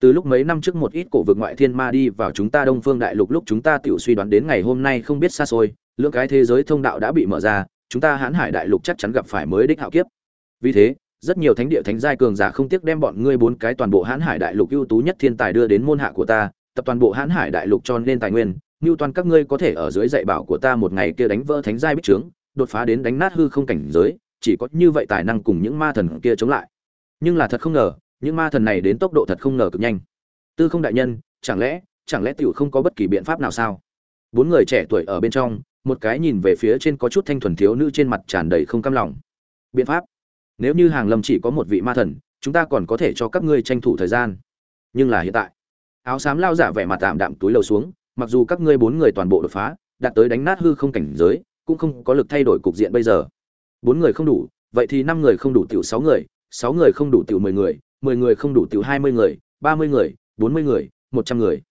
từ lúc mấy năm trước một ít cổ vực ngoại thiên ma đi vào chúng ta đông phương đại lục lúc chúng ta tự suy đoán đến ngày hôm nay không biết xa xôi lưỡng cái thế giới thông đạo đã bị mở ra, chúng ta hãn hải đại lục chắc chắn gặp phải mới đích hạo kiếp. Vì thế, rất nhiều thánh địa thánh giai cường giả không tiếc đem bọn ngươi bốn cái toàn bộ hãn hải đại lục ưu tú nhất thiên tài đưa đến môn hạ của ta, tập toàn bộ hãn hải đại lục cho nên tài nguyên ngưu toàn các ngươi có thể ở dưới dạy bảo của ta một ngày kia đánh vỡ thánh giai bích trướng đột phá đến đánh nát hư không cảnh giới, chỉ có như vậy tài năng cùng những ma thần kia chống lại. Nhưng là thật không ngờ những ma thần này đến tốc độ thật không ngờ cực nhanh. Tư không đại nhân, chẳng lẽ chẳng lẽ tiểu không có bất kỳ biện pháp nào sao? Bốn người trẻ tuổi ở bên trong, một cái nhìn về phía trên có chút thanh thuần thiếu nữ trên mặt tràn đầy không cam lòng. Biện pháp? Nếu như hàng lâm chỉ có một vị ma thần, chúng ta còn có thể cho các ngươi tranh thủ thời gian. Nhưng là hiện tại, áo xám lao giả vẻ mặt tạm đạm túi lầu xuống, mặc dù các ngươi bốn người toàn bộ đột phá, đạt tới đánh nát hư không cảnh giới, cũng không có lực thay đổi cục diện bây giờ. Bốn người không đủ, vậy thì năm người không đủ tiểu sáu người sáu người không đủ tiểu mười người mười người không đủ tiểu hai mươi người, ba mươi người, bốn mươi người, một trăm người.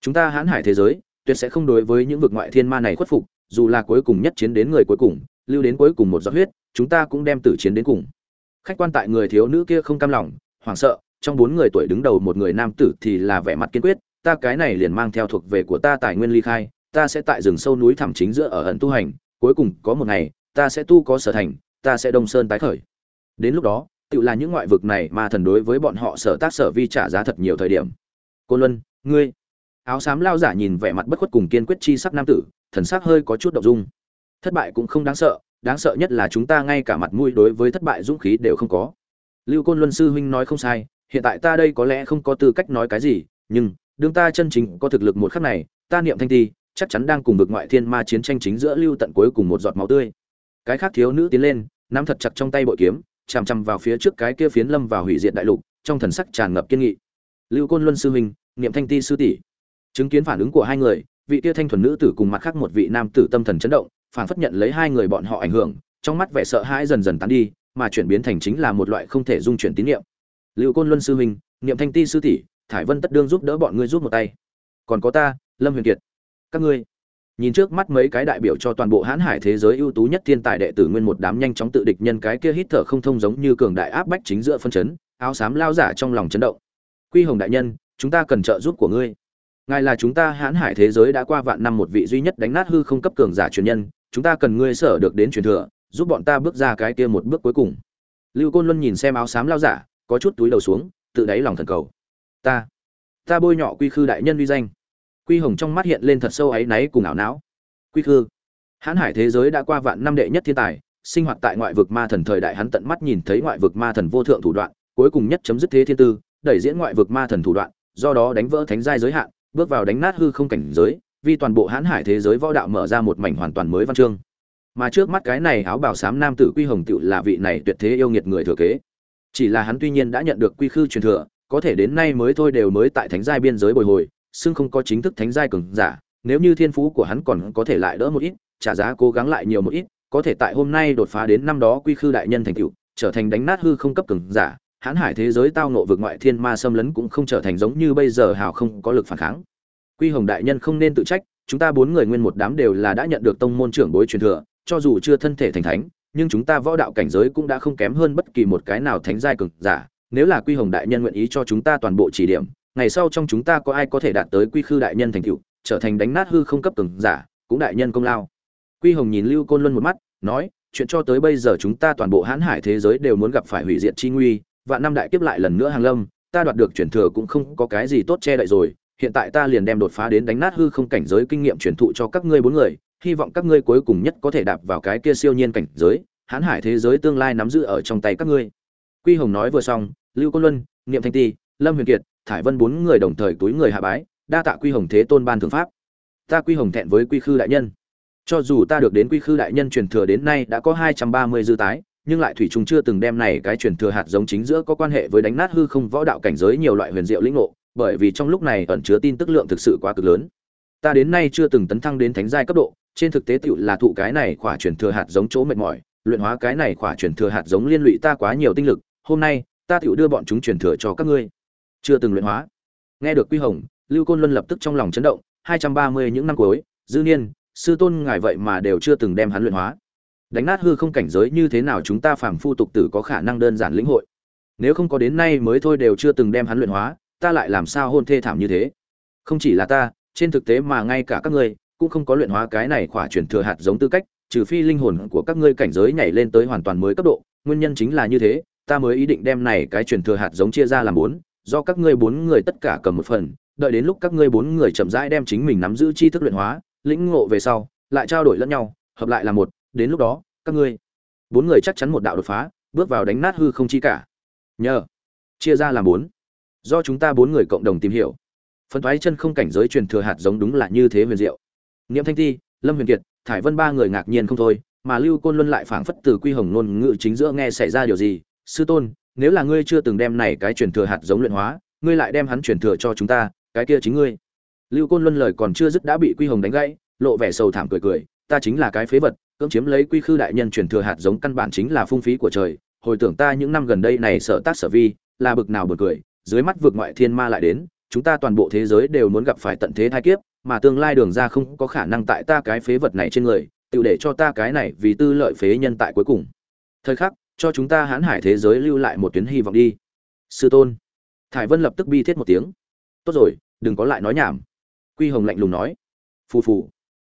Chúng ta hãn hải thế giới, tuyệt sẽ không đối với những vực ngoại thiên ma này khuất phục, dù là cuối cùng nhất chiến đến người cuối cùng, lưu đến cuối cùng một giọt huyết, chúng ta cũng đem tử chiến đến cùng. Khách quan tại người thiếu nữ kia không cam lòng, hoảng sợ, trong bốn người tuổi đứng đầu một người nam tử thì là vẻ mặt kiên quyết, ta cái này liền mang theo thuộc về của ta tài nguyên ly khai, ta sẽ tại rừng sâu núi thẳm chính giữa ở ẩn tu hành, cuối cùng có một ngày, ta sẽ tu có sở thành, ta sẽ đông sơn tái khởi. Đến lúc đó tự là những ngoại vực này mà thần đối với bọn họ sở tác sở vi trả giá thật nhiều thời điểm. Cô luân, ngươi. Áo xám lao giả nhìn vẻ mặt bất khuất cùng kiên quyết chi sắc nam tử, thần sắc hơi có chút động dung. Thất bại cũng không đáng sợ đáng sợ nhất là chúng ta ngay cả mặt mũi đối với thất bại dũng khí đều không có. Lưu côn luân sư huynh nói không sai, hiện tại ta đây có lẽ không có tư cách nói cái gì, nhưng, đương ta chân chính có thực lực một khắc này, ta niệm thanh ti chắc chắn đang cùng vực ngoại thiên ma chiến tranh chính giữa lưu tận cuối cùng một giọt máu tươi. Cái khác thiếu nữ tiến lên, nắm thật chặt trong tay bội kiếm chằm chằm vào phía trước cái kia phiến lâm vào hủy diệt đại lục, trong thần sắc tràn ngập kiên nghị. Lưu côn luân sư huynh, niệm thanh ti sư tỷ. Chứng kiến phản ứng của hai người, vị tia thanh thuần nữ tử cùng mặt khác một vị nam tử tâm thần chấn động, phản phất nhận lấy hai người bọn họ ảnh hưởng, trong mắt vẻ sợ hãi dần dần tán đi, mà chuyển biến thành chính là một loại không thể dung chuyển tín niệm. Lưu côn luân sư huynh, niệm thanh ti sư tỷ, thải vân tất đương giúp đỡ bọn ngươi giúp một tay. Còn có ta, lâm huyền kiệt. Các ngươi nhìn trước mắt mấy cái đại biểu cho toàn bộ hãn hải thế giới ưu tú nhất thiên tài đệ tử nguyên một đám nhanh chóng tự địch nhân cái kia hít thở không thông giống như cường đại áp bách chính giữa phân chấn, áo xám lao giả trong lòng chấn động. Quy hồng đại nhân, chúng ta cần trợ giúp của ngươi. Ngài là chúng ta hãn hải thế giới đã qua vạn năm một vị duy nhất đánh nát hư không cấp cường giả truyền nhân, chúng ta cần ngươi sở được đến truyền thừa, giúp bọn ta bước ra cái kia một bước cuối cùng. Lưu côn luân nhìn xem áo xám lao giả, có chút túi đầu xuống, tự đáy lòng thần cầu. Ta ta bôi nhọ quy khư đại nhân uy danh quy hồng trong mắt hiện lên thật sâu áy náy cùng ảo não. Quy khư, hãn hải thế giới đã qua vạn năm đệ nhất thiên tài, sinh hoạt tại ngoại vực ma thần thời đại hắn tận mắt nhìn thấy ngoại vực ma thần vô thượng thủ đoạn, cuối cùng nhất chấm dứt thế thiên tư, đẩy diễn ngoại vực ma thần thủ đoạn, do đó đánh vỡ thánh giai giới hạn, bước vào đánh nát hư không cảnh giới, vì toàn bộ hãn hải thế giới võ đạo mở ra một mảnh hoàn toàn mới văn chương. Mà trước mắt cái này áo bào sám nam tử quy hồng tựu là vị này tuyệt thế yêu nghiệt người thừa kế. Chỉ là hắn tuy nhiên đã nhận được quy khư truyền thừa, có thể đến nay mới thôi đều mới tại thánh giai biên giới bồi hồi xưng không có chính thức thánh giai cường giả, nếu như thiên phú của hắn còn có thể lại đỡ một ít, trả giá cố gắng lại nhiều một ít, có thể tại hôm nay đột phá đến năm đó quy khư đại nhân thành tựu, trở thành đánh nát hư không cấp cường giả, hãn hải thế giới tao nộ vực ngoại thiên ma xâm lấn cũng không trở thành giống như bây giờ hào không có lực phản kháng. Quy hồng đại nhân không nên tự trách, chúng ta bốn người nguyên một đám đều là đã nhận được tông môn trưởng bối truyền thừa, cho dù chưa thân thể thành thánh, nhưng chúng ta võ đạo cảnh giới cũng đã không kém hơn bất kỳ một cái nào thánh giai cường giả. Nếu là quy hồng đại nhân nguyện ý cho chúng ta toàn bộ chỉ điểm ngày sau trong chúng ta có ai có thể đạt tới quy khư đại nhân thành tựu, trở thành đánh nát hư không cấp cường giả, cũng đại nhân công lao. Quy hồng nhìn lưu côn luân một mắt, nói, chuyện cho tới bây giờ chúng ta toàn bộ hãn hải thế giới đều muốn gặp phải hủy diệt chi nguy, vạn năm đại kiếp lại lần nữa hàng lâm, ta đoạt được chuyển thừa cũng không có cái gì tốt che đậy rồi, hiện tại ta liền đem đột phá đến đánh nát hư không cảnh giới kinh nghiệm truyền thụ cho các ngươi bốn người, hy vọng các ngươi cuối cùng nhất có thể đạp vào cái kia siêu nhiên cảnh giới, hãn hải thế giới tương lai nắm giữ ở trong tay các ngươi. Quy hồng nói vừa xong, lưu côn luân, niệm thanh ti, lâm huyền kiệt thải vân bốn người đồng thời túi người hạ bái, đa tạ quy hồng thế tôn ban thượng pháp. Ta quy hồng thẹn với quy khư đại nhân. Cho dù ta được đến quy khư đại nhân truyền thừa đến nay đã có hai trăm ba mươi dư tái, nhưng lại thủy chung chưa từng đem này cái truyền thừa hạt giống chính giữa có quan hệ với đánh nát hư không võ đạo cảnh giới nhiều loại huyền diệu lĩnh ngộ, bởi vì trong lúc này ẩn chứa tin tức lượng thực sự quá cực lớn. Ta đến nay chưa từng tấn thăng đến thánh giai cấp độ, trên thực tế tựu là thụ cái này khỏa truyền thừa hạt giống chỗ mệt mỏi, luyện hóa cái này khỏa truyền thừa hạt giống liên lụy ta quá nhiều tinh lực, hôm nay ta tựu đưa bọn chúng truyền thừa cho các ngươi chưa từng luyện hóa. Nghe được quy hồng, lưu côn luân lập tức trong lòng chấn động, hai trăm ba mươi những năm cuối, dư niên, sư tôn ngài vậy mà đều chưa từng đem hắn luyện hóa. Đánh nát hư không cảnh giới như thế nào chúng ta phàm phu tục tử có khả năng đơn giản lĩnh hội? Nếu không có đến nay mới thôi đều chưa từng đem hắn luyện hóa, ta lại làm sao hôn thê thảm như thế? Không chỉ là ta, trên thực tế mà ngay cả các ngươi, cũng không có luyện hóa cái này khỏa chuyển thừa hạt giống tư cách, trừ phi linh hồn của các ngươi cảnh giới nhảy lên tới hoàn toàn mới cấp độ. Nguyên nhân chính là như thế, ta mới ý định đem này cái chuyển thừa hạt giống chia ra làm bốn do các ngươi bốn người tất cả cầm một phần, đợi đến lúc các ngươi bốn người chậm rãi đem chính mình nắm giữ tri thức luyện hóa, lĩnh ngộ về sau, lại trao đổi lẫn nhau, hợp lại là một, đến lúc đó, các ngươi bốn người chắc chắn một đạo đột phá, bước vào đánh nát hư không chi cả. Nhờ, chia ra làm bốn. Do chúng ta bốn người cộng đồng tìm hiểu. Phân thoái chân không cảnh giới truyền thừa hạt giống đúng là như thế huyền diệu. Niệm thanh ti lâm huyền kiệt, thải vân ba người ngạc nhiên không thôi, mà lưu côn luân lại phảng phất từ quy hồng ngôn ngữ chính giữa nghe xảy ra điều gì, sư tôn nếu là ngươi chưa từng đem này cái truyền thừa hạt giống luyện hóa, ngươi lại đem hắn truyền thừa cho chúng ta, cái kia chính ngươi. Lưu côn luân lời còn chưa dứt đã bị quy hồng đánh gãy, lộ vẻ sầu thảm cười cười, ta chính là cái phế vật, cưỡng chiếm lấy quy khư đại nhân truyền thừa hạt giống căn bản chính là phung phí của trời, hồi tưởng ta những năm gần đây này sợ tác sở vi, là bực nào bực cười, dưới mắt vượt ngoại thiên ma lại đến, chúng ta toàn bộ thế giới đều muốn gặp phải tận thế thai kiếp, mà tương lai đường ra không có khả năng tại ta cái phế vật này trên người, tự để cho ta cái này vì tư lợi phế nhân tại cuối cùng. Thời khắc cho chúng ta hãn hải thế giới lưu lại một tuyến hy vọng đi. Sư tôn. Thải vân lập tức bi thiết một tiếng. Tốt rồi, đừng có lại nói nhảm. Quy hồng lạnh lùng nói. Phù phù.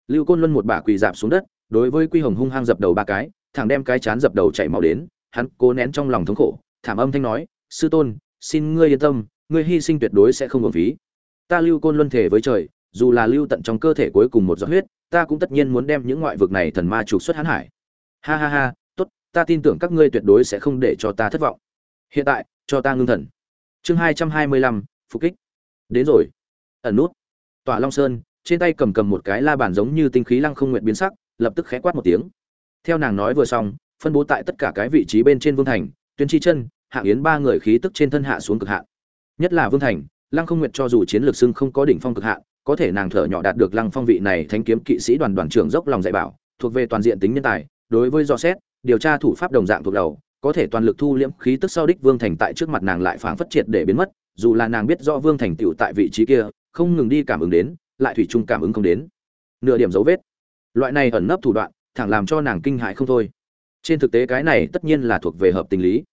Lưu côn luân một bả quỳ dạp xuống đất, đối với quy hồng hung hăng dập đầu ba cái, thẳng đem cái chán dập đầu chảy máu đến, hắn cố nén trong lòng thống khổ, thảm âm thanh nói, sư tôn, xin ngươi yên tâm, ngươi hy sinh tuyệt đối sẽ không uổng phí. Ta lưu côn luân thể với trời, dù là lưu tận trong cơ thể cuối cùng một giọt huyết, ta cũng tất nhiên muốn đem những ngoại vực này thần ma trục xuất hãn hải. Ha ha ha ta tin tưởng các ngươi tuyệt đối sẽ không để cho ta thất vọng. Hiện tại, cho ta ngưng thần. Chương hai trăm hai mươi lăm, phục kích. Đến rồi. Ẩn nút. Tỏa long sơn, trên tay cầm cầm một cái la bàn giống như tinh khí lăng không nguyện biến sắc, lập tức khẽ quát một tiếng. Theo nàng nói vừa xong, phân bố tại tất cả cái vị trí bên trên vương thành, tuyên chi chân hạng yến ba người khí tức trên thân hạ xuống cực hạn. Nhất là vương thành, lăng không nguyệt cho dù chiến lược xưng không có đỉnh phong cực hạn, có thể nàng thở nhỏ đạt được lăng phong vị này thánh kiếm kỵ sĩ đoàn đoàn trưởng dốc lòng dạy bảo, thuộc về toàn diện tính nhân tài, đối với do xét điều tra thủ pháp đồng dạng thuộc đầu, có thể toàn lực thu liễm khí tức sau đích vương thành tại trước mặt nàng lại phảng phất triệt để biến mất, dù là nàng biết rõ vương thành tựu tại vị trí kia, không ngừng đi cảm ứng đến, lại thủy chung cảm ứng không đến. Nửa điểm dấu vết. Loại này ẩn nấp thủ đoạn, thẳng làm cho nàng kinh hại không thôi. Trên thực tế cái này tất nhiên là thuộc về hợp tình lý.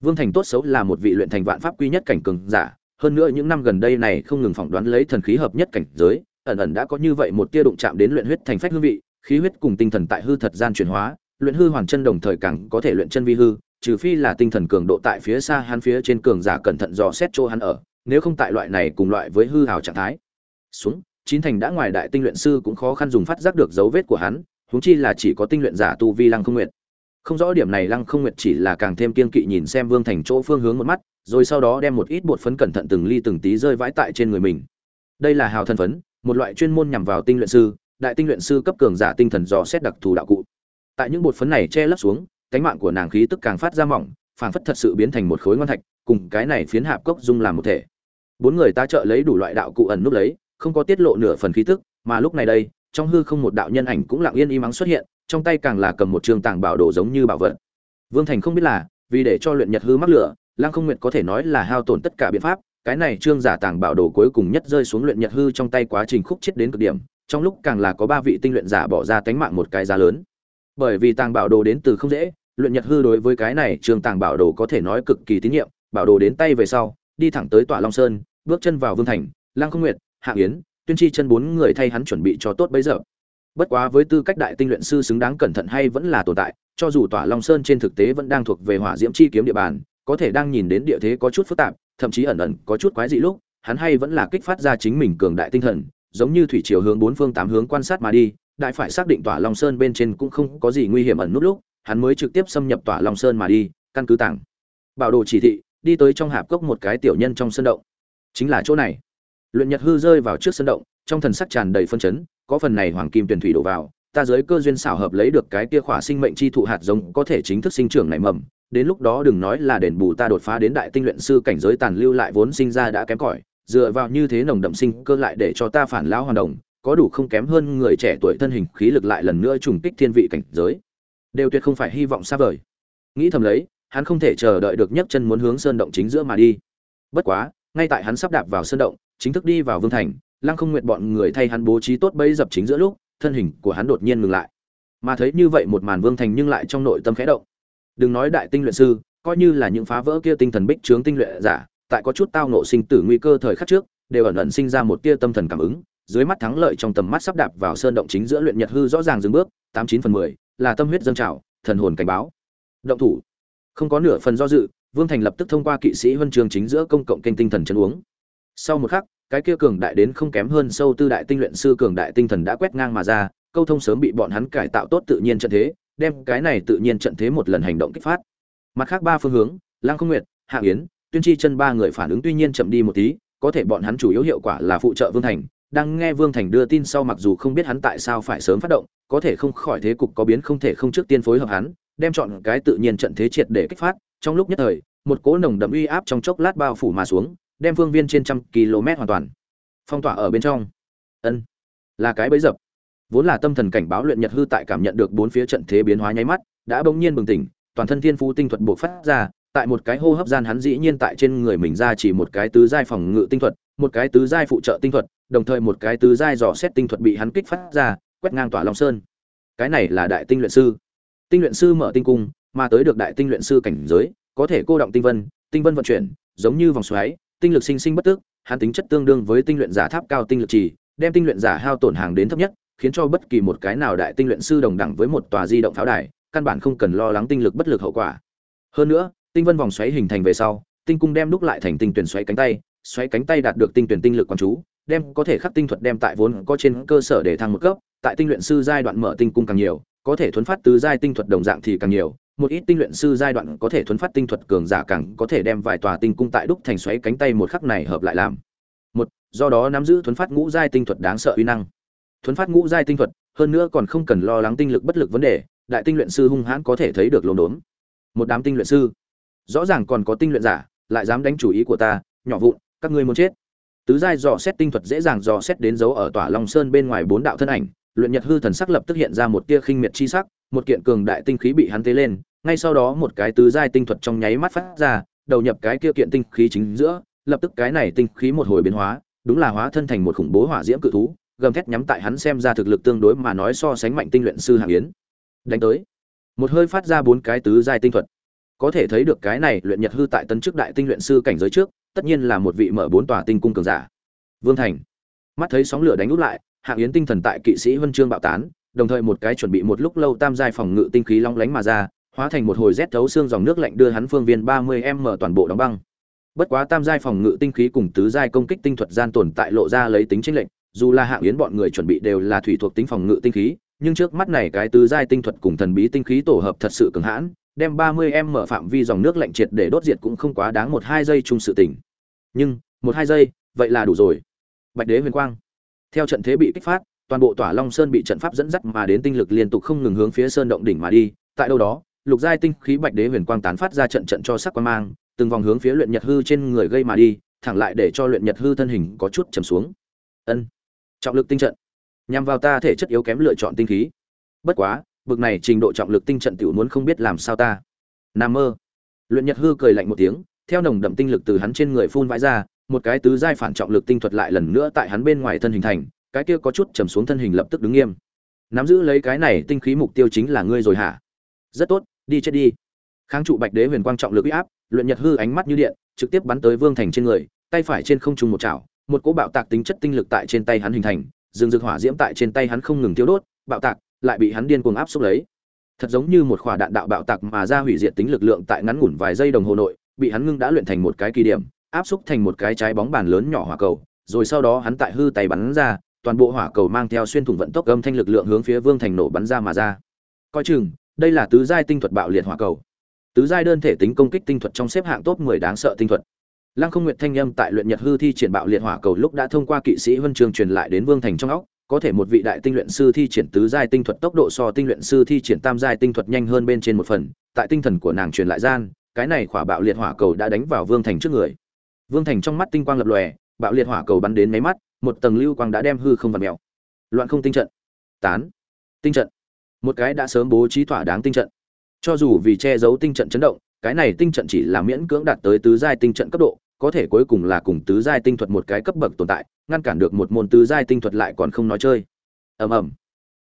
Vương thành tốt xấu là một vị luyện thành vạn pháp quy nhất cảnh cường giả, hơn nữa những năm gần đây này không ngừng phỏng đoán lấy thần khí hợp nhất cảnh giới, ẩn ẩn đã có như vậy một tia đụng chạm đến luyện huyết thành phách hương vị, khí huyết cùng tinh thần tại hư thật gian chuyển hóa luyện hư hoàn chân đồng thời càng có thể luyện chân vi hư, trừ phi là tinh thần cường độ tại phía xa hắn phía trên cường giả cẩn thận dò xét chỗ hắn ở, nếu không tại loại này cùng loại với hư hào trạng thái. Xuống, chín thành đã ngoài đại tinh luyện sư cũng khó khăn dùng phát giác được dấu vết của hắn, huống chi là chỉ có tinh luyện giả tu vi lăng không nguyện không rõ điểm này lăng không nguyệt chỉ là càng thêm kiên kỵ nhìn xem vương thành chỗ phương hướng một mắt, rồi sau đó đem một ít bột phấn cẩn thận từng ly từng tí rơi vãi tại trên người mình. Đây là hào thân phấn, một loại chuyên môn nhằm vào tinh luyện sư, đại tinh luyện sư cấp cường giả tinh thần dò xét đặc thù đạo cụ tại những bột phấn này che lấp xuống, cánh mạng của nàng khí tức càng phát ra mỏng, phảng phất thật sự biến thành một khối ngon thạch, cùng cái này phiến hạp cốc dung làm một thể. Bốn người ta trợ lấy đủ loại đạo cụ ẩn núp lấy, không có tiết lộ nửa phần khí tức, mà lúc này đây, trong hư không một đạo nhân ảnh cũng lặng yên im ắng xuất hiện, trong tay càng là cầm một trường tàng bảo đồ giống như bảo vật. Vương thành không biết là, vì để cho luyện nhật hư mắc lửa, lăng không nguyện có thể nói là hao tổn tất cả biện pháp, cái này trương giả tàng bảo đồ cuối cùng nhất rơi xuống luyện nhật hư trong tay quá trình khúc chết đến cực điểm, trong lúc càng là có ba vị tinh luyện giả bỏ ra tánh mạng một cái giá lớn bởi vì tàng bảo đồ đến từ không dễ, luyện nhật hư đối với cái này trường tàng bảo đồ có thể nói cực kỳ tín nhiệm. Bảo đồ đến tay về sau, đi thẳng tới tọa long sơn, bước chân vào vương thành, lăng không nguyệt hạng yến, tuyên chi chân bốn người thay hắn chuẩn bị cho tốt bấy giờ. Bất quá với tư cách đại tinh luyện sư xứng đáng cẩn thận hay vẫn là tồn tại, cho dù tỏa long sơn trên thực tế vẫn đang thuộc về hỏa diễm chi kiếm địa bàn, có thể đang nhìn đến địa thế có chút phức tạp, thậm chí ẩn ẩn có chút quái dị lúc, hắn hay vẫn là kích phát ra chính mình cường đại tinh thần, giống như thủy chiều hướng bốn phương tám hướng quan sát mà đi đại phải xác định tỏa long sơn bên trên cũng không có gì nguy hiểm ẩn nút lúc, hắn mới trực tiếp xâm nhập tỏa long sơn mà đi, căn cứ tảng. Bảo đồ chỉ thị, đi tới trong hạp cốc một cái tiểu nhân trong sân động. Chính là chỗ này. Luyện nhật hư rơi vào trước sân động, trong thần sắc tràn đầy phân chấn, có phần này hoàng kim tuyển thủy đổ vào, ta giới cơ duyên xảo hợp lấy được cái kia khỏa sinh mệnh chi thụ hạt giống có thể chính thức sinh trưởng nảy mầm, đến lúc đó đừng nói là đền bù ta đột phá đến đại tinh luyện sư cảnh giới tàn lưu lại vốn sinh ra đã kém cỏi, dựa vào như thế nồng đậm sinh cơ lại để cho ta phản lão hoàn đồng có đủ không kém hơn người trẻ tuổi thân hình khí lực lại lần nữa trùng kích thiên vị cảnh giới. Đều tuyệt không phải hy vọng xa vời. Nghĩ thầm lấy, hắn không thể chờ đợi được nhấc chân muốn hướng sơn động chính giữa mà đi. Bất quá, ngay tại hắn sắp đạp vào sơn động, chính thức đi vào vương thành, lăng không nguyện bọn người thay hắn bố trí tốt bẫy dập chính giữa lúc, thân hình của hắn đột nhiên ngừng lại. Mà thấy như vậy một màn vương thành nhưng lại trong nội tâm khẽ động. Đừng nói đại tinh luyện sư, coi như là những phá vỡ kia tinh thần bích trướng tinh luyện giả, tại có chút tao nộ sinh tử nguy cơ thời khắc trước, đều ẩn ẩn sinh ra một tia tâm thần cảm ứng dưới mắt thắng lợi trong tầm mắt sắp đạp vào sơn động chính giữa luyện nhật hư rõ ràng dừng bước, tám chín phần mười, là tâm huyết dâng trào, thần hồn cảnh báo. Động thủ. Không có nửa phần do dự, vương thành lập tức thông qua kỵ sĩ huân trường chính giữa công cộng kênh tinh thần chân uống. Sau một khắc, cái kia cường đại đến không kém hơn sâu tư đại tinh luyện sư cường đại tinh thần đã quét ngang mà ra, câu thông sớm bị bọn hắn cải tạo tốt tự nhiên trận thế, đem cái này tự nhiên trận thế một lần hành động kích phát. Mặt khác ba phương hướng lang không nguyệt, hạ yến, tuyên chi chân ba người phản ứng tuy nhiên chậm đi một tí, có thể bọn hắn chủ yếu hiệu quả là phụ trợ vương thành đang nghe vương thành đưa tin sau mặc dù không biết hắn tại sao phải sớm phát động, có thể không khỏi thế cục có biến không thể không trước tiên phối hợp hắn, đem chọn cái tự nhiên trận thế triệt để kích phát. Trong lúc nhất thời, một cỗ nồng đậm uy áp trong chốc lát bao phủ mà xuống, đem phương viên trên trăm km hoàn toàn phong tỏa ở bên trong. Ân, là cái bẫy dập. Vốn là tâm thần cảnh báo luyện nhật hư tại cảm nhận được bốn phía trận thế biến hóa nháy mắt, đã bỗng nhiên bừng tỉnh, toàn thân thiên phú tinh thuật bộc phát ra, tại một cái hô hấp gian hắn dĩ nhiên tại trên người mình ra chỉ một cái tứ giai phòng ngự tinh thuật, một cái tứ giai phụ trợ tinh thuật đồng thời một cái tứ giai dò xét tinh thuật bị hắn kích phát ra, quét ngang tỏa long sơn. Cái này là đại tinh luyện sư. Tinh luyện sư mở tinh cung, mà tới được đại tinh luyện sư cảnh giới, có thể cô động tinh vân tinh vân vận chuyển, giống như vòng xoáy, tinh lực sinh sinh bất tức hắn tính chất tương đương với tinh luyện giả tháp cao tinh lực trì, đem tinh luyện giả hao tổn hàng đến thấp nhất, khiến cho bất kỳ một cái nào đại tinh luyện sư đồng đẳng với một tòa di động pháo đài, căn bản không cần lo lắng tinh lực bất lực hậu quả. Hơn nữa, tinh vân vòng xoáy hình thành về sau, tinh cung đem đúc lại thành tinh tuyển xoáy cánh tay, xoáy cánh tay đạt được tinh tuyển tinh lực quan chú đem có thể khắc tinh thuật đem tại vốn có trên cơ sở để thăng một cấp, tại tinh luyện sư giai đoạn mở tinh cung càng nhiều, có thể thuấn phát tứ giai tinh thuật đồng dạng thì càng nhiều, một ít tinh luyện sư giai đoạn có thể thuấn phát tinh thuật cường giả càng có thể đem vài tòa tinh cung tại đúc thành xoáy cánh tay một khắc này hợp lại làm. Một, do đó nắm giữ thuấn phát ngũ giai tinh thuật đáng sợ uy năng. Thuấn phát ngũ giai tinh thuật, hơn nữa còn không cần lo lắng tinh lực bất lực vấn đề, đại tinh luyện sư hung hãn có thể thấy được lồn đốn. Một đám tinh luyện sư, rõ ràng còn có tinh luyện giả, lại dám đánh chủ ý của ta, nhỏ vụn, các ngươi muốn chết tứ giai dò xét tinh thuật dễ dàng dò xét đến dấu ở tỏa long sơn bên ngoài bốn đạo thân ảnh, luyện nhật hư thần sắc lập tức hiện ra một tia khinh miệt chi sắc, một kiện cường đại tinh khí bị hắn tế lên, ngay sau đó một cái tứ giai tinh thuật trong nháy mắt phát ra, đầu nhập cái kia kiện tinh khí chính giữa, lập tức cái này tinh khí một hồi biến hóa, đúng là hóa thân thành một khủng bố hỏa diễm cự thú, gầm thét nhắm tại hắn xem ra thực lực tương đối mà nói so sánh mạnh tinh luyện sư hạng yến. Đánh tới, một hơi phát ra bốn cái tứ giai tinh thuật. Có thể thấy được cái này luyện nhật hư tại tân chức đại tinh luyện sư cảnh giới trước tất nhiên là một vị mở bốn tòa tinh cung cường giả. Vương thành. Mắt thấy sóng lửa đánh út lại, hạng yến tinh thần tại kỵ sĩ huân chương bạo tán, đồng thời một cái chuẩn bị một lúc lâu tam giai phòng ngự tinh khí long lánh mà ra, hóa thành một hồi rét thấu xương dòng nước lạnh đưa hắn phương viên ba mươi m toàn bộ đóng băng. Bất quá tam giai phòng ngự tinh khí cùng tứ giai công kích tinh thuật gian tồn tại lộ ra lấy tính chính lệnh dù là hạng yến bọn người chuẩn bị đều là thủy thuộc tính phòng ngự tinh khí, nhưng trước mắt này cái tứ giai tinh thuật cùng thần bí tinh khí tổ hợp thật sự cường hãn đem ba mươi em mở phạm vi dòng nước lạnh triệt để đốt diệt cũng không quá đáng một hai giây chung sự tỉnh nhưng, một hai giây, vậy là đủ rồi. Bạch đế huyền quang. Theo trận thế bị kích phát, toàn bộ tỏa long sơn bị trận pháp dẫn dắt mà đến tinh lực liên tục không ngừng hướng phía sơn động đỉnh mà đi. Tại đâu đó, lục giai tinh khí bạch đế huyền quang tán phát ra trận trận cho sắc quang mang, từng vòng hướng phía luyện nhật hư trên người gây mà đi, thẳng lại để cho luyện nhật hư thân hình có chút trầm xuống. Ân, trọng lực tinh trận. Nhằm vào ta thể chất yếu kém lựa chọn tinh khí. Bất quá bực này trình độ trọng lực tinh trận tiểu muốn không biết làm sao ta. Nam mơ. Luyện nhật hư cười lạnh một tiếng, theo nồng đậm tinh lực từ hắn trên người phun vãi ra, một cái tứ giai phản trọng lực tinh thuật lại lần nữa tại hắn bên ngoài thân hình thành, cái kia có chút trầm xuống thân hình lập tức đứng nghiêm. Nắm giữ lấy cái này tinh khí mục tiêu chính là ngươi rồi hả? Rất tốt, đi chết đi. Kháng trụ bạch đế huyền quang trọng lực uy áp, luyện nhật hư ánh mắt như điện, trực tiếp bắn tới vương thành trên người, tay phải trên không trung một chảo, một cỗ bạo tạc tính chất tinh lực tại trên tay hắn hình thành dương rực hỏa diễm tại trên tay hắn không ngừng tiêu đốt, bạo tạc lại bị hắn điên cuồng áp xúc lấy. Thật giống như một quả đạn đạo bạo tạc mà ra hủy diệt tính lực lượng tại ngắn ngủn vài giây đồng hồ nội, bị hắn ngưng đã luyện thành một cái kỳ điểm, áp xúc thành một cái trái bóng bàn lớn nhỏ hỏa cầu, rồi sau đó hắn tại hư tay bắn ra, toàn bộ hỏa cầu mang theo xuyên thủng vận tốc âm thanh lực lượng hướng phía vương thành nổ bắn ra mà ra. Coi chừng, đây là tứ giai tinh thuật bạo liệt hỏa cầu. Tứ giai đơn thể tính công kích tinh thuật trong xếp hạng top 10 đáng sợ tinh thuật. Lăng không nguyệt thanh âm tại luyện nhật hư thi triển bạo liệt hỏa cầu lúc đã thông qua kỵ sĩ huân trường truyền lại đến vương thành trong óc có thể một vị đại tinh luyện sư thi triển tứ giai tinh thuật tốc độ so tinh luyện sư thi triển tam giai tinh thuật nhanh hơn bên trên một phần, tại tinh thần của nàng truyền lại gian, cái này khỏa bạo liệt hỏa cầu đã đánh vào vương thành trước người. Vương thành trong mắt tinh quang lập lòe, bạo liệt hỏa cầu bắn đến mấy mắt, một tầng lưu quang đã đem hư không vặt mèo. Loạn không tinh trận. Tán. Tinh trận. Một cái đã sớm bố trí thỏa đáng tinh trận. Cho dù vì che giấu tinh trận chấn động, cái này tinh trận chỉ là miễn cưỡng đạt tới tứ giai tinh trận cấp độ có thể cuối cùng là cùng tứ giai tinh thuật một cái cấp bậc tồn tại ngăn cản được một môn tứ giai tinh thuật lại còn không nói chơi ầm ầm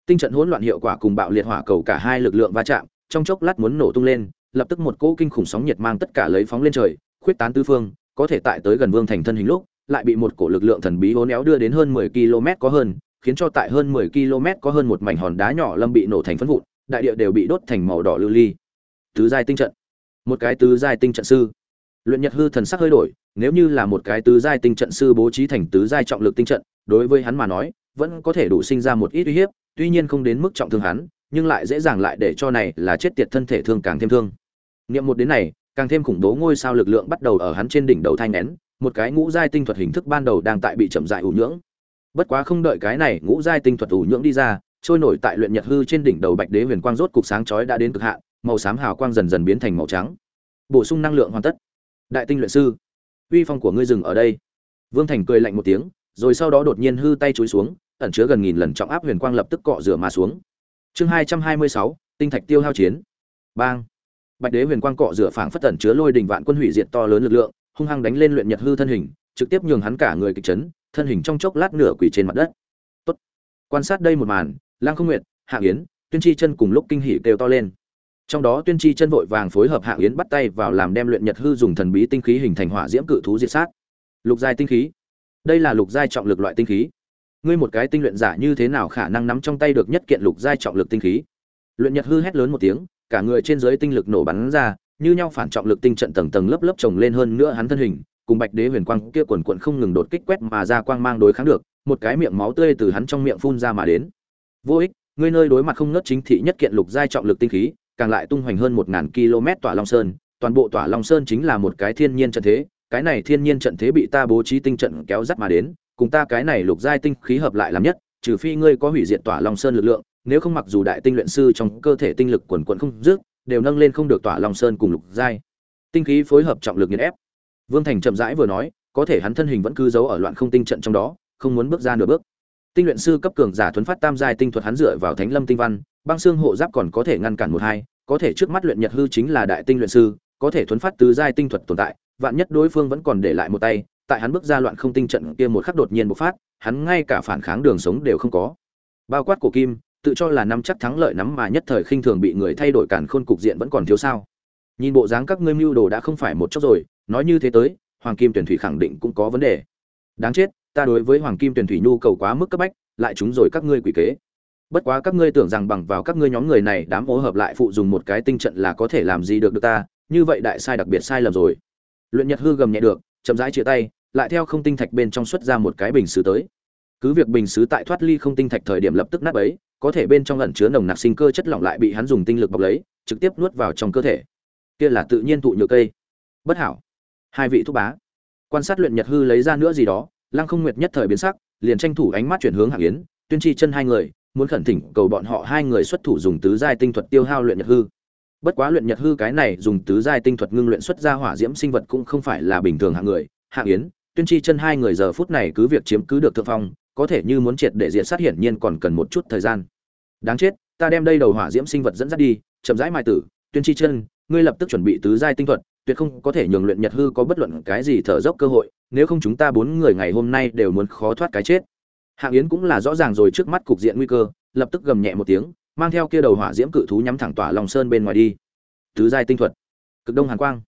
tinh trận hỗn loạn hiệu quả cùng bạo liệt hỏa cầu cả hai lực lượng va chạm trong chốc lát muốn nổ tung lên lập tức một cỗ kinh khủng sóng nhiệt mang tất cả lấy phóng lên trời khuyết tán tứ phương có thể tại tới gần Vương Thành thân hình lúc, lại bị một cổ lực lượng thần bí uốn éo đưa đến hơn 10 km có hơn, khiến cho tại hơn 10 km có hơn một mảnh hòn đá nhỏ lâm bị nổ thành phấn vụn, đại địa đều bị đốt thành màu đỏ lưu ly. Tứ giai tinh trận. Một cái tứ giai tinh trận sư. Luyện Nhật hư thần sắc hơi đổi, nếu như là một cái tứ giai tinh trận sư bố trí thành tứ giai trọng lực tinh trận, đối với hắn mà nói, vẫn có thể đủ sinh ra một ít uy hiếp, tuy nhiên không đến mức trọng thương hắn, nhưng lại dễ dàng lại để cho này là chết tiệt thân thể thương càng thêm thương. Niệm một đến này, càng thêm khủng bố ngôi sao lực lượng bắt đầu ở hắn trên đỉnh đầu thanh nén, một cái ngũ giai tinh thuật hình thức ban đầu đang tại bị chậm rãi ủ nhưỡng. Bất quá không đợi cái này ngũ giai tinh thuật ủ nhưỡng đi ra, trôi nổi tại luyện nhật hư trên đỉnh đầu bạch đế huyền quang rốt cục sáng chói đã đến cực hạn, màu xám hào quang dần dần biến thành màu trắng. Bổ sung năng lượng hoàn tất. Đại tinh luyện sư, uy phong của ngươi dừng ở đây. Vương Thành cười lạnh một tiếng, rồi sau đó đột nhiên hư tay chối xuống, ẩn chứa gần nghìn lần trọng áp huyền quang lập tức cọ rửa mà xuống. Chương hai hai mươi sáu tinh thạch tiêu hao chiến. Bang. Bạch Đế huyền quang cọ rửa phảng phất ẩn chứa lôi đình vạn quân hủy diệt to lớn lực lượng, hung hăng đánh lên luyện nhật hư thân hình, trực tiếp nhường hắn cả người kịch chấn, thân hình trong chốc lát nửa quỳ trên mặt đất. Tốt. Quan sát đây một màn, Lang Không Nguyệt, Hạ Yến, Tuyên Chi chân cùng lúc kinh hỉ kêu to lên. Trong đó Tuyên tri chân vội vàng phối hợp Hạ Yến bắt tay vào làm đem luyện nhật hư dùng thần bí tinh khí hình thành hỏa diễm cự thú diệt sát. Lục giai tinh khí. Đây là lục giai trọng lực loại tinh khí ngươi một cái tinh luyện giả như thế nào khả năng nắm trong tay được nhất kiện lục giai trọng lực tinh khí luyện nhật hư hét lớn một tiếng, cả người trên dưới tinh lực nổ bắn ra, như nhau phản trọng lực tinh trận tầng tầng lớp lớp chồng lên hơn nữa hắn thân hình, cùng bạch đế huyền quang kia quần quận không ngừng đột kích quét mà ra quang mang đối kháng được, một cái miệng máu tươi từ hắn trong miệng phun ra mà đến vô ích, ngươi nơi đối mặt không ngớt chính thị nhất kiện lục giai trọng lực tinh khí càng lại tung hoành hơn một ngàn km tỏa long sơn toàn bộ tỏa long sơn chính là một cái thiên nhiên trận thế cái này thiên nhiên trận thế bị ta bố trí tinh trận kéo dắt mà đến cùng ta cái này lục giai tinh khí hợp lại làm nhất, trừ phi ngươi có hủy diệt tỏa long sơn lực lượng, nếu không mặc dù đại tinh luyện sư trong cơ thể tinh lực quần quần không dứt, đều nâng lên không được tỏa long sơn cùng lục giai. Tinh khí phối hợp trọng lực nghiền ép. Vương Thành chậm rãi vừa nói, có thể hắn thân hình vẫn cứ giấu ở loạn không tinh trận trong đó, không muốn bước ra nửa bước. Tinh luyện sư cấp cường giả thuần phát tam giai tinh thuật hắn dựa vào Thánh Lâm tinh văn, băng xương hộ giáp còn có thể ngăn cản một hai, có thể trước mắt luyện nhật hư chính là đại tinh luyện sư, có thể thuấn phát tứ giai tinh thuật tồn tại, vạn nhất đối phương vẫn còn để lại một tay, tại hắn bước ra loạn không tinh trận kia một khắc đột nhiên bộc phát, hắn ngay cả phản kháng đường sống đều không có. Bao quát của Kim, tự cho là nắm chắc thắng lợi nắm mà nhất thời khinh thường bị người thay đổi cản khôn cục diện vẫn còn thiếu sao? Nhìn bộ dáng các ngươi mưu đồ đã không phải một chốc rồi, nói như thế tới, Hoàng Kim Tuyển Thủy khẳng định cũng có vấn đề. Đáng chết, ta đối với Hoàng Kim Tuyển Thủy nhu cầu quá mức cấp bách, lại chúng rồi các ngươi quỷ kế. Bất quá các ngươi tưởng rằng bằng vào các ngươi nhóm người này đám hỗ hợp lại phụ dùng một cái tinh trận là có thể làm gì được được ta, như vậy đại sai đặc biệt sai lầm rồi. Luyện Nhật hư gầm nhẹ được, chậm rãi chia tay, lại theo không tinh thạch bên trong xuất ra một cái bình sứ tới. Cứ việc bình sứ tại thoát ly không tinh thạch thời điểm lập tức nát ấy có thể bên trong ẩn chứa nồng nặc sinh cơ chất lỏng lại bị hắn dùng tinh lực bọc lấy, trực tiếp nuốt vào trong cơ thể. Kia là tự nhiên tụ nhựa cây. Bất hảo. Hai vị thúc bá. Quan sát luyện nhật hư lấy ra nữa gì đó, Lăng Không Nguyệt nhất thời biến sắc, liền tranh thủ ánh mắt chuyển hướng Hạng Yến, tuyên tri chân hai người, muốn khẩn thỉnh cầu bọn họ hai người xuất thủ dùng tứ giai tinh thuật tiêu hao luyện nhật hư. Bất quá luyện nhật hư cái này dùng tứ giai tinh thuật ngưng luyện xuất ra hỏa diễm sinh vật cũng không phải là bình thường hạng người, Hạng Yến, tuyên chi chân hai người giờ phút này cứ việc chiếm cứ được thượng phong có thể như muốn triệt để diệt sát hiển nhiên còn cần một chút thời gian đáng chết ta đem đây đầu hỏa diễm sinh vật dẫn dắt đi chậm rãi mai tử tuyên chi chân ngươi lập tức chuẩn bị tứ giai tinh thuật tuyệt không có thể nhường luyện nhật hư có bất luận cái gì thở dốc cơ hội nếu không chúng ta bốn người ngày hôm nay đều muốn khó thoát cái chết hạng yến cũng là rõ ràng rồi trước mắt cục diện nguy cơ, lập tức gầm nhẹ một tiếng, mang theo kia đầu hỏa diễm cự thú nhắm thẳng tỏa lòng sơn bên ngoài đi. Tứ giai tinh thuật, cực đông hàn quang.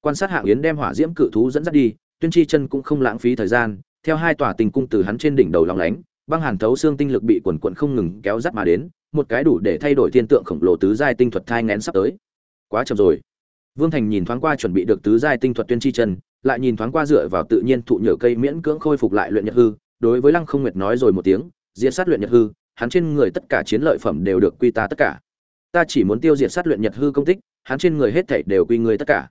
Quan sát hạng yến đem hỏa diễm cự thú dẫn dắt đi, tuyên chi chân cũng không lãng phí thời gian, theo hai tòa tình cung từ hắn trên đỉnh đầu lòng lánh, băng hàn thấu xương tinh lực bị quần quận không ngừng kéo dắt mà đến, một cái đủ để thay đổi thiên tượng khổng lồ tứ giai tinh thuật thai ngén sắp tới. Quá chậm rồi. Vương thành nhìn thoáng qua chuẩn bị được tứ giai tinh thuật tuyên chi chân, lại nhìn thoáng qua dựa vào tự nhiên thụ nhở cây miễn cưỡng khôi phục lại luyện nhật hư đối với lăng không nguyệt nói rồi một tiếng diệt sát luyện nhật hư hắn trên người tất cả chiến lợi phẩm đều được quy ta tất cả. Ta chỉ muốn tiêu diệt sát luyện nhật hư công tích hắn trên người hết thảy đều quy ngươi tất cả.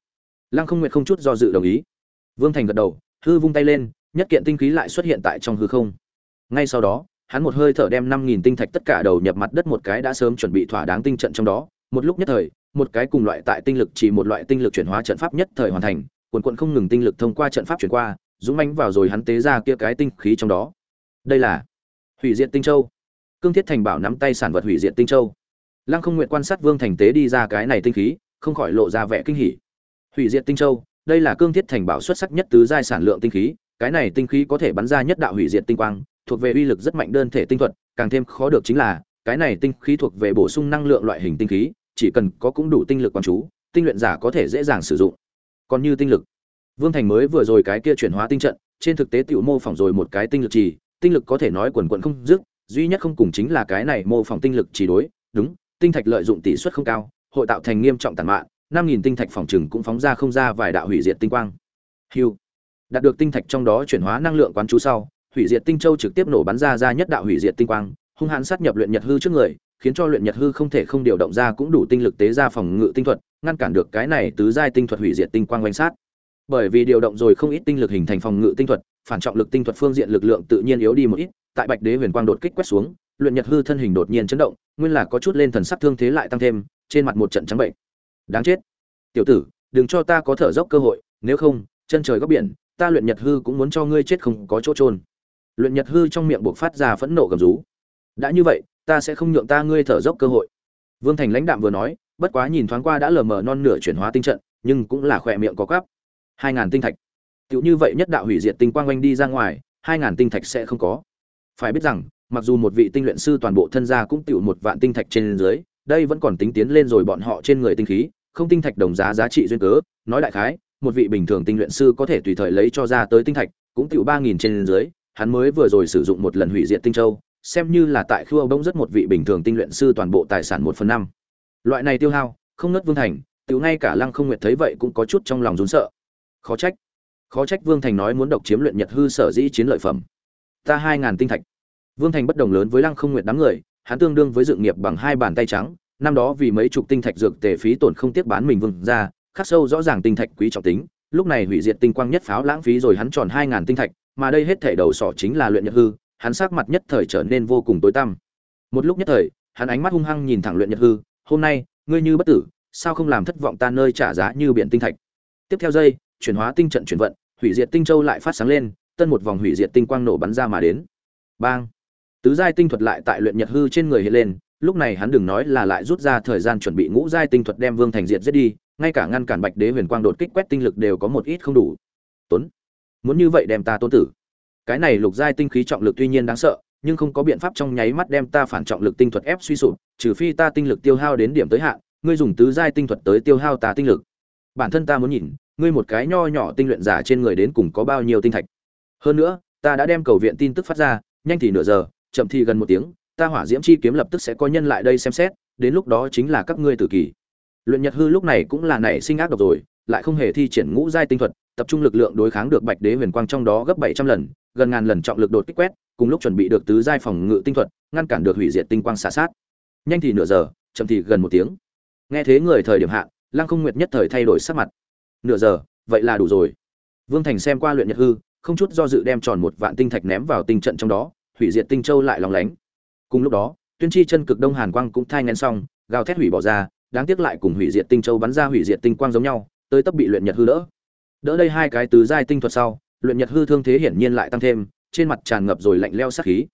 Lăng không nguyệt không chút do dự đồng ý. Vương Thành gật đầu, hư vung tay lên, nhất kiện tinh khí lại xuất hiện tại trong hư không. Ngay sau đó, hắn một hơi thở đem 5000 tinh thạch tất cả đầu nhập mặt đất một cái đã sớm chuẩn bị thỏa đáng tinh trận trong đó, một lúc nhất thời, một cái cùng loại tại tinh lực chỉ một loại tinh lực chuyển hóa trận pháp nhất thời hoàn thành, quần quần không ngừng tinh lực thông qua trận pháp chuyển qua, dũng mãnh vào rồi hắn tế ra kia cái tinh khí trong đó. Đây là Hủy Diệt Tinh Châu. Cương Thiết Thành bảo nắm tay sản vật Hủy Diệt Tinh Châu. Lăng Không Nguyệt quan sát Vương Thành tế đi ra cái này tinh khí, không khỏi lộ ra vẻ kinh hỉ. Hủy Diệt Tinh Châu, đây là cương thiết thành bảo xuất sắc nhất tứ giai sản lượng tinh khí cái này tinh khí có thể bắn ra nhất đạo hủy diệt tinh quang thuộc về uy lực rất mạnh đơn thể tinh thuật càng thêm khó được chính là cái này tinh khí thuộc về bổ sung năng lượng loại hình tinh khí chỉ cần có cũng đủ tinh lực quan chú tinh luyện giả có thể dễ dàng sử dụng còn như tinh lực Vương Thành mới vừa rồi cái kia chuyển hóa tinh trận, trên thực tế tiểu mô phỏng rồi một cái tinh lực trì, tinh lực có thể nói quần quần không dứt, duy nhất không cùng chính là cái này mô phỏng tinh lực trì đối, đúng, tinh thạch lợi dụng tỷ suất không cao, hội tạo thành nghiêm trọng tàn mạn, 5000 tinh thạch phòng trừng cũng phóng ra không ra vài đạo hủy diệt tinh quang. Hưu. Đạt được tinh thạch trong đó chuyển hóa năng lượng quán chú sau, hủy diệt tinh châu trực tiếp nổ bắn ra ra nhất đạo hủy diệt tinh quang, hung hãn sát nhập luyện nhật hư trước người, khiến cho luyện nhật hư không thể không điều động ra cũng đủ tinh lực tế ra phòng ngự tinh thuật, ngăn cản được cái này tứ giai tinh thuật hủy diệt tinh quang quanh sát. Bởi vì điều động rồi không ít tinh lực hình thành phòng ngự tinh thuật, phản trọng lực tinh thuật phương diện lực lượng tự nhiên yếu đi một ít, tại Bạch Đế Huyền Quang đột kích quét xuống, luyện nhật hư thân hình đột nhiên chấn động, nguyên là có chút lên thần sắc thương thế lại tăng thêm, trên mặt một trận trắng bệnh. Đáng chết. Tiểu tử, đừng cho ta có thở dốc cơ hội, nếu không, chân trời góc biển, ta luyện nhật hư cũng muốn cho ngươi chết không có chỗ trôn. Luyện nhật hư trong miệng buộc phát ra phẫn nộ gầm rú. Đã như vậy, ta sẽ không nhượng ta ngươi thở dốc cơ hội. Vương Thành lãnh đạm vừa nói, bất quá nhìn thoáng qua đã lờ mờ non nửa chuyển hóa tinh trận, nhưng cũng là khỏe miệng có cắp. Hai ngàn tinh thạch. tựu như vậy nhất đạo hủy diệt tinh quang oanh đi ra ngoài, hai ngàn tinh thạch sẽ không có. Phải biết rằng, mặc dù một vị tinh luyện sư toàn bộ thân gia cũng tựu một vạn tinh thạch trên dưới, đây vẫn còn tính tiến lên rồi bọn họ trên người tinh khí, không tinh thạch đồng giá giá trị duyên cớ, nói đại khái, một vị bình thường tinh luyện sư có thể tùy thời lấy cho ra tới tinh thạch, cũng tựu ba nghìn trên dưới, hắn mới vừa rồi sử dụng một lần hủy diệt tinh châu, xem như là tại khu âu đông rất một vị bình thường tinh luyện sư toàn bộ tài sản một phần năm loại này tiêu hao không nớt vương thành tiểu ngay cả lăng không nguyệt thấy vậy cũng có chút trong lòng rún sợ khó trách khó trách vương thành nói muốn độc chiếm luyện nhật hư sở dĩ chiến lợi phẩm ta hai ngàn tinh thạch vương thành bất đồng lớn với lăng không Nguyện đám người hắn tương đương với dự nghiệp bằng hai bàn tay trắng năm đó vì mấy chục tinh thạch dược tề phí tổn không tiếc bán mình vương ra khắc sâu rõ ràng tinh thạch quý trọng tính lúc này hủy diệt tinh quang nhất pháo lãng phí rồi hắn tròn hai ngàn tinh thạch mà đây hết thể đầu sỏ chính là luyện nhật hư hắn sắc mặt nhất thời trở nên vô cùng tối tăm. Một lúc nhất thời, hắn ánh mắt hung hăng nhìn thẳng luyện nhật hư, "Hôm nay, ngươi như bất tử, sao không làm thất vọng ta nơi trả giá như biển tinh thạch?" Tiếp theo giây, chuyển hóa tinh trận chuyển vận, hủy diệt tinh châu lại phát sáng lên, tân một vòng hủy diệt tinh quang nổ bắn ra mà đến. Bang! Tứ giai tinh thuật lại tại luyện nhật hư trên người hiện lên, lúc này hắn đừng nói là lại rút ra thời gian chuẩn bị ngũ giai tinh thuật đem Vương Thành diệt giết đi, ngay cả ngăn cản Bạch Đế Huyền Quang đột kích quét tinh lực đều có một ít không đủ. Tuấn, muốn như vậy đem ta tôn tử cái này lục giai tinh khí trọng lực tuy nhiên đáng sợ nhưng không có biện pháp trong nháy mắt đem ta phản trọng lực tinh thuật ép suy sụp trừ phi ta tinh lực tiêu hao đến điểm tới hạn ngươi dùng tứ giai tinh thuật tới tiêu hao ta tinh lực bản thân ta muốn nhìn ngươi một cái nho nhỏ tinh luyện giả trên người đến cùng có bao nhiêu tinh thạch hơn nữa ta đã đem cầu viện tin tức phát ra nhanh thì nửa giờ chậm thì gần một tiếng ta hỏa diễm chi kiếm lập tức sẽ có nhân lại đây xem xét đến lúc đó chính là các ngươi tử kỳ luyện nhật hư lúc này cũng là nảy sinh ác độc rồi lại không hề thi triển ngũ giai tinh thuật tập trung lực lượng đối kháng được bạch đế huyền quang trong đó gấp bảy trăm lần gần ngàn lần trọng lực đột kích quét, cùng lúc chuẩn bị được tứ giai phòng ngự tinh thuật, ngăn cản được hủy diệt tinh quang xả sát. Nhanh thì nửa giờ, chậm thì gần một tiếng. Nghe thế người thời điểm hạ, Lăng Không Nguyệt nhất thời thay đổi sắc mặt. Nửa giờ, vậy là đủ rồi. Vương Thành xem qua luyện nhật hư, không chút do dự đem tròn một vạn tinh thạch ném vào tinh trận trong đó, hủy diệt tinh châu lại lòng lánh. Cùng lúc đó, Tuyên Chi chân cực đông hàn quang cũng thai ngén xong, gào thét hủy bỏ ra, đáng tiếc lại cùng hủy diệt tinh châu bắn ra hủy diệt tinh quang giống nhau, tới tấp bị luyện nhật hư đỡ. Đỡ đây hai cái tứ giai tinh thuật sau, luyện nhật hư thương thế hiển nhiên lại tăng thêm trên mặt tràn ngập rồi lạnh leo sát khí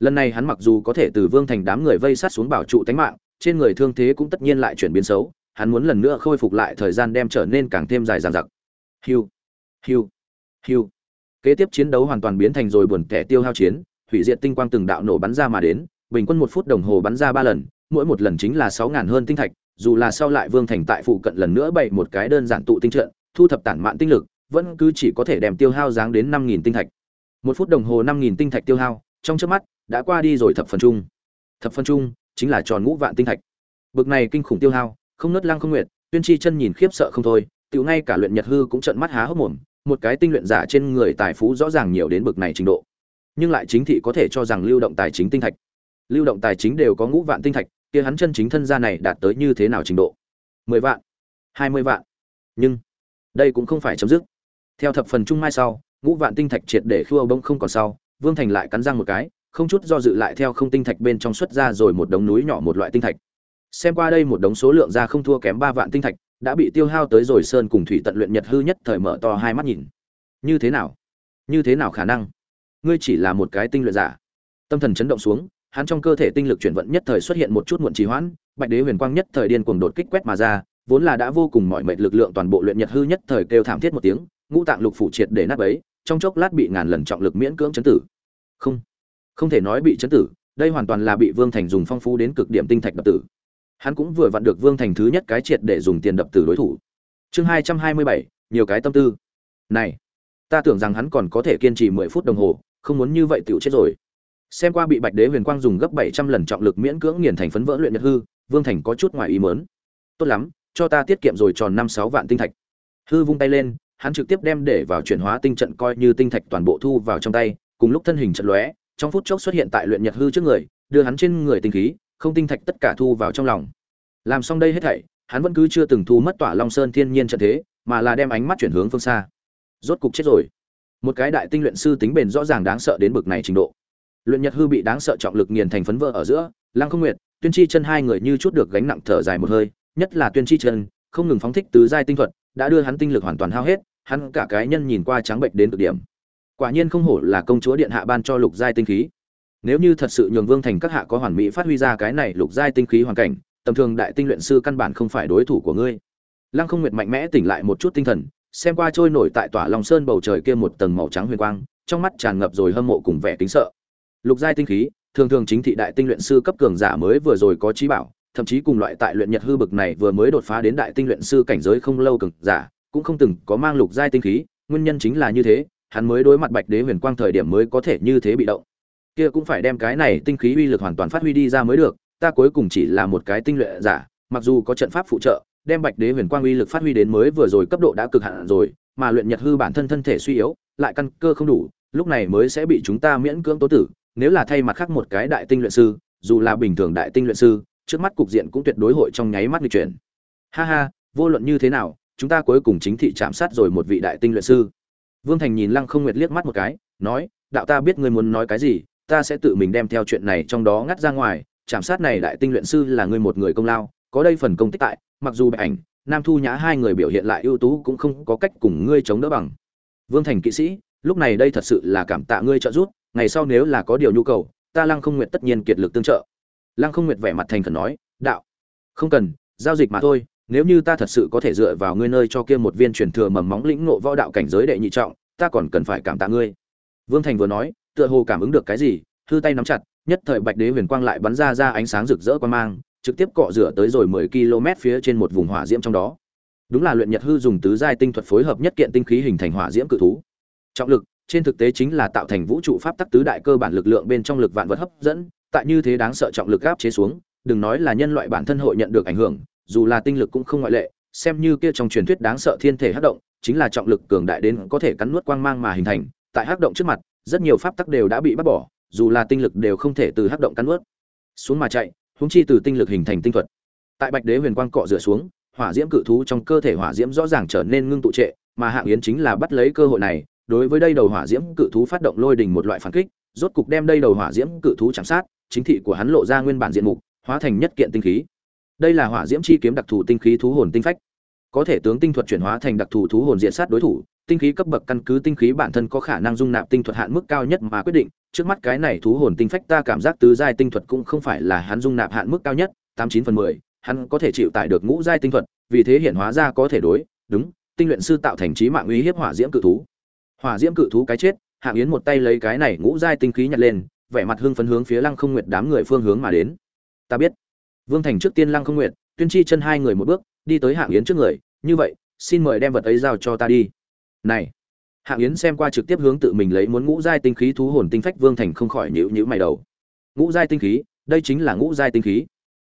lần này hắn mặc dù có thể từ vương thành đám người vây sát xuống bảo trụ tánh mạng trên người thương thế cũng tất nhiên lại chuyển biến xấu hắn muốn lần nữa khôi phục lại thời gian đem trở nên càng thêm dài dằng dặc. Hiu hiu hiu. Kế tiếp chiến đấu hoàn toàn biến thành rồi buồn tẻ tiêu hao chiến, hủy diệt tinh quang từng đạo nổ bắn ra mà đến, bình quân một phút đồng hồ bắn ra ba lần, mỗi một lần chính là sáu ngàn hơn tinh thạch, dù là sau lại vương thành tại phụ cận lần nữa bày một cái đơn giản tụ tinh trận, thu thập tản mạn tinh lực, vẫn cứ chỉ có thể đem tiêu hao dáng đến năm nghìn tinh thạch. Một phút đồng hồ năm nghìn tinh thạch tiêu hao, trong chớp mắt, đã qua đi rồi thập phần chung. Thập phần chung, chính là tròn ngũ vạn tinh thạch. Bực này kinh khủng tiêu hao không nớt lăng không nguyệt, tuyên chi chân nhìn khiếp sợ không thôi tự ngay cả luyện nhật hư cũng trợn mắt há hốc mồm một cái tinh luyện giả trên người tài phú rõ ràng nhiều đến bực này trình độ. Nhưng lại chính thị có thể cho rằng lưu động tài chính tinh thạch. Lưu động tài chính đều có ngũ vạn tinh thạch kia hắn chân chính thân gia này đạt tới như thế nào trình độ? Mười vạn hai mươi vạn. Nhưng đây cũng không phải chấm dứt. Theo thập phần trung mai sau ngũ vạn tinh thạch triệt để khua bông không còn sau vương thành lại cắn răng một cái không chút do dự lại theo không tinh thạch bên trong xuất ra rồi một đống núi nhỏ một loại tinh thạch xem qua đây một đống số lượng ra không thua kém ba vạn tinh thạch đã bị tiêu hao tới rồi sơn cùng thủy tận luyện nhật hư nhất thời mở to hai mắt nhìn như thế nào như thế nào khả năng ngươi chỉ là một cái tinh luyện giả tâm thần chấn động xuống hắn trong cơ thể tinh lực chuyển vận nhất thời xuất hiện một chút muộn trì hoãn bạch đế huyền quang nhất thời điên cuồng đột kích quét mà ra vốn là đã vô cùng mỏi mệt lực lượng toàn bộ luyện nhật hư nhất thời kêu thảm thiết một tiếng ngũ tạng lục phủ triệt để nát bấy, trong chốc lát bị ngàn lần trọng lực miễn cưỡng chấn tử. Không, không thể nói bị chấn tử, đây hoàn toàn là bị Vương Thành dùng phong phú đến cực điểm tinh thạch đập tử. Hắn cũng vừa vặn được Vương Thành thứ nhất cái triệt để dùng tiền đập từ đối thủ. Chương hai trăm hai mươi bảy, nhiều cái tâm tư. này, ta tưởng rằng hắn còn có thể kiên trì mười phút đồng hồ, không muốn như vậy tựu chết rồi xem qua bị bạch đế huyền quang dùng gấp bảy trăm lần trọng lực miễn cưỡng nghiền thành phấn vỡ luyện nhật hư, vương thành có chút ngoài ý mớn tốt lắm, cho ta tiết kiệm rồi tròn năm sáu vạn tinh thạch hư vung tay lên, hắn trực tiếp đem để vào chuyển hóa tinh trận coi như tinh thạch toàn bộ thu vào trong tay, cùng lúc thân hình trận lóe, trong phút chốc xuất hiện tại luyện nhật hư trước người, đưa hắn trên người tinh khí không tinh thạch tất cả thu vào trong lòng. Làm xong đây hết thảy, hắn vẫn cứ chưa từng thu mất tỏa long sơn thiên nhiên trận thế, mà là đem ánh mắt chuyển hướng phương xa. Rốt cục chết rồi. Một cái đại tinh luyện sư tính bền rõ ràng đáng sợ đến bực này trình độ. Luyện nhật hư bị đáng sợ trọng lực nghiền thành phấn vỡ ở giữa, lăng không nguyệt, tuyên chi chân hai người như chút được gánh nặng thở dài một hơi, nhất là tuyên chi chân, không ngừng phóng thích tứ giai tinh thuật, đã đưa hắn tinh lực hoàn toàn hao hết, hắn cả cái nhân nhìn qua trắng bệnh đến cực điểm. Quả nhiên không hổ là công chúa điện hạ ban cho lục giai tinh khí nếu như thật sự nhường vương thành các hạ có hoàn mỹ phát huy ra cái này lục giai tinh khí hoàn cảnh, tầm thường đại tinh luyện sư căn bản không phải đối thủ của ngươi. Lăng không nguyệt mạnh mẽ tỉnh lại một chút tinh thần, xem qua trôi nổi tại tỏa lòng sơn bầu trời kia một tầng màu trắng huyền quang, trong mắt tràn ngập rồi hâm mộ cùng vẻ kính sợ. Lục giai tinh khí, thường thường chính thị đại tinh luyện sư cấp cường giả mới vừa rồi có trí bảo, thậm chí cùng loại tại luyện nhật hư bực này vừa mới đột phá đến đại tinh luyện sư cảnh giới không lâu cường giả, cũng không từng có mang lục giai tinh khí, nguyên nhân chính là như thế, hắn mới đối mặt bạch đế huyền quang thời điểm mới có thể như thế bị động kia cũng phải đem cái này tinh khí uy lực hoàn toàn phát huy đi ra mới được, ta cuối cùng chỉ là một cái tinh luyện giả, mặc dù có trận pháp phụ trợ, đem bạch đế huyền quang uy lực phát huy đến mới vừa rồi cấp độ đã cực hạn rồi, mà luyện nhật hư bản thân thân thể suy yếu, lại căn cơ không đủ, lúc này mới sẽ bị chúng ta miễn cưỡng tố tử, nếu là thay mặt khác một cái đại tinh luyện sư, dù là bình thường đại tinh luyện sư, trước mắt cục diện cũng tuyệt đối hội trong nháy mắt lịch chuyển. Ha ha, vô luận như thế nào, chúng ta cuối cùng chính thị chạm sát rồi một vị đại tinh luyện sư. Vương thành nhìn lăng không nguyệt liếc mắt một cái, nói, đạo ta biết ngươi muốn nói cái gì ta sẽ tự mình đem theo chuyện này trong đó ngắt ra ngoài chạm sát này đại tinh luyện sư là ngươi một người công lao, có đây phần công tích tại, mặc dù bệ ảnh, nam thu nhã hai người biểu hiện lại ưu tú cũng không có cách cùng ngươi chống đỡ bằng. Vương thành kỵ sĩ, lúc này đây thật sự là cảm tạ ngươi trợ giúp, ngày sau nếu là có điều nhu cầu, ta lăng không nguyện tất nhiên kiệt lực tương trợ. Lăng không nguyện vẻ mặt thành khẩn nói, đạo, không cần, giao dịch mà thôi, nếu như ta thật sự có thể dựa vào ngươi nơi cho kia một viên truyền thừa mầm móng lĩnh ngộ võ đạo cảnh giới đệ nhị trọng, ta còn cần phải cảm tạ ngươi. Vương thành vừa nói tựa hồ cảm ứng được cái gì hư tay nắm chặt nhất thời bạch đế huyền quang lại bắn ra ra ánh sáng rực rỡ quan mang trực tiếp cọ rửa tới rồi 10 km phía trên một vùng hỏa diễm trong đó. Đúng là luyện Nhật hư dùng tứ giai tinh thuật phối hợp nhất kiện tinh khí hình thành hỏa diễm cự thú. Trọng lực, trên thực tế chính là tạo thành vũ trụ pháp tắc tứ đại cơ bản lực lượng bên trong lực vạn vật hấp dẫn, tại như thế đáng sợ trọng lực áp chế xuống, đừng nói là nhân loại bản thân hội nhận được ảnh hưởng, dù là tinh lực cũng không ngoại lệ, xem như kia trong truyền thuyết đáng sợ thiên thể hắc động, chính là trọng lực cường đại đến có thể cắn nuốt quang mang mà hình thành, tại hắc động trước mặt, rất nhiều pháp tắc đều đã bị bắt bỏ, dù là tinh lực đều không thể từ hắc động cắn nuốt. Xuống mà chạy, húng chi từ tinh lực hình thành tinh thuật. Tại Bạch Đế Huyền Quang cọ rửa xuống, hỏa diễm cự thú trong cơ thể hỏa diễm rõ ràng trở nên ngưng tụ trệ, mà Hạng Yến chính là bắt lấy cơ hội này, đối với đây đầu hỏa diễm cự thú phát động lôi đình một loại phản kích, rốt cục đem đây đầu hỏa diễm cự thú chạm sát, chính thị của hắn lộ ra nguyên bản diện mục, hóa thành nhất kiện tinh khí. Đây là hỏa diễm chi kiếm đặc thù tinh khí thú hồn tinh phách, có thể tướng tinh thuật chuyển hóa thành đặc thù thú hồn diện sát đối thủ, tinh khí cấp bậc căn cứ tinh khí bản thân có khả năng dung nạp tinh thuật hạn mức cao nhất mà quyết định, trước mắt cái này thú hồn tinh phách ta cảm giác tứ giai tinh thuật cũng không phải là hắn dung nạp hạn mức cao nhất, tám chín phần mười, hắn có thể chịu tải được ngũ giai tinh thuật, vì thế hiện hóa ra có thể đối, đúng, tinh luyện sư tạo thành trí mạng uy hiếp hỏa diễm cự thú. Hỏa diễm cự thú cái chết, Hạng Yến một tay lấy cái này ngũ giai tinh khí nhặt lên, vẻ mặt hưng phấn hướng phía Lăng Không Nguyệt đám người phương hướng mà đến. Ta biết. Vương Thành trước tiên Lăng Không Nguyệt, Tuyên Chi chân hai người một bước, đi tới Hạng Yến trước người, như vậy, xin mời đem vật ấy giao cho ta đi. Này, hạng yến xem qua trực tiếp hướng tự mình lấy muốn ngũ giai tinh khí thú hồn tinh phách vương thành không khỏi nhữ nhữ mày đầu. Ngũ giai tinh khí đây chính là ngũ giai tinh khí.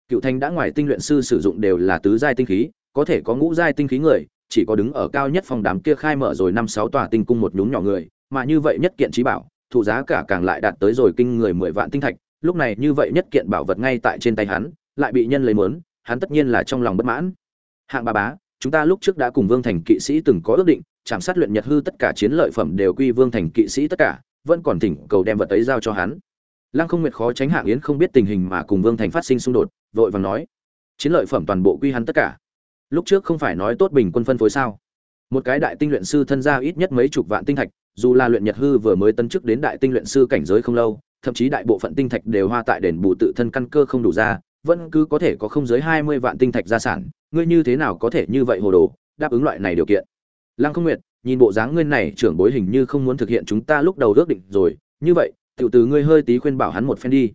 Cựu thành đã ngoài tinh luyện sư sử dụng đều là tứ giai tinh khí có thể có ngũ giai tinh khí người chỉ có đứng ở cao nhất phòng đám kia khai mở rồi năm sáu tòa tinh cung một nhúm nhỏ người mà như vậy nhất kiện trí bảo thụ giá cả càng lại đạt tới rồi kinh người mười vạn tinh thạch lúc này như vậy nhất kiện bảo vật ngay tại trên tay hắn lại bị nhân lấy mớn hắn tất nhiên là trong lòng bất mãn. Hạng ba bá chúng ta lúc trước đã cùng vương thành kỵ sĩ từng có ước định chạm sát luyện nhật hư tất cả chiến lợi phẩm đều quy vương thành kỵ sĩ tất cả, vẫn còn thỉnh cầu đem vật ấy giao cho hắn. Lăng không nguyệt khó tránh hạng yến không biết tình hình mà cùng vương thành phát sinh xung đột, vội vàng nói, chiến lợi phẩm toàn bộ quy hắn tất cả. Lúc trước không phải nói tốt bình quân phân phối sao? Một cái đại tinh luyện sư thân gia ít nhất mấy chục vạn tinh thạch, dù là luyện nhật hư vừa mới tấn chức đến đại tinh luyện sư cảnh giới không lâu, thậm chí đại bộ phận tinh thạch đều hoa tại đền bù tự thân căn cơ không đủ ra vẫn cứ có thể có không dưới hai mươi vạn tinh thạch gia sản, ngươi như thế nào có thể như vậy hồ đồ, đáp ứng loại này điều kiện? Lăng không nguyệt, nhìn bộ dáng ngươi này trưởng bối hình như không muốn thực hiện chúng ta lúc đầu ước định rồi, như vậy, tiểu từ ngươi hơi tí khuyên bảo hắn một phen đi.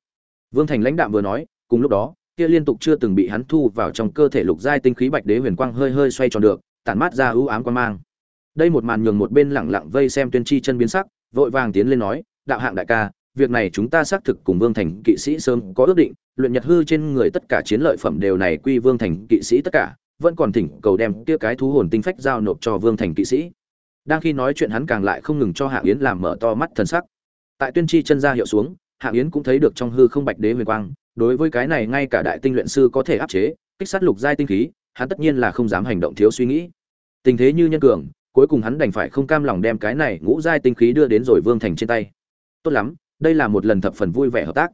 Vương thành lãnh đạm vừa nói, cùng lúc đó, kia liên tục chưa từng bị hắn thu vào trong cơ thể lục giai tinh khí bạch đế huyền quang hơi hơi xoay tròn được, tản mát ra ưu ám quan mang. Đây một màn nhường một bên lẳng lặng vây xem tuyên chi chân biến sắc, vội vàng tiến lên nói, đạo hạng đại ca việc này chúng ta xác thực cùng vương thành kỵ sĩ sớm có ước định, luyện nhật hư trên người tất cả chiến lợi phẩm đều này quy vương thành kỵ sĩ tất cả, vẫn còn thỉnh cầu đem kia cái thú hồn tinh phách giao nộp cho vương thành kỵ sĩ. Đang khi nói chuyện hắn càng lại không ngừng cho Hạ yến làm mở to mắt thần sắc. Tại tuyên chi chân ra hiệu xuống, Hạ yến cũng thấy được trong hư không bạch đế huyền quang, đối với cái này ngay cả đại tinh luyện sư có thể áp chế, kích sát lục giai tinh khí, hắn tất nhiên là không dám hành động thiếu suy nghĩ. Tình thế như nhân cường, cuối cùng hắn đành phải không cam lòng đem cái này ngũ giai tinh khí đưa đến rồi vương thành trên tay. Tốt lắm đây là một lần thập phần vui vẻ hợp tác.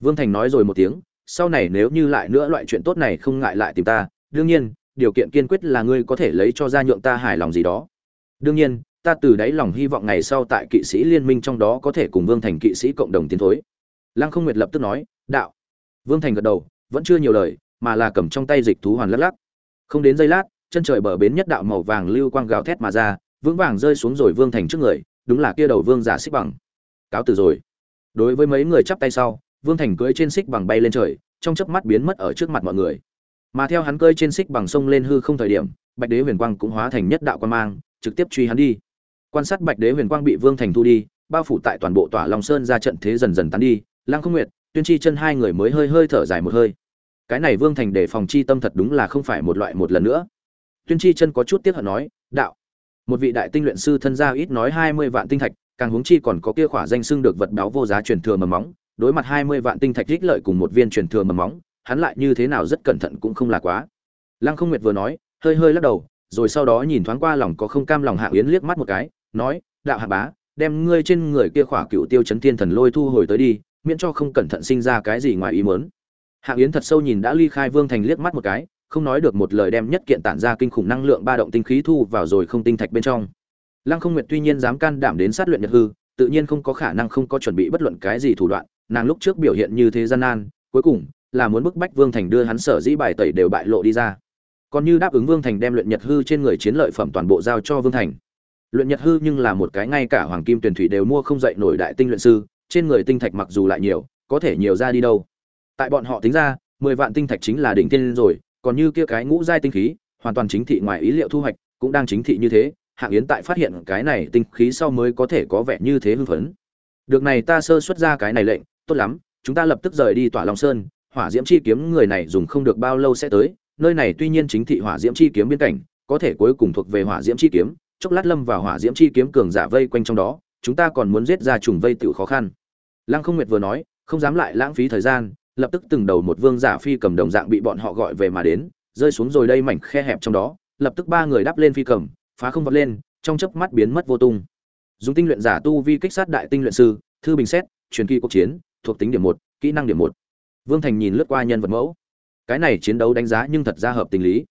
Vương thành nói rồi một tiếng, sau này nếu như lại nữa loại chuyện tốt này không ngại lại tìm ta, đương nhiên, điều kiện kiên quyết là ngươi có thể lấy cho ra nhượng ta hài lòng gì đó. Đương nhiên, ta từ đáy lòng hy vọng ngày sau tại kỵ sĩ liên minh trong đó có thể cùng vương thành kỵ sĩ cộng đồng tiến thối. Lăng không nguyệt lập tức nói, đạo. Vương thành gật đầu, vẫn chưa nhiều lời, mà là cầm trong tay dịch thú hoàn lắc lắc. Không đến giây lát, chân trời bờ bến nhất đạo màu vàng lưu quang gào thét mà ra, vững vàng rơi xuống rồi vương thành trước người, đúng là kia đầu vương giả xích bằng. Cáo từ rồi đối với mấy người chắp tay sau, vương thành cưỡi trên xích bằng bay lên trời, trong chớp mắt biến mất ở trước mặt mọi người. Mà theo hắn cơi trên xích bằng sông lên hư không thời điểm, bạch đế huyền quang cũng hóa thành nhất đạo quan mang, trực tiếp truy hắn đi. Quan sát bạch đế huyền quang bị vương thành thu đi, bao phủ tại toàn bộ tỏa long sơn ra trận thế dần dần tán đi, lăng không nguyệt, tuyên chi chân hai người mới hơi hơi thở dài một hơi. Cái này vương thành để phòng chi tâm thật đúng là không phải một loại một lần nữa. Tuyên chi chân có chút tiếc hận nói, đạo, một vị đại tinh luyện sư thân gia ít nói hai mươi vạn tinh thạch càng huống chi còn có kia khỏa danh xưng được vật báo vô giá truyền thừa mầm móng, đối mặt hai mươi vạn tinh thạch rích lợi cùng một viên truyền thừa mầm móng, hắn lại như thế nào rất cẩn thận cũng không là quá. Lăng không nguyệt vừa nói, hơi hơi lắc đầu, rồi sau đó nhìn thoáng qua lòng có không cam lòng hạ yến liếc mắt một cái, nói, đạo hạ bá, đem ngươi trên người kia khỏa cựu tiêu chấn thiên thần lôi thu hồi tới đi, miễn cho không cẩn thận sinh ra cái gì ngoài ý mớn hạ yến thật sâu nhìn đã ly khai vương thành liếc mắt một cái, không nói được một lời đem nhất kiện tản ra kinh khủng năng lượng ba động tinh khí thu vào rồi không tinh thạch bên trong lăng không nguyệt tuy nhiên dám can đảm đến sát luyện nhật hư, tự nhiên không có khả năng không có chuẩn bị bất luận cái gì thủ đoạn, nàng lúc trước biểu hiện như thế gian nan, cuối cùng là muốn bức bách vương thành đưa hắn sở dĩ bài tẩy đều bại lộ đi ra. Còn như đáp ứng vương thành đem luyện nhật hư trên người chiến lợi phẩm toàn bộ giao cho vương thành. Luyện nhật hư nhưng là một cái ngay cả hoàng kim tuyển thủy đều mua không dậy nổi đại tinh luyện sư, trên người tinh thạch mặc dù lại nhiều, có thể nhiều ra đi đâu. Tại bọn họ tính ra, mười vạn tinh thạch chính là đỉnh tiên rồi, còn như kia cái ngũ giai tinh khí, hoàn toàn chính thị ngoài ý liệu thu hoạch, cũng đang chính thị như thế hạng yến tại phát hiện cái này tinh khí sau mới có thể có vẻ như thế hưng phấn. Được này ta sơ xuất ra cái này lệnh, tốt lắm, chúng ta lập tức rời đi tỏa long sơn, hỏa diễm chi kiếm người này dùng không được bao lâu sẽ tới, nơi này tuy nhiên chính thị hỏa diễm chi kiếm biên cảnh, có thể cuối cùng thuộc về hỏa diễm chi kiếm, chốc lát lâm vào hỏa diễm chi kiếm cường giả vây quanh trong đó, chúng ta còn muốn giết ra trùng vây tự khó khăn. Lăng không nguyệt vừa nói, không dám lại lãng phí thời gian, lập tức từng đầu một vương giả phi cầm đồng dạng bị bọn họ gọi về mà đến, rơi xuống rồi đây mảnh khe hẹp trong đó, lập tức ba người đáp lên phi cầm phá không vọt lên, trong chớp mắt biến mất vô tung. Dùng tinh luyện giả tu vi kích sát đại tinh luyện sư, thư bình xét, truyền kỳ cuộc chiến, thuộc tính điểm một, kỹ năng điểm một. Vương thành nhìn lướt qua nhân vật mẫu. Cái này chiến đấu đánh giá nhưng thật ra hợp tình lý.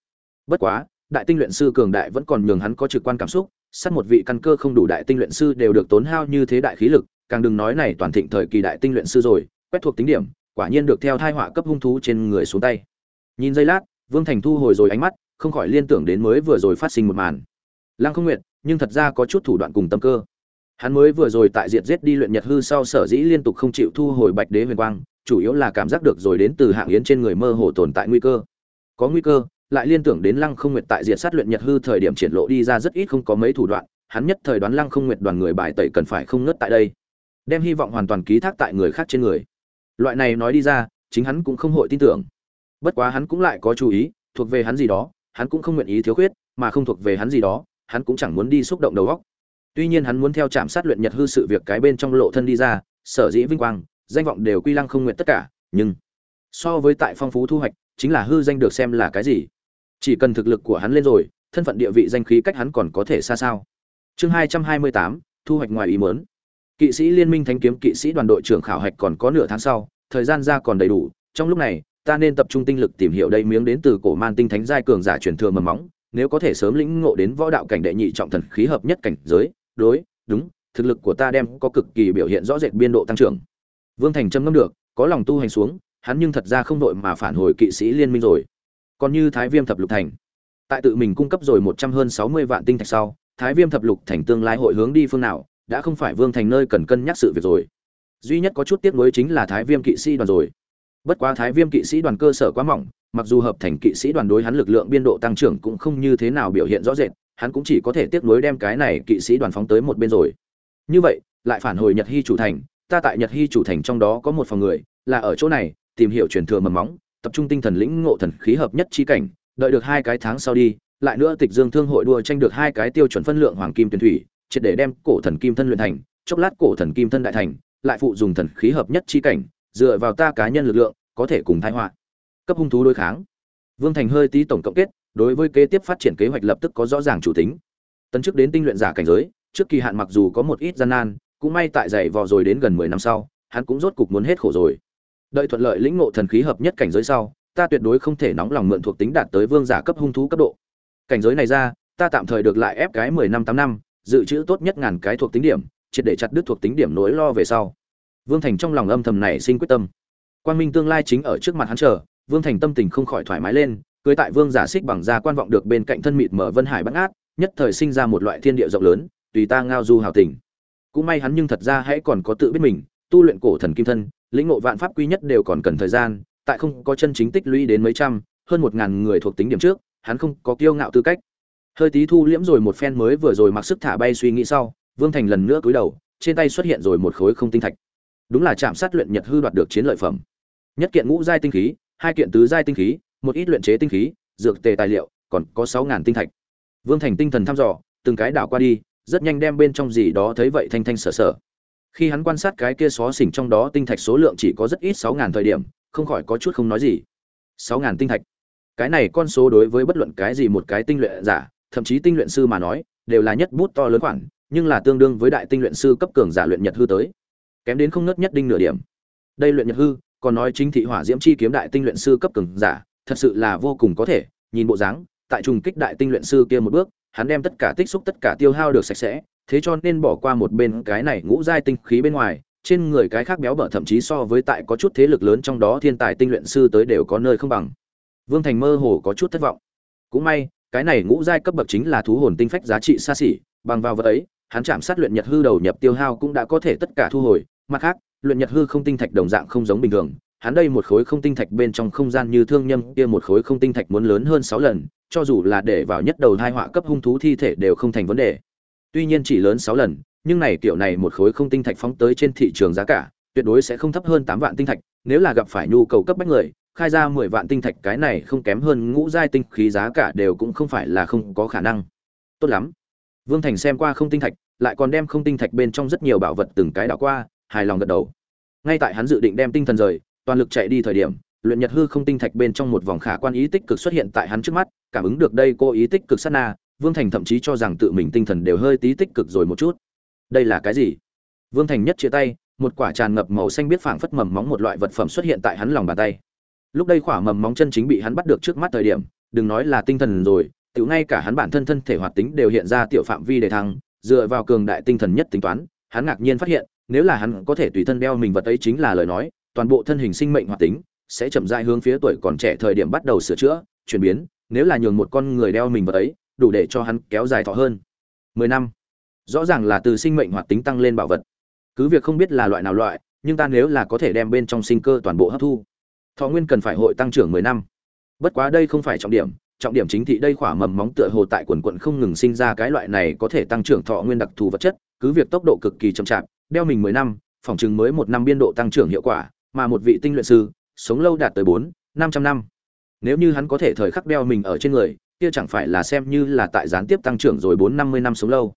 Bất quá, đại tinh luyện sư cường đại vẫn còn nhường hắn có trực quan cảm xúc, sát một vị căn cơ không đủ đại tinh luyện sư đều được tốn hao như thế đại khí lực, càng đừng nói này toàn thịnh thời kỳ đại tinh luyện sư rồi, quét thuộc tính điểm, quả nhiên được theo thai họa cấp hung thú trên người xuống tay. Nhìn giây lát, vương thành thu hồi rồi ánh mắt, không khỏi liên tưởng đến mới vừa rồi phát sinh một màn lăng không nguyệt, nhưng thật ra có chút thủ đoạn cùng tâm cơ. Hắn mới vừa rồi tại diệt giết đi luyện nhật hư sau sở dĩ liên tục không chịu thu hồi bạch đế huyền quang, chủ yếu là cảm giác được rồi đến từ hạng yến trên người mơ hồ tồn tại nguy cơ. Có nguy cơ, lại liên tưởng đến lăng không nguyệt tại diệt sát luyện nhật hư thời điểm triển lộ đi ra rất ít không có mấy thủ đoạn, hắn nhất thời đoán lăng không nguyệt đoàn người bài tẩy cần phải không ngớt tại đây. Đem hy vọng hoàn toàn ký thác tại người khác trên người. Loại này nói đi ra, chính hắn cũng không hội tin tưởng. Bất quá hắn cũng lại có chú ý, thuộc về hắn gì đó, hắn cũng không nguyện ý thiếu khuyết, mà không thuộc về hắn gì đó hắn cũng chẳng muốn đi xúc động đầu góc tuy nhiên hắn muốn theo trạm sát luyện nhật hư sự việc cái bên trong lộ thân đi ra, sở dĩ vinh quang, danh vọng đều quy lăng không nguyện tất cả, nhưng so với tại phong phú thu hoạch, chính là hư danh được xem là cái gì. Chỉ cần thực lực của hắn lên rồi, thân phận địa vị danh khí cách hắn còn có thể xa sao. Chương hai trăm hai mươi tám, thu hoạch ngoài ý mớn kỵ sĩ liên minh thanh kiếm, kỵ sĩ đoàn đội trưởng khảo hạch còn có nửa tháng sau, thời gian ra còn đầy đủ, trong lúc này, ta nên tập trung tinh lực tìm hiểu đây miếng đến từ cổ man tinh thánh giai cường giả truyền thừa mầm móng nếu có thể sớm lĩnh ngộ đến võ đạo cảnh đệ nhị trọng thần khí hợp nhất cảnh giới, đối, đúng, thực lực của ta đem có cực kỳ biểu hiện rõ rệt biên độ tăng trưởng. Vương thành châm ngâm được, có lòng tu hành xuống, hắn nhưng thật ra không đội mà phản hồi kỵ sĩ liên minh rồi. Còn như thái viêm thập lục thành. Tại tự mình cung cấp rồi một trăm hơn sáu mươi vạn tinh thạch sau, thái viêm thập lục thành tương lai hội hướng đi phương nào, đã không phải vương thành nơi cần cân nhắc sự việc rồi. Duy nhất có chút tiếc nuối chính là thái viêm kỵ sĩ đoàn rồi bất quá thái viêm kỵ sĩ đoàn cơ sở quá mỏng, mặc dù hợp thành kỵ sĩ đoàn đối hắn lực lượng biên độ tăng trưởng cũng không như thế nào biểu hiện rõ rệt, hắn cũng chỉ có thể tiếp nối đem cái này kỵ sĩ đoàn phóng tới một bên rồi. Như vậy, lại phản hồi nhật hy chủ thành, ta tại nhật hy chủ thành trong đó có một phòng người, là ở chỗ này, tìm hiểu truyền thừa mầm móng, tập trung tinh thần lĩnh ngộ thần khí hợp nhất chi cảnh, đợi được hai cái tháng sau đi, lại nữa tịch dương thương hội đua tranh được hai cái tiêu chuẩn phân lượng hoàng kim tuyển thủy, triệt để đem cổ thần kim thân luyện thành, chốc lát cổ thần kim thân đại thành, lại phụ dùng thần khí hợp nhất chi cảnh dựa vào ta cá nhân lực lượng, có thể cùng thái họa. Cấp hung thú đối kháng. Vương thành hơi tí tổng cộng kết, đối với kế tiếp phát triển kế hoạch lập tức có rõ ràng chủ tính. Tấn chức đến tinh luyện giả cảnh giới, trước kỳ hạn mặc dù có một ít gian nan, cũng may tại dạy vò rồi đến gần mười năm sau, hắn cũng rốt cục muốn hết khổ rồi. Đợi thuận lợi lĩnh ngộ thần khí hợp nhất cảnh giới sau, ta tuyệt đối không thể nóng lòng mượn thuộc tính đạt tới vương giả cấp hung thú cấp độ. Cảnh giới này ra, ta tạm thời được lại ép cái mười năm tám năm, dự trữ tốt nhất ngàn cái thuộc tính điểm, triệt để chặt đứt thuộc tính điểm nỗi lo về sau vương thành trong lòng âm thầm này sinh quyết tâm. Quang minh tương lai chính ở trước mặt hắn chờ, vương thành tâm tình không khỏi thoải mái lên, cưới tại vương giả xích bằng da quan vọng được bên cạnh thân mịt mở vân hải bắt át nhất thời sinh ra một loại thiên địa rộng lớn, tùy ta ngao du hào tình. Cũng may hắn nhưng thật ra hãy còn có tự biết mình, tu luyện cổ thần kim thân, lĩnh ngộ vạn pháp quy nhất đều còn cần thời gian, tại không có chân chính tích lũy đến mấy trăm, hơn một ngàn người thuộc tính điểm trước, hắn không có kiêu ngạo tư cách. Hơi tí thu liễm rồi một phen mới vừa rồi mặc sức thả bay suy nghĩ sau, vương thành lần nữa cúi đầu, trên tay xuất hiện rồi một khối không tinh thạch đúng là chạm sát luyện nhật hư đoạt được chiến lợi phẩm. Nhất kiện ngũ giai tinh khí, hai kiện tứ giai tinh khí, một ít luyện chế tinh khí, dược tề tài liệu, còn có sáu ngàn tinh thạch. Vương thành tinh thần thăm dò, từng cái đảo qua đi, rất nhanh đem bên trong gì đó thấy vậy thanh thanh sở sở. Khi hắn quan sát cái kia xó xỉnh trong đó tinh thạch số lượng chỉ có rất ít sáu ngàn thời điểm, không khỏi có chút không nói gì. Sáu ngàn tinh thạch. Cái này con số đối với bất luận cái gì một cái tinh luyện giả, thậm chí tinh luyện sư mà nói, đều là nhất bút to lớn khoản, nhưng là tương đương với đại tinh luyện sư cấp cường giả luyện nhật hư tới kém đến không nớt nhất đinh nửa điểm. Đây luyện nhật hư, còn nói chính thị hỏa diễm chi kiếm đại tinh luyện sư cấp cường giả, thật sự là vô cùng có thể, nhìn bộ dáng, tại trùng kích đại tinh luyện sư kia một bước, hắn đem tất cả tích xúc tất cả tiêu hao được sạch sẽ, thế cho nên bỏ qua một bên cái này ngũ giai tinh khí bên ngoài, trên người cái khác béo bở thậm chí so với tại có chút thế lực lớn trong đó thiên tài tinh luyện sư tới đều có nơi không bằng. Vương thành mơ hồ có chút thất vọng. Cũng may, cái này ngũ giai cấp bậc chính là thú hồn tinh phách giá trị xa xỉ, bằng vào vật ấy, hắn chạm sát luyện nhật hư đầu nhập tiêu hao cũng đã có thể tất cả thu hồi mặt khác, luyện nhật hư không tinh thạch đồng dạng không giống bình thường. Hắn đây một khối không tinh thạch bên trong không gian như thương nhâm, kia một khối không tinh thạch muốn lớn hơn sáu lần, cho dù là để vào nhất đầu hai họa cấp hung thú thi thể đều không thành vấn đề. Tuy nhiên chỉ lớn sáu lần, nhưng này kiểu này một khối không tinh thạch phóng tới trên thị trường giá cả, tuyệt đối sẽ không thấp hơn tám vạn tinh thạch, nếu là gặp phải nhu cầu cấp bách người, khai ra mười vạn tinh thạch cái này không kém hơn ngũ giai tinh khí giá cả đều cũng không phải là không có khả năng. Tốt lắm. Vương thành xem qua không tinh thạch, lại còn đem không tinh thạch bên trong rất nhiều bảo vật từng cái đảo qua hài lòng gật đầu. Ngay tại hắn dự định đem tinh thần rời, toàn lực chạy đi thời điểm, luyện nhật hư không tinh thạch bên trong một vòng khả quan ý tích cực xuất hiện tại hắn trước mắt, cảm ứng được đây cô ý tích cực sát na, vương thành thậm chí cho rằng tự mình tinh thần đều hơi tí tích cực rồi một chút. Đây là cái gì? Vương thành nhất chia tay, một quả tràn ngập màu xanh biết phảng phất mầm móng một loại vật phẩm xuất hiện tại hắn lòng bàn tay. Lúc đây quả mầm móng chân chính bị hắn bắt được trước mắt thời điểm, đừng nói là tinh thần rồi, tiểu ngay cả hắn bản thân thân thể hoạt tính đều hiện ra tiểu phạm vi để thăng, dựa vào cường đại tinh thần nhất tính toán, hắn ngạc nhiên phát hiện nếu là hắn có thể tùy thân đeo mình vật ấy chính là lời nói, toàn bộ thân hình sinh mệnh hoạt tính sẽ chậm rãi hướng phía tuổi còn trẻ thời điểm bắt đầu sửa chữa, chuyển biến, nếu là nhường một con người đeo mình vật ấy, đủ để cho hắn kéo dài thọ hơn. Mười năm. Rõ ràng là từ sinh mệnh hoạt tính tăng lên bảo vật. Cứ việc không biết là loại nào loại, nhưng ta nếu là có thể đem bên trong sinh cơ toàn bộ hấp thu, thọ nguyên cần phải hội tăng trưởng mười năm. Bất quá đây không phải trọng điểm trọng điểm chính thị đây khỏa mầm móng tựa hồ tại quần quận không ngừng sinh ra cái loại này có thể tăng trưởng thọ nguyên đặc thù vật chất, cứ việc tốc độ cực kỳ chậm chạp đeo mình mười năm phòng chừng mới một năm biên độ tăng trưởng hiệu quả, mà một vị tinh luyện sư, sống lâu đạt tới bốn, năm trăm năm. Nếu như hắn có thể thời khắc đeo mình ở trên người, kia chẳng phải là xem như là tại gián tiếp tăng trưởng rồi bốn, năm mươi năm sống lâu.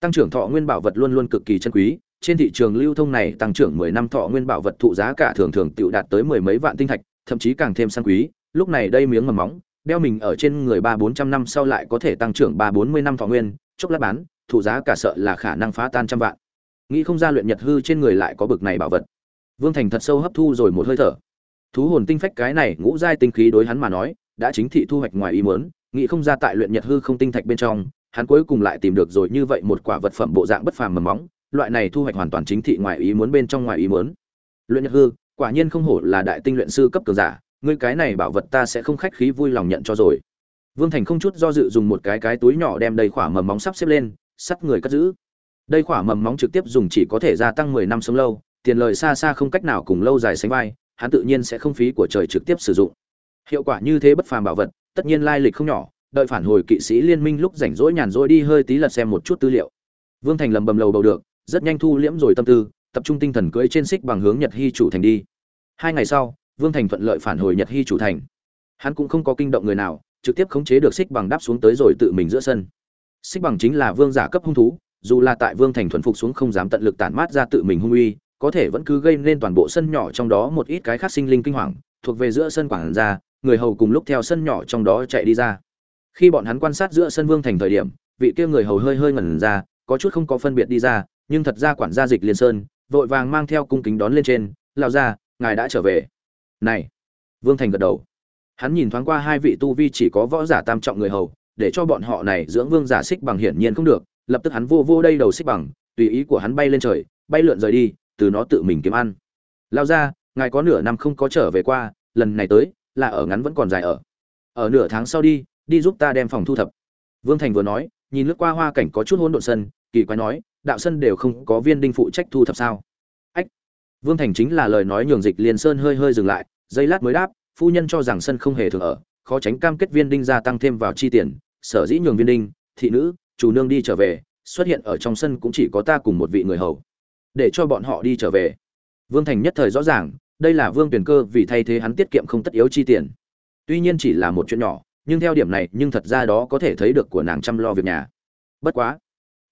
Tăng trưởng thọ nguyên bảo vật luôn luôn cực kỳ chân quý, trên thị trường lưu thông này tăng trưởng mười năm thọ nguyên bảo vật thụ giá cả thường thường tiểu đạt tới mười mấy vạn tinh thạch, thậm chí càng thêm sang quý, lúc này đây miếng mầm móng, đeo mình ở trên người ba, bốn trăm năm sau lại có thể tăng trưởng ba, bốn mươi năm thọ nguyên, chốc lát bán, thụ giá cả sợ là khả năng phá tan trăm vạn nghĩ không ra luyện nhật hư trên người lại có bực này bảo vật. Vương thành thật sâu hấp thu rồi một hơi thở. Thú hồn tinh phách cái này ngũ giai tinh khí đối hắn mà nói, đã chính thị thu hoạch ngoài ý muốn, nghĩ không ra tại luyện nhật hư không tinh thạch bên trong, hắn cuối cùng lại tìm được rồi như vậy một quả vật phẩm bộ dạng bất phàm mầm móng, loại này thu hoạch hoàn toàn chính thị ngoài ý muốn bên trong ngoài ý muốn. Luyện nhật hư, quả nhiên không hổ là đại tinh luyện sư cấp cường giả, ngươi cái này bảo vật ta sẽ không khách khí vui lòng nhận cho rồi. Vương thành không chút do dự dùng một cái cái túi nhỏ đem đầy khỏa mầm móng sắp xếp lên, sắt người cất giữ đây quả mầm móng trực tiếp dùng chỉ có thể gia tăng mười năm sống lâu, tiền lời xa xa không cách nào cùng lâu dài sánh vai, hắn tự nhiên sẽ không phí của trời trực tiếp sử dụng. Hiệu quả như thế bất phàm bảo vật, tất nhiên lai lịch không nhỏ, đợi phản hồi kỵ sĩ liên minh lúc rảnh rỗi nhàn rỗi đi hơi tí lật xem một chút tư liệu. Vương thành lầm bầm lầu bầu được, rất nhanh thu liễm rồi tâm tư, tập trung tinh thần cưỡi trên xích bằng hướng nhật hy chủ thành đi. Hai ngày sau, vương thành thuận lợi phản hồi nhật hy chủ thành. Hắn cũng không có kinh động người nào, trực tiếp khống chế được xích bằng đáp xuống tới rồi tự mình giữa sân. Xích bằng chính là vương giả cấp hung thú dù là tại vương thành thuần phục xuống không dám tận lực tản mát ra tự mình hung uy, có thể vẫn cứ gây nên toàn bộ sân nhỏ trong đó một ít cái khác sinh linh kinh hoàng, thuộc về giữa sân quảng ra người hầu cùng lúc theo sân nhỏ trong đó chạy đi ra. Khi bọn hắn quan sát giữa sân vương thành thời điểm, vị kia người hầu hơi hơi ngẩn ra, có chút không có phân biệt đi ra, nhưng thật ra quản gia dịch liên sơn, vội vàng mang theo cung kính đón lên trên lao ra ngài đã trở về. Này. Vương thành gật đầu. Hắn nhìn thoáng qua hai vị tu vi chỉ có võ giả tam trọng người hầu, để cho bọn họ này dưỡng vương giả xích bằng hiển nhiên không được lập tức hắn vô vô đây đầu xích bằng, tùy ý của hắn bay lên trời, bay lượn rời đi, từ nó tự mình kiếm ăn. Lao ra, ngài có nửa năm không có trở về qua, lần này tới, là ở ngắn vẫn còn dài ở. Ở nửa tháng sau đi đi giúp ta đem phòng thu thập. Vương thành vừa nói, nhìn lướt qua hoa cảnh có chút hỗn độn sân, kỳ quái nói, đạo sân đều không có viên đinh phụ trách thu thập sao? Ách! Vương thành chính là lời nói nhường dịch liền sơn hơi hơi dừng lại, giây lát mới đáp, phu nhân cho rằng sân không hề thường ở, khó tránh cam kết viên đinh gia tăng thêm vào chi tiền, sở dĩ nhường viên đinh, thị nữ chủ nương đi trở về, xuất hiện ở trong sân cũng chỉ có ta cùng một vị người hầu. Để cho bọn họ đi trở về. Vương thành nhất thời rõ ràng, đây là vương tuyển cơ, vì thay thế hắn tiết kiệm không tất yếu chi tiền. Tuy nhiên chỉ là một chuyện nhỏ, nhưng theo điểm này, nhưng thật ra đó có thể thấy được của nàng chăm lo việc nhà. Bất quá,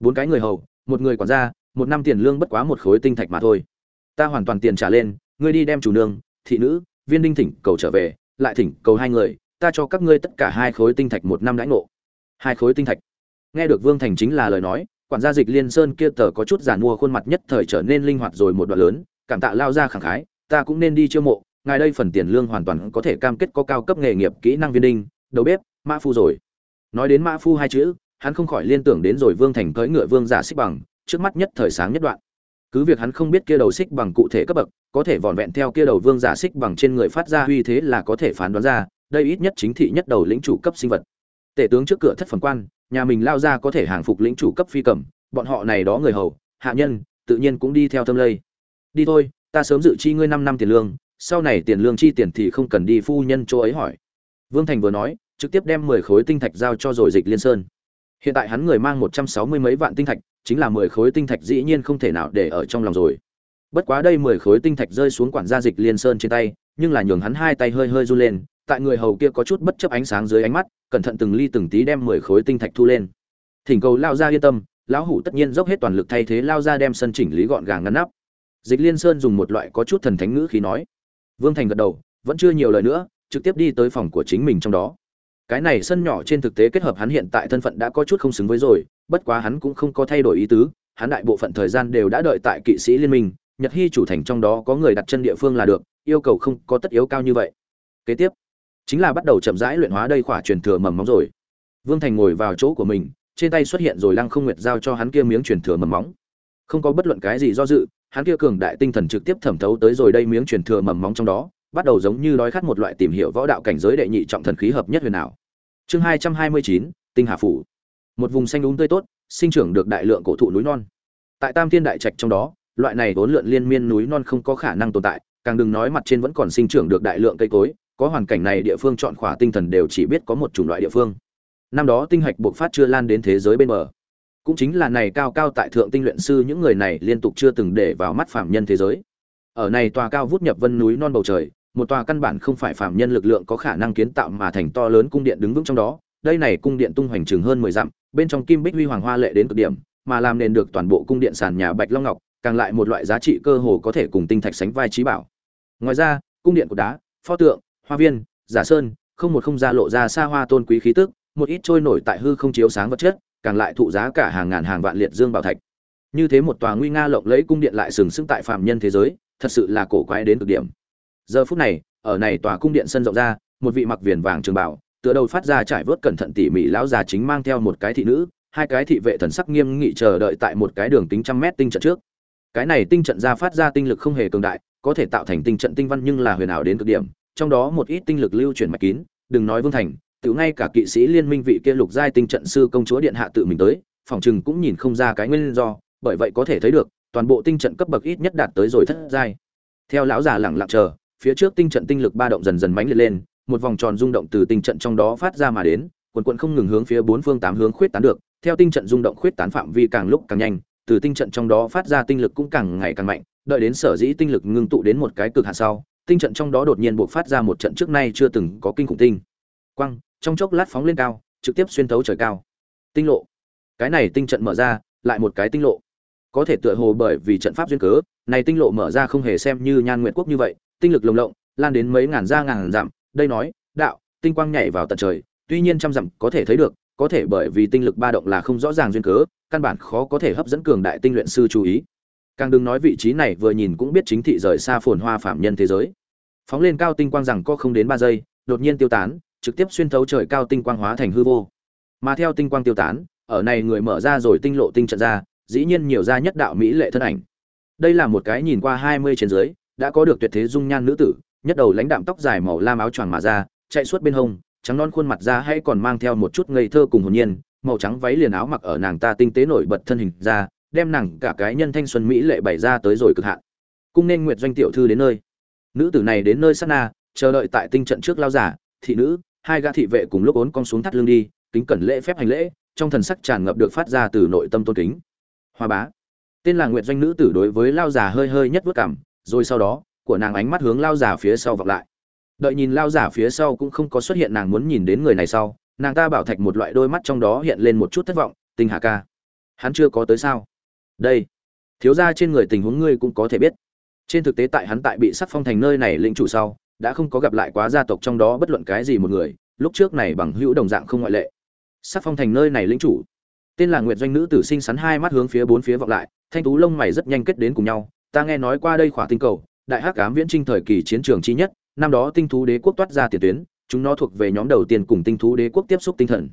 bốn cái người hầu, một người quản gia, một năm tiền lương bất quá một khối tinh thạch mà thôi. Ta hoàn toàn tiền trả lên, ngươi đi đem chủ nương, thị nữ, viên đinh thỉnh cầu trở về, lại thỉnh cầu hai người, ta cho các ngươi tất cả hai khối tinh thạch một năm đãi ngộ. Hai khối tinh thạch nghe được vương thành chính là lời nói, quản gia dịch liên sơn kia tờ có chút giàn mua khuôn mặt nhất thời trở nên linh hoạt rồi một đoạn lớn, cảm tạ lao ra khẳng khái, ta cũng nên đi chiêu mộ, ngài đây phần tiền lương hoàn toàn có thể cam kết có cao cấp nghề nghiệp kỹ năng viên đinh, đầu bếp, mã phu rồi. Nói đến mã phu hai chữ, hắn không khỏi liên tưởng đến rồi vương thành cưỡi ngựa vương giả xích bằng, trước mắt nhất thời sáng nhất đoạn. Cứ việc hắn không biết kia đầu xích bằng cụ thể cấp bậc, có thể vỏn vẹn theo kia đầu vương giả xích bằng trên người phát ra uy thế là có thể phán đoán ra, đây ít nhất chính thị nhất đầu lĩnh chủ cấp sinh vật tể tướng trước cửa thất phần quan, nhà mình lao ra có thể hàng phục lĩnh chủ cấp phi cầm, bọn họ này đó người hầu, hạ nhân, tự nhiên cũng đi theo thâm lây. Đi thôi, ta sớm dự chi ngươi năm năm tiền lương, sau này tiền lương chi tiền thì không cần đi phu nhân chỗ ấy hỏi. Vương thành vừa nói, trực tiếp đem mười khối tinh thạch giao cho rồi dịch liên sơn. Hiện tại hắn người mang một trăm sáu mươi mấy vạn tinh thạch, chính là mười khối tinh thạch dĩ nhiên không thể nào để ở trong lòng rồi. Bất quá đây mười khối tinh thạch rơi xuống quản gia dịch liên sơn trên tay, nhưng là nhường hắn hai tay hơi hơi run lên tại người hầu kia có chút bất chấp ánh sáng dưới ánh mắt, cẩn thận từng ly từng tí đem mười khối tinh thạch thu lên. Thỉnh cầu lao ra yên tâm, lão hủ tất nhiên dốc hết toàn lực thay thế lao ra đem sân chỉnh lý gọn gàng ngăn nắp. Dịch liên sơn dùng một loại có chút thần thánh ngữ khí nói. Vương thành gật đầu, vẫn chưa nhiều lời nữa, trực tiếp đi tới phòng của chính mình trong đó. Cái này sân nhỏ trên thực tế kết hợp hắn hiện tại thân phận đã có chút không xứng với rồi, bất quá hắn cũng không có thay đổi ý tứ, hắn đại bộ phận thời gian đều đã đợi tại kỵ sĩ liên minh, nhật hy chủ thành trong đó có người đặt chân địa phương là được, yêu cầu không có tất yếu cao như vậy. Kế tiếp chính là bắt đầu chậm rãi luyện hóa đây khỏa truyền thừa mầm móng rồi vương thành ngồi vào chỗ của mình trên tay xuất hiện rồi lăng không nguyệt giao cho hắn kia miếng truyền thừa mầm móng không có bất luận cái gì do dự hắn kia cường đại tinh thần trực tiếp thẩm thấu tới rồi đây miếng truyền thừa mầm móng trong đó bắt đầu giống như đói khát một loại tìm hiểu võ đạo cảnh giới đệ nhị trọng thần khí hợp nhất huyền ảo. Chương hai trăm hai mươi chín Tinh Hà phủ. Một vùng xanh đúng tươi tốt, sinh trưởng được đại lượng cổ thụ núi non. Tại Tam Thiên đại trạch trong đó, loại này vốn lượn liên miên núi non không có khả năng tồn tại, càng đừng nói mặt trên vẫn còn sinh trưởng được đại lượng cây cối, có hoàn cảnh này địa phương chọn khỏa tinh thần đều chỉ biết có một chủng loại địa phương. Năm đó tinh hạch bộc phát chưa lan đến thế giới bên bờ. Cũng chính là này cao cao tại thượng tinh luyện sư những người này liên tục chưa từng để vào mắt phạm nhân thế giới. Ở này tòa cao vút nhập vân núi non bầu trời, một tòa căn bản không phải phạm nhân lực lượng có khả năng kiến tạo mà thành to lớn cung điện đứng vững trong đó đây này cung điện tung hoành chừng hơn mười dặm bên trong kim bích huy hoàng hoa lệ đến cực điểm mà làm nền được toàn bộ cung điện sàn nhà bạch long ngọc càng lại một loại giá trị cơ hồ có thể cùng tinh thạch sánh vai trí bảo ngoài ra cung điện của đá pho tượng hoa viên, giả sơn, không một không ra lộ ra xa hoa tôn quý khí tức, một ít trôi nổi tại hư không chiếu sáng vật chất, càng lại thụ giá cả hàng ngàn hàng vạn liệt dương bảo thạch. Như thế một tòa nguy nga lộng lẫy cung điện lại sừng sững tại phạm nhân thế giới, thật sự là cổ quái đến cực điểm. Giờ phút này, ở này tòa cung điện sân rộng ra, một vị mặc viền vàng trường bảo, tựa đầu phát ra trải vớt cẩn thận tỉ mỉ lão già chính mang theo một cái thị nữ, hai cái thị vệ thần sắc nghiêm nghị chờ đợi tại một cái đường tính trăm mét tinh trận trước. Cái này tinh trận ra phát ra tinh lực không hề cường đại, có thể tạo thành tinh trận tinh văn nhưng là huyền ảo đến cực điểm trong đó một ít tinh lực lưu chuyển mạch kín đừng nói vương thành tự ngay cả kỵ sĩ liên minh vị kia lục giai tinh trận sư công chúa điện hạ tự mình tới phòng chừng cũng nhìn không ra cái nguyên do bởi vậy có thể thấy được toàn bộ tinh trận cấp bậc ít nhất đạt tới rồi thất giai. Theo lão già lẳng lặng chờ phía trước tinh trận tinh lực ba động dần dần mãnh liệt lên, một vòng tròn rung động từ tinh trận trong đó phát ra mà đến, quần quần không ngừng hướng phía bốn phương tám hướng khuyết tán được theo tinh trận rung động khuyết tán phạm vi càng lúc càng nhanh từ tinh trận trong đó phát ra tinh lực cũng càng ngày càng mạnh đợi đến sở dĩ tinh lực ngưng tụ đến một cái cực hạn sau tinh trận trong đó đột nhiên buộc phát ra một trận trước nay chưa từng có kinh khủng tinh. Quăng trong chốc lát phóng lên cao, trực tiếp xuyên thấu trời cao. Tinh lộ. Cái này tinh trận mở ra, lại một cái tinh lộ. Có thể tựa hồ bởi vì trận pháp duyên cớ, này tinh lộ mở ra không hề xem như nhan nguyện quốc như vậy, tinh lực lồng lộng, lan đến mấy ngàn ra ngàn dặm, đây nói, đạo, tinh quang nhảy vào tận trời, tuy nhiên trăm dặm có thể thấy được, có thể bởi vì tinh lực ba động là không rõ ràng duyên cớ, căn bản khó có thể hấp dẫn cường đại tinh luyện sư chú ý càng đừng nói vị trí này vừa nhìn cũng biết chính thị rời xa phồn hoa phạm nhân thế giới. Phóng lên cao tinh quang rằng có không đến ba giây, đột nhiên tiêu tán, trực tiếp xuyên thấu trời cao tinh quang hóa thành hư vô. Mà theo tinh quang tiêu tán, ở này người mở ra rồi tinh lộ tinh trận ra, dĩ nhiên nhiều ra nhất đạo mỹ lệ thân ảnh. Đây là một cái nhìn qua hai mươi trên dưới, đã có được tuyệt thế dung nhan nữ tử, nhất đầu lãnh đạm tóc dài màu lam áo choàng mà ra, chạy suốt bên hông, trắng non khuôn mặt ra hay còn mang theo một chút ngây thơ cùng hồn nhiên, màu trắng váy liền áo mặc ở nàng ta tinh tế nổi bật thân hình ra đem nàng cả cái nhân thanh xuân mỹ lệ bày ra tới rồi cực hạn. Cung nên nguyệt doanh tiểu thư đến nơi. Nữ tử này đến nơi sát na, chờ đợi tại tinh trận trước lao giả, thị nữ, hai gã thị vệ cùng lúc ốn con xuống thắt lưng đi, kính cẩn lễ phép hành lễ, trong thần sắc tràn ngập được phát ra từ nội tâm tôn kính. Hoa bá. Tên là nguyệt doanh nữ tử đối với lao giả hơi hơi nhất vất cảm, rồi sau đó, của nàng ánh mắt hướng lao giả phía sau vọng lại. Đợi nhìn lao giả phía sau cũng không có xuất hiện nàng muốn nhìn đến người này sau, nàng ta bảo thạch một loại đôi mắt trong đó hiện lên một chút thất vọng, tinh hà ca, hắn chưa có tới sao? Đây, thiếu ra trên người tình huống ngươi cũng có thể biết. Trên thực tế tại hắn tại bị sắc phong thành nơi này lĩnh chủ sau, đã không có gặp lại quá gia tộc trong đó bất luận cái gì một người, lúc trước này bằng hữu đồng dạng không ngoại lệ. Sắc phong thành nơi này lĩnh chủ, tên là nguyệt doanh nữ tử sinh sắn hai mắt hướng phía bốn phía vọng lại, thanh tú lông mày rất nhanh kết đến cùng nhau. Ta nghe nói qua đây khỏa tinh cầu, đại hắc ám viễn trinh thời kỳ chiến trường chi nhất, năm đó tinh thú đế quốc toát ra tiền tuyến, chúng nó thuộc về nhóm đầu tiên cùng tinh thú đế quốc tiếp xúc tinh thần.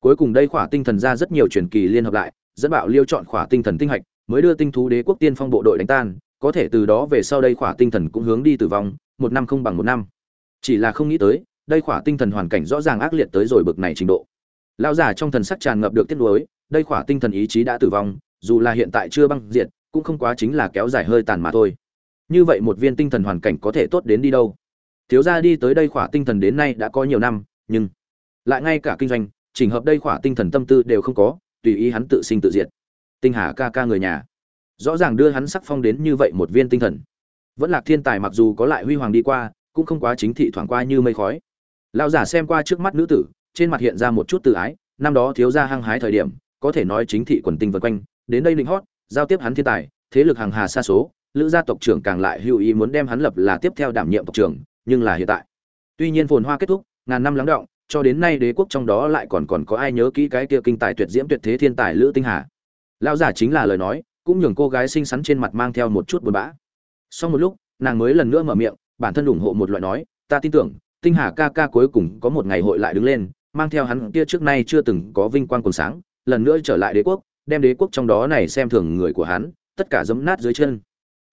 Cuối cùng đây khỏa tinh thần ra rất nhiều truyền kỳ liên hợp lại dẫn bạo liêu chọn khỏa tinh thần tinh hạch, mới đưa tinh thú đế quốc tiên phong bộ đội đánh tan, có thể từ đó về sau đây khỏa tinh thần cũng hướng đi tử vong, một năm không bằng một năm. Chỉ là không nghĩ tới, đây khỏa tinh thần hoàn cảnh rõ ràng ác liệt tới rồi bực này trình độ. Lão giả trong thần sắc tràn ngập được tiết nuối, đây khỏa tinh thần ý chí đã tử vong, dù là hiện tại chưa băng diệt, cũng không quá chính là kéo dài hơi tàn mà thôi. Như vậy một viên tinh thần hoàn cảnh có thể tốt đến đi đâu? Thiếu gia đi tới đây khỏa tinh thần đến nay đã có nhiều năm, nhưng lại ngay cả kinh doanh, chỉnh hợp đây khỏa tinh thần tâm tư đều không có tùy ý hắn tự sinh tự diệt. Tinh hà ca ca người nhà. Rõ ràng đưa hắn sắc phong đến như vậy một viên tinh thần. Vẫn là thiên tài mặc dù có lại huy hoàng đi qua, cũng không quá chính thị thoảng qua như mây khói. Lão giả xem qua trước mắt nữ tử, trên mặt hiện ra một chút tự ái, năm đó thiếu gia hăng hái thời điểm, có thể nói chính thị quần tinh vân quanh, đến đây linh hót, giao tiếp hắn thiên tài, thế lực hàng hà xa số, lữ gia tộc trưởng càng lại hữu ý muốn đem hắn lập là tiếp theo đảm nhiệm tộc trưởng, nhưng là hiện tại. Tuy nhiên phồn hoa kết thúc, ngàn năm lắng động cho đến nay đế quốc trong đó lại còn còn có ai nhớ kỹ cái kia kinh tài tuyệt diễm tuyệt thế thiên tài lữ tinh hà? Lão giả chính là lời nói, cũng nhường cô gái xinh xắn trên mặt mang theo một chút buồn bã. Sau một lúc, nàng mới lần nữa mở miệng, bản thân ủng hộ một loại nói, ta tin tưởng, tinh hà ca ca cuối cùng có một ngày hội lại đứng lên, mang theo hắn kia trước nay chưa từng có vinh quang còn sáng, lần nữa trở lại đế quốc, đem đế quốc trong đó này xem thường người của hắn, tất cả giấm nát dưới chân.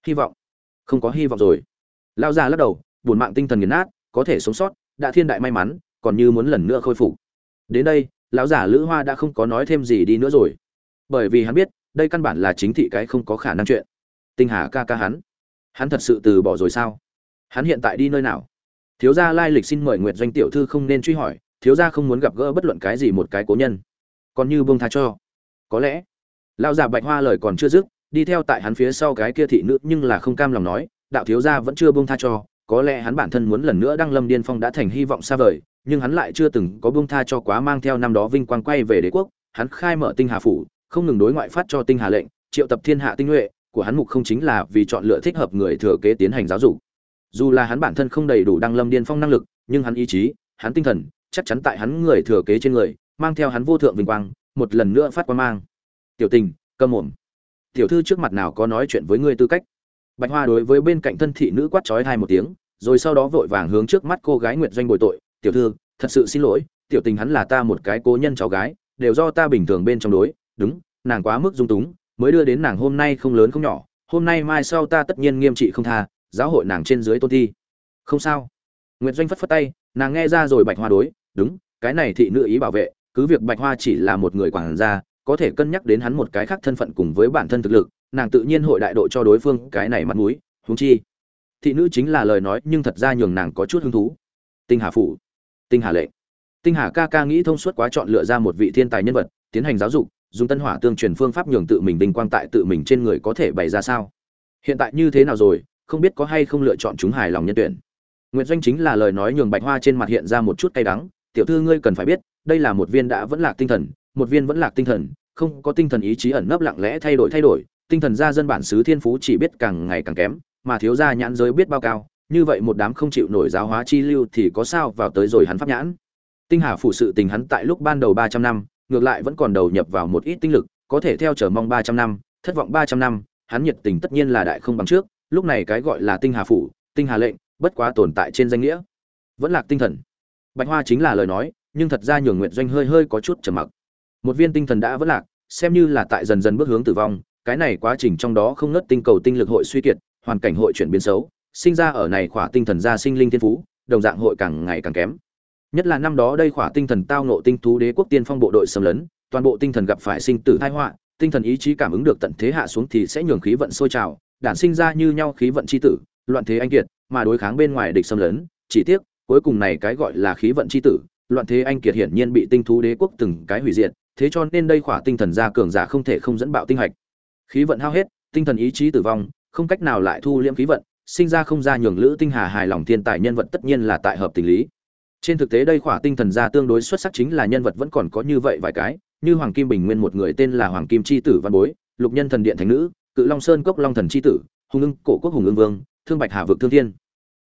Hy vọng. Không có hy vọng rồi. Lão già lắc đầu, buồn mạng tinh thần nghiền nát, có thể sống sót, đã thiên đại may mắn còn như muốn lần nữa khôi phục. Đến đây, lão giả lữ hoa đã không có nói thêm gì đi nữa rồi. Bởi vì hắn biết, đây căn bản là chính thị cái không có khả năng chuyện. Tinh hà ca ca hắn. Hắn thật sự từ bỏ rồi sao? Hắn hiện tại đi nơi nào? Thiếu gia lai lịch xin mời nguyệt doanh tiểu thư không nên truy hỏi, thiếu gia không muốn gặp gỡ bất luận cái gì một cái cố nhân. Còn như buông tha cho. Có lẽ, lão giả bạch hoa lời còn chưa dứt, đi theo tại hắn phía sau cái kia thị nữ nhưng là không cam lòng nói, đạo thiếu gia vẫn chưa buông tha cho, có lẽ hắn bản thân muốn lần nữa đăng lâm điên phong đã thành hy vọng xa vời nhưng hắn lại chưa từng có buông tha cho quá mang theo năm đó vinh quang quay về đế quốc, hắn khai mở tinh hà phủ, không ngừng đối ngoại phát cho tinh hà lệnh, triệu tập thiên hạ tinh nhuệ, của hắn mục không chính là vì chọn lựa thích hợp người thừa kế tiến hành giáo dục. Dù là hắn bản thân không đầy đủ đăng lâm điên phong năng lực, nhưng hắn ý chí, hắn tinh thần, chắc chắn tại hắn người thừa kế trên người, mang theo hắn vô thượng vinh quang, một lần nữa phát quang mang. Tiểu tình câm mồm. Tiểu thư trước mặt nào có nói chuyện với ngươi tư cách? Bạch hoa đối với bên cạnh thân thị nữ quát chói hai một tiếng, rồi sau đó vội vàng hướng trước mắt cô gái nguyệt doanh bồi tội tiểu thư, thật sự xin lỗi, tiểu tình hắn là ta một cái cố nhân cháu gái, đều do ta bình thường bên trong đối, đúng, nàng quá mức dung túng, mới đưa đến nàng hôm nay không lớn không nhỏ, hôm nay mai sau ta tất nhiên nghiêm trị không tha, giáo hội nàng trên dưới tôn thi. Không sao. Nguyệt doanh phất phất tay, nàng nghe ra rồi bạch hoa đối, đúng, cái này thị nữ ý bảo vệ, cứ việc bạch hoa chỉ là một người quản gia, có thể cân nhắc đến hắn một cái khác thân phận cùng với bản thân thực lực, nàng tự nhiên hội đại độ cho đối phương cái này mặt mũi, huống chi, thị nữ chính là lời nói nhưng thật ra nhường nàng có chút hứng thú. Tinh hà phủ tinh hà lệnh tinh hà ca ca nghĩ thông suốt quá chọn lựa ra một vị thiên tài nhân vật tiến hành giáo dục dùng tân hỏa tương truyền phương pháp nhường tự mình vinh quang tại tự mình trên người có thể bày ra sao. Hiện tại như thế nào rồi không biết có hay không lựa chọn chúng hài lòng nhân tuyển. Nguyện Doanh chính là lời nói nhường Bạch Hoa trên mặt hiện ra một chút cay đắng, "Tiểu thư ngươi cần phải biết, đây là một viên đã vẫn lạc tinh thần, một viên vẫn lạc tinh thần, không có tinh thần ý chí ẩn nấp lặng lẽ thay đổi thay đổi, tinh thần gia dân bản xứ thiên phú chỉ biết càng ngày càng kém, mà thiếu gia nhãn giới biết bao cao, như vậy một đám không chịu nổi giáo hóa chi lưu thì có sao vào tới rồi hắn pháp nhãn." Tinh Hà phụ sự tình hắn tại lúc ban đầu 300 năm, ngược lại vẫn còn đầu nhập vào một ít tinh lực, có thể theo chờ mong 300 năm, thất vọng 300 năm, hắn nhiệt tình tất nhiên là đại không bằng trước, lúc này cái gọi là Tinh Hà phụ, Tinh Hà lệnh, bất quá tồn tại trên danh nghĩa. Vẫn lạc tinh thần. Bạch hoa chính là lời nói nhưng thật ra nhường nguyện doanh hơi hơi có chút trầm mặc. Một viên tinh thần đã vẫn lạc xem như là tại dần dần bước hướng tử vong cái này quá trình trong đó không ngớt tinh cầu tinh lực hội suy kiệt hoàn cảnh hội chuyển biến xấu sinh ra ở này khỏa tinh thần ra sinh linh thiên phú, đồng dạng hội càng ngày càng kém. Nhất là năm đó đây khỏa tinh thần tao nộ tinh thú đế quốc tiên phong bộ đội xâm lấn, toàn bộ tinh thần gặp phải sinh tử tai họa, tinh thần ý chí cảm ứng được tận thế hạ xuống thì sẽ nhường khí vận sôi trào, đản sinh ra như nhau khí vận chi tử, loạn thế anh kiệt, mà đối kháng bên ngoài địch xâm lấn. Chỉ tiếc, cuối cùng này cái gọi là khí vận chi tử, loạn thế anh kiệt hiển nhiên bị tinh thú đế quốc từng cái hủy diệt, thế cho nên đây khỏa tinh thần gia cường giả không thể không dẫn bạo tinh hạch. Khí vận hao hết, tinh thần ý chí tử vong, không cách nào lại thu liễm khí vận sinh ra không ra nhường lữ tinh hà hài lòng thiên tài nhân vật tất nhiên là tại hợp tình lý. Trên thực tế đây khỏa tinh thần gia tương đối xuất sắc chính là nhân vật vẫn còn có như vậy vài cái, như hoàng kim bình nguyên một người tên là hoàng kim chi tử văn bối, lục nhân thần điện thánh nữ, cự long sơn cốc long thần chi tử, hùng ưng cổ quốc hùng ưng vương, thương bạch hà vực thương thiên.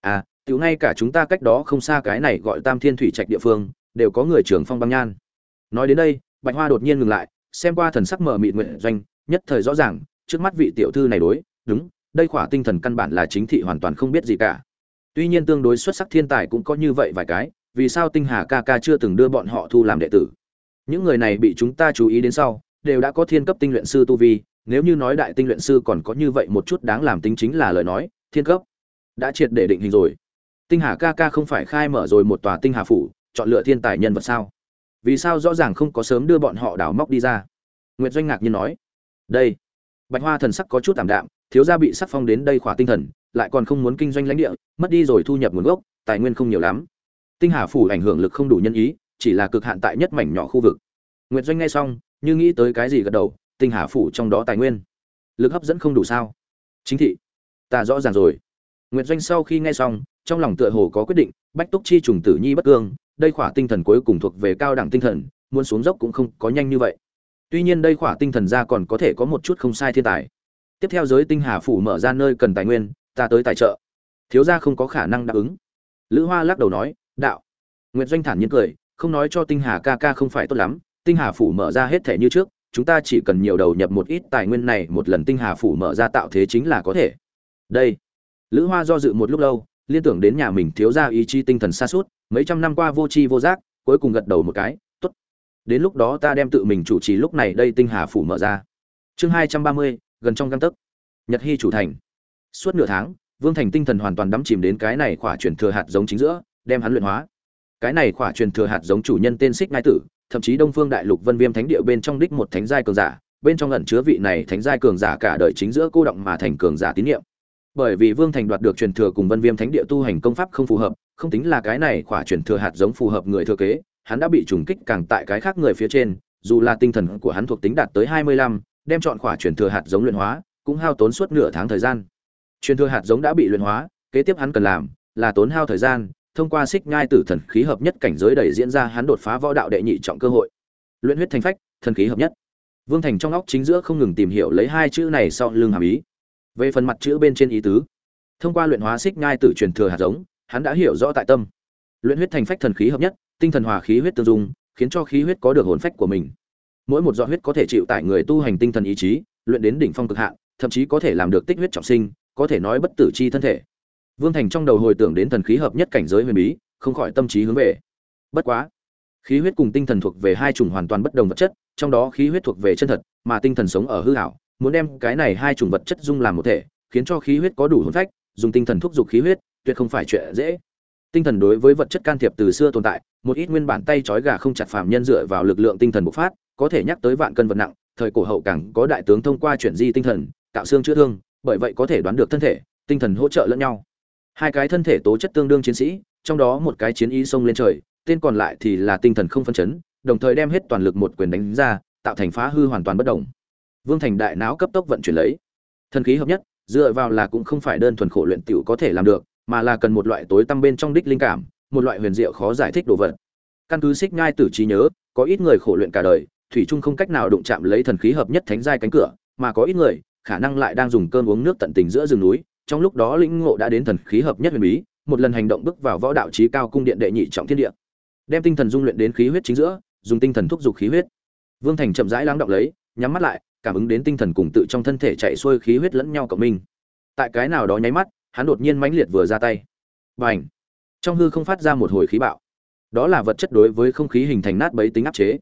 À tiểu ngay cả chúng ta cách đó không xa cái này gọi tam thiên thủy trạch địa phương, đều có người trưởng phong băng nhan. Nói đến đây, bạch hoa đột nhiên ngừng lại, xem qua thần sắc mở mịt nguyện doanh, nhất thời rõ ràng, trước mắt vị tiểu thư này đối, đúng đây khỏa tinh thần căn bản là chính thị hoàn toàn không biết gì cả. Tuy nhiên tương đối xuất sắc thiên tài cũng có như vậy vài cái, vì sao tinh hà ca ca chưa từng đưa bọn họ thu làm đệ tử? Những người này bị chúng ta chú ý đến sau, đều đã có thiên cấp tinh luyện sư tu vi, nếu như nói đại tinh luyện sư còn có như vậy một chút đáng làm tính chính là lời nói, thiên cấp đã triệt để định hình rồi. Tinh hà ca ca không phải khai mở rồi một tòa tinh hà phủ, chọn lựa thiên tài nhân vật sao? Vì sao rõ ràng không có sớm đưa bọn họ đào móc đi ra? Nguyệt doanh ngạc nhiên nói. Đây bạch hoa thần sắc có chút tạm đạm, thiếu gia bị sắc phong đến đây khỏa tinh thần, lại còn không muốn kinh doanh lãnh địa, mất đi rồi thu nhập nguồn gốc, tài nguyên không nhiều lắm. Tinh hà phủ ảnh hưởng lực không đủ nhân ý, chỉ là cực hạn tại nhất mảnh nhỏ khu vực. Nguyệt doanh nghe xong, như nghĩ tới cái gì gật đầu, tinh hà phủ trong đó tài nguyên, lực hấp dẫn không đủ sao? Chính thị, ta rõ ràng rồi. Nguyệt doanh sau khi nghe xong, trong lòng tựa hồ có quyết định, bách túc chi trùng tử nhi bất cương, đây khỏa tinh thần cuối cùng thuộc về cao đẳng tinh thần, muốn xuống dốc cũng không có nhanh như vậy tuy nhiên đây khỏa tinh thần ra còn có thể có một chút không sai thiên tài. Tiếp theo giới tinh hà phủ mở ra nơi cần tài nguyên, ta tới tài trợ. Thiếu gia không có khả năng đáp ứng. Lữ hoa lắc đầu nói, đạo. Nguyệt doanh thản nhiên cười, không nói cho tinh hà ca ca không phải tốt lắm, tinh hà phủ mở ra hết thể như trước, chúng ta chỉ cần nhiều đầu nhập một ít tài nguyên này một lần tinh hà phủ mở ra tạo thế chính là có thể. Đây. Lữ hoa do dự một lúc lâu, liên tưởng đến nhà mình thiếu ra ý chí tinh thần xa suốt, mấy trăm năm qua vô tri vô giác, cuối cùng gật đầu một cái đến lúc đó ta đem tự mình chủ trì lúc này đây tinh hà phủ mở ra. Chương hai trăm ba mươi, gần trong găng tấc. Nhật hy chủ thành. Suốt nửa tháng, vương thành tinh thần hoàn toàn đắm chìm đến cái này khỏa truyền thừa hạt giống chính giữa, đem hắn luyện hóa. Cái này khỏa truyền thừa hạt giống chủ nhân tên xích ngai tử, thậm chí đông phương đại lục vân viêm thánh địa bên trong đích một thánh giai cường giả, bên trong ẩn chứa vị này thánh giai cường giả cả đời chính giữa cô động mà thành cường giả tín nhiệm bởi vì vương thành đoạt được truyền thừa cùng vân viêm thánh địa tu hành công pháp không phù hợp, không tính là cái này khỏa truyền thừa hạt giống phù hợp người thừa kế hắn đã bị trùng kích càng tại cái khác người phía trên, dù là tinh thần của hắn thuộc tính đạt tới hai mươi lăm, đem chọn khỏa truyền thừa hạt giống luyện hóa, cũng hao tốn suốt nửa tháng thời gian. Truyền thừa hạt giống đã bị luyện hóa, kế tiếp hắn cần làm là tốn hao thời gian, thông qua xích ngai tử thần khí hợp nhất cảnh giới đẩy diễn ra hắn đột phá võ đạo đệ nhị trọng cơ hội. Luyện huyết thành phách, thần khí hợp nhất. Vương thành trong óc chính giữa không ngừng tìm hiểu lấy hai chữ này sau lưng hàm ý. Về phần mặt chữ bên trên ý tứ, thông qua luyện hóa xích ngai tử truyền thừa hạt giống, hắn đã hiểu rõ tại tâm. Luyện huyết thành phách thần khí hợp nhất tinh thần hòa khí huyết tương dung khiến cho khí huyết có được hồn phách của mình. Mỗi một giọt huyết có thể chịu tại người tu hành tinh thần ý chí luyện đến đỉnh phong cực hạn thậm chí có thể làm được tích huyết trọng sinh có thể nói bất tử chi thân thể. Vương thành trong đầu hồi tưởng đến thần khí hợp nhất cảnh giới huyền bí không khỏi tâm trí hướng về. Bất quá khí huyết cùng tinh thần thuộc về hai chủng hoàn toàn bất đồng vật chất trong đó khí huyết thuộc về chân thật mà tinh thần sống ở hư ảo muốn đem cái này hai chủng vật chất dung làm một thể, khiến cho khí huyết có đủ hồn phách, dùng tinh thần thúc dục khí huyết, tuyệt không phải chuyện dễ. Tinh thần đối với vật chất can thiệp từ xưa tồn tại, một ít nguyên bản tay trói gà không chặt phàm nhân dựa vào lực lượng tinh thần bộc phát, có thể nhắc tới vạn cân vật nặng, thời cổ hậu càng có đại tướng thông qua chuyển di tinh thần, tạo xương chữa thương, bởi vậy có thể đoán được thân thể, tinh thần hỗ trợ lẫn nhau. Hai cái thân thể tố chất tương đương chiến sĩ, trong đó một cái chiến ý xông lên trời, tên còn lại thì là tinh thần không phân chấn đồng thời đem hết toàn lực một quyền đánh ra tạo thành phá hư hoàn toàn bất động vương thành đại não cấp tốc vận chuyển lấy thần khí hợp nhất dựa vào là cũng không phải đơn thuần khổ luyện tiểu có thể làm được mà là cần một loại tối tăm bên trong đích linh cảm, một loại huyền diệu khó giải thích đồ vật. Căn cứ xích ngai tử trí nhớ, có ít người khổ luyện cả đời, thủy chung không cách nào đụng chạm lấy thần khí hợp nhất thánh giai cánh cửa, mà có ít người, khả năng lại đang dùng cơm uống nước tận tình giữa rừng núi, trong lúc đó lĩnh ngộ đã đến thần khí hợp nhất huyền bí, một lần hành động bước vào võ đạo trí cao cung điện đệ nhị trọng thiên địa. Đem tinh thần dung luyện đến khí huyết chính giữa, dùng tinh thần thúc giục khí huyết. Vương thành chậm rãi lắng động lấy, nhắm mắt lại, cảm ứng đến tinh thần cùng tự trong thân thể chạy xuôi khí huyết lẫn nhau cộng minh. Tại cái nào đó nháy mắt hắn đột nhiên mãnh liệt vừa ra tay. Bành! Trong hư không phát ra một hồi khí bạo. Đó là vật chất đối với không khí hình thành nát bấy tính áp chế.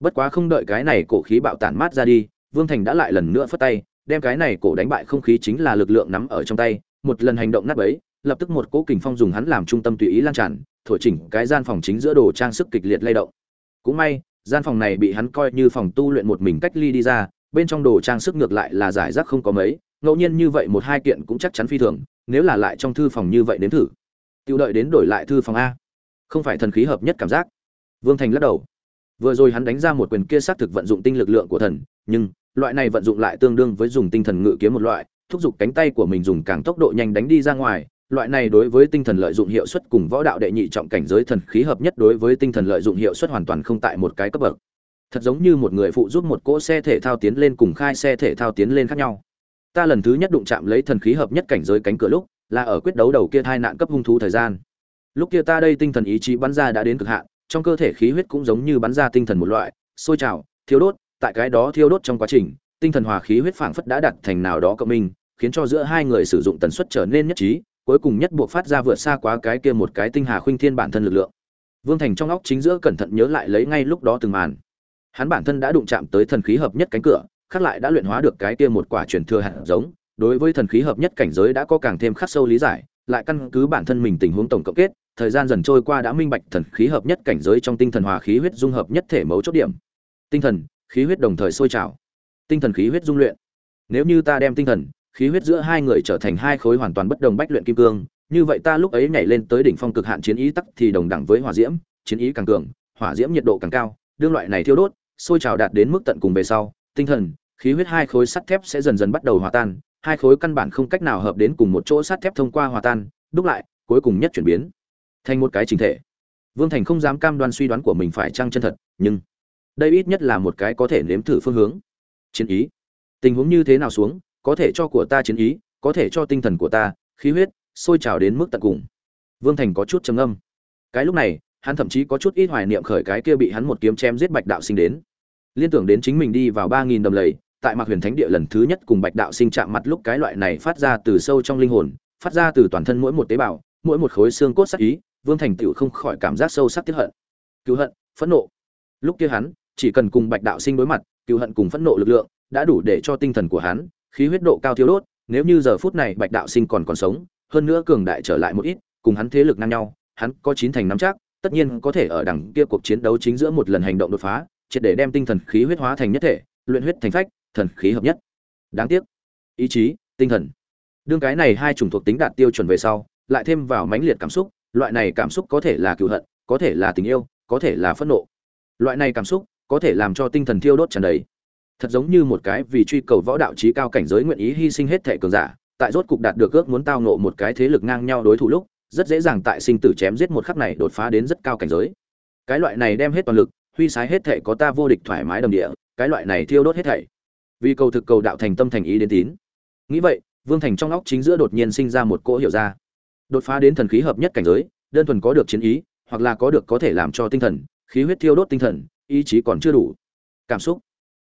Bất quá không đợi cái này cổ khí bạo tản mát ra đi, vương thành đã lại lần nữa phất tay, đem cái này cổ đánh bại không khí chính là lực lượng nắm ở trong tay, một lần hành động nát bấy, lập tức một cỗ kình phong dùng hắn làm trung tâm tùy ý lan tràn, thổi chỉnh cái gian phòng chính giữa đồ trang sức kịch liệt lay động. Cũng may, gian phòng này bị hắn coi như phòng tu luyện một mình cách ly đi ra, bên trong đồ trang sức ngược lại là giải rác không có mấy, ngẫu nhiên như vậy một hai kiện cũng chắc chắn phi thường nếu là lại trong thư phòng như vậy đến thử. Tiêu đợi đến đổi lại thư phòng a. Không phải thần khí hợp nhất cảm giác. Vương thành lắc đầu. Vừa rồi hắn đánh ra một quyền kia xác thực vận dụng tinh lực lượng của thần, nhưng loại này vận dụng lại tương đương với dùng tinh thần ngự kiếm một loại, thúc giục cánh tay của mình dùng càng tốc độ nhanh đánh đi ra ngoài. Loại này đối với tinh thần lợi dụng hiệu suất cùng võ đạo đệ nhị trọng cảnh giới thần khí hợp nhất đối với tinh thần lợi dụng hiệu suất hoàn toàn không tại một cái cấp bậc. Thật giống như một người phụ giúp một cỗ xe thể thao tiến lên cùng khai xe thể thao tiến lên khác nhau ta lần thứ nhất đụng chạm lấy thần khí hợp nhất cảnh giới cánh cửa lúc, là ở quyết đấu đầu kia thai nạn cấp hung thú thời gian. Lúc kia ta đây tinh thần ý chí bắn ra đã đến cực hạn, trong cơ thể khí huyết cũng giống như bắn ra tinh thần một loại, sôi trào, thiêu đốt, tại cái đó thiêu đốt trong quá trình, tinh thần hòa khí huyết phảng phất đã đặt thành nào đó cộng minh, khiến cho giữa hai người sử dụng tần suất trở nên nhất trí, cuối cùng nhất buộc phát ra vượt xa quá cái kia một cái tinh hà khuynh thiên bản thân lực lượng. Vương thành trong óc chính giữa cẩn thận nhớ lại lấy ngay lúc đó từng màn. Hắn bản thân đã đụng chạm tới thần khí hợp nhất cánh cửa khác lại đã luyện hóa được cái kia một quả truyền thừa hạt giống, đối với thần khí hợp nhất cảnh giới đã có càng thêm khắc sâu lý giải, lại căn cứ bản thân mình tình huống tổng cộng kết, thời gian dần trôi qua đã minh bạch thần khí hợp nhất cảnh giới trong tinh thần hòa khí huyết dung hợp nhất thể mấu chốt điểm. Tinh thần, khí huyết đồng thời sôi trào. Tinh thần khí huyết dung luyện. Nếu như ta đem tinh thần, khí huyết giữa hai người trở thành hai khối hoàn toàn bất đồng bách luyện kim cương, như vậy ta lúc ấy nhảy lên tới đỉnh phong cực hạn chiến ý tắc thì đồng đẳng với hỏa diễm, chiến ý càng cường, hỏa diễm nhiệt độ càng cao, đương loại này thiêu đốt, sôi trào đạt đến mức tận cùng về sau tinh thần, khí huyết hai khối sắt thép sẽ dần dần bắt đầu hòa tan, hai khối căn bản không cách nào hợp đến cùng một chỗ sắt thép thông qua hòa tan, đúc lại, cuối cùng nhất chuyển biến thành một cái chính thể. Vương thành không dám cam đoan suy đoán của mình phải trăng chân thật, nhưng đây ít nhất là một cái có thể nếm thử phương hướng. Chiến ý. Tình huống như thế nào xuống, có thể cho của ta chiến ý, có thể cho tinh thần của ta, khí huyết, sôi trào đến mức tận cùng. Vương thành có chút trầm âm cái lúc này, hắn thậm chí có chút ít hoài niệm khởi cái kia bị hắn một kiếm chém giết bạch đạo sinh đến liên tưởng đến chính mình đi vào ba nghìn đầm lầy, tại mạc huyền thánh địa lần thứ nhất cùng bạch đạo sinh chạm mặt lúc cái loại này phát ra từ sâu trong linh hồn, phát ra từ toàn thân mỗi một tế bào, mỗi một khối xương cốt sắc ý, vương thành tựu không khỏi cảm giác sâu sắc tiếp hận. Cứu hận, phẫn nộ. Lúc kia hắn, chỉ cần cùng bạch đạo sinh đối mặt, cứu hận cùng phẫn nộ lực lượng, đã đủ để cho tinh thần của hắn, khí huyết độ cao thiếu đốt, nếu như giờ phút này bạch đạo sinh còn còn sống, hơn nữa cường đại trở lại một ít, cùng hắn thế lực ngang nhau, hắn có chín thành nắm chắc, tất nhiên có thể ở đằng kia cuộc chiến đấu chính giữa một lần hành động đột phá triệt để đem tinh thần khí huyết hóa thành nhất thể, luyện huyết thành phách, thần khí hợp nhất. Đáng tiếc. Ý chí, tinh thần. Đương cái này hai chủng thuộc tính đạt tiêu chuẩn về sau, lại thêm vào mãnh liệt cảm xúc, loại này cảm xúc có thể là cựu hận, có thể là tình yêu, có thể là phẫn nộ. Loại này cảm xúc có thể làm cho tinh thần thiêu đốt tràn đầy. Thật giống như một cái vì truy cầu võ đạo trí cao cảnh giới nguyện ý hy sinh hết thể cường giả, tại rốt cục đạt được ước muốn tao ngộ một cái thế lực ngang nhau đối thủ lúc, rất dễ dàng tại sinh tử chém giết một khắc này đột phá đến rất cao cảnh giới. Cái loại này đem hết toàn lực huy sái hết thể có ta vô địch thoải mái đầm địa, cái loại này thiêu đốt hết thảy. Vì cầu thực cầu đạo thành tâm thành ý đến tín. Nghĩ vậy, vương thành trong óc chính giữa đột nhiên sinh ra một cỗ hiểu ra. Đột phá đến thần khí hợp nhất cảnh giới, đơn thuần có được chiến ý, hoặc là có được có thể làm cho tinh thần, khí huyết thiêu đốt tinh thần, ý chí còn chưa đủ. Cảm xúc.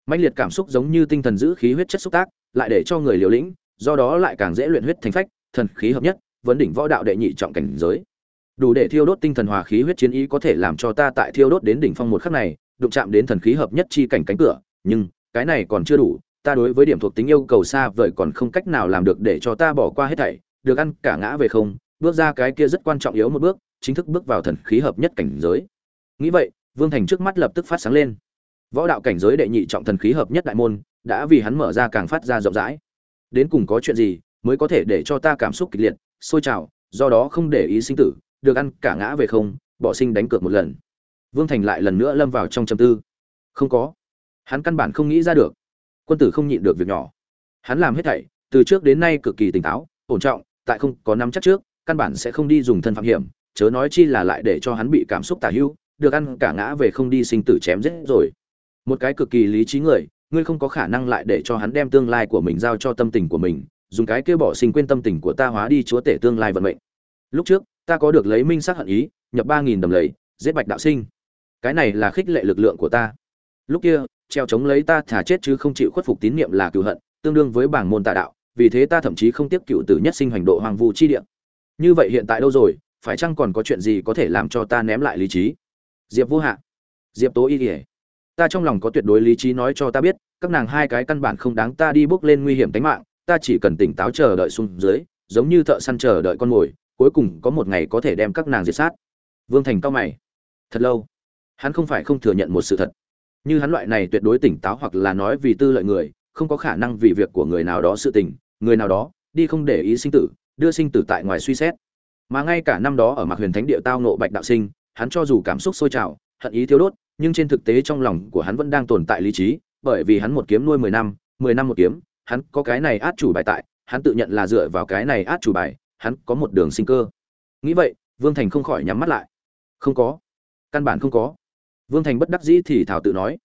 Mãnh liệt cảm xúc giống như tinh thần giữ khí huyết chất xúc tác, lại để cho người liều lĩnh, do đó lại càng dễ luyện huyết thành phách, thần khí hợp nhất, vấn đỉnh võ đạo đệ nhị trọng cảnh giới đủ để thiêu đốt tinh thần hòa khí huyết chiến ý có thể làm cho ta tại thiêu đốt đến đỉnh phong một khắc này, đụng chạm đến thần khí hợp nhất chi cảnh cánh cửa. Nhưng, cái này còn chưa đủ, ta đối với điểm thuộc tính yêu cầu xa vời còn không cách nào làm được để cho ta bỏ qua hết thảy. Được ăn cả ngã về không, bước ra cái kia rất quan trọng yếu một bước, chính thức bước vào thần khí hợp nhất cảnh giới. Nghĩ vậy, vương thành trước mắt lập tức phát sáng lên. Võ đạo cảnh giới đệ nhị trọng thần khí hợp nhất đại môn, đã vì hắn mở ra càng phát ra rộng rãi. Đến cùng có chuyện gì mới có thể để cho ta cảm xúc kịch liệt, sôi trào, do đó không để ý sinh tử được ăn cả ngã về không, bỏ sinh đánh cược một lần. Vương thành lại lần nữa lâm vào trong châm tư. Không có. Hắn căn bản không nghĩ ra được. Quân tử không nhịn được việc nhỏ. Hắn làm hết thảy, từ trước đến nay cực kỳ tỉnh táo, ổn trọng, tại không có nắm chắc trước, căn bản sẽ không đi dùng thân phạm hiểm, chớ nói chi là lại để cho hắn bị cảm xúc tả hữu, được ăn cả ngã về không đi sinh tử chém giết rồi. Một cái cực kỳ lý trí người, ngươi không có khả năng lại để cho hắn đem tương lai của mình giao cho tâm tình của mình, dùng cái kia bỏ sinh quên tâm tình của ta hóa đi chúa tể tương lai vận mệnh. Lúc trước ta có được lấy minh sắc hận ý, nhập ba nghìn đầm lầy, giết bạch đạo sinh. Cái này là khích lệ lực lượng của ta. Lúc kia, treo chống lấy ta thả chết chứ không chịu khuất phục tín nhiệm là cựu hận, tương đương với bảng môn tà đạo, vì thế ta thậm chí không tiếp cựu tử nhất sinh hoành độ hoàng vu chi địa. Như vậy hiện tại đâu rồi, phải chăng còn có chuyện gì có thể làm cho ta ném lại lý trí? Diệp vô hạ. Diệp tố y ỉa ta trong lòng có tuyệt đối lý trí nói cho ta biết, các nàng hai cái căn bản không đáng ta đi bước lên nguy hiểm tính mạng, ta chỉ cần tỉnh táo chờ đợi xuống dưới, giống như thợ săn chờ đợi con mồi cuối cùng có một ngày có thể đem các nàng diệt sát. Vương thành cao mày. Thật lâu, hắn không phải không thừa nhận một sự thật. Như hắn loại này tuyệt đối tỉnh táo hoặc là nói vì tư lợi người, không có khả năng vì việc của người nào đó sự tình, người nào đó đi không để ý sinh tử, đưa sinh tử tại ngoài suy xét. Mà ngay cả năm đó ở mạc huyền thánh địa tao nộ bạch đạo sinh, hắn cho dù cảm xúc sôi trào, hận ý thiếu đốt, nhưng trên thực tế trong lòng của hắn vẫn đang tồn tại lý trí, bởi vì hắn một kiếm nuôi mười năm mười năm một kiếm, hắn có cái này át chủ bài tại, hắn tự nhận là dựa vào cái này át chủ bài hắn có một đường sinh cơ. Nghĩ vậy, vương thành không khỏi nhắm mắt lại. Không có. Căn bản không có. Vương thành bất đắc dĩ thì thảo tự nói.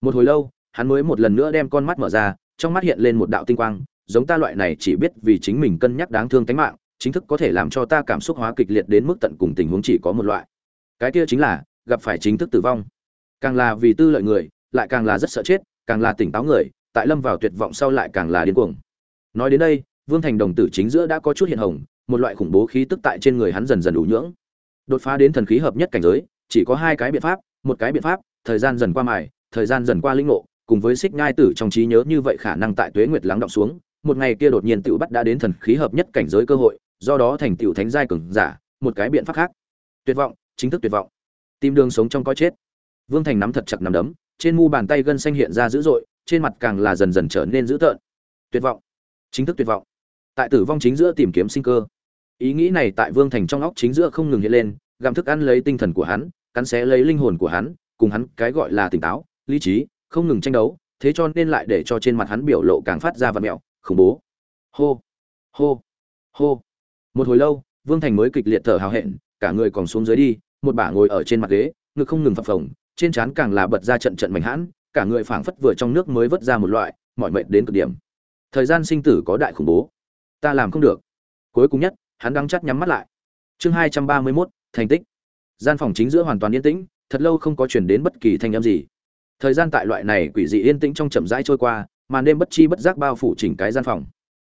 Một hồi lâu, hắn mới một lần nữa đem con mắt mở ra, trong mắt hiện lên một đạo tinh quang, giống ta loại này chỉ biết vì chính mình cân nhắc đáng thương tánh mạng, chính thức có thể làm cho ta cảm xúc hóa kịch liệt đến mức tận cùng tình huống chỉ có một loại. Cái kia chính là, gặp phải chính thức tử vong. Càng là vì tư lợi người, lại càng là rất sợ chết, càng là tỉnh táo người, tại lâm vào tuyệt vọng sau lại càng là điên cuồng. Nói đến đây, vương thành đồng tử chính giữa đã có chút hiện hồng một loại khủng bố khí tức tại trên người hắn dần dần đủ nhưỡng. Đột phá đến thần khí hợp nhất cảnh giới, chỉ có hai cái biện pháp, một cái biện pháp, thời gian dần qua mài, thời gian dần qua linh ngộ, cùng với xích ngai tử trong trí nhớ như vậy khả năng tại tuế nguyệt lắng động xuống, một ngày kia đột nhiên tựu bắt đã đến thần khí hợp nhất cảnh giới cơ hội, do đó thành tựu thánh giai cường giả, một cái biện pháp khác. Tuyệt vọng, chính thức tuyệt vọng. Tìm đường sống trong có chết. Vương thành nắm thật chặt nắm đấm, trên mu bàn tay gân xanh hiện ra dữ dội, trên mặt càng là dần dần trở nên dữ tợn. Tuyệt vọng, chính thức tuyệt vọng tại tử vong chính giữa tìm kiếm sinh cơ. Ý nghĩ này tại vương thành trong óc chính giữa không ngừng hiện lên, gặm thức ăn lấy tinh thần của hắn, cắn xé lấy linh hồn của hắn, cùng hắn cái gọi là tỉnh táo, lý trí, không ngừng tranh đấu, thế cho nên lại để cho trên mặt hắn biểu lộ càng phát ra và mẹo, khủng bố. Hô hô hô. Một hồi lâu, vương thành mới kịch liệt thở hào hẹn, cả người còn xuống dưới đi, một bả ngồi ở trên mặt ghế, ngực không ngừng phập phồng, trên trán càng là bật ra trận trận mạnh hãn, cả người phảng phất vừa trong nước mới vớt ra một loại mọi mệnh đến cực điểm. Thời gian sinh tử có đại khủng bố ta làm không được. Cuối cùng nhất hắn đang chắc nhắm mắt lại. Chương hai trăm ba mươi 231, thành tích. Gian phòng chính giữa hoàn toàn yên tĩnh thật lâu không có chuyển đến bất kỳ thanh âm gì. Thời gian tại loại này quỷ dị yên tĩnh trong chậm rãi trôi qua màn đêm bất chi bất giác bao phủ chỉnh cái gian phòng.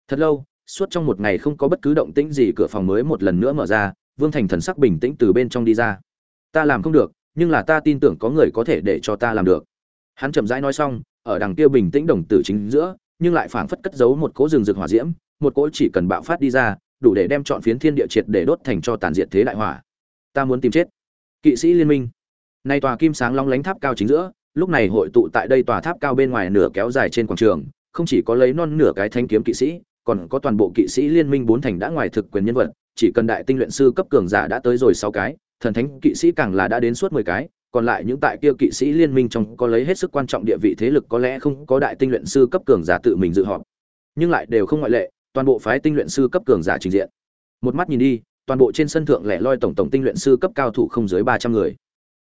Thật lâu suốt trong một ngày không có bất cứ động tĩnh gì cửa phòng mới một lần nữa mở ra vương thành thần sắc bình tĩnh từ bên trong đi ra. Ta làm không được nhưng là ta tin tưởng có người có thể để cho ta làm được. Hắn chậm rãi nói xong ở đằng kia bình tĩnh đồng tử chính giữa nhưng lại phảng phất cất giấu một cố rừng rực hỏa diễm một cỗ chỉ cần bạo phát đi ra, đủ để đem chọn phiến thiên địa triệt để đốt thành cho tàn diệt thế đại hỏa. Ta muốn tìm chết. Kỵ sĩ liên minh. Nay tòa kim sáng long lánh tháp cao chính giữa, lúc này hội tụ tại đây tòa tháp cao bên ngoài nửa kéo dài trên quảng trường, không chỉ có lấy non nửa cái thanh kiếm kỵ sĩ, còn có toàn bộ kỵ sĩ liên minh bốn thành đã ngoài thực quyền nhân vật, chỉ cần đại tinh luyện sư cấp cường giả đã tới rồi sáu cái, thần thánh kỵ sĩ càng là đã đến suốt mười cái, còn lại những tại kia kỵ sĩ liên minh trong có lấy hết sức quan trọng địa vị thế lực có lẽ không có đại tinh luyện sư cấp cường giả tự mình dự họp. Nhưng lại đều không ngoại lệ toàn bộ phái tinh luyện sư cấp cường giả trình diện. Một mắt nhìn đi, toàn bộ trên sân thượng lẻ loi tổng tổng tinh luyện sư cấp cao thủ không dưới ba trăm người.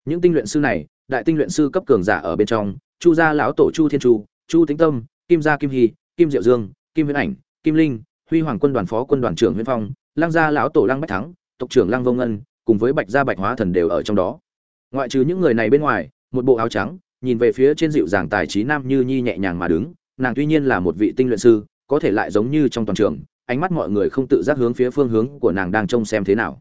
Những tinh luyện sư này, đại tinh luyện sư cấp cường giả ở bên trong, chu gia lão tổ chu thiên chu chu tĩnh tâm, kim gia kim hy, kim diệu dương, kim viễn ảnh, kim linh, huy hoàng quân đoàn phó quân đoàn trưởng huyễn phong lang gia lão tổ lang bách thắng, tộc trưởng lang vông ngân, cùng với bạch gia bạch hóa thần đều ở trong đó. Ngoại trừ những người này bên ngoài, một bộ áo trắng, nhìn về phía trên dịu dàng tài trí nam như nhi nhẹ nhàng mà đứng, nàng tuy nhiên là một vị tinh luyện sư có thể lại giống như trong toàn trường, ánh mắt mọi người không tự giác hướng phía phương hướng của nàng đang trông xem thế nào.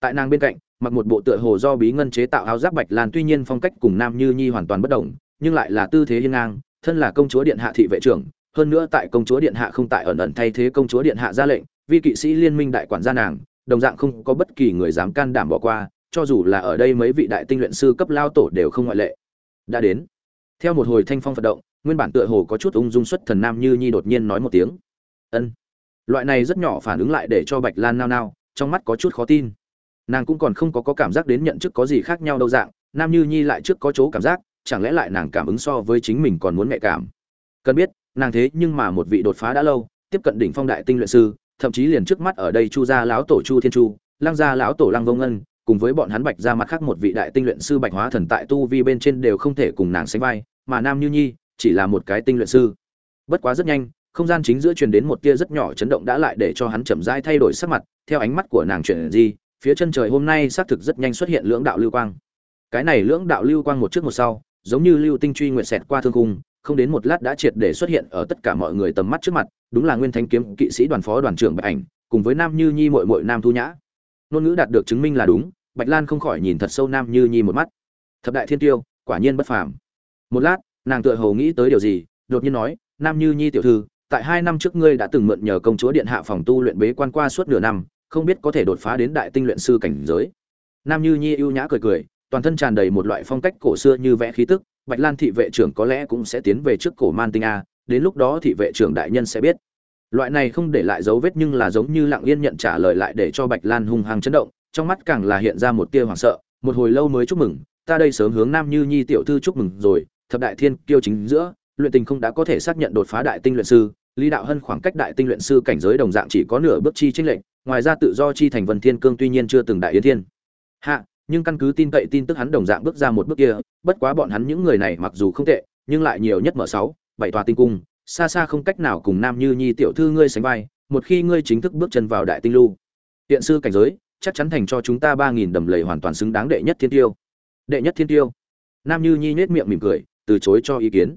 Tại nàng bên cạnh, mặc một bộ tựa hồ do bí ngân chế tạo áo giáp bạch lan tuy nhiên phong cách cùng nam như nhi hoàn toàn bất đồng, nhưng lại là tư thế hiên ngang, thân là công chúa điện hạ thị vệ trưởng, hơn nữa tại công chúa điện hạ không tại ẩn ẩn thay thế công chúa điện hạ ra lệnh, vi kỵ sĩ liên minh đại quản gia nàng, đồng dạng không có bất kỳ người dám can đảm bỏ qua, cho dù là ở đây mấy vị đại tinh luyện sư cấp lao tổ đều không ngoại lệ. Đã đến theo một hồi thanh phong vận động nguyên bản tựa hồ có chút ung dung xuất thần nam như nhi đột nhiên nói một tiếng. Ân. Loại này rất nhỏ phản ứng lại để cho bạch lan nao nao trong mắt có chút khó tin. Nàng cũng còn không có, có cảm giác đến nhận chức có gì khác nhau đâu dạng nam như nhi lại trước có chỗ cảm giác chẳng lẽ lại nàng cảm ứng so với chính mình còn muốn nhạy cảm? Cần biết nàng thế nhưng mà một vị đột phá đã lâu tiếp cận đỉnh phong đại tinh luyện sư thậm chí liền trước mắt ở đây chu gia lão tổ chu thiên chu lăng gia lão tổ lăng vông ân, cùng với bọn hắn bạch ra mặt khác một vị đại tinh luyện sư bạch hóa thần tại tu vi bên trên đều không thể cùng nàng sánh vai mà nam như nhi chỉ là một cái tinh luyện sư. Bất quá rất nhanh, không gian chính giữa truyền đến một tia rất nhỏ chấn động đã lại để cho hắn chậm rãi thay đổi sắc mặt, theo ánh mắt của nàng chuyển gì phía chân trời hôm nay xác thực rất nhanh xuất hiện lưỡng đạo lưu quang. Cái này lưỡng đạo lưu quang một trước một sau, giống như lưu tinh truy nguyện xẹt qua thương cung không đến một lát đã triệt để xuất hiện ở tất cả mọi người tầm mắt trước mặt, đúng là nguyên thanh kiếm kỵ sĩ đoàn phó đoàn trưởng bạch ảnh, cùng với nam như nhi mội mội nam thu nhã. Ngôn ngữ đạt được chứng minh là đúng, bạch lan không khỏi nhìn thật sâu nam như nhi một mắt. Thập đại thiên tiêu, quả nhiên bất phàm một lát, nàng tựa hồ nghĩ tới điều gì, đột nhiên nói, nam như nhi tiểu thư, tại hai năm trước ngươi đã từng mượn nhờ công chúa điện hạ phòng tu luyện bế quan qua suốt nửa năm, không biết có thể đột phá đến đại tinh luyện sư cảnh giới. Nam như nhi ưu nhã cười cười, toàn thân tràn đầy một loại phong cách cổ xưa như vẽ khí tức, bạch lan thị vệ trưởng có lẽ cũng sẽ tiến về trước cổ man tinh a, đến lúc đó thị vệ trưởng đại nhân sẽ biết. Loại này không để lại dấu vết nhưng là giống như lặng yên nhận trả lời lại để cho bạch lan hung hăng chấn động, trong mắt càng là hiện ra một tia hoảng sợ, một hồi lâu mới chúc mừng, ta đây sớm hướng nam như nhi tiểu thư chúc mừng rồi thập đại thiên kiêu chính giữa, luyện tình không đã có thể xác nhận đột phá đại tinh luyện sư, lý đạo hân khoảng cách đại tinh luyện sư cảnh giới đồng dạng chỉ có nửa bước chi tranh lệnh ngoài ra tự do chi thành vân thiên cương tuy nhiên chưa từng đại yến thiên. Hạ, nhưng căn cứ tin cậy tin tức hắn đồng dạng bước ra một bước kia, bất quá bọn hắn những người này mặc dù không tệ, nhưng lại nhiều nhất mở sáu, bảy tòa tinh cung, xa xa không cách nào cùng nam như nhi tiểu thư ngươi sánh vai, một khi ngươi chính thức bước chân vào đại tinh lưu. Hiện sư cảnh giới, chắc chắn thành cho chúng ta ba nghìn đầm lầy hoàn toàn xứng đáng đệ nhất thiên tiêu. Đệ nhất thiên tiêu. Nam như nhi nhếch miệng mỉm cười từ chối cho ý kiến.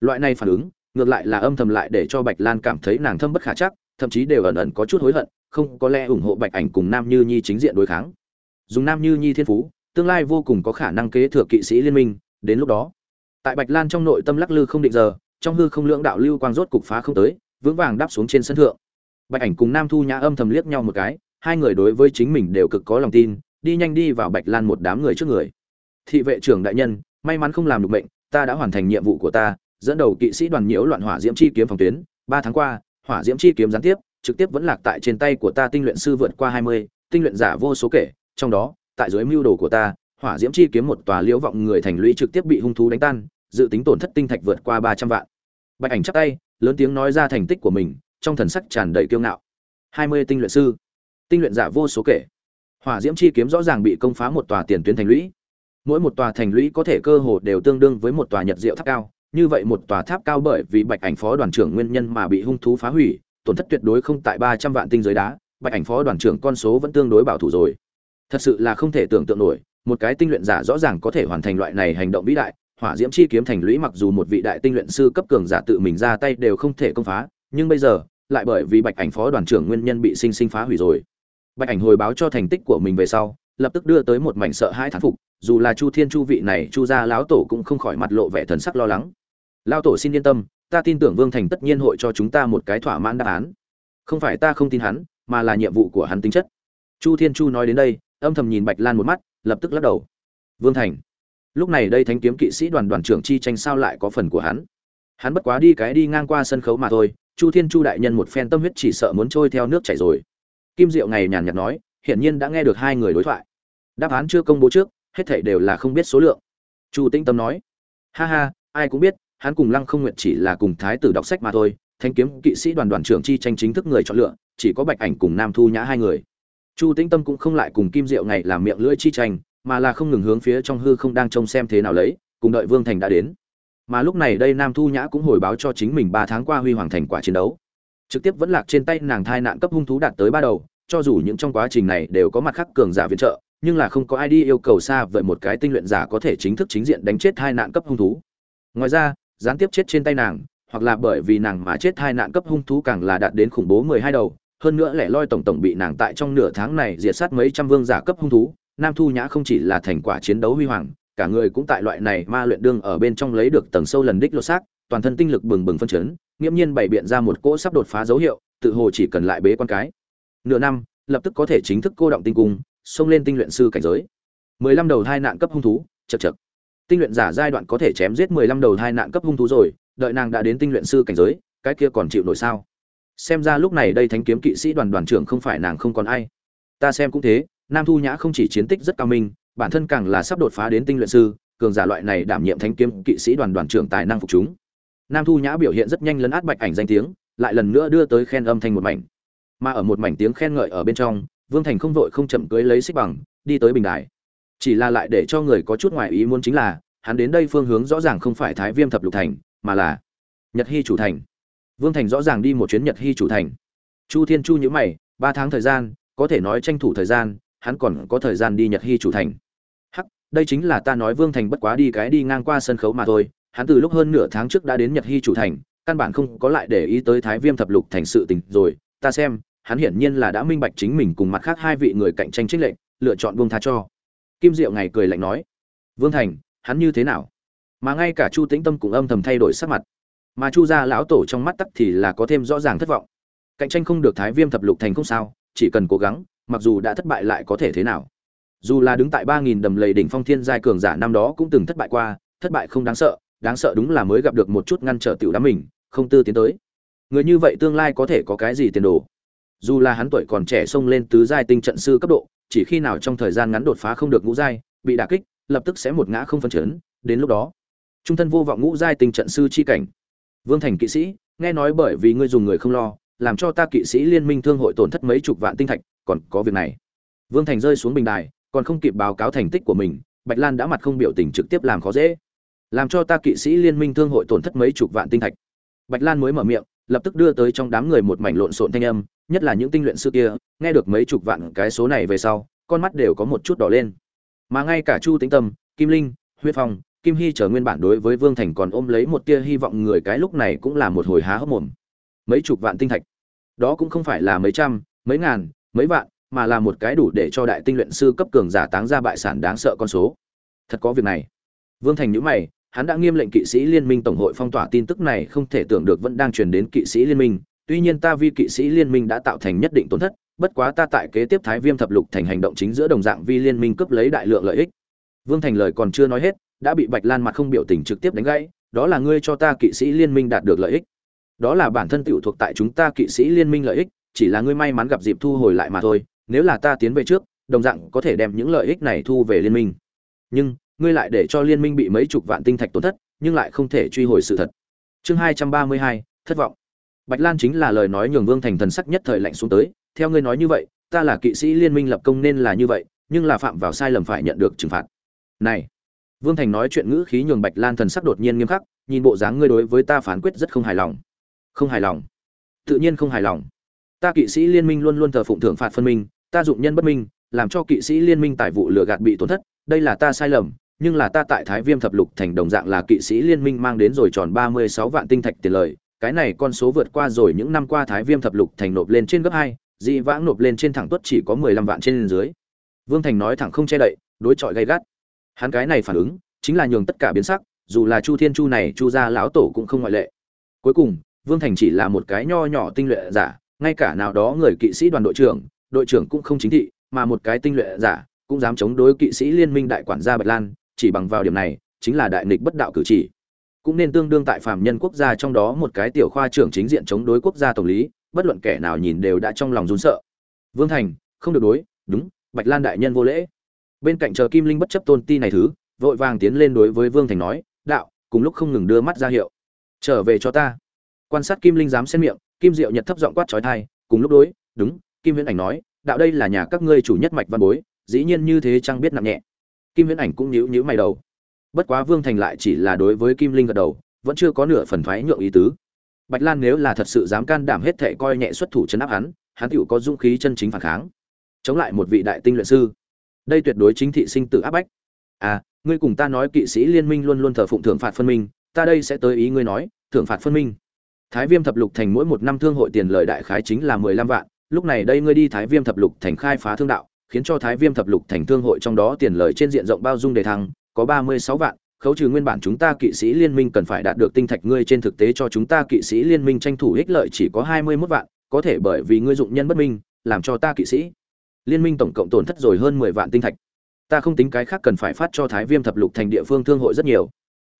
Loại này phản ứng, ngược lại là âm thầm lại để cho bạch lan cảm thấy nàng thâm bất khả chắc, thậm chí đều ẩn ẩn có chút hối hận, không có lẽ ủng hộ bạch ảnh cùng nam như nhi chính diện đối kháng. Dùng nam như nhi thiên phú, tương lai vô cùng có khả năng kế thừa kỵ sĩ liên minh, đến lúc đó, tại bạch lan trong nội tâm lắc lư không định giờ, trong hư không lưỡng đạo lưu quang rốt cục phá không tới, vững vàng đáp xuống trên sân thượng. Bạch ảnh cùng nam thu nhã âm thầm liếc nhau một cái, hai người đối với chính mình đều cực có lòng tin, đi nhanh đi vào bạch lan một đám người trước người. Thị vệ trưởng đại nhân, may mắn không làm được bệnh ta đã hoàn thành nhiệm vụ của ta, dẫn đầu kỵ sĩ đoàn nhiễu loạn hỏa diễm chi kiếm phòng tuyến. Ba tháng qua, hỏa diễm chi kiếm gián tiếp, trực tiếp vẫn lạc tại trên tay của ta tinh luyện sư vượt qua hai mươi, tinh luyện giả vô số kể. Trong đó, tại dưới mưu đồ của ta, hỏa diễm chi kiếm một tòa liễu vọng người thành lũy trực tiếp bị hung thú đánh tan, dự tính tổn thất tinh thạch vượt qua ba trăm vạn. Bạch ảnh chắc tay, lớn tiếng nói ra thành tích của mình, trong thần sắc tràn đầy kiêu ngạo. Hai mươi tinh luyện sư, tinh luyện giả vô số kể. Hỏa diễm chi kiếm rõ ràng bị công phá một tòa tiền tuyến thành lũy mỗi một tòa thành lũy có thể cơ hồ đều tương đương với một tòa nhật diệu tháp cao. Như vậy một tòa tháp cao bởi vì bạch ảnh phó đoàn trưởng nguyên nhân mà bị hung thú phá hủy, tổn thất tuyệt đối không tại ba trăm vạn tinh giới đá, bạch ảnh phó đoàn trưởng con số vẫn tương đối bảo thủ rồi. Thật sự là không thể tưởng tượng nổi, một cái tinh luyện giả rõ ràng có thể hoàn thành loại này hành động vĩ đại, hỏa diễm chi kiếm thành lũy mặc dù một vị đại tinh luyện sư cấp cường giả tự mình ra tay đều không thể công phá, nhưng bây giờ, lại bởi vì bạch ảnh phó đoàn trưởng nguyên nhân bị sinh sinh phá hủy rồi. Bạch ảnh hồi báo cho thành tích của mình về sau lập tức đưa tới một mảnh sợ hai thán phục, dù là chu thiên chu vị này, chu gia lão tổ cũng không khỏi mặt lộ vẻ thần sắc lo lắng. Lão tổ xin yên tâm, ta tin tưởng vương thành tất nhiên hội cho chúng ta một cái thỏa mãn đáp án. Không phải ta không tin hắn, mà là nhiệm vụ của hắn tính chất. Chu thiên chu nói đến đây, âm thầm nhìn bạch lan một mắt, lập tức lắc đầu. Vương thành, lúc này đây thánh kiếm kỵ sĩ đoàn đoàn trưởng chi tranh sao lại có phần của hắn? Hắn bất quá đi cái đi ngang qua sân khấu mà thôi, chu thiên chu đại nhân một phen tâm huyết chỉ sợ muốn trôi theo nước chảy rồi. Kim diệu ngày nhàn nhạt nói, hiển nhiên đã nghe được hai người đối thoại đáp án chưa công bố trước, hết thảy đều là không biết số lượng. Chu tĩnh tâm nói, ha ha, ai cũng biết, hắn cùng lăng không nguyện chỉ là cùng thái tử đọc sách mà thôi, thanh kiếm kỵ sĩ đoàn đoàn trưởng chi tranh chính thức người chọn lựa, chỉ có bạch ảnh cùng nam thu nhã hai người. Chu tĩnh tâm cũng không lại cùng kim diệu ngày làm miệng lưỡi chi tranh, mà là không ngừng hướng phía trong hư không đang trông xem thế nào lấy, cùng đợi vương thành đã đến. Mà lúc này đây nam thu nhã cũng hồi báo cho chính mình ba tháng qua huy hoàng thành quả chiến đấu. Trực tiếp vẫn lạc trên tay nàng thai nạn cấp hung thú đạt tới ba đầu, cho dù những trong quá trình này đều có mặt khắc cường giả viện trợ nhưng là không có ai đi yêu cầu xa vậy một cái tinh luyện giả có thể chính thức chính diện đánh chết hai nạn cấp hung thú. Ngoài ra, gián tiếp chết trên tay nàng, hoặc là bởi vì nàng mà chết hai nạn cấp hung thú càng là đạt đến khủng bố mười hai đầu, hơn nữa lẻ loi tổng tổng bị nàng tại trong nửa tháng này diệt sát mấy trăm vương giả cấp hung thú, nam thu nhã không chỉ là thành quả chiến đấu huy hoàng, cả người cũng tại loại này ma luyện đương ở bên trong lấy được tầng sâu lần đích lột xác, toàn thân tinh lực bừng bừng phân chấn, nghiễm nhiên bày biện ra một cỗ sắp đột phá dấu hiệu, tự hồ chỉ cần lại bế con cái. Nửa năm, lập tức có thể chính thức cô động tinh cung xông lên tinh luyện sư cảnh giới. mười lăm đầu thai nạn cấp hung thú, chậc chậc. tinh luyện giả giai đoạn có thể chém giết mười lăm đầu thai nạn cấp hung thú rồi, đợi nàng đã đến tinh luyện sư cảnh giới, cái kia còn chịu nổi sao? Xem ra lúc này đây thánh kiếm kỵ sĩ đoàn đoàn trưởng không phải nàng không còn ai. Ta xem cũng thế, nam thu nhã không chỉ chiến tích rất cao minh, bản thân càng là sắp đột phá đến tinh luyện sư, cường giả loại này đảm nhiệm thánh kiếm kỵ sĩ đoàn đoàn trưởng tài năng phục chúng. Nam thu nhã biểu hiện rất nhanh lấn át bạch ảnh danh tiếng, lại lần nữa đưa tới khen âm thanh một mảnh. Mà ở một mảnh tiếng khen ngợi ở bên trong vương thành không vội không chậm cưới lấy xích bằng, đi tới bình đài. Chỉ là lại để cho người có chút ngoài ý muốn chính là, hắn đến đây phương hướng rõ ràng không phải thái viêm thập lục thành, mà là nhật hy chủ thành. Vương thành rõ ràng đi một chuyến nhật hy chủ thành. Chu thiên chu nhữ mày, ba tháng thời gian, có thể nói tranh thủ thời gian, hắn còn có thời gian đi nhật hy chủ thành. Hắc, đây chính là ta nói vương thành bất quá đi cái đi ngang qua sân khấu mà thôi, hắn từ lúc hơn nửa tháng trước đã đến nhật hy chủ thành, căn bản không có lại để ý tới thái viêm thập lục thành sự tình rồi, ta xem hắn hiển nhiên là đã minh bạch chính mình cùng mặt khác hai vị người cạnh tranh trích lệnh lựa chọn buông tha cho. Kim diệu ngày cười lạnh nói, vương thành, hắn như thế nào? Mà ngay cả chu tĩnh tâm cũng âm thầm thay đổi sắc mặt. Mà chu gia lão tổ trong mắt tắc thì là có thêm rõ ràng thất vọng. Cạnh tranh không được thái viêm thập lục thành không sao, chỉ cần cố gắng, mặc dù đã thất bại lại có thể thế nào. Dù là đứng tại ba nghìn đầm lầy đỉnh phong thiên giai cường giả năm đó cũng từng thất bại qua, thất bại không đáng sợ đáng sợ đúng là mới gặp được một chút ngăn trở tiểu đám mình, không tư tiến tới. Người như vậy tương lai có thể có cái gì tiền đồ? Dù là hắn tuổi còn trẻ xông lên tứ giai tinh trận sư cấp độ, chỉ khi nào trong thời gian ngắn đột phá không được ngũ giai, bị đả kích, lập tức sẽ một ngã không phân chấn, đến lúc đó, trung thân vô vọng ngũ giai tinh trận sư chi cảnh. Vương thành kỵ sĩ, nghe nói bởi vì ngươi dùng người không lo, làm cho ta kỵ sĩ liên minh thương hội tổn thất mấy chục vạn tinh thạch, còn có việc này. Vương thành rơi xuống bình đài, còn không kịp báo cáo thành tích của mình, bạch lan đã mặt không biểu tình trực tiếp làm khó dễ. Làm cho ta kỵ sĩ liên minh thương hội tổn thất mấy chục vạn tinh thạch. Bạch lan mới mở miệng, lập tức đưa tới trong đám người một mảnh lộn xộn thanh âm nhất là những tinh luyện sư kia, nghe được mấy chục vạn cái số này về sau, con mắt đều có một chút đỏ lên. Mà ngay cả chu tĩnh tâm, kim linh, huyết phong, kim hy chờ nguyên bản đối với vương thành còn ôm lấy một tia hy vọng người cái lúc này cũng là một hồi há hốc mồm. Mấy chục vạn tinh thạch. Đó cũng không phải là mấy trăm, mấy ngàn, mấy vạn, mà là một cái đủ để cho đại tinh luyện sư cấp cường giả táng ra bại sản đáng sợ con số. Thật có việc này. Vương thành nhữ mày, hắn đã nghiêm lệnh kỵ sĩ liên minh tổng hội phong tỏa tin tức này không thể tưởng được vẫn đang truyền đến kỵ sĩ liên minh tuy nhiên ta vi kỵ sĩ liên minh đã tạo thành nhất định tổn thất, bất quá ta tại kế tiếp thái viêm thập lục thành hành động chính giữa đồng dạng vi liên minh cướp lấy đại lượng lợi ích. Vương thành lời còn chưa nói hết, đã bị bạch lan mặt không biểu tình trực tiếp đánh gãy, đó là ngươi cho ta kỵ sĩ liên minh đạt được lợi ích. Đó là bản thân tiểu thuộc tại chúng ta kỵ sĩ liên minh lợi ích, chỉ là ngươi may mắn gặp dịp thu hồi lại mà thôi, nếu là ta tiến về trước, đồng dạng có thể đem những lợi ích này thu về liên minh. Nhưng, ngươi lại để cho liên minh bị mấy chục vạn tinh thạch tổn thất, nhưng lại không thể truy hồi sự thật. Chương hai trăm ba mươi hai, thất vọng bạch lan chính là lời nói nhường vương thành thần sắc nhất thời lạnh xuống tới, theo ngươi nói như vậy, ta là kỵ sĩ liên minh lập công nên là như vậy, nhưng là phạm vào sai lầm phải nhận được trừng phạt. Này. Vương thành nói chuyện ngữ khí nhường bạch lan thần sắc đột nhiên nghiêm khắc, nhìn bộ dáng ngươi đối với ta phán quyết rất không hài lòng. Không hài lòng. Tự nhiên không hài lòng. Ta kỵ sĩ liên minh luôn luôn thờ phụng thưởng phạt phân minh, ta dụng nhân bất minh, làm cho kỵ sĩ liên minh tài vụ lừa gạt bị tổn thất, đây là ta sai lầm, nhưng là ta tại thái viêm thập lục thành đồng dạng là kỵ sĩ liên minh mang đến rồi tròn ba mươi sáu vạn tinh thạch tiền lời cái này con số vượt qua rồi những năm qua thái viêm thập lục thành nộp lên trên gấp hai, dị vãng nộp lên trên thẳng tuất chỉ có mười lăm vạn trên dưới. Vương thành nói thẳng không che đậy, đối chọi gay gắt. Hắn cái này phản ứng, chính là nhường tất cả biến sắc, dù là chu thiên chu này, chu gia lão tổ cũng không ngoại lệ. Cuối cùng, vương thành chỉ là một cái nho nhỏ tinh luyện giả, ngay cả nào đó người kỵ sĩ đoàn đội trưởng đội trưởng cũng không chính thị, mà một cái tinh luyện giả cũng dám chống đối kỵ sĩ liên minh đại quản gia bạch lan, chỉ bằng vào điểm này, chính là đại nghịch bất đạo cử chỉ cũng nên tương đương tại phạm nhân quốc gia trong đó một cái tiểu khoa trưởng chính diện chống đối quốc gia tổng lý, bất luận kẻ nào nhìn đều đã trong lòng run sợ. Vương thành, không được đối, đúng, bạch lan đại nhân vô lễ. Bên cạnh chờ kim linh bất chấp tôn ti này thứ, vội vàng tiến lên đối với vương thành nói, đạo, cùng lúc không ngừng đưa mắt ra hiệu. Trở về cho ta. Quan sát kim linh dám xen miệng, kim diệu nhật thấp giọng quát trói thai, cùng lúc đối, đúng, kim viễn ảnh nói, đạo đây là nhà các ngươi chủ nhất mạch văn bối, dĩ nhiên như thế chẳng biết nặng nhẹ. Kim viễn ảnh cũng nhíu nhíu mày đầu bất quá vương thành lại chỉ là đối với kim linh gật đầu, vẫn chưa có nửa phần thoái nhượng ý tứ. Bạch lan nếu là thật sự dám can đảm hết thệ coi nhẹ xuất thủ chấn áp hắn hắn tựu có dũng khí chân chính phản kháng. Chống lại một vị đại tinh luyện sư. Đây tuyệt đối chính thị sinh tự áp bách. À ngươi cùng ta nói kỵ sĩ liên minh luôn luôn thờ phụng thưởng phạt phân minh, ta đây sẽ tới ý ngươi nói, thưởng phạt phân minh. Thái viêm thập lục thành mỗi một năm thương hội tiền lợi đại khái chính là mười lăm vạn, lúc này đây ngươi đi thái viêm thập lục thành khai phá thương đạo, khiến cho thái viêm thập lục thành thương hội trong đó tiền lợi trên diện rộng bao dung đề thăng có ba mươi sáu vạn, khấu trừ nguyên bản chúng ta kỵ sĩ liên minh cần phải đạt được tinh thạch ngươi trên thực tế cho chúng ta kỵ sĩ liên minh tranh thủ ích lợi chỉ có hai mươi 21 vạn, có thể bởi vì ngươi dụng nhân bất minh, làm cho ta kỵ sĩ. Liên minh tổng cộng tổn thất rồi hơn mười vạn tinh thạch. Ta không tính cái khác cần phải phát cho thái viêm thập lục thành địa phương thương hội rất nhiều.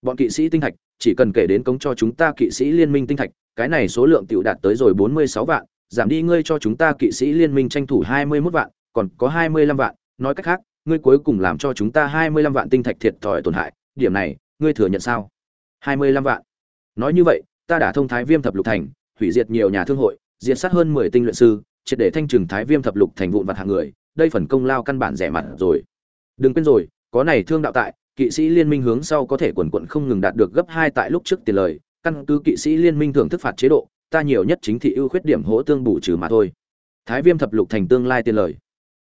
Bọn kỵ sĩ tinh thạch, chỉ cần kể đến cống cho chúng ta kỵ sĩ liên minh tinh thạch, cái này số lượng tiểu đạt tới rồi bốn mươi sáu vạn, giảm đi ngươi cho chúng ta kỵ sĩ liên minh tranh thủ hai mươi 21 vạn, còn có hai mươi lăm vạn, nói cách khác ngươi cuối cùng làm cho chúng ta hai mươi lăm vạn tinh thạch thiệt thòi tổn hại, điểm này, ngươi thừa nhận sao? hai mươi lăm vạn. Nói như vậy, ta đã thông thái viêm thập lục thành, hủy diệt nhiều nhà thương hội, diệt sát hơn mười tinh luyện sư, triệt để thanh trừng thái viêm thập lục thành vụn vặt hàng người, đây phần công lao căn bản rẻ mặt rồi. Đừng quên rồi, có này thương đạo tại, kỵ sĩ liên minh hướng sau có thể quần quật không ngừng đạt được gấp hai tại lúc trước tiền lời, căn cứ kỵ sĩ liên minh thưởng thức phạt chế độ, ta nhiều nhất chính thị ưu khuyết điểm hỗ tương bù trừ mà thôi. Thái viêm thập lục thành tương lai tiền lời.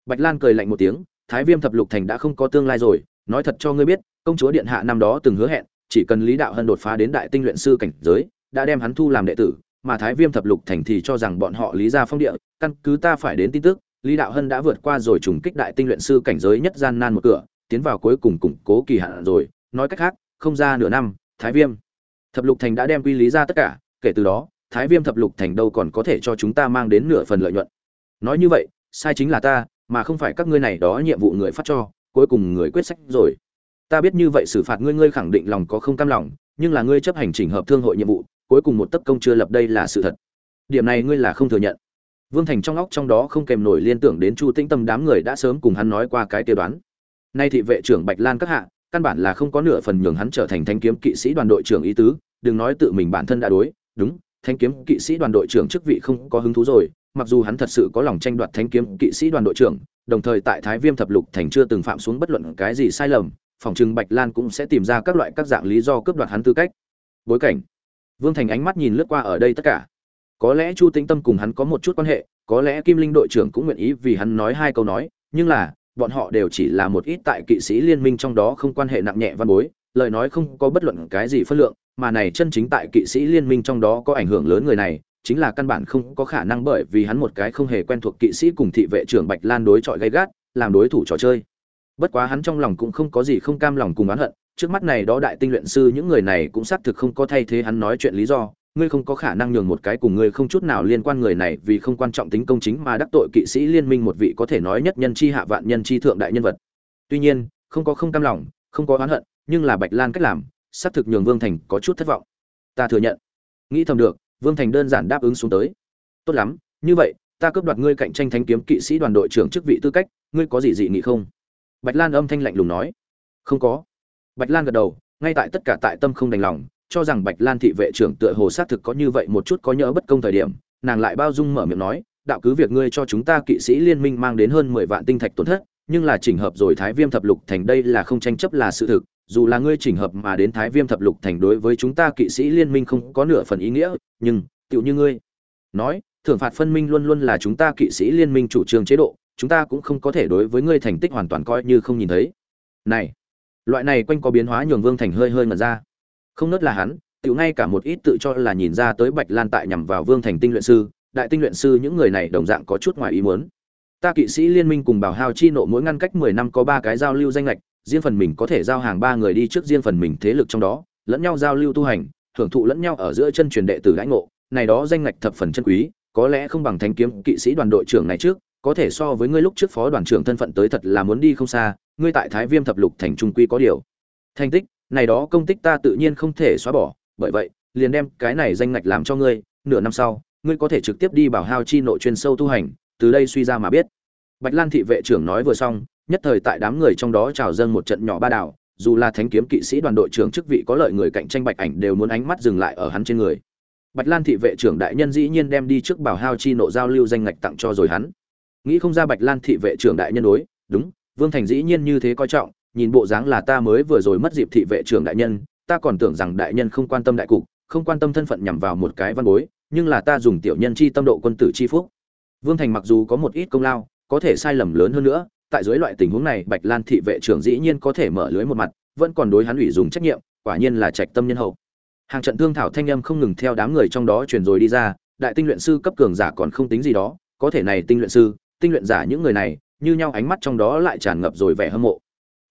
Bạch lan cười lạnh một tiếng thái viêm thập lục thành đã không có tương lai rồi, nói thật cho ngươi biết, công chúa điện hạ năm đó từng hứa hẹn, chỉ cần lý đạo hân đột phá đến đại tinh luyện sư cảnh giới, đã đem hắn thu làm đệ tử, mà thái viêm thập lục thành thì cho rằng bọn họ lý ra phong địa, căn cứ ta phải đến tin tức, lý đạo hân đã vượt qua rồi trùng kích đại tinh luyện sư cảnh giới nhất gian nan một cửa, tiến vào cuối cùng củng cố kỳ hạn rồi. Nói cách khác, không ra nửa năm, thái viêm thập lục thành đã đem quy lý ra tất cả, kể từ đó, thái viêm thập lục thành đâu còn có thể cho chúng ta mang đến nửa phần lợi nhuận. Nói như vậy, sai chính là ta mà không phải các ngươi này đó nhiệm vụ người phát cho, cuối cùng người quyết sách rồi. Ta biết như vậy xử phạt ngươi ngươi khẳng định lòng có không cam lòng, nhưng là ngươi chấp hành chỉnh hợp thương hội nhiệm vụ, cuối cùng một tấc công chưa lập đây là sự thật. Điểm này ngươi là không thừa nhận. Vương thành trong óc trong đó không kèm nổi liên tưởng đến chu tĩnh tâm đám người đã sớm cùng hắn nói qua cái tiêu đoán. Nay thị vệ trưởng bạch lan các hạ, căn bản là không có nửa phần nhường hắn trở thành thanh kiếm kỵ sĩ đoàn đội trưởng ý tứ, đừng nói tự mình bản thân đã đối, đúng thanh kiếm kỵ sĩ đoàn đội trưởng chức vị không có hứng thú rồi mặc dù hắn thật sự có lòng tranh đoạt Thánh kiếm kỵ sĩ đoàn đội trưởng, đồng thời tại thái viêm thập lục thành chưa từng phạm xuống bất luận cái gì sai lầm, phòng trừng bạch lan cũng sẽ tìm ra các loại các dạng lý do cướp đoạt hắn tư cách. Bối cảnh. Vương thành ánh mắt nhìn lướt qua ở đây tất cả. Có lẽ chu tĩnh tâm cùng hắn có một chút quan hệ, có lẽ kim linh đội trưởng cũng nguyện ý vì hắn nói hai câu nói, nhưng là, bọn họ đều chỉ là một ít tại kỵ sĩ liên minh trong đó không quan hệ nặng nhẹ văn bối, lời nói không có bất luận cái gì phân lượng, mà này chân chính tại kỵ sĩ liên minh trong đó có ảnh hưởng lớn người này chính là căn bản không có khả năng bởi vì hắn một cái không hề quen thuộc kỵ sĩ cùng thị vệ trưởng bạch lan đối chọi gay gắt, làm đối thủ trò chơi. Bất quá hắn trong lòng cũng không có gì không cam lòng cùng oán hận, trước mắt này đó đại tinh luyện sư những người này cũng xác thực không có thay thế hắn nói chuyện lý do, ngươi không có khả năng nhường một cái cùng ngươi không chút nào liên quan người này vì không quan trọng tính công chính mà đắc tội kỵ sĩ liên minh một vị có thể nói nhất nhân chi hạ vạn nhân chi thượng đại nhân vật. Tuy nhiên, không có không cam lòng, không có oán hận, nhưng là bạch lan cách làm, xác thực nhường vương thành có chút thất vọng. Ta thừa nhận. Nghĩ thầm được vương thành đơn giản đáp ứng xuống tới. Tốt lắm, như vậy, ta cướp đoạt ngươi cạnh tranh thánh kiếm kỵ sĩ đoàn đội trưởng chức vị tư cách, ngươi có gì dị nghị không? Bạch lan âm thanh lạnh lùng nói. Không có. Bạch lan gật đầu, ngay tại tất cả tại tâm không đành lòng, cho rằng bạch lan thị vệ trưởng tựa hồ xác thực có như vậy một chút có nhỡ bất công thời điểm, nàng lại bao dung mở miệng nói, đạo cứ việc ngươi cho chúng ta kỵ sĩ liên minh mang đến hơn mười vạn tinh thạch tổn thất nhưng là chỉnh hợp rồi thái viêm thập lục thành đây là không tranh chấp là sự thực, dù là ngươi chỉnh hợp mà đến thái viêm thập lục thành đối với chúng ta kỵ sĩ liên minh không có nửa phần ý nghĩa, nhưng, tựu như ngươi. Nói, thưởng phạt phân minh luôn luôn là chúng ta kỵ sĩ liên minh chủ trương chế độ, chúng ta cũng không có thể đối với ngươi thành tích hoàn toàn coi như không nhìn thấy. Này, loại này quanh có biến hóa nhường vương thành hơi hơi ngẩn ra. Không nớt là hắn, tựu ngay cả một ít tự cho là nhìn ra tới bạch lan tại nhằm vào vương thành tinh luyện sư, đại tinh luyện sư những người này đồng dạng có chút ngoài ý muốn ta kỵ sĩ liên minh cùng bảo hao chi nộ mỗi ngăn cách mười năm có ba cái giao lưu danh lệch, riêng phần mình có thể giao hàng ba người đi trước riêng phần mình thế lực trong đó, lẫn nhau giao lưu tu hành hưởng thụ lẫn nhau ở giữa chân truyền đệ tử lãnh ngộ. Này đó danh lệch thập phần chân quý, có lẽ không bằng thanh kiếm kỵ sĩ đoàn đội trưởng này trước, có thể so với ngươi lúc trước phó đoàn trưởng thân phận tới thật là muốn đi không xa, ngươi tại thái viêm thập lục thành trung quy có điều. Thành tích, này đó công tích ta tự nhiên không thể xóa bỏ, bởi vậy, liền đem cái này danh ngạch làm cho ngươi, nửa năm sau, ngươi có thể trực tiếp đi bảo hao chi nội chuyên sâu tu hành, từ đây suy ra mà biết bạch lan thị vệ trưởng nói vừa xong, nhất thời tại đám người trong đó trào dâng một trận nhỏ ba đảo, dù là thánh kiếm kỵ sĩ đoàn đội trưởng chức vị có lợi người cạnh tranh bạch ảnh đều muốn ánh mắt dừng lại ở hắn trên người. Bạch lan thị vệ trưởng đại nhân dĩ nhiên đem đi trước bảo hao chi nộ giao lưu danh ngạch tặng cho rồi hắn. Nghĩ không ra bạch lan thị vệ trưởng đại nhân đối, đúng, vương thành dĩ nhiên như thế coi trọng, nhìn bộ dáng là ta mới vừa rồi mất dịp thị vệ trưởng đại nhân, ta còn tưởng rằng đại nhân không quan tâm đại cục, không quan tâm thân phận nhằm vào một cái văn bối, nhưng là ta dùng tiểu nhân chi tâm độ quân tử chi phúc. Vương thành mặc dù có một ít công lao có thể sai lầm lớn hơn nữa, tại dưới loại tình huống này, bạch lan thị vệ trưởng dĩ nhiên có thể mở lưới một mặt, vẫn còn đối hắn ủy dùng trách nhiệm, quả nhiên là trạch tâm nhân hậu. Hàng trận thương thảo thanh âm không ngừng theo đám người trong đó truyền rồi đi ra, đại tinh luyện sư cấp cường giả còn không tính gì đó, có thể này tinh luyện sư, tinh luyện giả những người này, như nhau ánh mắt trong đó lại tràn ngập rồi vẻ hâm mộ.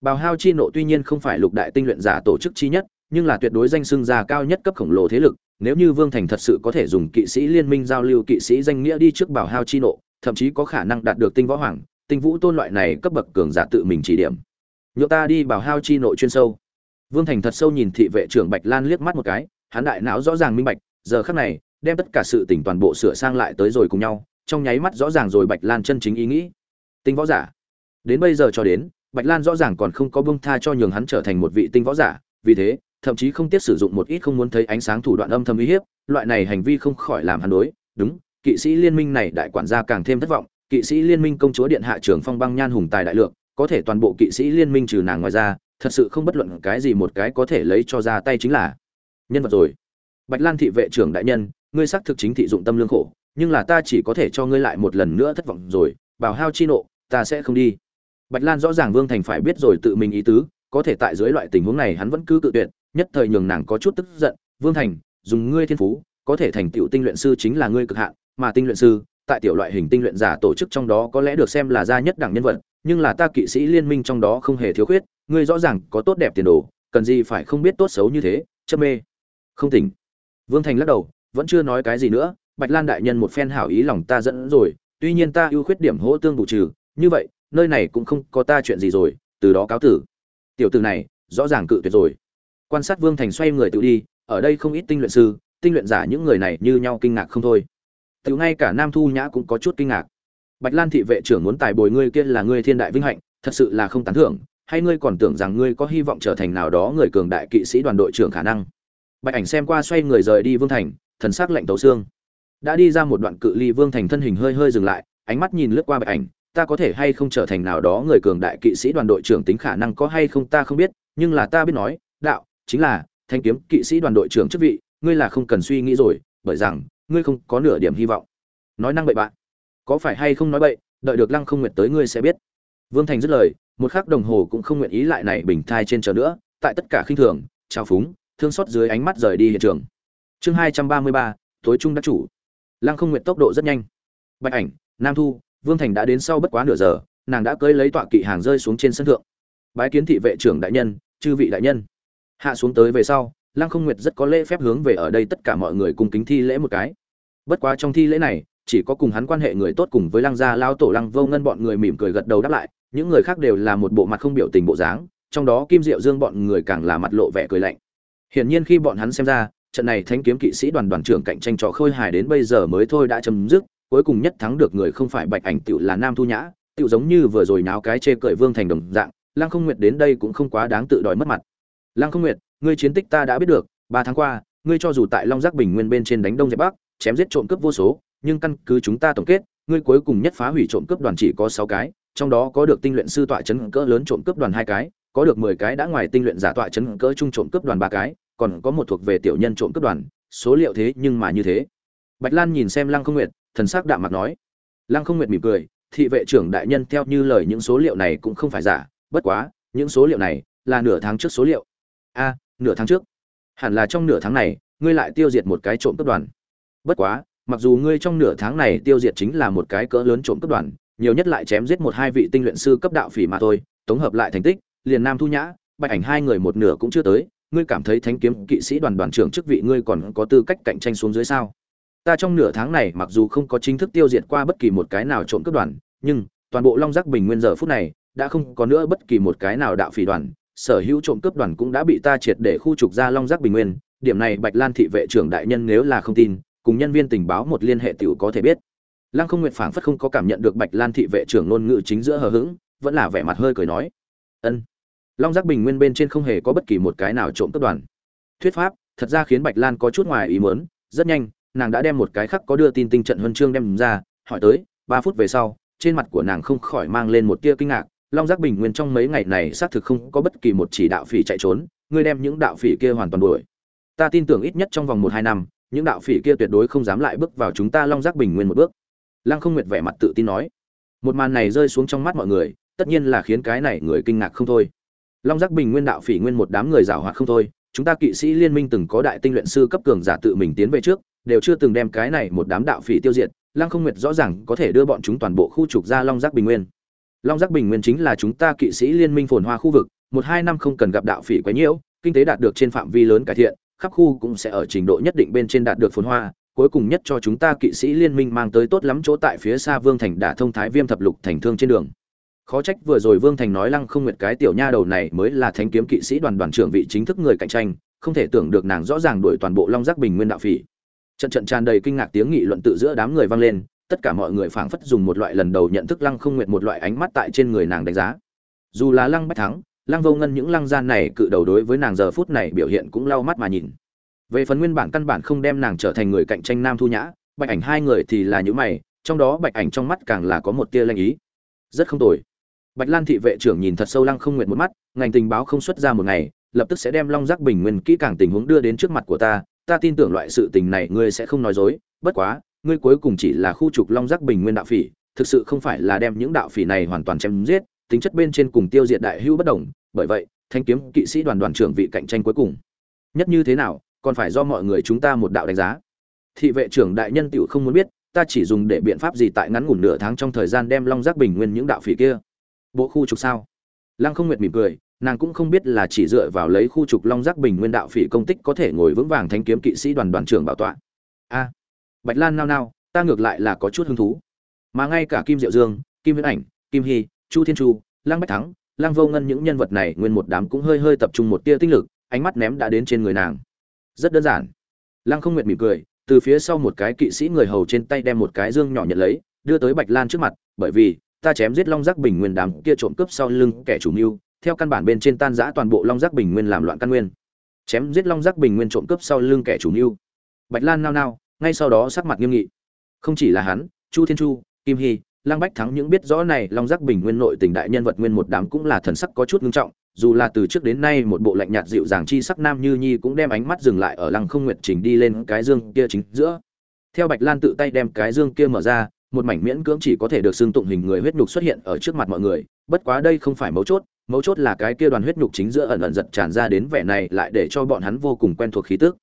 Bào hao chi nộ tuy nhiên không phải lục đại tinh luyện giả tổ chức chi nhất, nhưng là tuyệt đối danh xưng già cao nhất cấp khổng lồ thế lực, nếu như vương thành thật sự có thể dùng kỵ sĩ liên minh giao lưu kỵ sĩ danh nghĩa đi trước bào hao chi nộ thậm chí có khả năng đạt được tinh võ hoàng, tinh vũ tôn loại này cấp bậc cường giả tự mình chỉ điểm. Nhựa ta đi bảo hao chi nội chuyên sâu. Vương thành thật sâu nhìn thị vệ trưởng bạch lan liếc mắt một cái, hắn đại não rõ ràng minh bạch, giờ khắc này, đem tất cả sự tỉnh toàn bộ sửa sang lại tới rồi cùng nhau, trong nháy mắt rõ ràng rồi bạch lan chân chính ý nghĩ. Tinh võ giả. Đến bây giờ cho đến, bạch lan rõ ràng còn không có bông tha cho nhường hắn trở thành một vị tinh võ giả, vì thế, thậm chí không tiếc sử dụng một ít không muốn thấy ánh sáng thủ đoạn âm thầm uy hiếp, loại này hành vi không khỏi làm hắn đối, đúng kỵ sĩ liên minh này đại quản gia càng thêm thất vọng, kỵ sĩ liên minh công chúa điện hạ trưởng phong băng nhan hùng tài đại lượng có thể toàn bộ kỵ sĩ liên minh trừ nàng ngoài ra, thật sự không bất luận cái gì một cái có thể lấy cho ra tay chính là nhân vật rồi. Bạch lan thị vệ trưởng đại nhân, ngươi xác thực chính thị dụng tâm lương khổ, nhưng là ta chỉ có thể cho ngươi lại một lần nữa thất vọng rồi, bảo hao chi nộ, ta sẽ không đi. Bạch lan rõ ràng vương thành phải biết rồi tự mình ý tứ, có thể tại dưới loại tình huống này hắn vẫn cứ cự tuyệt, nhất thời nhường nàng có chút tức giận. Vương thành, dùng ngươi thiên phú có thể thành tựu tinh luyện sư chính là ngươi cực hạn, mà tinh luyện sư, tại tiểu loại hình tinh luyện giả tổ chức trong đó có lẽ được xem là gia nhất đẳng nhân vật, nhưng là ta kỵ sĩ liên minh trong đó không hề thiếu khuyết, ngươi rõ ràng có tốt đẹp tiền đồ, cần gì phải không biết tốt xấu như thế châm mê. Không tỉnh. Vương thành lắc đầu, vẫn chưa nói cái gì nữa, bạch lan đại nhân một phen hảo ý lòng ta dẫn rồi, tuy nhiên ta ưu khuyết điểm hỗ tương bù trừ, như vậy, nơi này cũng không có ta chuyện gì rồi, từ đó cáo tử. Tiểu tử này, rõ ràng cự tuyệt rồi. Quan sát vương thành xoay người tự đi, ở đây không ít tinh luyện sư tinh luyện giả những người này như nhau kinh ngạc không thôi. Từ ngay cả nam thu nhã cũng có chút kinh ngạc. Bạch lan thị vệ trưởng muốn tài bồi ngươi kia là ngươi thiên đại vinh hạnh, thật sự là không tán thưởng, hay ngươi còn tưởng rằng ngươi có hy vọng trở thành nào đó người cường đại kỵ sĩ đoàn đội trưởng khả năng? Bạch ảnh xem qua xoay người rời đi vương thành, thần sắc lạnh tấu xương. Đã đi ra một đoạn cự ly vương thành thân hình hơi hơi dừng lại, ánh mắt nhìn lướt qua bạch ảnh, ta có thể hay không trở thành nào đó người cường đại kỵ sĩ đoàn đội trưởng tính khả năng có hay không ta không biết, nhưng là ta biết nói, đạo, chính là, thanh kiếm kỵ sĩ đoàn đội trưởng chức vị ngươi là không cần suy nghĩ rồi, bởi rằng, ngươi không có nửa điểm hy vọng. Nói năng bậy bạn có phải hay không nói bậy, đợi được lăng không nguyện tới ngươi sẽ biết. Vương thành dứt lời, một khắc đồng hồ cũng không nguyện ý lại này bình thai trên chờ nữa, tại tất cả khinh thường trao phúng, thương xót dưới ánh mắt rời đi hiện trường. Chương hai trăm ba mươi ba, tối trung đắc chủ. Lăng không nguyện tốc độ rất nhanh. Bạch ảnh, nam thu, vương thành đã đến sau bất quá nửa giờ, nàng đã cưới lấy tọa kỵ hàng rơi xuống trên sân thượng. Bái kiến thị vệ trưởng đại nhân, chư vị đại nhân. Hạ xuống tới về sau lăng không nguyệt rất có lễ phép hướng về ở đây tất cả mọi người cùng kính thi lễ một cái. Bất quá trong thi lễ này, chỉ có cùng hắn quan hệ người tốt cùng với lăng gia lao tổ lăng vô ngân bọn người mỉm cười gật đầu đáp lại, những người khác đều là một bộ mặt không biểu tình bộ dáng, trong đó kim diệu dương bọn người càng là mặt lộ vẻ cười lạnh. Hiển nhiên khi bọn hắn xem ra, trận này thanh kiếm kỵ sĩ đoàn đoàn trưởng cạnh tranh trò khôi hài đến bây giờ mới thôi đã chấm dứt, cuối cùng nhất thắng được người không phải bạch ảnh tựu là nam thu nhã, tựu giống như vừa rồi náo cái chê cởi vương thành đồng dạng, lăng không nguyệt đến đây cũng không quá đáng tự đòi mất mặt. Lăng không nguyệt ngươi chiến tích ta đã biết được, ba tháng qua, ngươi cho dù tại long giác bình nguyên bên trên đánh đông dẹp bắc, chém giết trộm cướp vô số, nhưng căn cứ chúng ta tổng kết, ngươi cuối cùng nhất phá hủy trộm cướp đoàn chỉ có sáu cái, trong đó có được tinh luyện sư tọa chấn cỡ lớn trộm cướp đoàn hai cái, có được mười cái đã ngoài tinh luyện giả tọa chấn cỡ trung trộm cướp đoàn ba cái, còn có một thuộc về tiểu nhân trộm cướp đoàn, số liệu thế nhưng mà như thế. Bạch lan nhìn xem lăng không nguyệt, thần sắc đạm mặt nói. Lăng không nguyệt mỉm cười, thị vệ trưởng đại nhân theo như lời những số liệu này cũng không phải giả, bất quá, những số liệu này là nửa tháng trước số liệu. A nửa tháng trước. Hẳn là trong nửa tháng này, ngươi lại tiêu diệt một cái trộm cướp đoàn. Bất quá, mặc dù ngươi trong nửa tháng này tiêu diệt chính là một cái cỡ lớn trộm cướp đoàn, nhiều nhất lại chém giết một hai vị tinh luyện sư cấp đạo phỉ mà thôi, tổng hợp lại thành tích, liền nam thu nhã, bạch ảnh hai người một nửa cũng chưa tới, ngươi cảm thấy thánh kiếm kỵ sĩ đoàn đoàn trưởng chức vị ngươi còn có tư cách cạnh tranh xuống dưới sao? Ta trong nửa tháng này mặc dù không có chính thức tiêu diệt qua bất kỳ một cái nào trộm cướp đoàn, nhưng toàn bộ long giác bình nguyên giờ phút này đã không có nữa bất kỳ một cái nào đạo phỉ đoàn sở hữu trộm cướp đoàn cũng đã bị ta triệt để khu trục ra long giác bình nguyên, điểm này bạch lan thị vệ trưởng đại nhân nếu là không tin, cùng nhân viên tình báo một liên hệ tiểu có thể biết. Lăng không nguyệt phảng phất không có cảm nhận được bạch lan thị vệ trưởng ngôn ngữ chính giữa hờ hững, vẫn là vẻ mặt hơi cười nói, ân. Long giác bình nguyên bên trên không hề có bất kỳ một cái nào trộm cướp đoàn. Thuyết pháp, thật ra khiến bạch lan có chút ngoài ý mớn rất nhanh, nàng đã đem một cái khắc có đưa tin tinh trận huân chương đem ra, hỏi tới, ba phút về sau, trên mặt của nàng không khỏi mang lên một tia kinh ngạc long giác bình nguyên trong mấy ngày này xác thực không có bất kỳ một chỉ đạo phỉ chạy trốn, ngươi đem những đạo phỉ kia hoàn toàn đuổi. Ta tin tưởng ít nhất trong vòng một hai năm, những đạo phỉ kia tuyệt đối không dám lại bước vào chúng ta long giác bình nguyên một bước. Lăng không nguyệt vẻ mặt tự tin nói. Một màn này rơi xuống trong mắt mọi người, tất nhiên là khiến cái này người kinh ngạc không thôi. Long giác bình nguyên đạo phỉ nguyên một đám người giảo hoạt không thôi, chúng ta kỵ sĩ liên minh từng có đại tinh luyện sư cấp cường giả tự mình tiến về trước, đều chưa từng đem cái này một đám đạo phỉ tiêu diệt. Lăng không nguyệt rõ ràng có thể đưa bọn chúng toàn bộ khu trục ra long giác bình nguyên long giác bình nguyên chính là chúng ta kỵ sĩ liên minh phồn hoa khu vực, một hai năm không cần gặp đạo phỉ quấy nhiễu, kinh tế đạt được trên phạm vi lớn cải thiện, khắp khu cũng sẽ ở trình độ nhất định bên trên đạt được phồn hoa, cuối cùng nhất cho chúng ta kỵ sĩ liên minh mang tới tốt lắm chỗ tại phía xa vương thành đả thông thái viêm thập lục thành thương trên đường. Khó trách vừa rồi vương thành nói lăng không nguyệt cái tiểu nha đầu này mới là thánh kiếm kỵ sĩ đoàn đoàn trưởng vị chính thức người cạnh tranh, không thể tưởng được nàng rõ ràng đuổi toàn bộ long giác bình nguyên đạo phỉ. Trận trận tràn đầy kinh ngạc tiếng nghị luận tự giữa đám người vang lên tất cả mọi người phảng phất dùng một loại lần đầu nhận thức lăng không nguyện một loại ánh mắt tại trên người nàng đánh giá. Dù là lăng bách thắng, lăng vô ngân những lăng gian này cự đầu đối với nàng giờ phút này biểu hiện cũng lau mắt mà nhìn. Về phần nguyên bản căn bản không đem nàng trở thành người cạnh tranh nam thu nhã, bạch ảnh hai người thì là những mày, trong đó bạch ảnh trong mắt càng là có một tia lanh ý. Rất không tồi. Bạch lan thị vệ trưởng nhìn thật sâu lăng không nguyện một mắt, ngành tình báo không xuất ra một ngày, lập tức sẽ đem long giác bình nguyên kỹ càng tình huống đưa đến trước mặt của ta ta tin tưởng loại sự tình này ngươi sẽ không nói dối, bất quá ngươi cuối cùng chỉ là khu trục long giác bình nguyên đạo phỉ, thực sự không phải là đem những đạo phỉ này hoàn toàn chém giết, tính chất bên trên cùng tiêu diệt đại hữu bất đồng, bởi vậy, thanh kiếm kỵ sĩ đoàn đoàn trưởng vị cạnh tranh cuối cùng. Nhất như thế nào, còn phải do mọi người chúng ta một đạo đánh giá. Thị vệ trưởng đại nhân tiểu không muốn biết, ta chỉ dùng để biện pháp gì tại ngắn ngủn nửa tháng trong thời gian đem long giác bình nguyên những đạo phỉ kia. Bộ khu trục sao? Lăng không nguyệt mỉm cười, nàng cũng không biết là chỉ dựa vào lấy khu trục long giác bình nguyên đạo phỉ công tích có thể ngồi vững vàng thanh kiếm kỵ sĩ đoàn đoàn trưởng bảo tọa. A bạch lan nao nao, ta ngược lại là có chút hứng thú. Mà ngay cả kim diệu dương, kim viễn ảnh, kim hy, chu thiên chu, lăng bách thắng, lăng vô ngân những nhân vật này nguyên một đám cũng hơi hơi tập trung một tia tinh lực, ánh mắt ném đã đến trên người nàng. Rất đơn giản. Lăng không nguyệt mỉm cười, từ phía sau một cái kỵ sĩ người hầu trên tay đem một cái dương nhỏ nhận lấy, đưa tới bạch lan trước mặt, bởi vì, ta chém giết long giác bình nguyên đám kia trộm cướp sau lưng kẻ chủ mưu, theo căn bản bên trên tan giã toàn bộ long giác bình nguyên làm loạn căn nguyên. Chém giết long giác bình nguyên trộm cướp sau lưng kẻ chủ mưu. Bạch lan nao nao ngay sau đó sắc mặt nghiêm nghị. Không chỉ là hắn, chu thiên chu, kim hy, lăng bách thắng những biết rõ này, long giác bình nguyên nội tình đại nhân vật nguyên một đám cũng là thần sắc có chút ngưng trọng, dù là từ trước đến nay một bộ lạnh nhạt dịu dàng chi sắc nam như nhi cũng đem ánh mắt dừng lại ở lăng không nguyệt trình đi lên cái dương kia chính giữa. Theo bạch lan tự tay đem cái dương kia mở ra, một mảnh miễn cưỡng chỉ có thể được xưng tụng hình người huyết nhục xuất hiện ở trước mặt mọi người, bất quá đây không phải mấu chốt mấu chốt là cái kia đoàn huyết nhục chính giữa ẩn ẩn giật tràn ra đến vẻ này lại để cho bọn hắn vô cùng quen thuộc khí tức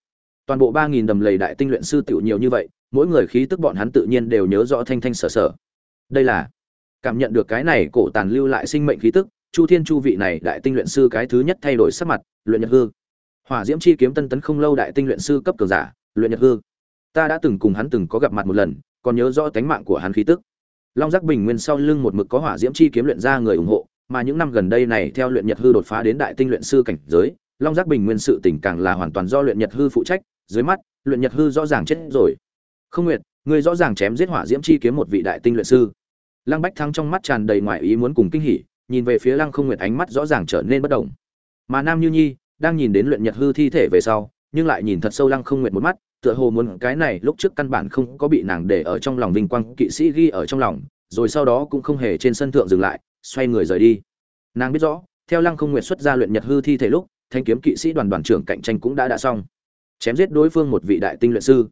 toàn bộ ba nghìn đầm lầy đại tinh luyện sư tiểu nhiều như vậy, mỗi người khí tức bọn hắn tự nhiên đều nhớ rõ thanh thanh sở sở. Đây là, cảm nhận được cái này cổ tàn lưu lại sinh mệnh khí tức, chu thiên chu vị này đại tinh luyện sư cái thứ nhất thay đổi sắc mặt, luyện nhật hư. Hỏa diễm chi kiếm tân tấn không lâu đại tinh luyện sư cấp cường giả, luyện nhật hư. Ta đã từng cùng hắn từng có gặp mặt một lần, còn nhớ rõ tánh mạng của hắn khí tức. Long giác bình nguyên sau lưng một mực có hỏa diễm chi kiếm luyện ra người ủng hộ, mà những năm gần đây này theo luyện nhật hư đột phá đến đại tinh luyện sư cảnh giới, long giác bình nguyên sự tình càng là hoàn toàn do luyện nhật hư phụ trách dưới mắt, luyện nhật hư rõ ràng chết rồi. Không nguyệt người rõ ràng chém giết hỏa diễm chi kiếm một vị đại tinh luyện sư. Lăng bách thắng trong mắt tràn đầy ngoại ý muốn cùng kinh hỉ, nhìn về phía lăng không nguyệt ánh mắt rõ ràng trở nên bất động. Mà nam như nhi, đang nhìn đến luyện nhật hư thi thể về sau, nhưng lại nhìn thật sâu lăng không nguyệt một mắt, tựa hồ muốn cái này lúc trước căn bản không có bị nàng để ở trong lòng vinh quang, kỵ sĩ ghi ở trong lòng, rồi sau đó cũng không hề trên sân thượng dừng lại, xoay người rời đi. Nàng biết rõ, theo lăng không nguyệt xuất ra luyện nhật hư thi thể lúc, thanh kiếm kỵ sĩ đoàn đoàn trưởng cạnh tranh cũng đã đã xong chém giết đối phương một vị đại tinh luyện sư.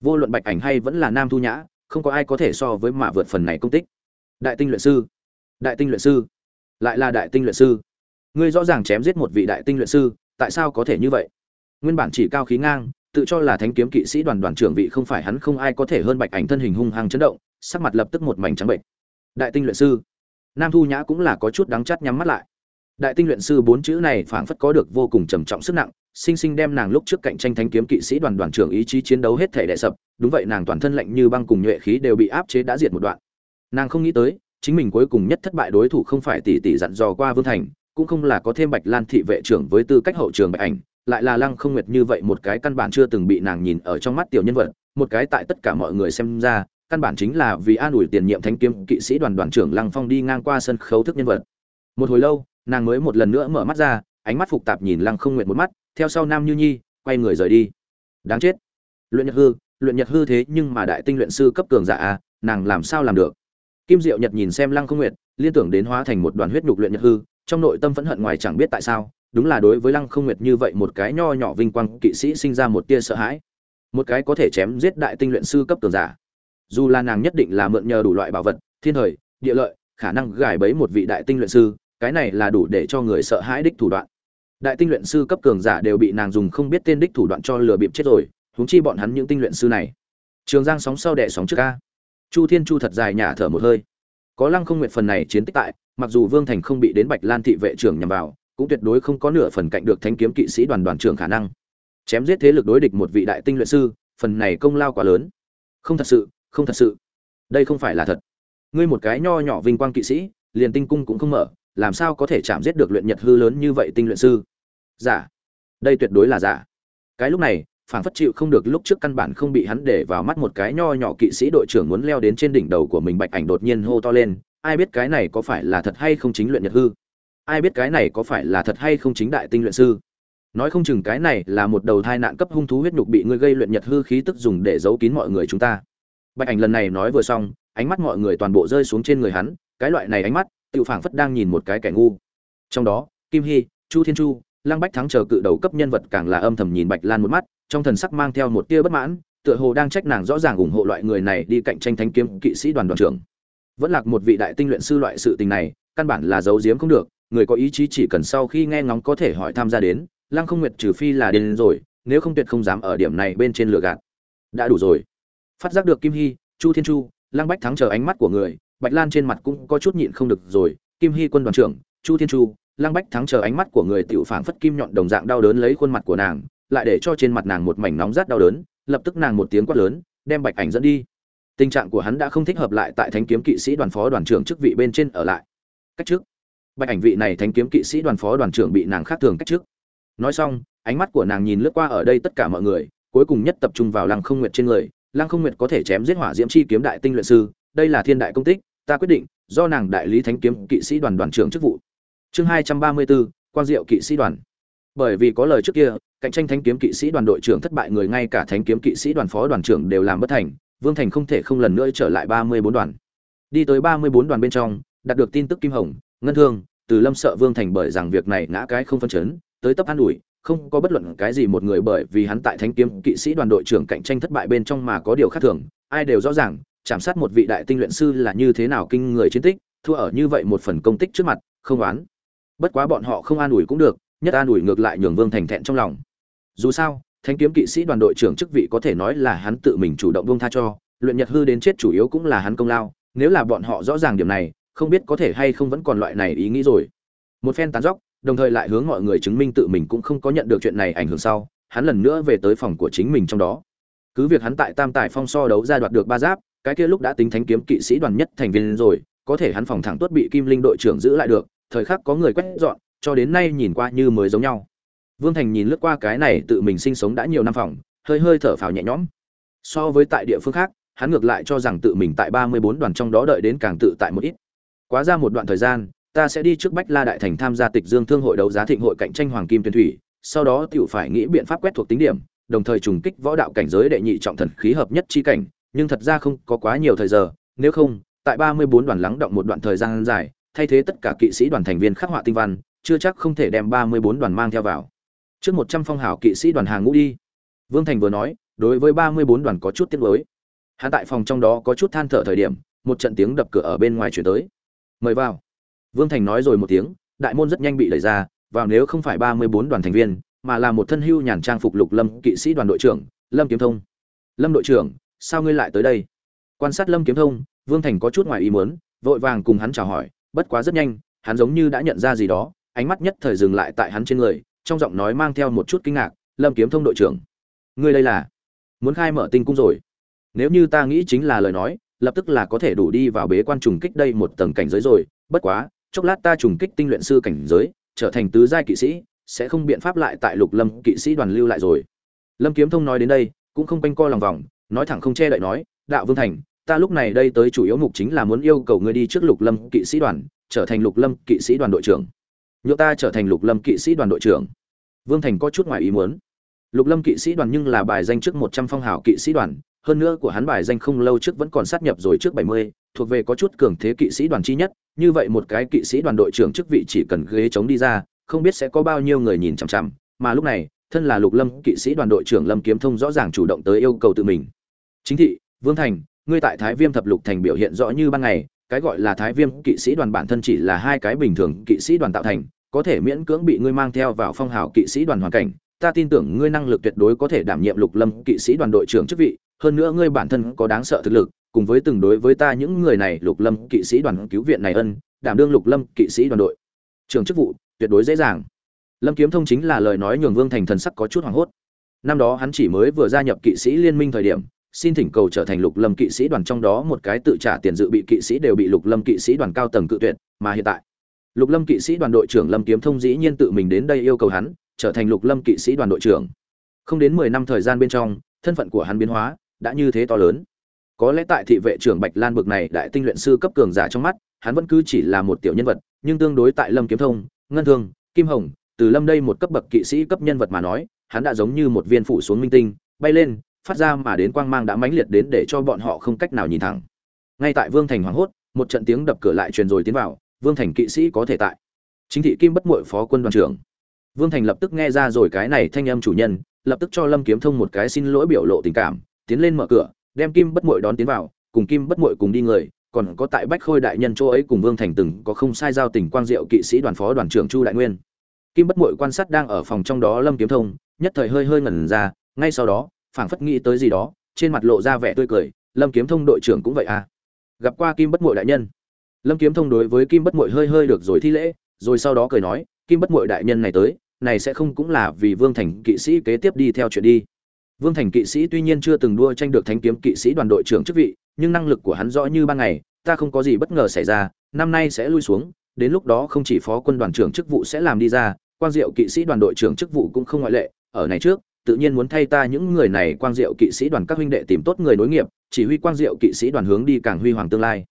Vô luận bạch ảnh hay vẫn là nam thu nhã, không có ai có thể so với mạ vượt phần này công tích. Đại tinh luyện sư. Đại tinh luyện sư. Lại là đại tinh luyện sư. Ngươi rõ ràng chém giết một vị đại tinh luyện sư, tại sao có thể như vậy? Nguyên bản chỉ cao khí ngang, tự cho là thánh kiếm kỵ sĩ đoàn đoàn trưởng vị không phải hắn không ai có thể hơn bạch ảnh thân hình hung hăng chấn động, sắc mặt lập tức một mảnh trắng bệnh đại tinh luyện sư. Nam thu nhã cũng là có chút đắng chắt nhắm mắt lại. Đại tinh luyện sư bốn chữ này phảng phất có được vô cùng trầm trọng sức nặng sinh sinh đem nàng lúc trước cạnh tranh thánh kiếm kỵ sĩ đoàn đoàn trưởng ý chí chiến đấu hết thể đại sập, đúng vậy nàng toàn thân lạnh như băng cùng nhuệ khí đều bị áp chế đã diệt một đoạn. Nàng không nghĩ tới, chính mình cuối cùng nhất thất bại đối thủ không phải tỷ tỷ dặn dò qua vương thành, cũng không là có thêm bạch lan thị vệ trưởng với tư cách hậu trường bạch ảnh, lại là lăng không nguyệt như vậy một cái căn bản chưa từng bị nàng nhìn ở trong mắt tiểu nhân vật, một cái tại tất cả mọi người xem ra, căn bản chính là vì an ủi tiền nhiệm thánh kiếm kỵ sĩ đoàn đoàn trưởng lăng phong đi ngang qua sân khấu thức nhân vật. Một hồi lâu, nàng mới một lần nữa mở mắt ra, ánh mắt phục tạp nhìn lăng không nguyệt một mắt theo sau nam như nhi, quay người rời đi. Đáng chết. Luyện nhật hư, luyện nhật hư thế nhưng mà đại tinh luyện sư cấp cường giả à nàng làm sao làm được? Kim diệu nhật nhìn xem lăng không nguyệt, liên tưởng đến hóa thành một đoàn huyết nhục luyện nhật hư, trong nội tâm phẫn hận ngoài chẳng biết tại sao, đúng là đối với lăng không nguyệt như vậy một cái nho nhỏ vinh quang kỵ sĩ sinh ra một tia sợ hãi. Một cái có thể chém giết đại tinh luyện sư cấp cường giả. Dù là nàng nhất định là mượn nhờ đủ loại bảo vật, thiên thời, địa lợi, khả năng gài bấy một vị đại tinh luyện sư, cái này là đủ để cho người sợ hãi đích thủ đoạn đại tinh luyện sư cấp cường giả đều bị nàng dùng không biết tên đích thủ đoạn cho lừa bịp chết rồi, huống chi bọn hắn những tinh luyện sư này. Trường giang sóng sau đẻ sóng trước ca chu thiên chu thật dài nhả thở một hơi. Có lăng không nguyện phần này chiến tích tại, mặc dù vương thành không bị đến bạch lan thị vệ trưởng nhằm vào, cũng tuyệt đối không có nửa phần cạnh được thanh kiếm kỵ sĩ đoàn đoàn trưởng khả năng. Chém giết thế lực đối địch một vị đại tinh luyện sư, phần này công lao quá lớn. Không thật sự, không thật sự. Đây không phải là thật. Ngươi một cái nho nhỏ vinh quang kỵ sĩ, liền tinh cung cũng không mở làm sao có thể chạm giết được luyện nhật hư lớn như vậy tinh luyện sư? Giả. Đây tuyệt đối là giả. Cái lúc này, phản phất chịu không được lúc trước căn bản không bị hắn để vào mắt một cái nho nhỏ kỵ sĩ đội trưởng muốn leo đến trên đỉnh đầu của mình bạch ảnh đột nhiên hô to lên, ai biết cái này có phải là thật hay không chính luyện nhật hư? Ai biết cái này có phải là thật hay không chính đại tinh luyện sư? Nói không chừng cái này là một đầu thai nạn cấp hung thú huyết nhục bị ngươi gây luyện nhật hư khí tức dùng để giấu kín mọi người chúng ta. Bạch ảnh lần này nói vừa xong, ánh mắt mọi người toàn bộ rơi xuống trên người hắn, cái loại này ánh mắt tự phảng phất đang nhìn một cái kẻ ngu. Trong đó, kim hy, chu thiên chu, lăng bách thắng chờ cự đầu cấp nhân vật càng là âm thầm nhìn bạch lan một mắt, trong thần sắc mang theo một tia bất mãn, tựa hồ đang trách nàng rõ ràng ủng hộ loại người này đi cạnh tranh thánh kiếm kỵ sĩ đoàn đoàn trưởng. Vẫn là một vị đại tinh luyện sư loại sự tình này, căn bản là giấu giếm không được, người có ý chí chỉ cần sau khi nghe ngóng có thể hỏi tham gia đến, lăng không nguyệt trừ phi là điên rồi, nếu không tuyệt không dám ở điểm này bên trên lửa gạt. Đã đủ rồi. Phát giác được kim hy, chu thiên chu, lăng bách thắng chờ ánh mắt của người bạch lan trên mặt cũng có chút nhịn không được rồi, kim hy quân đoàn trưởng, chu thiên chu, lăng bách thắng chờ ánh mắt của người tiểu phảng phất kim nhọn đồng dạng đau đớn lấy khuôn mặt của nàng, lại để cho trên mặt nàng một mảnh nóng rát đau đớn, lập tức nàng một tiếng quát lớn, đem bạch ảnh dẫn đi. Tình trạng của hắn đã không thích hợp lại tại thánh kiếm kỵ sĩ đoàn phó đoàn trưởng chức vị bên trên ở lại. Cách trước, bạch ảnh vị này thánh kiếm kỵ sĩ đoàn phó đoàn trưởng bị nàng khác thường cách trước. Nói xong, ánh mắt của nàng nhìn lướt qua ở đây tất cả mọi người, cuối cùng nhất tập trung vào lăng không nguyệt trên người. Lăng không nguyệt có thể chém giết hỏa diễm chi kiếm đại tinh luyện sư, đây là thiên đại công tích ta quyết định, do nàng đại lý thánh kiếm kỵ sĩ đoàn đoàn trưởng chức vụ. Chương hai trăm ba mươi bốn, quang diệu kỵ sĩ đoàn. Bởi vì có lời trước kia, cạnh tranh thánh kiếm kỵ sĩ đoàn đội trưởng thất bại người ngay cả thánh kiếm kỵ sĩ đoàn phó đoàn trưởng đều làm bất thành, vương thành không thể không lần nữa trở lại ba mươi bốn đoàn. Đi tới ba mươi bốn đoàn bên trong, đạt được tin tức kim hồng, ngân thương, từ lâm sợ vương thành bởi rằng việc này ngã cái không phân chấn, tới tấp an ủi, không có bất luận cái gì một người bởi vì hắn tại thánh kiếm kỵ sĩ đoàn đội trưởng cạnh tranh thất bại bên trong mà có điều khác thường, ai đều rõ ràng chạm sát một vị đại tinh luyện sư là như thế nào kinh người chiến tích, thua ở như vậy một phần công tích trước mặt, không oán. Bất quá bọn họ không an ủi cũng được, nhất an ủi ngược lại nhường vương thành thẹn trong lòng. Dù sao, thánh kiếm kỵ sĩ đoàn đội trưởng chức vị có thể nói là hắn tự mình chủ động buông tha cho, luyện nhật hư đến chết chủ yếu cũng là hắn công lao, nếu là bọn họ rõ ràng điểm này, không biết có thể hay không vẫn còn loại này ý nghĩ rồi. Một phen tán dóc, đồng thời lại hướng mọi người chứng minh tự mình cũng không có nhận được chuyện này ảnh hưởng sau, hắn lần nữa về tới phòng của chính mình trong đó. Cứ việc hắn tại tam tài phong so đấu ra đoạt được ba giáp cái kia lúc đã tính thánh kiếm kỵ sĩ đoàn nhất thành viên rồi, có thể hắn phòng thẳng tuất bị kim linh đội trưởng giữ lại được, thời khắc có người quét dọn, cho đến nay nhìn qua như mới giống nhau. Vương thành nhìn lướt qua cái này tự mình sinh sống đã nhiều năm phòng, hơi hơi thở phào nhẹ nhõm. So với tại địa phương khác, hắn ngược lại cho rằng tự mình tại ba mươi bốn đoàn trong đó đợi đến càng tự tại một ít. Quá ra một đoạn thời gian, ta sẽ đi trước bách la đại thành tham gia tịch dương thương hội đấu giá thịnh hội cạnh tranh hoàng kim tuyển thủy, sau đó tiểu phải nghĩ biện pháp quét thuộc tính điểm, đồng thời trùng kích võ đạo cảnh giới đệ nhị trọng thần khí hợp nhất chi cảnh nhưng thật ra không có quá nhiều thời giờ, nếu không, tại ba mươi bốn đoàn lắng động một đoạn thời gian dài, thay thế tất cả kỵ sĩ đoàn thành viên khắc họa tinh văn, chưa chắc không thể đem ba mươi bốn đoàn mang theo vào. Trước một trăm phong hào kỵ sĩ đoàn hàng ngũ đi. Vương thành vừa nói, đối với ba mươi bốn đoàn có chút tiếc nuối. Hắn tại phòng trong đó có chút than thở thời điểm, một trận tiếng đập cửa ở bên ngoài chuyển tới. Mời vào. Vương thành nói rồi một tiếng, đại môn rất nhanh bị đẩy ra, vào nếu không phải ba mươi bốn đoàn thành viên, mà là một thân hưu nhàn trang phục lục lâm kỵ sĩ đoàn đội trưởng, lâm kiếm thông. Lâm đội trưởng sao ngươi lại tới đây? Quan sát lâm kiếm thông, vương thành có chút ngoài ý muốn, vội vàng cùng hắn chào hỏi, bất quá rất nhanh, hắn giống như đã nhận ra gì đó, ánh mắt nhất thời dừng lại tại hắn trên người, trong giọng nói mang theo một chút kinh ngạc, lâm kiếm thông đội trưởng, ngươi đây là muốn khai mở tinh cung rồi. Nếu như ta nghĩ chính là lời nói, lập tức là có thể đủ đi vào bế quan trùng kích đây một tầng cảnh giới rồi. Bất quá, chốc lát ta trùng kích tinh luyện sư cảnh giới, trở thành tứ giai kỵ sĩ, sẽ không biện pháp lại tại lục lâm kỵ sĩ đoàn lưu lại rồi. Lâm kiếm thông nói đến đây, cũng không quanh co lòng vòng nói thẳng không che đậy nói, đạo vương thành, ta lúc này đây tới chủ yếu mục chính là muốn yêu cầu ngươi đi trước lục lâm kỵ sĩ đoàn, trở thành lục lâm kỵ sĩ đoàn đội trưởng. Nhựa ta trở thành lục lâm kỵ sĩ đoàn đội trưởng. Vương thành có chút ngoài ý muốn. Lục lâm kỵ sĩ đoàn nhưng là bài danh trước một trăm phong hào kỵ sĩ đoàn, hơn nữa của hắn bài danh không lâu trước vẫn còn sát nhập rồi trước bảy mươi, thuộc về có chút cường thế kỵ sĩ đoàn chi nhất, như vậy một cái kỵ sĩ đoàn đội trưởng chức vị chỉ cần ghế chống đi ra, không biết sẽ có bao nhiêu người nhìn chằm chằm, mà lúc này, thân là lục lâm kỵ sĩ đoàn đội trưởng lâm kiếm thông rõ ràng chủ động tới yêu cầu tự mình chính thị, vương thành, ngươi tại thái viêm thập lục thành biểu hiện rõ như ban ngày, cái gọi là thái viêm kỵ sĩ đoàn bản thân chỉ là hai cái bình thường kỵ sĩ đoàn tạo thành, có thể miễn cưỡng bị ngươi mang theo vào phong hào kỵ sĩ đoàn hoàn cảnh. Ta tin tưởng ngươi năng lực tuyệt đối có thể đảm nhiệm lục lâm kỵ sĩ đoàn đội trưởng chức vị, hơn nữa ngươi bản thân có đáng sợ thực lực, cùng với từng đối với ta những người này, lục lâm kỵ sĩ đoàn cứu viện này ân, đảm đương lục lâm kỵ sĩ đoàn đội trưởng chức vụ, tuyệt đối dễ dàng. Lâm kiếm thông chính là lời nói nhường vương thành thần sắc có chút hoảng hốt. Năm đó hắn chỉ mới vừa gia nhập kỵ sĩ liên minh thời điểm xin thỉnh cầu trở thành lục lâm kỵ sĩ đoàn trong đó một cái tự trả tiền dự bị kỵ sĩ đều bị lục lâm kỵ sĩ đoàn cao tầng cự tuyệt, mà hiện tại, lục lâm kỵ sĩ đoàn đội trưởng lâm kiếm thông dĩ nhiên tự mình đến đây yêu cầu hắn trở thành lục lâm kỵ sĩ đoàn đội trưởng. Không đến mười năm thời gian bên trong, thân phận của hắn biến hóa đã như thế to lớn. Có lẽ tại thị vệ trưởng bạch lan bực này đại tinh luyện sư cấp cường giả trong mắt, hắn vẫn cứ chỉ là một tiểu nhân vật, nhưng tương đối tại lâm kiếm thông, ngân thương, kim hồng, từ lâm đây một cấp bậc kỵ sĩ cấp nhân vật mà nói, hắn đã giống như một viên phủ xuống minh tinh, bay lên phát ra mà đến quang mang đã mãnh liệt đến để cho bọn họ không cách nào nhìn thẳng. Ngay tại vương thành hoảng hốt, một trận tiếng đập cửa lại truyền rồi tiến vào, vương thành kỵ sĩ có thể tại. Chính thị kim bất muội phó quân đoàn trưởng. Vương thành lập tức nghe ra rồi cái này thanh âm chủ nhân, lập tức cho lâm kiếm thông một cái xin lỗi biểu lộ tình cảm, tiến lên mở cửa, đem kim bất muội đón tiến vào, cùng kim bất muội cùng đi người, còn có tại bách khôi đại nhân chỗ ấy cùng vương thành từng có không sai giao tình quang diệu kỵ sĩ đoàn phó đoàn trưởng chu đại nguyên. Kim bất muội quan sát đang ở phòng trong đó lâm kiếm thông, nhất thời hơi hơi ngẩn ra, ngay sau đó phảng phất nghĩ tới gì đó, trên mặt lộ ra vẻ tươi cười, lâm kiếm thông đội trưởng cũng vậy à? Gặp qua kim bất mội đại nhân. Lâm kiếm thông đối với kim bất mội hơi hơi được rồi thi lễ, rồi sau đó cười nói, kim bất mội đại nhân này tới, này sẽ không cũng là vì vương thành kỵ sĩ kế tiếp đi theo chuyện đi. Vương thành kỵ sĩ tuy nhiên chưa từng đua tranh được thánh kiếm kỵ sĩ đoàn đội trưởng chức vị, nhưng năng lực của hắn rõ như ban ngày, ta không có gì bất ngờ xảy ra, năm nay sẽ lui xuống, đến lúc đó không chỉ phó quân đoàn trưởng chức vụ sẽ làm đi ra quan diệu kỵ sĩ đoàn đội trưởng chức vụ cũng không ngoại lệ, ở này trước tự nhiên muốn thay ta những người này quang diệu kỵ sĩ đoàn các huynh đệ tìm tốt người nối nghiệp chỉ huy quang diệu kỵ sĩ đoàn hướng đi càng huy hoàng tương lai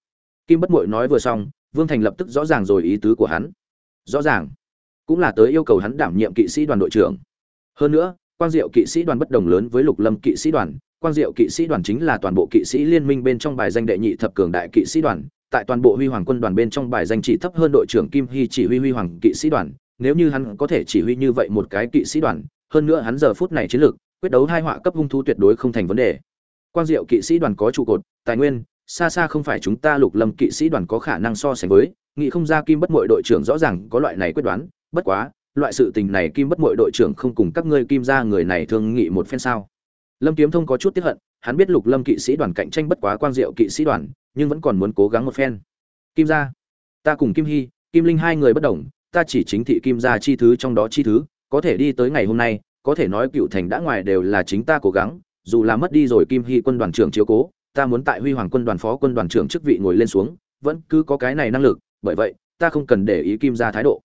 kim bất muội nói vừa xong vương thành lập tức rõ ràng rồi ý tứ của hắn rõ ràng cũng là tới yêu cầu hắn đảm nhiệm kỵ sĩ đoàn đội trưởng hơn nữa quang diệu kỵ sĩ đoàn bất đồng lớn với lục lâm kỵ sĩ đoàn quang diệu kỵ sĩ đoàn chính là toàn bộ kỵ sĩ liên minh bên trong bài danh đệ nhị thập cường đại kỵ sĩ đoàn tại toàn bộ huy hoàng quân đoàn bên trong bài danh chỉ thấp hơn đội trưởng kim hy chỉ huy huy hoàng kỵ sĩ đoàn nếu như hắn có thể chỉ huy như vậy một cái kỵ sĩ đoàn hơn nữa hắn giờ phút này chiến lược, quyết đấu hai họa cấp hung thú tuyệt đối không thành vấn đề. Quang diệu kỵ sĩ đoàn có trụ cột, tài nguyên, xa xa không phải chúng ta lục lâm kỵ sĩ đoàn có khả năng so sánh với nghị không ra kim bất mội đội trưởng rõ ràng có loại này quyết đoán, bất quá, loại sự tình này kim bất mội đội trưởng không cùng các ngươi kim ra người này thương nghị một phen sao? Lâm kiếm thông có chút tiếp hận, hắn biết lục lâm kỵ sĩ đoàn cạnh tranh bất quá quang diệu kỵ sĩ đoàn, nhưng vẫn còn muốn cố gắng một phen. Kim gia, ta cùng kim hy, kim linh hai người bất đồng, ta chỉ chính thị kim gia chi thứ trong đó chi thứ có thể đi tới ngày hôm nay, có thể nói cựu thành đã ngoài đều là chính ta cố gắng, dù là mất đi rồi kim hy quân đoàn trưởng chiếu cố, ta muốn tại huy hoàng quân đoàn phó quân đoàn trưởng chức vị ngồi lên xuống, vẫn cứ có cái này năng lực, bởi vậy, ta không cần để ý kim gia thái độ.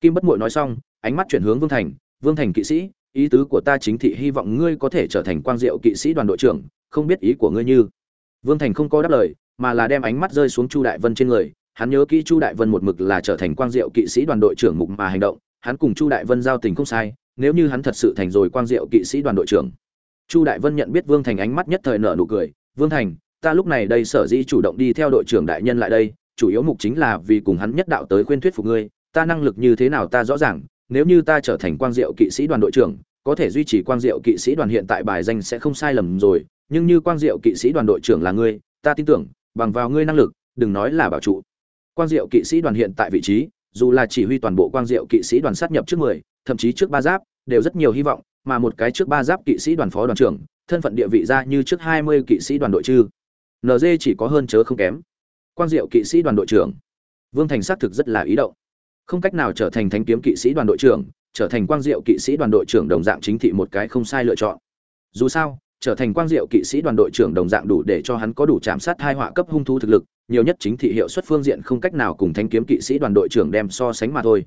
Kim bất muội nói xong, ánh mắt chuyển hướng vương thành vương thành kỵ sĩ, ý tứ của ta chính thị hy vọng ngươi có thể trở thành quang diệu kỵ sĩ đoàn đội trưởng, không biết ý của ngươi như. Vương thành không có đáp lời, mà là đem ánh mắt rơi xuống chu đại vân trên người, hắn nhớ kỹ chu đại vân một mực là trở thành quang diệu kỵ sĩ đoàn đội trưởng mục mà hành động hắn cùng chu đại vân giao tình không sai, nếu như hắn thật sự thành rồi quang diệu kỵ sĩ đoàn đội trưởng. Chu đại vân nhận biết vương thành ánh mắt nhất thời nở nụ cười, vương thành, ta lúc này đây sở dĩ chủ động đi theo đội trưởng đại nhân lại đây, chủ yếu mục chính là vì cùng hắn nhất đạo tới khuyên thuyết phục ngươi, ta năng lực như thế nào ta rõ ràng, nếu như ta trở thành quang diệu kỵ sĩ đoàn đội trưởng, có thể duy trì quang diệu kỵ sĩ đoàn hiện tại bài danh sẽ không sai lầm rồi, nhưng như quang diệu kỵ sĩ đoàn đội trưởng là ngươi, ta tin tưởng, bằng vào ngươi năng lực, đừng nói là bảo trụ. Quang diệu kỵ sĩ đoàn hiện tại vị trí dù là chỉ huy toàn bộ quang diệu kỵ sĩ đoàn sát nhập trước mười, thậm chí trước ba giáp, đều rất nhiều hy vọng, mà một cái trước ba giáp kỵ sĩ đoàn phó đoàn trưởng, thân phận địa vị ra như trước hai mươi kỵ sĩ đoàn đội trư. NZ chỉ có hơn chớ không kém. Quang diệu kỵ sĩ đoàn đội trưởng. Vương thành xác thực rất là ý động. Không cách nào trở thành thánh kiếm kỵ sĩ đoàn đội trưởng, trở thành quang diệu kỵ sĩ đoàn đội trưởng đồng dạng chính thị một cái không sai lựa chọn. Dù sao trở thành quang diệu kỵ sĩ đoàn đội trưởng đồng dạng đủ để cho hắn có đủ chạm sát hai họa cấp hung thú thực lực, nhiều nhất chính thị hiệu suất phương diện không cách nào cùng thánh kiếm kỵ sĩ đoàn đội trưởng đem so sánh mà thôi.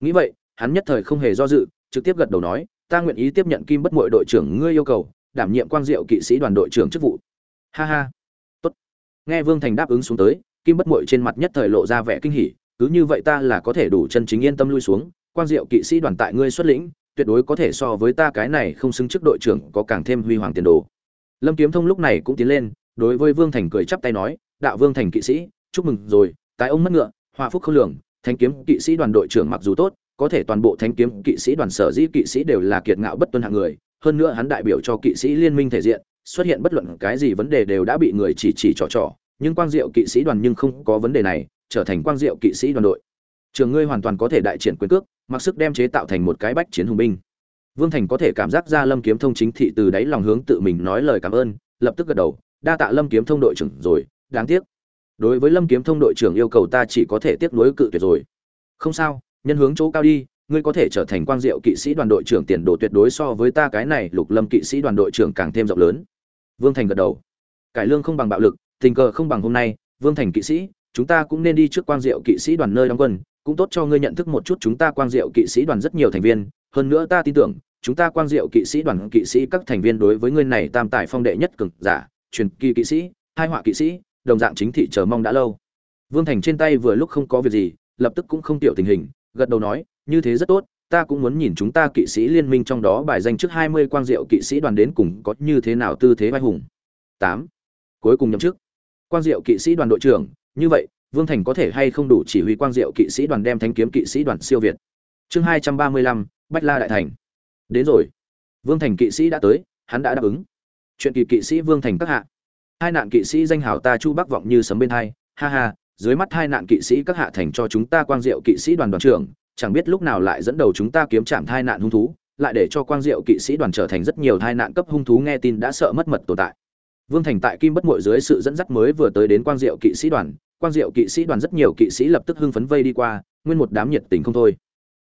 Nghĩ vậy, hắn nhất thời không hề do dự, trực tiếp gật đầu nói, ta nguyện ý tiếp nhận kim bất mội đội trưởng ngươi yêu cầu, đảm nhiệm quang diệu kỵ sĩ đoàn đội trưởng chức vụ. Ha ha. Tốt. Nghe vương thành đáp ứng xuống tới, kim bất mội trên mặt nhất thời lộ ra vẻ kinh hỉ, cứ như vậy ta là có thể đủ chân chính yên tâm lui xuống, quang diệu kỵ sĩ đoàn tại ngươi xuất lĩnh tuyệt đối có thể so với ta cái này không xứng trước đội trưởng có càng thêm huy hoàng tiền đồ. Lâm kiếm thông lúc này cũng tiến lên, đối với vương thành cười chắp tay nói, đạo vương thành kỵ sĩ, chúc mừng rồi, tái ông mất ngựa hòa phúc không lường thanh kiếm kỵ sĩ đoàn đội trưởng mặc dù tốt, có thể toàn bộ thanh kiếm kỵ sĩ đoàn sở dĩ kỵ sĩ đều là kiệt ngạo bất tuân hạng người, hơn nữa hắn đại biểu cho kỵ sĩ liên minh thể diện, xuất hiện bất luận cái gì vấn đề đều đã bị người chỉ chỉ trò trò, nhưng quang diệu kỵ sĩ đoàn nhưng không có vấn đề này, trở thành quang diệu kỵ sĩ đoàn đội trường ngươi hoàn toàn có thể đại triển quyền cước, mặc sức đem chế tạo thành một cái bách chiến hùng binh. Vương thành có thể cảm giác ra lâm kiếm thông chính thị từ đáy lòng hướng tự mình nói lời cảm ơn, lập tức gật đầu, đa tạ lâm kiếm thông đội trưởng rồi, đáng tiếc. Đối với lâm kiếm thông đội trưởng yêu cầu ta chỉ có thể tiếp nối cự tuyệt rồi. Không sao, nhân hướng chỗ cao đi, ngươi có thể trở thành quang diệu kỵ sĩ đoàn đội trưởng tiền đồ tuyệt đối so với ta cái này lục lâm kỵ sĩ đoàn đội trưởng càng thêm rộng lớn. Vương thành gật đầu. Cải lương không bằng bạo lực, tình cờ không bằng hôm nay, vương thành kỵ sĩ, chúng ta cũng nên đi trước quang diệu kỵ sĩ đoàn nơi đóng quân cũng tốt cho ngươi nhận thức một chút chúng ta quang diệu kỵ sĩ đoàn rất nhiều thành viên, hơn nữa ta tin tưởng, chúng ta quang diệu kỵ sĩ đoàn kỵ sĩ các thành viên đối với ngươi này tam tài phong đệ nhất cực giả, truyền kỳ kỵ sĩ hai họa kỵ sĩ, đồng dạng chính thị chờ mong đã lâu. Vương thành trên tay vừa lúc không có việc gì, lập tức cũng không tiểu tình hình, gật đầu nói, như thế rất tốt, ta cũng muốn nhìn chúng ta kỵ sĩ liên minh trong đó bài danh trước hai mươi quang diệu kỵ sĩ đoàn đến cùng có như thế nào tư thế vai hùng. Tám. Cuối cùng nhậm chức. Quang diệu kỵ sĩ đoàn đội trưởng, như vậy vương thành có thể hay không đủ chỉ huy quang diệu kỵ sĩ đoàn đem thanh kiếm kỵ sĩ đoàn siêu việt. Chương hai trăm ba mươi lăm, bách la đại thành. Đến rồi. Vương thành kỵ sĩ đã tới, hắn đã đáp ứng. Chuyện kỳ kỵ sĩ vương thành các hạ. Hai nạn kỵ sĩ danh hào ta chu bắc vọng như sấm bên hai. Ha ha, dưới mắt hai nạn kỵ sĩ các hạ thành cho chúng ta quang diệu kỵ sĩ đoàn đoàn trưởng, chẳng biết lúc nào lại dẫn đầu chúng ta kiếm chạm thai nạn hung thú, lại để cho quang diệu kỵ sĩ đoàn trở thành rất nhiều thai nạn cấp hung thú nghe tin đã sợ mất mật tồn tại. Vương thành tại kim bất muội dưới sự dẫn dắt mới vừa tới đến quang diệu kỵ sĩ đoàn quang diệu kỵ sĩ đoàn rất nhiều kỵ sĩ lập tức hưng phấn vây đi qua, nguyên một đám nhiệt tình không thôi.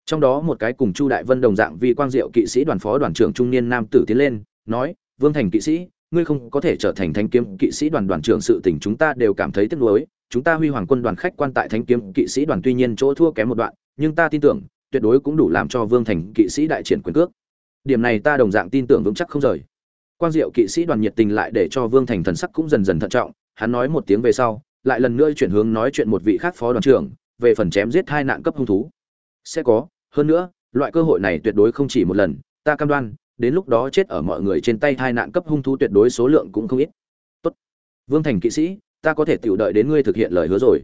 Trong đó một cái cùng chu đại vân đồng dạng vì quang diệu kỵ sĩ đoàn phó đoàn trưởng trung niên nam tử tiến lên, nói, vương thành kỵ sĩ, ngươi không có thể trở thành thanh kiếm kỵ sĩ đoàn đoàn trưởng sự tình chúng ta đều cảm thấy tiếc nuối. Chúng ta huy hoàng quân đoàn khách quan tại thanh kiếm kỵ sĩ đoàn tuy nhiên chỗ thua kém một đoạn, nhưng ta tin tưởng, tuyệt đối cũng đủ làm cho vương thành kỵ sĩ đại triển quyền cước. Điểm này ta đồng dạng tin tưởng vững chắc không rời. Quang diệu kỵ sĩ đoàn nhiệt tình lại để cho vương thành thần sắc cũng dần dần thận trọng, hắn nói một tiếng về sau lại lần nữa chuyển hướng nói chuyện một vị khác phó đoàn trưởng về phần chém giết hai nạn cấp hung thú. Sẽ có hơn nữa loại cơ hội này tuyệt đối không chỉ một lần ta cam đoan đến lúc đó chết ở mọi người trên tay hai nạn cấp hung thú tuyệt đối số lượng cũng không ít. Tốt. Vương thành kỵ sĩ ta có thể tiểu đợi đến ngươi thực hiện lời hứa rồi.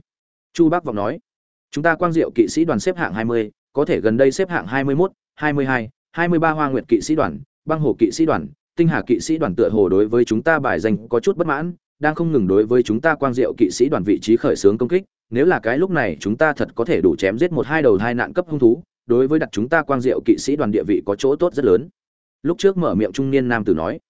Chu bác vọng nói chúng ta quang diệu kỵ sĩ đoàn xếp hạng hai mươi có thể gần đây xếp hạng 21, 22, 23 hoa nguyệt kỵ sĩ đoàn băng hồ kỵ sĩ đoàn tinh hà kỵ sĩ đoàn tựa hồ đối với chúng ta bài danh có chút bất mãn đang không ngừng đối với chúng ta quang diệu kỵ sĩ đoàn vị trí khởi xướng công kích, nếu là cái lúc này chúng ta thật có thể đủ chém giết một hai đầu hai nạn cấp hung thú, đối với đặt chúng ta quang diệu kỵ sĩ đoàn địa vị có chỗ tốt rất lớn. Lúc trước mở miệng trung niên nam tử nói,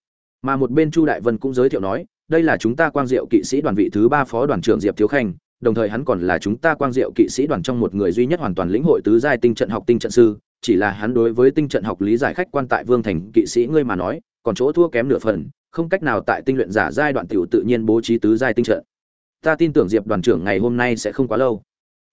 mà một bên chu đại vân cũng giới thiệu nói, đây là chúng ta quang diệu kỵ sĩ đoàn vị thứ ba phó đoàn trưởng diệp thiếu khanh, đồng thời hắn còn là chúng ta quang diệu kỵ sĩ đoàn trong một người duy nhất hoàn toàn lĩnh hội tứ giai tinh trận học tinh trận sư, chỉ là hắn đối với tinh trận học lý giải khách quan tại vương thành kỵ sĩ ngươi mà nói, còn chỗ thua kém nửa phần không cách nào tại tinh luyện giả giai đoạn tiểu tự nhiên bố trí tứ giai tinh trận. Ta tin tưởng diệp đoàn trưởng ngày hôm nay sẽ không quá lâu.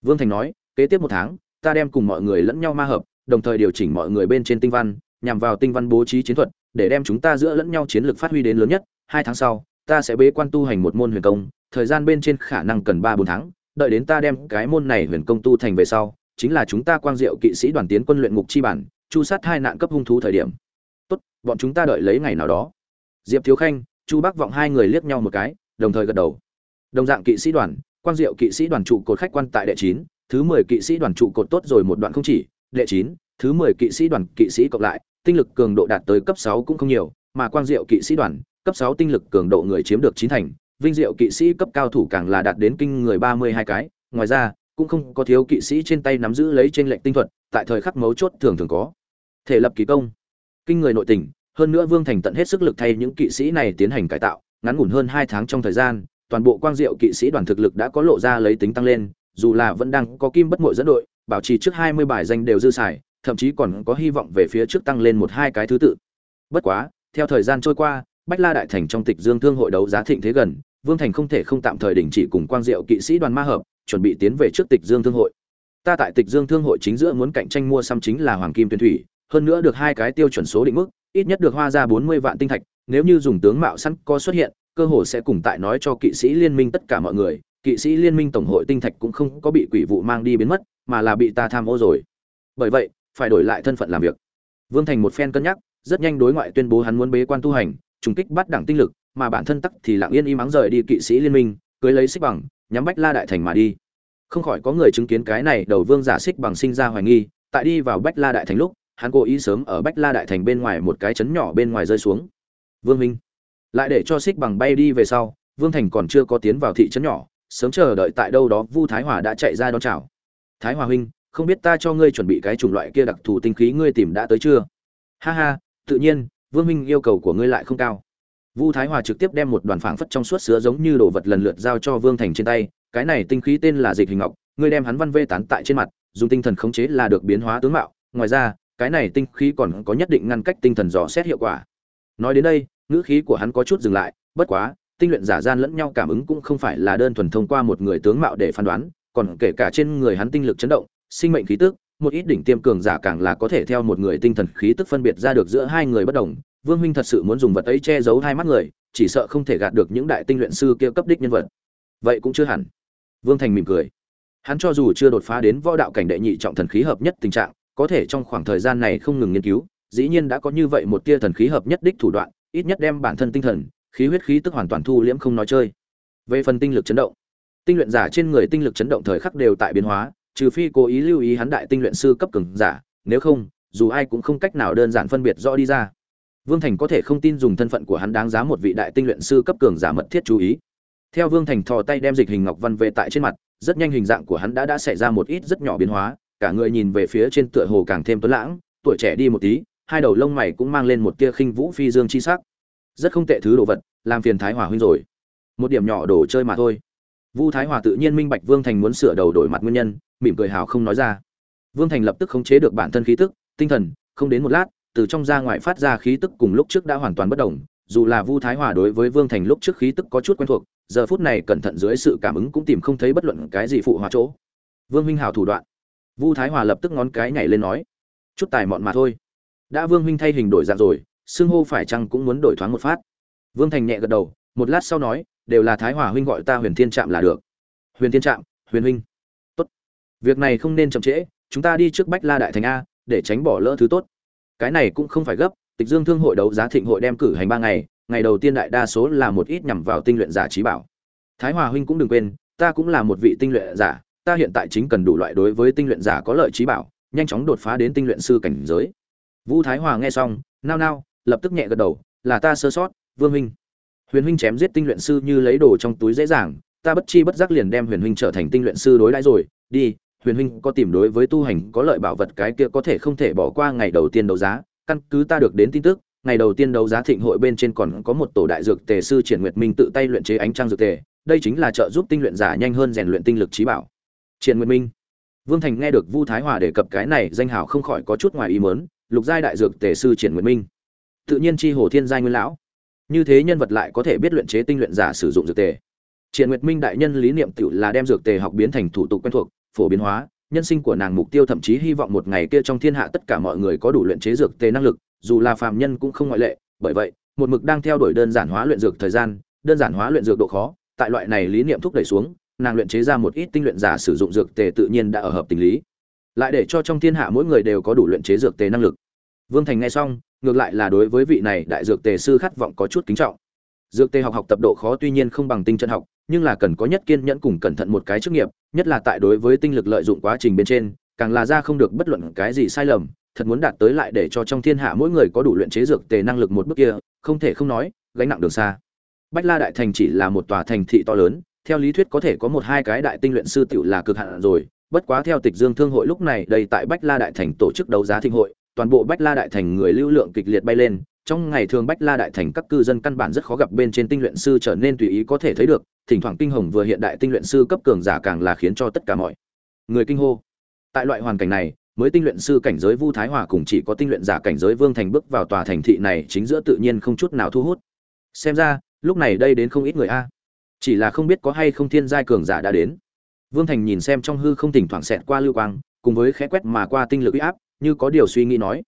Vương thành nói, kế tiếp một tháng, ta đem cùng mọi người lẫn nhau ma hợp, đồng thời điều chỉnh mọi người bên trên tinh văn, nhằm vào tinh văn bố trí chiến thuật, để đem chúng ta giữa lẫn nhau chiến lược phát huy đến lớn nhất. Hai tháng sau, ta sẽ bế quan tu hành một môn huyền công, thời gian bên trên khả năng cần ba bốn tháng. Đợi đến ta đem cái môn này huyền công tu thành về sau, chính là chúng ta quang diệu kỵ sĩ đoàn tiến quân luyện ngục chi bản, chu sát hai nạn cấp hung thú thời điểm. Tốt, bọn chúng ta đợi lấy ngày nào đó diệp thiếu khanh, chu bắc vọng hai người liếc nhau một cái, đồng thời gật đầu. Đồng dạng kỵ sĩ đoàn Quan diệu kỵ sĩ đoàn trụ cột khách quan tại đệ chín, thứ mười kỵ sĩ đoàn trụ cột tốt rồi một đoạn không chỉ, đệ chín, thứ mười kỵ sĩ đoàn kỵ sĩ cộng lại, tinh lực cường độ đạt tới cấp sáu cũng không nhiều, mà Quan diệu kỵ sĩ đoàn, cấp sáu tinh lực cường độ người chiếm được chín thành, vinh diệu kỵ sĩ cấp cao thủ càng là đạt đến kinh người ba mươi hai cái. Ngoài ra, cũng không có thiếu kỵ sĩ trên tay nắm giữ lấy trên lệnh tinh thuật, tại thời khắc mấu chốt thường thường có. Thể lập kỳ công. Kinh người nội tình hơn nữa vương thành tận hết sức lực thay những kỵ sĩ này tiến hành cải tạo, ngắn ngủn hơn hai tháng trong thời gian, toàn bộ quang diệu kỵ sĩ đoàn thực lực đã có lộ ra lấy tính tăng lên, dù là vẫn đang có kim bất mội dẫn đội, bảo trì trước hai mươi bài danh đều dư xài, thậm chí còn có hy vọng về phía trước tăng lên một hai cái thứ tự. Bất quá, theo thời gian trôi qua, bách la đại thành trong tịch dương thương hội đấu giá thịnh thế gần, vương thành không thể không tạm thời đình chỉ cùng quang diệu kỵ sĩ đoàn ma hợp, chuẩn bị tiến về trước tịch dương thương hội. Ta tại tịch dương thương hội chính giữa muốn cạnh tranh mua xăm chính là hoàng kim tuyên thủy, hơn nữa được hai cái tiêu chuẩn số định mức ít nhất được hoa ra bốn mươi vạn tinh thạch, nếu như dùng tướng mạo sẵn có xuất hiện, cơ hội sẽ cùng tại nói cho kỵ sĩ liên minh tất cả mọi người, kỵ sĩ liên minh tổng hội tinh thạch cũng không có bị quỷ vụ mang đi biến mất, mà là bị ta tham ô rồi. Bởi vậy, phải đổi lại thân phận làm việc. Vương thành một phen cân nhắc, rất nhanh đối ngoại tuyên bố hắn muốn bế quan tu hành, trùng kích bắt đẳng tinh lực, mà bản thân tắc thì lặng yên im ắng rời đi kỵ sĩ liên minh, cưới lấy xích bằng, nhắm bách la đại thành mà đi. Không khỏi có người chứng kiến cái này đầu vương giả xích bằng sinh ra hoài nghi, tại đi vào bách la đại thành lúc hắn cố ý sớm ở bách la đại thành bên ngoài một cái chấn nhỏ bên ngoài rơi xuống. Vương minh, lại để cho xích bằng bay đi về sau, vương thành còn chưa có tiến vào thị trấn nhỏ, sớm chờ đợi tại đâu đó vu thái hòa đã chạy ra đón chào. Thái hòa huynh, không biết ta cho ngươi chuẩn bị cái chủng loại kia đặc thù tinh khí ngươi tìm đã tới chưa? Ha ha, tự nhiên, vương minh yêu cầu của ngươi lại không cao. Vu thái hòa trực tiếp đem một đoàn phảng phất trong suốt sứa giống như đồ vật lần lượt giao cho vương thành trên tay, cái này tinh khí tên là dịch hình ngọc, ngươi đem hắn văn vê tán tại trên mặt, dùng tinh thần khống chế là được biến hóa tướng mạo, ngoài ra cái này tinh khí còn có nhất định ngăn cách tinh thần dò xét hiệu quả. Nói đến đây, ngữ khí của hắn có chút dừng lại, bất quá, tinh luyện giả gian lẫn nhau cảm ứng cũng không phải là đơn thuần thông qua một người tướng mạo để phán đoán, còn kể cả trên người hắn tinh lực chấn động, sinh mệnh khí tức, một ít đỉnh tiêm cường giả càng là có thể theo một người tinh thần khí tức phân biệt ra được giữa hai người bất đồng. Vương huynh thật sự muốn dùng vật ấy che giấu hai mắt người, chỉ sợ không thể gạt được những đại tinh luyện sư kia cấp đích nhân vật. Vậy cũng chưa hẳn. Vương thành mỉm cười. Hắn cho dù chưa đột phá đến võ đạo cảnh đệ nhị trọng thần khí hợp nhất tình trạng có thể trong khoảng thời gian này không ngừng nghiên cứu, dĩ nhiên đã có như vậy một tia thần khí hợp nhất đích thủ đoạn, ít nhất đem bản thân tinh thần, khí huyết khí tức hoàn toàn thu liễm không nói chơi. Về phần tinh lực chấn động, tinh luyện giả trên người tinh lực chấn động thời khắc đều tại biến hóa, trừ phi cố ý lưu ý hắn đại tinh luyện sư cấp cường giả, nếu không, dù ai cũng không cách nào đơn giản phân biệt rõ đi ra. Vương thành có thể không tin dùng thân phận của hắn đáng giá một vị đại tinh luyện sư cấp cường giả mật thiết chú ý. Theo vương thành thò tay đem dịch hình ngọc văn về tại trên mặt, rất nhanh hình dạng của hắn đã đã xảy ra một ít rất nhỏ biến hóa cả người nhìn về phía trên tựa hồ càng thêm tuấn lãng, tuổi trẻ đi một tí, hai đầu lông mày cũng mang lên một tia khinh vũ phi dương chi sắc. Rất không tệ thứ đồ vật, làm phiền thái hòa huynh rồi. Một điểm nhỏ đồ chơi mà thôi. Vu thái hòa tự nhiên minh bạch vương thành muốn sửa đầu đổi mặt nguyên nhân, mỉm cười hào không nói ra. Vương thành lập tức khống chế được bản thân khí tức, tinh thần, không đến một lát, từ trong ra ngoài phát ra khí tức cùng lúc trước đã hoàn toàn bất đồng dù là vu thái hòa đối với vương thành lúc trước khí tức có chút quen thuộc, giờ phút này cẩn thận dưới sự cảm ứng cũng tìm không thấy bất luận cái gì phụ hòa chỗ. Vương huynh hảo thủ đoạn vu thái hòa lập tức ngón cái nhảy lên nói, chút tài mọn mà thôi. Đã vương huynh thay hình đổi dạng rồi, xưng hô phải chăng cũng muốn đổi thoáng một phát. Vương thành nhẹ gật đầu, một lát sau nói, đều là thái hòa huynh gọi ta huyền thiên trạm là được. Huyền thiên trạm, huyền huynh. Tốt. Việc này không nên chậm trễ, chúng ta đi trước bách la đại thành a, để tránh bỏ lỡ thứ tốt. Cái này cũng không phải gấp, tịch dương thương hội đấu giá thịnh hội đem cử hành ba ngày ngày đầu tiên đại đa số là một ít nhằm vào tinh luyện giả trí bảo. Thái hòa huynh cũng đừng quên, ta cũng là một vị tinh luyện giả ta hiện tại chính cần đủ loại đối với tinh luyện giả có lợi trí bảo, nhanh chóng đột phá đến tinh luyện sư cảnh giới. Vũ thái hòa nghe xong, nao nao, lập tức nhẹ gật đầu, là ta sơ sót, vương huynh. Huyền huynh chém giết tinh luyện sư như lấy đồ trong túi dễ dàng, ta bất chi bất giác liền đem huyền huynh trở thành tinh luyện sư đối đãi rồi. Đi, huyền huynh có tìm đối với tu hành có lợi bảo vật cái kia có thể không thể bỏ qua ngày đầu tiên đấu giá, căn cứ ta được đến tin tức, ngày đầu tiên đấu giá thịnh hội bên trên còn có một tổ đại dược tề sư triển nguyệt minh tự tay luyện chế ánh trang dược tề, đây chính là trợ giúp tinh luyện giả nhanh hơn rèn luyện tinh lực trí bảo triển nguyệt minh. Vương thành nghe được vu thái hòa đề cập cái này, danh hào không khỏi có chút ngoài ý muốn. lục giai đại dược tề sư triển nguyệt minh. Tự nhiên chi hồ thiên giai nguyên lão. Như thế nhân vật lại có thể biết luyện chế tinh luyện giả sử dụng dược tề. Triển nguyệt minh đại nhân lý niệm tự là đem dược tề học biến thành thủ tục quen thuộc, phổ biến hóa, nhân sinh của nàng mục tiêu thậm chí hy vọng một ngày kia trong thiên hạ tất cả mọi người có đủ luyện chế dược tề năng lực, dù là phàm nhân cũng không ngoại lệ. Bởi vậy, một mực đang theo đuổi đơn giản hóa luyện dược thời gian, đơn giản hóa luyện dược độ khó, tại loại này lý niệm thúc đẩy xuống nàng luyện chế ra một ít tinh luyện giả sử dụng dược tề tự nhiên đã ở hợp tình lý. Lại để cho trong thiên hạ mỗi người đều có đủ luyện chế dược tề năng lực. Vương thành nghe xong, ngược lại là đối với vị này đại dược tề sư khát vọng có chút kính trọng. Dược tề học học tập độ khó tuy nhiên không bằng tinh chân học, nhưng là cần có nhất kiên nhẫn cùng cẩn thận một cái chức nghiệp, nhất là tại đối với tinh lực lợi dụng quá trình bên trên, càng là ra không được bất luận cái gì sai lầm, thật muốn đạt tới lại để cho trong thiên hạ mỗi người có đủ luyện chế dược tề năng lực một bước kia, không thể không nói, gánh nặng đường xa. Bách la đại thành chỉ là một tòa thành thị to lớn theo lý thuyết có thể có một hai cái đại tinh luyện sư tiểu là cực hạn rồi, bất quá theo tịch dương thương hội lúc này đây tại bách la đại thành tổ chức đấu giá thịnh hội, toàn bộ bách la đại thành người lưu lượng kịch liệt bay lên, trong ngày thường bách la đại thành các cư dân căn bản rất khó gặp bên trên tinh luyện sư trở nên tùy ý có thể thấy được, thỉnh thoảng kinh hồng vừa hiện đại tinh luyện sư cấp cường giả càng là khiến cho tất cả mọi người kinh hô. Tại loại hoàn cảnh này, mới tinh luyện sư cảnh giới vu thái hòa cùng chỉ có tinh luyện giả cảnh giới vương thành bước vào tòa thành thị này chính giữa tự nhiên không chút nào thu hút. Xem ra, lúc này đây đến không ít người a chỉ là không biết có hay không thiên giai cường giả đã đến. Vương thành nhìn xem trong hư không thỉnh thoảng xẹt qua lưu quang, cùng với khẽ quét mà qua tinh lực uy áp, như có điều suy nghĩ nói.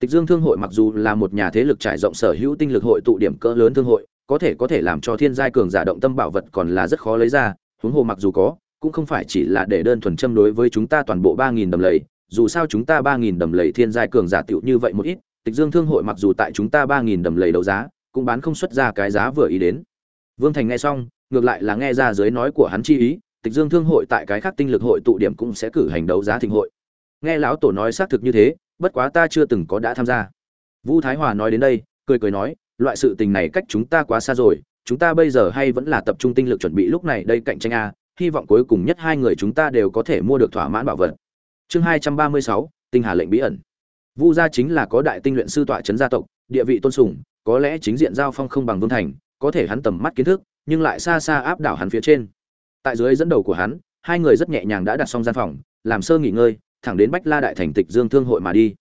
Tịch dương thương hội mặc dù là một nhà thế lực trải rộng sở hữu tinh lực hội tụ điểm cỡ lớn thương hội, có thể có thể làm cho thiên giai cường giả động tâm bảo vật còn là rất khó lấy ra, huống hồ mặc dù có, cũng không phải chỉ là để đơn thuần châm đối với chúng ta toàn bộ ba nghìn đầm lầy, dù sao chúng ta ba nghìn đầm lầy thiên giai cường giả tựu như vậy một ít, tịch dương thương hội mặc dù tại chúng ta ba nghìn đầm lầy đấu giá, cũng bán không xuất ra cái giá vừa ý đến. Vương thành nghe xong ngược lại là nghe ra dưới nói của hắn chi ý, tịch dương thương hội tại cái khác tinh lực hội tụ điểm cũng sẽ cử hành đấu giá thịnh hội. Nghe lão tổ nói xác thực như thế, bất quá ta chưa từng có đã tham gia. Vũ thái hòa nói đến đây, cười cười nói, loại sự tình này cách chúng ta quá xa rồi, chúng ta bây giờ hay vẫn là tập trung tinh lực chuẩn bị lúc này đây cạnh tranh a, hy vọng cuối cùng nhất hai người chúng ta đều có thể mua được thỏa mãn bảo vật. Chương hai trăm ba mươi sáu, tinh hà lệnh bí ẩn. Vu gia chính là có đại tinh luyện sư tọa trấn gia tộc, địa vị tôn sùng, có lẽ chính diện giao phong không bằng vương thành, có thể hắn tầm mắt kiến thức nhưng lại xa xa áp đảo hắn phía trên. Tại dưới dẫn đầu của hắn, hai người rất nhẹ nhàng đã đặt xong gian phòng, làm sơ nghỉ ngơi, thẳng đến bách la đại thành tịch dương thương hội mà đi.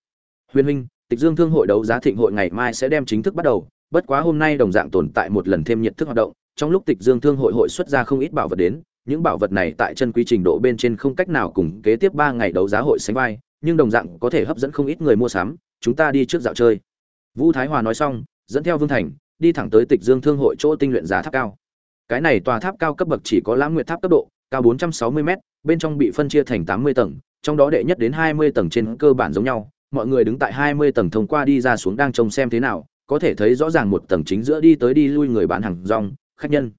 Huyền huynh, tịch dương thương hội đấu giá thịnh hội ngày mai sẽ đem chính thức bắt đầu, bất quá hôm nay đồng dạng tồn tại một lần thêm nhiệt thức hoạt động, trong lúc tịch dương thương hội hội xuất ra không ít bảo vật đến, những bảo vật này tại chân quy trình độ bên trên không cách nào cùng kế tiếp ba ngày đấu giá hội sánh vai, nhưng đồng dạng có thể hấp dẫn không ít người mua sắm, chúng ta đi trước dạo chơi. Vũ thái hòa nói xong, dẫn theo vương thành, đi thẳng tới tịch dương thương hội chỗ tinh luyện giá tháp cao cái này tòa tháp cao cấp bậc chỉ có lãng nguyệt tháp cấp độ, cao 460 m bên trong bị phân chia thành 80 tầng, trong đó đệ nhất đến 20 tầng trên cơ bản giống nhau. Mọi người đứng tại 20 tầng thông qua đi ra xuống đang trông xem thế nào, có thể thấy rõ ràng một tầng chính giữa đi tới đi lui người bán hàng rong, khách nhân.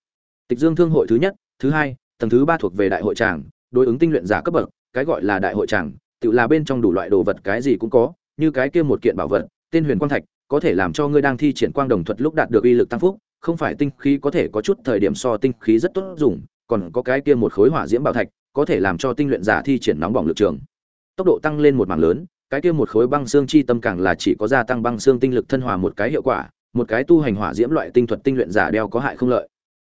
Tịch dương thương hội thứ nhất, thứ hai, tầng thứ ba thuộc về đại hội tràng, đối ứng tinh luyện giả cấp bậc, cái gọi là đại hội tràng, tự là bên trong đủ loại đồ vật cái gì cũng có, như cái kia một kiện bảo vật, tên huyền quang thạch, có thể làm cho ngươi đang thi triển quang đồng thuật lúc đạt được uy lực tăng phúc không phải tinh khí có thể có chút thời điểm so tinh khí rất tốt dùng, còn có cái kia một khối hỏa diễm bảo thạch, có thể làm cho tinh luyện giả thi triển nóng bỏng lực trường. Tốc độ tăng lên một mảng lớn, cái kia một khối băng xương chi tâm càng là chỉ có gia tăng băng xương tinh lực thân hòa một cái hiệu quả, một cái tu hành hỏa diễm loại tinh thuật tinh luyện giả đeo có hại không lợi.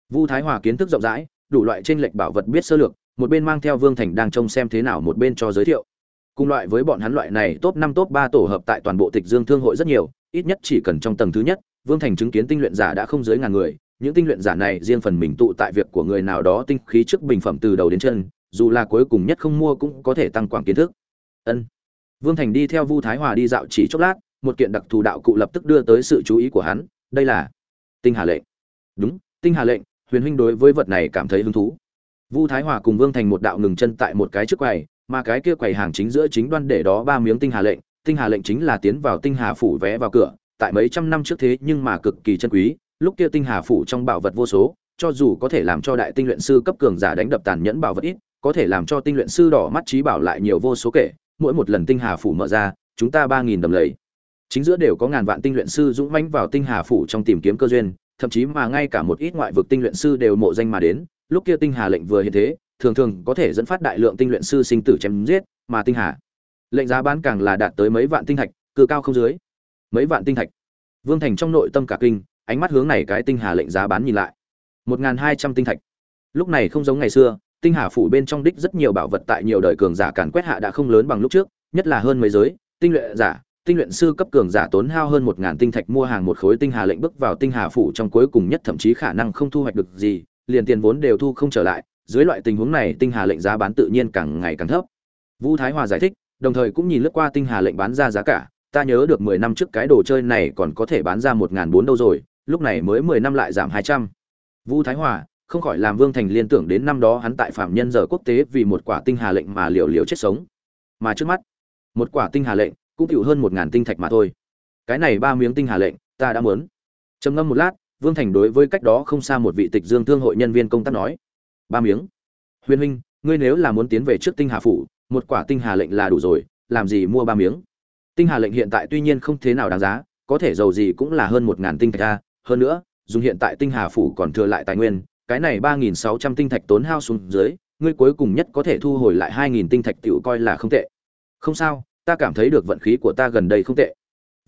Vu thái hòa kiến thức rộng rãi, đủ loại trên lệch bảo vật biết sơ lược, một bên mang theo vương thành đang trông xem thế nào một bên cho giới thiệu. Cùng loại với bọn hắn loại này top năm top ba tổ hợp tại toàn bộ tịch dương thương hội rất nhiều, ít nhất chỉ cần trong tầng thứ nhất vương thành chứng kiến tinh luyện giả đã không dưới ngàn người, những tinh luyện giả này riêng phần mình tụ tại việc của người nào đó tinh khí trước bình phẩm từ đầu đến chân, dù là cuối cùng nhất không mua cũng có thể tăng quảng kiến thức. Ân. Vương thành đi theo vu thái hòa đi dạo chỉ chốc lát, một kiện đặc thù đạo cụ lập tức đưa tới sự chú ý của hắn, đây là tinh hà lệnh. Đúng, tinh hà lệnh, huyền huynh đối với vật này cảm thấy hứng thú. Vu thái hòa cùng vương thành một đạo ngừng chân tại một cái trước quầy, mà cái kia quầy hàng chính giữa chính đoan để đó ba miếng tinh hà lệnh. Tinh hà lệnh chính là tiến vào tinh hà phủ vé vào cửa tại mấy trăm năm trước thế nhưng mà cực kỳ chân quý, lúc kia tinh hà phủ trong bảo vật vô số, cho dù có thể làm cho đại tinh luyện sư cấp cường giả đánh đập tàn nhẫn bảo vật ít, có thể làm cho tinh luyện sư đỏ mắt trí bảo lại nhiều vô số kể, mỗi một lần tinh hà phủ mở ra, chúng ta ba nghìn đầm lầy. Chính giữa đều có ngàn vạn tinh luyện sư dũng mãnh vào tinh hà phủ trong tìm kiếm cơ duyên, thậm chí mà ngay cả một ít ngoại vực tinh luyện sư đều mộ danh mà đến, lúc kia tinh hà lệnh vừa hiện thế, thường thường có thể dẫn phát đại lượng tinh luyện sư sinh tử chém giết, mà tinh hà lệnh giá bán càng là đạt tới mấy vạn tinh thạch cự cao không dưới mấy vạn tinh thạch. Vương thành trong nội tâm cả kinh, ánh mắt hướng này cái tinh hà lệnh giá bán nhìn lại. Một n hai trăm tinh thạch. Lúc này không giống ngày xưa, tinh hà phủ bên trong đích rất nhiều bảo vật tại nhiều đời cường giả càn quét hạ đã không lớn bằng lúc trước, nhất là hơn mấy giới, tinh luyện giả, tinh luyện sư cấp cường giả tốn hao hơn một ngàn tinh thạch mua hàng một khối tinh hà lệnh bước vào tinh hà phủ trong cuối cùng nhất thậm chí khả năng không thu hoạch được gì, liền tiền vốn đều thu không trở lại, dưới loại tình huống này tinh hà lệnh giá bán tự nhiên càng ngày càng thấp. Vũ thái hòa giải thích, đồng thời cũng nhìn lướt qua tinh hà lệnh bán ra giá cả ta nhớ được mười năm trước cái đồ chơi này còn có thể bán ra một ngàn bốn đâu rồi, lúc này mới mười năm lại giảm hai trăm. Vũ thái hòa, không khỏi làm vương thành liên tưởng đến năm đó hắn tại phạm nhân giờ quốc tế vì một quả tinh hà lệnh mà liều liều chết sống. Mà trước mắt, một quả tinh hà lệnh cũng chịu hơn một ngàn tinh thạch mà thôi. Cái này ba miếng tinh hà lệnh, ta đã muốn. Trầm ngâm một lát, vương thành đối với cách đó không xa một vị tịch dương thương hội nhân viên công tác nói, ba miếng. Huyền huynh, ngươi nếu là muốn tiến về trước tinh hà phủ, một quả tinh hà lệnh là đủ rồi, làm gì mua ba miếng? Tinh hà lệnh hiện tại tuy nhiên không thế nào đáng giá, có thể giàu gì cũng là hơn một ngàn tinh thạch a. Hơn nữa, dùng hiện tại tinh hà phủ còn thừa lại tài nguyên, cái này ba nghìn sáu trăm tinh thạch tốn hao xuống dưới, ngươi cuối cùng nhất có thể thu hồi lại hai nghìn tinh thạch tiểu coi là không tệ. Không sao, ta cảm thấy được vận khí của ta gần đây không tệ.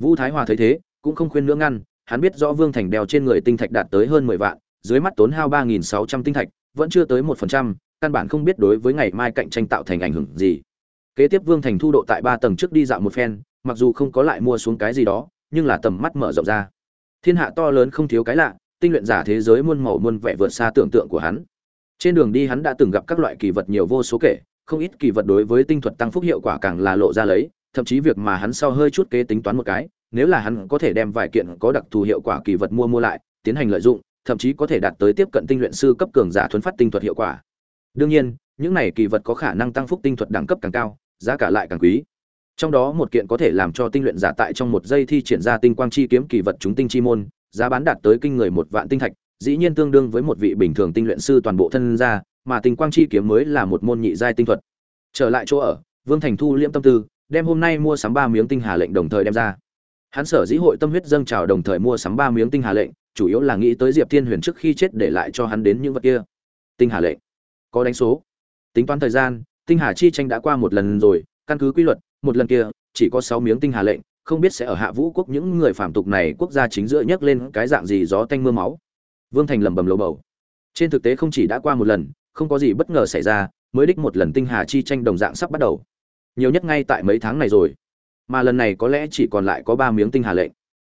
Vũ thái hòa thấy thế, cũng không khuyên nữa ngăn, hắn biết rõ vương thành đeo trên người tinh thạch đạt tới hơn mười vạn, dưới mắt tốn hao ba nghìn sáu trăm tinh thạch, vẫn chưa tới một phần trăm, căn bản không biết đối với ngày mai cạnh tranh tạo thành ảnh hưởng gì. Kế tiếp vương thành thu độ tại ba tầng trước đi dạo một phen mặc dù không có lại mua xuống cái gì đó, nhưng là tầm mắt mở rộng ra. Thiên hạ to lớn không thiếu cái lạ, tinh luyện giả thế giới muôn màu muôn vẻ vượt xa tưởng tượng của hắn. Trên đường đi hắn đã từng gặp các loại kỳ vật nhiều vô số kể, không ít kỳ vật đối với tinh thuật tăng phúc hiệu quả càng là lộ ra lấy, thậm chí việc mà hắn sau hơi chút kế tính toán một cái, nếu là hắn có thể đem vài kiện có đặc thù hiệu quả kỳ vật mua mua lại, tiến hành lợi dụng, thậm chí có thể đạt tới tiếp cận tinh luyện sư cấp cường giả thuấn phát tinh thuật hiệu quả. Đương nhiên, những này kỳ vật có khả năng tăng phúc tinh thuật đẳng cấp càng cao, giá cả lại càng quý trong đó một kiện có thể làm cho tinh luyện giả tại trong một giây thi triển ra tinh quang chi kiếm kỳ vật chúng tinh chi môn, giá bán đạt tới kinh người một vạn tinh thạch, dĩ nhiên tương đương với một vị bình thường tinh luyện sư toàn bộ thân gia, mà tinh quang chi kiếm mới là một môn nhị giai tinh thuật. Trở lại chỗ ở, vương thành thu liễm tâm tư, đem hôm nay mua sắm ba miếng tinh hà lệnh đồng thời đem ra. Hắn sở dĩ hội tâm huyết dâng trào đồng thời mua sắm ba miếng tinh hà lệnh, chủ yếu là nghĩ tới diệp thiên huyền trước khi chết để lại cho hắn đến những vật kia. Tinh hà lệnh. Có đánh số. Tính toán thời gian, tinh hà chi tranh đã qua một lần rồi, căn cứ quy luật một lần kia, chỉ có sáu miếng tinh hà lệnh, không biết sẽ ở hạ vũ quốc những người phạm tục này quốc gia chính giữa nhấc lên cái dạng gì gió tanh mưa máu. Vương thành lẩm bẩm lầu bầu. Trên thực tế không chỉ đã qua một lần, không có gì bất ngờ xảy ra, mới đích một lần tinh hà chi tranh đồng dạng sắp bắt đầu. Nhiều nhất ngay tại mấy tháng này rồi, mà lần này có lẽ chỉ còn lại có ba miếng tinh hà lệnh.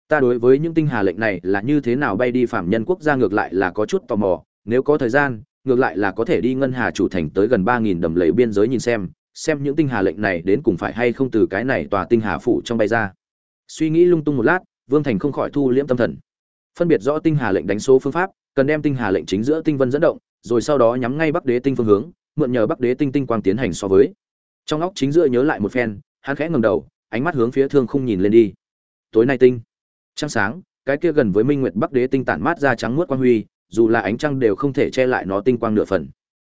Ta đối với những tinh hà lệnh này là như thế nào bay đi phạm nhân quốc gia ngược lại là có chút tò mò, nếu có thời gian, ngược lại là có thể đi ngân hà chủ thành tới gần ba nghìn đầm lầy biên giới nhìn xem xem những tinh hà lệnh này đến cùng phải hay không từ cái này tòa tinh hà phủ trong bay ra. Suy nghĩ lung tung một lát, vương thành không khỏi thu liễm tâm thần. Phân biệt rõ tinh hà lệnh đánh số phương pháp, cần đem tinh hà lệnh chính giữa tinh vân dẫn động, rồi sau đó nhắm ngay bắc đế tinh phương hướng, mượn nhờ bắc đế tinh tinh quang tiến hành so với. Trong óc chính giữa nhớ lại một phen, hắn khẽ ngầm đầu, ánh mắt hướng phía thương không nhìn lên đi. Tối nay tinh. Trăng sáng, cái kia gần với minh nguyệt bắc đế tinh tản mát ra trắng muốt quang huy, dù là ánh trăng đều không thể che lại nó tinh quang nửa phần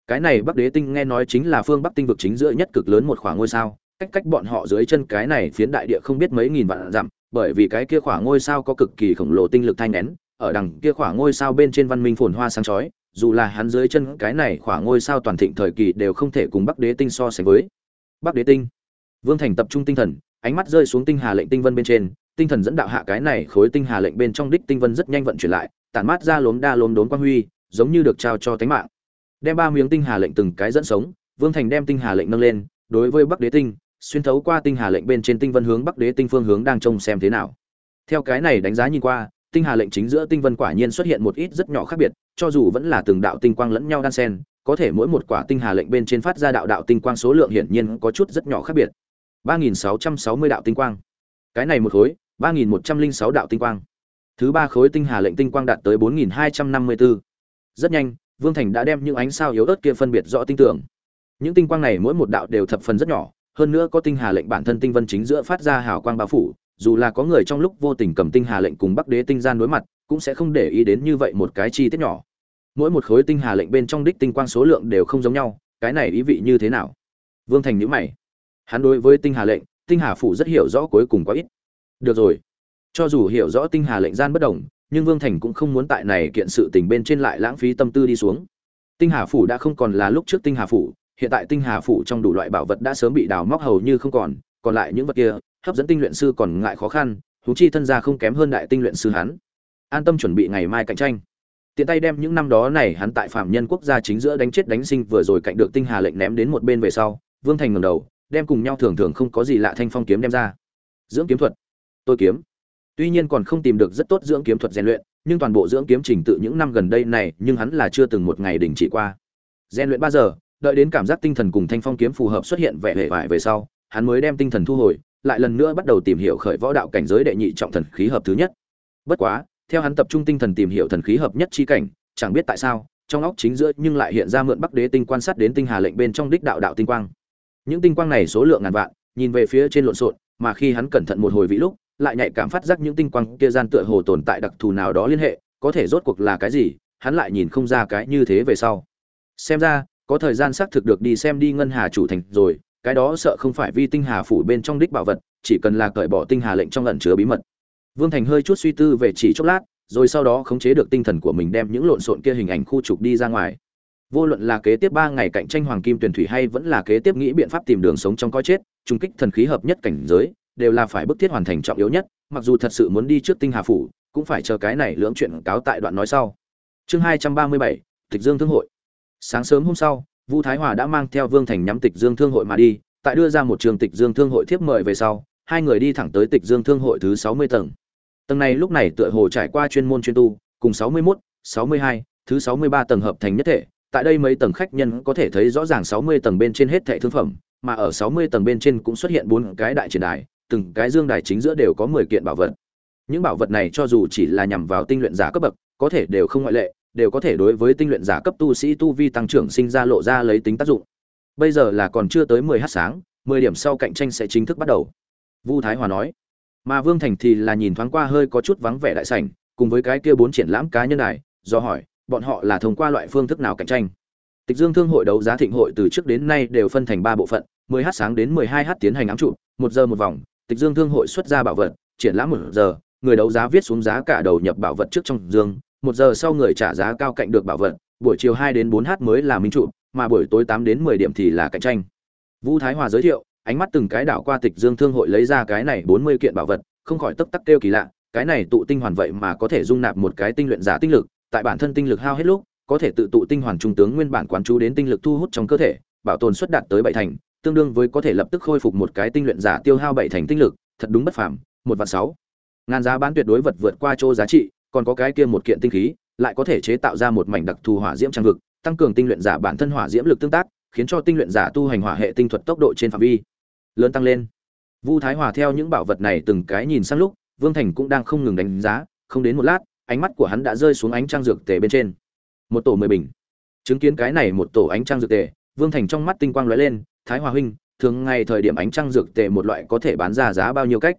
cái này bắc đế tinh nghe nói chính là phương bắc tinh vực chính giữa nhất cực lớn một khoảng ngôi sao, cách cách bọn họ dưới chân cái này phiến đại địa không biết mấy nghìn vạn dặm, bởi vì cái kia khoảng ngôi sao có cực kỳ khổng lồ tinh lực thanh nén, ở đằng kia khoảng ngôi sao bên trên văn minh phồn hoa sáng chói, dù là hắn dưới chân cái này khoảng ngôi sao toàn thịnh thời kỳ đều không thể cùng bắc đế tinh so sánh với. Bắc đế tinh. Vương thành tập trung tinh thần, ánh mắt rơi xuống tinh hà lệnh tinh vân bên trên, tinh thần dẫn đạo hạ cái này khối tinh hà lệnh bên trong đích tinh vân rất nhanh vận chuyển lại, tản mát ra lốm đa lốm đốn quang huy, giống như được trao cho tánh mạng đem ba miếng tinh hà lệnh từng cái dẫn sống, vương thành đem tinh hà lệnh nâng lên, đối với bắc đế tinh, xuyên thấu qua tinh hà lệnh bên trên tinh vân hướng bắc đế tinh phương hướng đang trông xem thế nào. Theo cái này đánh giá nhìn qua, tinh hà lệnh chính giữa tinh vân quả nhiên xuất hiện một ít rất nhỏ khác biệt, cho dù vẫn là từng đạo tinh quang lẫn nhau đan xen, có thể mỗi một quả tinh hà lệnh bên trên phát ra đạo đạo tinh quang số lượng hiển nhiên có chút rất nhỏ khác biệt. 3660 đạo tinh quang. Cái này một khối 3106 đạo tinh quang. Thứ ba khối tinh hà lệnh tinh quang đạt tới 4254 rất nhanh vương thành đã đem những ánh sao yếu ớt kia phân biệt rõ tinh tưởng những tinh quang này mỗi một đạo đều thập phần rất nhỏ, hơn nữa có tinh hà lệnh bản thân tinh vân chính giữa phát ra hào quang bao phủ, dù là có người trong lúc vô tình cầm tinh hà lệnh cùng bắc đế tinh gian đối mặt, cũng sẽ không để ý đến như vậy một cái chi tiết nhỏ. Mỗi một khối tinh hà lệnh bên trong đích tinh quang số lượng đều không giống nhau, cái này ý vị như thế nào? Vương thành nhíu mày. Hắn đối với tinh hà lệnh, tinh hà phủ rất hiểu rõ cuối cùng có ít. Được rồi. Cho dù hiểu rõ tinh hà lệnh gian bất đồng nhưng vương thành cũng không muốn tại này kiện sự tình bên trên lại lãng phí tâm tư đi xuống. Tinh hà phủ đã không còn là lúc trước tinh hà phủ, hiện tại tinh hà phủ trong đủ loại bảo vật đã sớm bị đào móc hầu như không còn còn lại những vật kia, hấp dẫn tinh luyện sư còn ngại khó khăn, huống chi thân gia không kém hơn đại tinh luyện sư hắn. An tâm chuẩn bị ngày mai cạnh tranh. Tiện tay đem những năm đó này hắn tại phạm nhân quốc gia chính giữa đánh chết đánh sinh vừa rồi cạnh được tinh hà lệnh ném đến một bên về sau, vương thành ngẩng đầu, đem cùng nhau thường thường không có gì lạ thanh phong kiếm đem ra. Dưỡng kiếm thuật. Tôi kiếm tuy nhiên còn không tìm được rất tốt dưỡng kiếm thuật rèn luyện, nhưng toàn bộ dưỡng kiếm trình tự những năm gần đây này, nhưng hắn là chưa từng một ngày đình chỉ qua. Rèn luyện ba giờ, đợi đến cảm giác tinh thần cùng thanh phong kiếm phù hợp xuất hiện vẻ hệ vải về sau, hắn mới đem tinh thần thu hồi, lại lần nữa bắt đầu tìm hiểu khởi võ đạo cảnh giới đệ nhị trọng thần khí hợp thứ nhất. Bất quá, theo hắn tập trung tinh thần tìm hiểu thần khí hợp nhất chi cảnh, chẳng biết tại sao, trong óc chính giữa nhưng lại hiện ra mượn bắc đế tinh quan sát đến tinh hà lệnh bên trong đích đạo đạo tinh quang. Những tinh quang này số lượng ngàn vạn, nhìn về phía trên lộn xộn, mà khi hắn cẩn thận một hồi vị lúc lại nhạy cảm phát giác những tinh quang kia gian tựa hồ tồn tại đặc thù nào đó liên hệ, có thể rốt cuộc là cái gì, hắn lại nhìn không ra cái như thế về sau. Xem ra, có thời gian xác thực được đi xem đi ngân hà chủ thành rồi, cái đó sợ không phải vi tinh hà phủ bên trong đích bảo vật, chỉ cần là cởi bỏ tinh hà lệnh trong ẩn chứa bí mật. Vương thành hơi chút suy tư về chỉ chốc lát, rồi sau đó khống chế được tinh thần của mình đem những lộn xộn kia hình ảnh khu trục đi ra ngoài. Vô luận là kế tiếp ba ngày cạnh tranh hoàng kim tuyển thủy hay vẫn là kế tiếp nghĩ biện pháp tìm đường sống trong coi chết trung kích thần khí hợp nhất cảnh giới đều là phải bức thiết hoàn thành trọng yếu nhất mặc dù thật sự muốn đi trước tinh hà phủ cũng phải chờ cái này lưỡng chuyện cáo tại đoạn nói sau. Chương hai trăm ba mươi bảy tịch dương thương hội. Sáng sớm hôm sau vu thái hòa đã mang theo vương thành nhắm tịch dương thương hội mà đi tại đưa ra một trường tịch dương thương hội thiếp mời về sau hai người đi thẳng tới tịch dương thương hội thứ sáu mươi tầng. Tầng này lúc này tựa hồ trải qua chuyên môn chuyên tu cùng sáu mươi 61, 62, thứ sáu mươi ba tầng hợp thành nhất thể tại đây mấy tầng khách nhân có thể thấy rõ ràng sáu mươi tầng bên trên hết thảy thương phẩm mà ở sáu mươi tầng bên trên cũng xuất hiện bốn cái đại triển đài từng cái dương đài chính giữa đều có mười kiện bảo vật những bảo vật này cho dù chỉ là nhằm vào tinh luyện giả cấp bậc có thể đều không ngoại lệ đều có thể đối với tinh luyện giả cấp tu sĩ tu vi tăng trưởng sinh ra lộ ra lấy tính tác dụng. Bây giờ là còn chưa tới 10h sáng, 10 điểm sau cạnh tranh sẽ chính thức bắt đầu. Vu Thái Hòa nói. Mà Vương Thành thì là nhìn thoáng qua hơi có chút vắng vẻ đại sảnh, cùng với cái kia bốn triển lãm cá nhân này, do hỏi, bọn họ là thông qua loại phương thức nào cạnh tranh? Tịch Dương Thương hội đấu giá thịnh hội từ trước đến nay đều phân thành 3 bộ phận, 10h sáng đến 12h tiến hành ám trụ, 1 giờ một vòng, Tịch Dương Thương hội xuất ra bảo vật, triển lãm một giờ, người đấu giá viết xuống giá cả đầu nhập bảo vật trước trong dương, một giờ sau người trả giá cao cạnh được bảo vật, buổi chiều 2 đến 4h mới là minh trụ, mà buổi tối 8 đến 10 điểm thì là cạnh tranh. Vũ Thái Hòa giới thiệu, ánh mắt từng cái đảo qua Tịch Dương Thương hội lấy ra cái này 40 kiện bảo vật, không khỏi tức tắc kêu kỳ lạ, cái này tụ tinh hoàn vậy mà có thể dung nạp một cái tinh luyện giả tinh lực, tại bản thân tinh lực hao hết lúc, có thể tự tụ tinh hoàn trung tướng nguyên bản quán chú đến tinh lực thu hút trong cơ thể, bảo tồn suất đạt tới bảy thành, tương đương với có thể lập tức khôi phục một cái tinh luyện giả tiêu hao bảy thành tinh lực, thật đúng bất phàm, một vạn sáu. Ngàn giá bán tuyệt đối vật vượt qua chỗ giá trị, còn có cái kia một kiện tinh khí, lại có thể chế tạo ra một mảnh đặc thù hỏa diễm trang vực, tăng cường tinh luyện giả bản thân hỏa diễm lực tương tác, khiến cho tinh luyện giả tu hành hỏa hệ tinh thuật tốc độ trên phạm vi lớn tăng lên. Vu thái hòa theo những bảo vật này từng cái nhìn sang lúc vương thành cũng đang không ngừng đánh giá không đến một lát ánh mắt của hắn đã rơi xuống ánh trang dược tề bên trên. Một tổ mười bình. Chứng kiến cái này một tổ ánh trang dược tề vương thành trong mắt tinh quang lóe lên thái hòa huynh, thường ngày thời điểm ánh trăng dược tề một loại có thể bán ra giá bao nhiêu cách?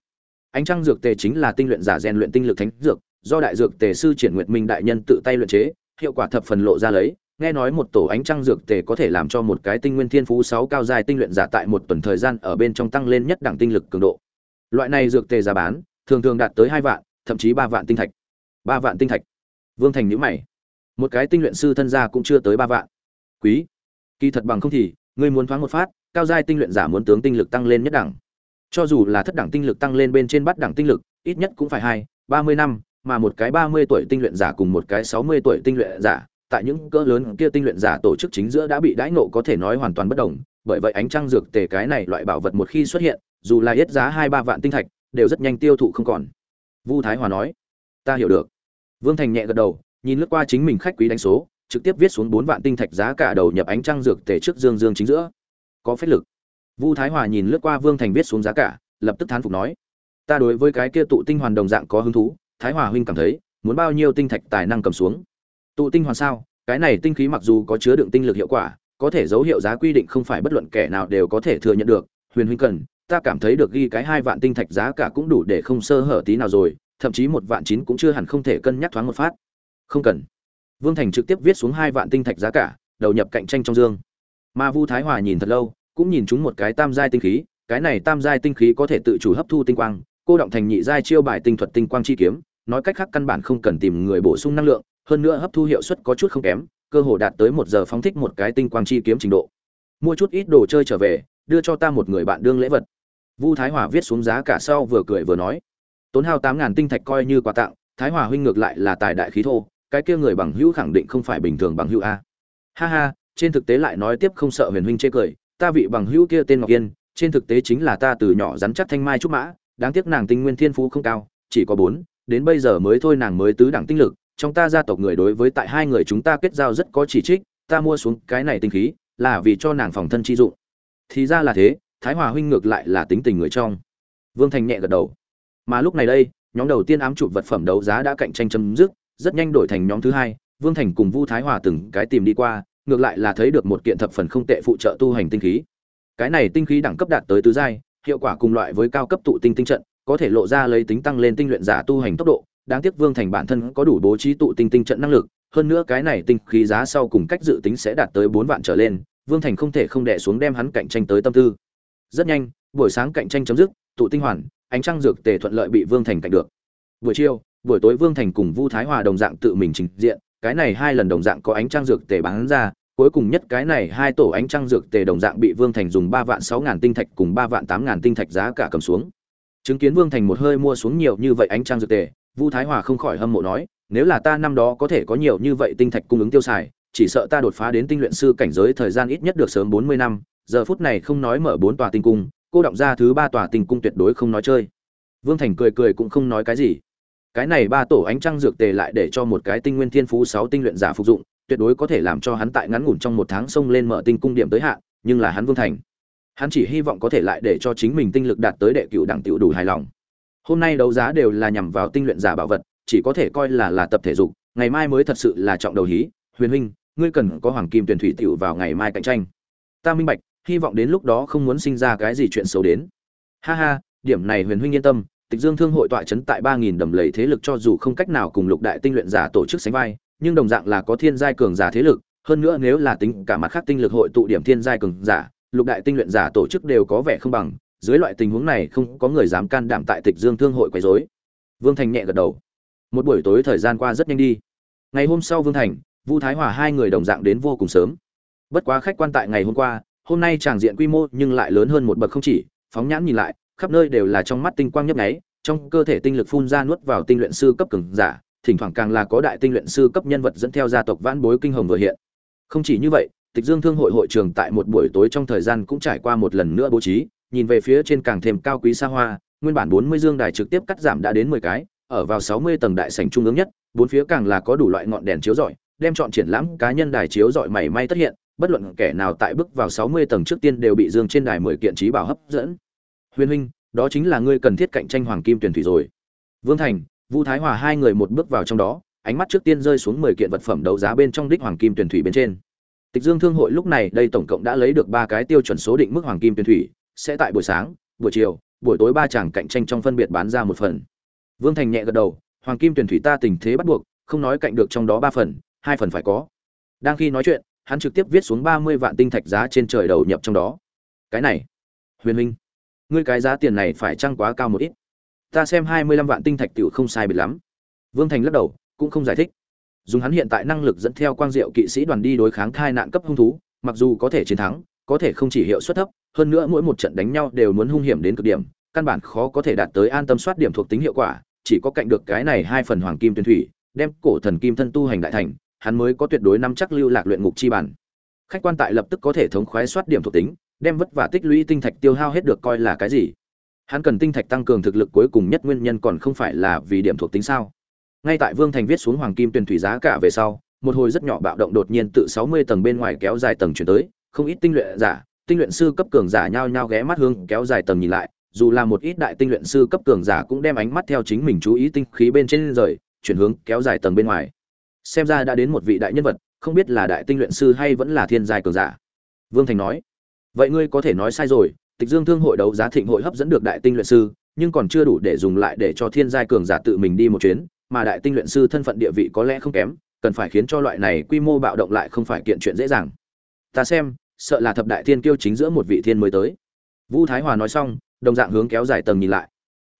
Ánh trăng dược tề chính là tinh luyện giả rèn luyện tinh lực thánh dược, do đại dược tề sư triển nguyệt minh đại nhân tự tay luyện chế, hiệu quả thập phần lộ ra lấy. Nghe nói một tổ ánh trăng dược tề có thể làm cho một cái tinh nguyên thiên phú sáu cao dài tinh luyện giả tại một tuần thời gian ở bên trong tăng lên nhất đẳng tinh lực cường độ. Loại này dược tề giá bán, thường thường đạt tới hai vạn, thậm chí ba vạn tinh thạch. Ba vạn tinh thạch. Vương thành nhữ mày. Một cái tinh luyện sư thân gia cũng chưa tới ba vạn. Quý. Kỳ thật bằng không thì ngươi muốn thoáng một phát, cao giai tinh luyện giả muốn tướng tinh lực tăng lên nhất đẳng. Cho dù là thất đẳng tinh lực tăng lên bên trên bát đẳng tinh lực, ít nhất cũng phải hai, ba mươi năm, mà một cái ba mươi tuổi tinh luyện giả cùng một cái sáu mươi tuổi tinh luyện giả, tại những cỡ lớn kia tinh luyện giả tổ chức chính giữa đã bị đãi ngộ có thể nói hoàn toàn bất đồng, bởi vậy ánh trăng dược tề cái này loại bảo vật một khi xuất hiện, dù là ít giá hai ba vạn tinh thạch, đều rất nhanh tiêu thụ không còn. Vu thái hòa nói, ta hiểu được. Vương thành nhẹ gật đầu, nhìn lướt qua chính mình khách quý đánh số trực tiếp viết xuống bốn vạn tinh thạch giá cả đầu nhập ánh trăng dược tề trước dương dương chính giữa. Có phép lực. Vu thái hòa nhìn lướt qua vương thành viết xuống giá cả, lập tức thán phục nói, ta đối với cái kia tụ tinh hoàn đồng dạng có hứng thú, thái hòa huynh cảm thấy, muốn bao nhiêu tinh thạch tài năng cầm xuống? Tụ tinh hoàn sao? Cái này tinh khí mặc dù có chứa đựng tinh lực hiệu quả, có thể dấu hiệu giá quy định không phải bất luận kẻ nào đều có thể thừa nhận được. Huyền huynh cần, ta cảm thấy được ghi cái hai vạn tinh thạch giá cả cũng đủ để không sơ hở tí nào rồi, thậm chí một vạn chín cũng chưa hẳn không thể cân nhắc thoáng một phát. Không cần vương thành trực tiếp viết xuống hai vạn tinh thạch giá cả, đầu nhập cạnh tranh trong dương. Mà vu thái hòa nhìn thật lâu, cũng nhìn chúng một cái tam giai tinh khí, cái này tam giai tinh khí có thể tự chủ hấp thu tinh quang, cô động thành nhị giai chiêu bài tinh thuật tinh quang chi kiếm, nói cách khác căn bản không cần tìm người bổ sung năng lượng, hơn nữa hấp thu hiệu suất có chút không kém, cơ hồ đạt tới một giờ phóng thích một cái tinh quang chi kiếm trình độ. Mua chút ít đồ chơi trở về, đưa cho ta một người bạn đương lễ vật. Vu thái hòa viết xuống giá cả sau vừa cười vừa nói. Tốn hao tám ngàn tinh thạch coi như quà tặng, thái hòa huynh ngược lại là tài đại khí thô cái kia người bằng hữu khẳng định không phải bình thường bằng hữu a. Ha ha, trên thực tế lại nói tiếp không sợ huyền huynh chê cười, ta vị bằng hữu kia tên ngọc yên, trên thực tế chính là ta từ nhỏ rắn chắc thanh mai trúc mã, đáng tiếc nàng tinh nguyên thiên phú không cao, chỉ có bốn, đến bây giờ mới thôi nàng mới tứ đẳng tinh lực, trong ta gia tộc người đối với tại hai người chúng ta kết giao rất có chỉ trích, ta mua xuống cái này tinh khí, là vì cho nàng phòng thân chi dụng. Thì ra là thế, thái hòa huynh ngược lại là tính tình người trong. Vương thành nhẹ gật đầu. Mà lúc này đây, nhóm đầu tiên ám chụp vật phẩm đấu giá đã cạnh tranh chấm dứt rất nhanh đổi thành nhóm thứ hai, vương thành cùng vu thái hòa từng cái tìm đi qua, ngược lại là thấy được một kiện thập phần không tệ phụ trợ tu hành tinh khí. Cái này tinh khí đẳng cấp đạt tới tứ giai, hiệu quả cùng loại với cao cấp tụ tinh tinh trận, có thể lộ ra lấy tính tăng lên tinh luyện giả tu hành tốc độ, đáng tiếc vương thành bản thân có đủ bố trí tụ tinh tinh trận năng lực, hơn nữa cái này tinh khí giá sau cùng cách dự tính sẽ đạt tới bốn vạn trở lên, vương thành không thể không đẻ xuống đem hắn cạnh tranh tới tâm tư. Rất nhanh, buổi sáng cạnh tranh chấm dứt, tụ tinh hoàn, ánh trăng dược tề thuận lợi bị vương thành cạnh được. Buổi chiều buổi tối vương thành cùng vu thái hòa đồng dạng tự mình trình diện, cái này hai lần đồng dạng có ánh trăng dược tề bán ra, cuối cùng nhất cái này hai tổ ánh trăng dược tề đồng dạng bị vương thành dùng ba vạn sáu ngàn tinh thạch cùng ba vạn tám ngàn tinh thạch giá cả cầm xuống. Chứng kiến vương thành một hơi mua xuống nhiều như vậy ánh trăng dược tề, vu thái hòa không khỏi hâm mộ nói, nếu là ta năm đó có thể có nhiều như vậy tinh thạch cung ứng tiêu xài, chỉ sợ ta đột phá đến tinh luyện sư cảnh giới thời gian ít nhất được sớm bốn mươi năm, giờ phút này không nói mở bốn tòa tinh cung, cô động ra thứ ba tòa tinh cung tuyệt đối không nói chơi. Vương thành cười cười cũng không nói cái gì cái này ba tổ ánh trăng dược tề lại để cho một cái tinh nguyên thiên phú sáu tinh luyện giả phục dụng, tuyệt đối có thể làm cho hắn tại ngắn ngủn trong một tháng xông lên mở tinh cung điểm tới hạn, nhưng là hắn vương thành. Hắn chỉ hy vọng có thể lại để cho chính mình tinh lực đạt tới đệ cựu đẳng tiểu đủ hài lòng. Hôm nay đấu giá đều là nhằm vào tinh luyện giả bảo vật, chỉ có thể coi là là tập thể dục, ngày mai mới thật sự là trọng đầu hí. Huyền huynh, ngươi cần có hoàng kim tuyển thủy tiểu vào ngày mai cạnh tranh. Ta minh bạch, hy vọng đến lúc đó không muốn sinh ra cái gì chuyện xấu đến. Ha ha, điểm này huyền huynh yên tâm tịch dương thương hội tọa chấn tại ba nghìn đầm lầy thế lực cho dù không cách nào cùng lục đại tinh luyện giả tổ chức sánh vai, nhưng đồng dạng là có thiên giai cường giả thế lực, hơn nữa nếu là tính cả mặt khác tinh lực hội tụ điểm thiên giai cường giả, lục đại tinh luyện giả tổ chức đều có vẻ không bằng, dưới loại tình huống này không có người dám can đảm tại tịch dương thương hội quấy rối. Vương thành nhẹ gật đầu. Một buổi tối thời gian qua rất nhanh đi. Ngày hôm sau vương thành, vu thái hòa hai người đồng dạng đến vô cùng sớm. Bất quá khách quan tại ngày hôm qua, hôm nay tràng diện quy mô nhưng lại lớn hơn một bậc không chỉ, phóng nhãn nhìn lại khắp nơi đều là trong mắt tinh quang nhấp nháy, trong cơ thể tinh lực phun ra nuốt vào tinh luyện sư cấp cường giả, thỉnh thoảng càng là có đại tinh luyện sư cấp nhân vật dẫn theo gia tộc vãn bối kinh hồng vừa hiện. Không chỉ như vậy, tịch dương thương hội hội trường tại một buổi tối trong thời gian cũng trải qua một lần nữa bố trí, nhìn về phía trên càng thêm cao quý xa hoa, nguyên bản bốn mươi dương đài trực tiếp cắt giảm đã đến mười cái, ở vào sáu mươi tầng đại sảnh trung ương nhất, bốn phía càng là có đủ loại ngọn đèn chiếu rọi, đem chọn triển lãm cá nhân đài chiếu rọi mảy may tất hiện, bất luận kẻ nào tại bước vào sáu mươi tầng trước tiên đều bị dương trên đài mười kiện trí bảo hấp dẫn huyền huynh, đó chính là ngươi cần thiết cạnh tranh hoàng kim tuyển thủy rồi. Vương thành, vu thái hòa hai người một bước vào trong đó, ánh mắt trước tiên rơi xuống mười kiện vật phẩm đấu giá bên trong đích hoàng kim tuyển thủy bên trên. Tịch dương thương hội lúc này đây tổng cộng đã lấy được ba cái tiêu chuẩn số định mức hoàng kim tuyển thủy, sẽ tại buổi sáng, buổi chiều, buổi tối ba chàng cạnh tranh trong phân biệt bán ra một phần. Vương thành nhẹ gật đầu, hoàng kim tuyển thủy ta tình thế bắt buộc, không nói cạnh được trong đó ba phần, hai phần phải có. Đang khi nói chuyện, hắn trực tiếp viết xuống ba mươi vạn tinh thạch giá trên trời đầu nhập trong đó. Cái này, huyền minh ngươi cái giá tiền này phải chăng quá cao một ít? Ta xem hai mươi lăm vạn tinh thạch tiểu không sai biệt lắm. Vương thành lắc đầu, cũng không giải thích. Dùng hắn hiện tại năng lực dẫn theo quang diệu kỵ sĩ đoàn đi đối kháng thai nạn cấp hung thú, mặc dù có thể chiến thắng, có thể không chỉ hiệu suất thấp, hơn nữa mỗi một trận đánh nhau đều muốn hung hiểm đến cực điểm, căn bản khó có thể đạt tới an tâm soát điểm thuộc tính hiệu quả, chỉ có cạnh được cái này hai phần hoàng kim tuyển thủy, đem cổ thần kim thân tu hành đại thành, hắn mới có tuyệt đối nắm chắc lưu lạc luyện ngục chi bản. Khách quan tại lập tức có thể thống khoái soát điểm thuộc tính đem vất vả tích lũy tinh thạch tiêu hao hết được coi là cái gì? Hắn cần tinh thạch tăng cường thực lực cuối cùng nhất nguyên nhân còn không phải là vì điểm thuộc tính sao? Ngay tại vương thành viết xuống hoàng kim tuyển thủy giá cả về sau, một hồi rất nhỏ bạo động đột nhiên tự sáu mươi tầng bên ngoài kéo dài tầng chuyển tới, không ít tinh luyện giả, tinh luyện sư cấp cường giả nhao nhao ghé mắt hương kéo dài tầng nhìn lại, dù là một ít đại tinh luyện sư cấp cường giả cũng đem ánh mắt theo chính mình chú ý tinh khí bên trên rời, chuyển hướng kéo dài tầng bên ngoài. Xem ra đã đến một vị đại nhân vật, không biết là đại tinh luyện sư hay vẫn là thiên giai cường giả. Vương thành nói vậy ngươi có thể nói sai rồi, tịch dương thương hội đấu giá thịnh hội hấp dẫn được đại tinh luyện sư, nhưng còn chưa đủ để dùng lại để cho thiên giai cường giả tự mình đi một chuyến, mà đại tinh luyện sư thân phận địa vị có lẽ không kém, cần phải khiến cho loại này quy mô bạo động lại không phải kiện chuyện dễ dàng. Ta xem, sợ là thập đại thiên kiêu chính giữa một vị thiên mới tới. Vũ thái hòa nói xong, đồng dạng hướng kéo dài tầng nhìn lại.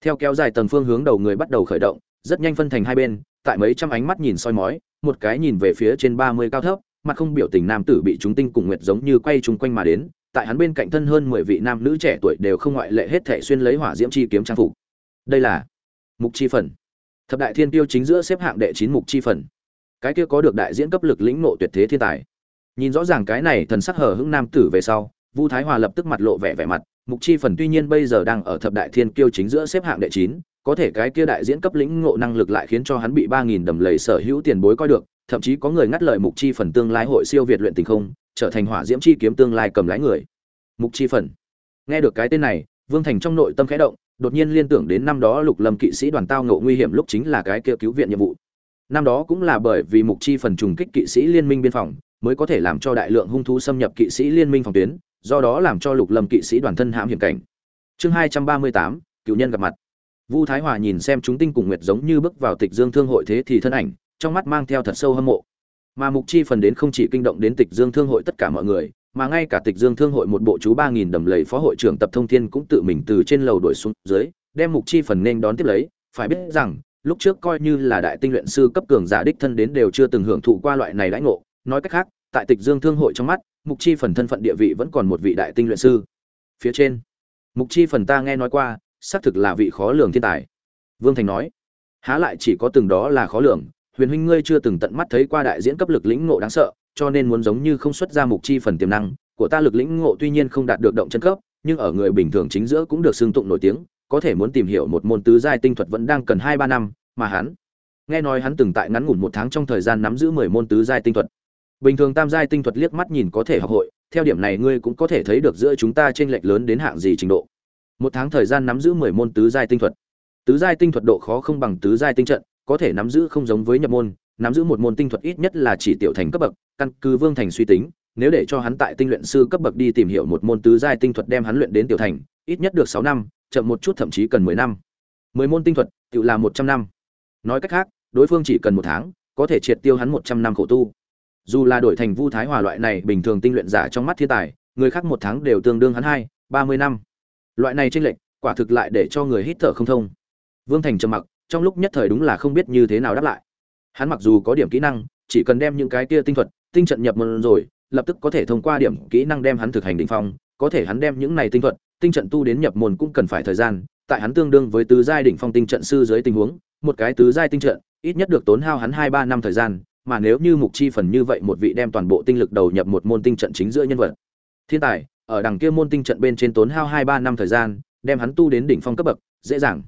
Theo kéo dài tầng phương hướng đầu người bắt đầu khởi động, rất nhanh phân thành hai bên, tại mấy trăm ánh mắt nhìn soi mói, một cái nhìn về phía trên ba mươi cao thấp, mặt không biểu tình nam tử bị chúng tinh cùng nguyệt giống như quay chung quanh mà đến tại hắn bên cạnh thân hơn mười vị nam nữ trẻ tuổi đều không ngoại lệ hết thể xuyên lấy hỏa diễm chi kiếm trang phục. Đây là mục chi phần. Thập đại thiên tiêu chính giữa xếp hạng đệ chín mục chi phần. Cái kia có được đại diễn cấp lực lĩnh nộ tuyệt thế thiên tài. Nhìn rõ ràng cái này thần sắc hờ hững nam tử về sau, vu thái hòa lập tức mặt lộ vẻ vẻ mặt. Mục chi phần tuy nhiên bây giờ đang ở thập đại thiên kiêu chính giữa xếp hạng đệ chín, có thể cái kia đại diễn cấp lĩnh ngộ năng lực lại khiến cho hắn bị ba nghìn đầm lầy sở hữu tiền bối coi được, thậm chí có người ngắt lời mục chi phần tương lai hội siêu việt luyện tình không trở thành hỏa diễm chi kiếm tương lai cầm lái người. Mục chi phần. Nghe được cái tên này, vương thành trong nội tâm khẽ động, đột nhiên liên tưởng đến năm đó lục lâm kỵ sĩ đoàn tao ngộ nguy hiểm lúc chính là cái kia cứu viện nhiệm vụ. Năm đó cũng là bởi vì mục chi phần trùng kích kỵ sĩ liên minh biên phòng, mới có thể làm cho đại lượng hung thú xâm nhập kỵ sĩ liên minh phòng tuyến, do đó làm cho lục lâm kỵ sĩ đoàn thân hãm hiểm cảnh. Chương hai trăm ba mươi tám, cựu nhân gặp mặt. Vu thái hòa nhìn xem chúng tinh cùng nguyệt giống như bước vào tịch dương thương hội thế thì thân ảnh, trong mắt mang theo thật sâu hâm mộ mà mục chi phần đến không chỉ kinh động đến tịch dương thương hội tất cả mọi người, mà ngay cả tịch dương thương hội một bộ chú ba nghìn đầm lầy phó hội trưởng tập thông thiên cũng tự mình từ trên lầu đuổi xuống dưới, đem mục chi phần nên đón tiếp lấy. Phải biết rằng, lúc trước coi như là đại tinh luyện sư cấp cường giả đích thân đến đều chưa từng hưởng thụ qua loại này lãnh ngộ. Nói cách khác, tại tịch dương thương hội trong mắt, mục chi phần thân phận địa vị vẫn còn một vị đại tinh luyện sư. Phía trên, mục chi phần ta nghe nói qua, xác thực là vị khó lường thiên tài. Vương thành nói, há lại chỉ có từng đó là khó lường huyền huynh ngươi chưa từng tận mắt thấy qua đại diễn cấp lực lĩnh ngộ đáng sợ, cho nên muốn giống như không xuất ra mục chi phần tiềm năng, của ta lực lĩnh ngộ tuy nhiên không đạt được động chân cấp, nhưng ở người bình thường chính giữa cũng được xưng tụng nổi tiếng, có thể muốn tìm hiểu một môn tứ giai tinh thuật vẫn đang cần hai ba năm, mà hắn, nghe nói hắn từng tại ngắn ngủn một tháng trong thời gian nắm giữ mười môn tứ giai tinh thuật. Bình thường tam giai tinh thuật liếc mắt nhìn có thể học hội, theo điểm này ngươi cũng có thể thấy được giữa chúng ta t r ê n lệch lớn đến hạng gì trình độ. Một tháng thời gian nắm giữ mười môn tứ giai tinh thuật. Tứ giai tinh thuật độ khó không bằng tứ giai tinh trận có thể nắm giữ không giống với nhập môn, nắm giữ một môn tinh thuật ít nhất là chỉ tiểu thành cấp bậc, căn cứ vương thành suy tính, nếu để cho hắn tại tinh luyện sư cấp bậc đi tìm hiểu một môn tứ giai tinh thuật đem hắn luyện đến tiểu thành, ít nhất được sáu năm, chậm một chút thậm chí cần mười năm. Mười môn tinh thuật, tự là một trăm năm. Nói cách khác, đối phương chỉ cần một tháng, có thể triệt tiêu hắn một trăm năm khổ tu. Dù là đổi thành vu thái hòa loại này bình thường tinh luyện giả trong mắt thiên tài, người khác một tháng đều tương đương hắn hai, ba mươi năm. Loại này tranh lệch, quả thực lại để cho người hít thở không thông. Vương thành trầm mặc trong lúc nhất thời đúng là không biết như thế nào đáp lại. Hắn mặc dù có điểm kỹ năng, chỉ cần đem những cái kia tinh thuật, tinh trận nhập môn rồi, lập tức có thể thông qua điểm kỹ năng đem hắn thực hành đ ỉ n h phong, có thể hắn đem những này tinh thuật, tinh trận tu đến nhập môn cũng cần phải thời gian, tại hắn tương đương với tứ giai đỉnh phong tinh trận sư dưới tình huống, một cái tứ giai tinh trận, ít nhất được tốn hao hắn hai ba năm thời gian, mà nếu như mục chi phần như vậy một vị đem toàn bộ tinh lực đầu nhập một môn tinh trận chính giữa nhân vật. Thiên tài, ở đằng kia môn tinh trận bên trên tốn hao hai ba năm thời gian, đem hắn tu đến đỉnh phong cấp bậc, dễ dàng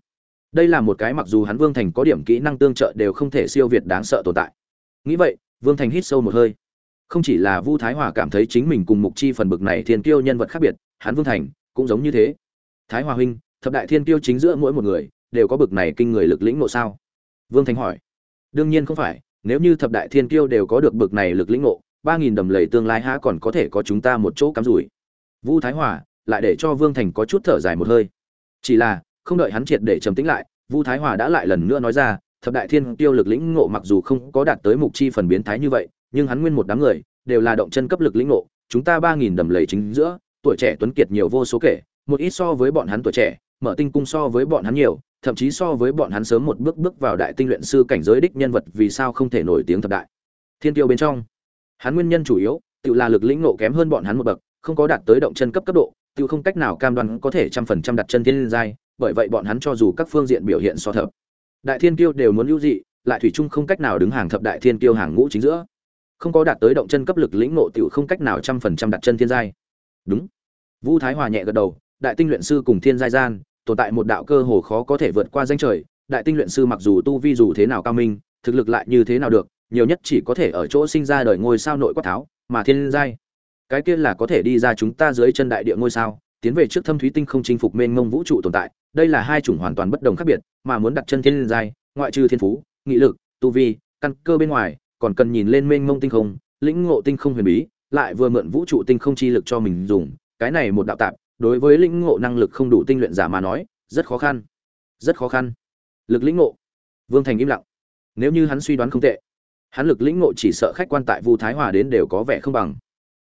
đây là một cái mặc dù hắn vương thành có điểm kỹ năng tương trợ đều không thể siêu việt đáng sợ tồn tại. Nghĩ vậy, vương thành hít sâu một hơi. Không chỉ là vu thái hòa cảm thấy chính mình cùng mục chi phần bực này thiên kiêu nhân vật khác biệt, hắn vương thành cũng giống như thế. Thái hòa huynh, thập đại thiên kiêu chính giữa mỗi một người đều có bực này kinh người lực lĩnh ngộ sao? Vương thành hỏi. Đương nhiên không phải, nếu như thập đại thiên kiêu đều có được bực này lực lĩnh ngộ, ba nghìn đầm lầy tương lai há còn có thể có chúng ta một chỗ cắm rủi. Vu thái hòa lại để cho vương thành có chút thở dài một hơi. Chỉ là không đợi hắn triệt để trầm tĩnh lại, vu thái hòa đã lại lần nữa nói ra, thập đại thiên tiêu lực lĩnh ngộ mặc dù không có đạt tới mục chi phần biến thái như vậy, nhưng hắn nguyên một đám người, đều là động chân cấp lực lĩnh ngộ, chúng ta ba nghìn đầm lầy chính giữa, tuổi trẻ tuấn kiệt nhiều vô số kể, một ít so với bọn hắn tuổi trẻ, mở tinh cung so với bọn hắn nhiều, thậm chí so với bọn hắn sớm một bước bước vào đại tinh luyện sư cảnh giới đích nhân vật vì sao không thể nổi tiếng thập đại. Thiên tiêu bên trong, hắn nguyên nhân chủ yếu, tự là lực lĩnh ngộ kém hơn bọn hắn một bậc, không có đạt tới động chân cấp cấp độ, tự không cách nào cam đoan có thể trăm phần trăm đặt chân thiên giai bởi vậy bọn hắn cho dù các phương diện biểu hiện so thập, đại thiên kiêu đều muốn ưu dị, lại thủy chung không cách nào đứng hàng thập đại thiên kiêu hàng ngũ chính giữa. Không có đạt tới động chân cấp lực lĩnh ngộ tiểu không cách nào trăm phần trăm đặt chân thiên giai. Đúng. Vũ thái hòa nhẹ gật đầu, đại tinh luyện sư cùng thiên giai gian, tồn tại một đạo cơ hồ khó có thể vượt qua danh trời, đại tinh luyện sư mặc dù tu vi dù thế nào cao minh, thực lực lại như thế nào được, nhiều nhất chỉ có thể ở chỗ sinh ra đời ngôi sao nội quát tháo, mà thiên giai, cái kia là có thể đi ra chúng ta dưới chân đại địa ngôi sao tiến về trước thâm thúy tinh không chinh phục mênh mông vũ trụ tồn tại, đây là hai chủng hoàn toàn bất đồng khác biệt, mà muốn đặt chân thiên giai, ngoại trừ thiên phú, nghị lực, tu vi, căn cơ bên ngoài, còn cần nhìn lên mênh mông tinh không, lĩnh ngộ tinh không huyền bí, lại vừa mượn vũ trụ tinh không chi lực cho mình dùng, cái này một đạo tạp, đối với lĩnh ngộ năng lực không đủ tinh luyện giả mà nói, rất khó khăn. Rất khó khăn. Lực lĩnh ngộ. Vương thành im lặng. Nếu như hắn suy đoán không tệ, hắn lực lĩnh ngộ chỉ sợ khách quan tại vu thái hòa đến đều có vẻ không bằng.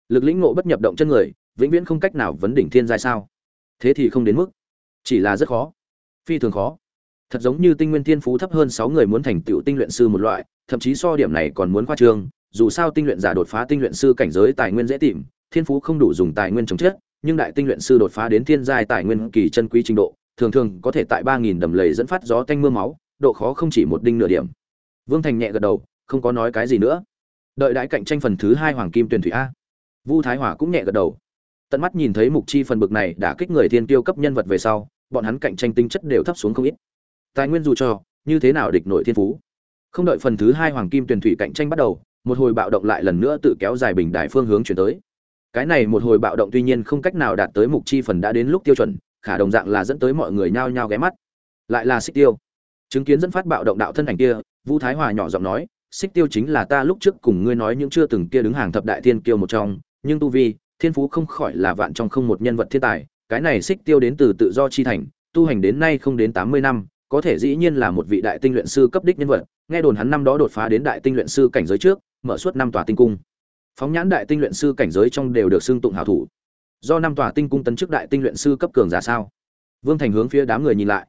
Lực lĩnh ngộ bất nhập động chân người vĩnh viễn không cách nào vấn đỉnh thiên giai sao? Thế thì không đến mức. Chỉ là rất khó. Phi thường khó. Thật giống như tinh nguyên thiên phú thấp hơn sáu người muốn thành tựu tinh luyện sư một loại, thậm chí so điểm này còn muốn khoa trương. Dù sao tinh luyện giả đột phá tinh luyện sư cảnh giới tài nguyên dễ tìm, thiên phú không đủ dùng tài nguyên chống chết, nhưng đại tinh luyện sư đột phá đến thiên giai tài nguyên kỳ chân quý trình độ, thường thường có thể tại ba nghìn đầm lầy dẫn phát gió tanh mưa máu, độ khó không chỉ một đinh nửa điểm. Vương thành nhẹ gật đầu, không có nói cái gì nữa. Đợi đãi cạnh tranh phần thứ hai hoàng kim tuyển thủy a. Vu thái hỏa cũng nhẹ gật đầu tận mắt nhìn thấy mục chi phần bực này đã kích người thiên tiêu cấp nhân vật về sau, bọn hắn cạnh tranh tinh chất đều thấp xuống không ít. Tài nguyên dù cho, như thế nào địch nội thiên phú? Không đợi phần thứ hai hoàng kim tuyển thủy cạnh tranh bắt đầu, một hồi bạo động lại lần nữa tự kéo dài bình đại phương hướng chuyển tới. Cái này một hồi bạo động tuy nhiên không cách nào đạt tới mục chi phần đã đến lúc tiêu chuẩn, khả đồng dạng là dẫn tới mọi người nhao nhao ghé mắt. Lại là xích tiêu. Chứng kiến dẫn phát bạo động đạo thân ảnh kia vu thái hòa nhỏ giọng nói, xích tiêu chính là ta lúc trước cùng ngươi nói những chưa từng kia đứng hàng thập đại thiên kiêu một trong, nhưng tu vi thiên phú không khỏi là vạn trong không một nhân vật thiên tài, cái này xích tiêu đến từ tự do chi thành, tu hành đến nay không đến tám mươi năm, có thể dĩ nhiên là một vị đại tinh luyện sư cấp đích nhân vật, nghe đồn hắn năm đó đột phá đến đại tinh luyện sư cảnh giới trước, mở suốt năm tòa tinh cung. Phóng nhãn đại tinh luyện sư cảnh giới trong đều được xưng tụng hảo thủ. Do năm tòa tinh cung tấn chức đại tinh luyện sư cấp cường giả sao? Vương thành hướng phía đám người nhìn lại.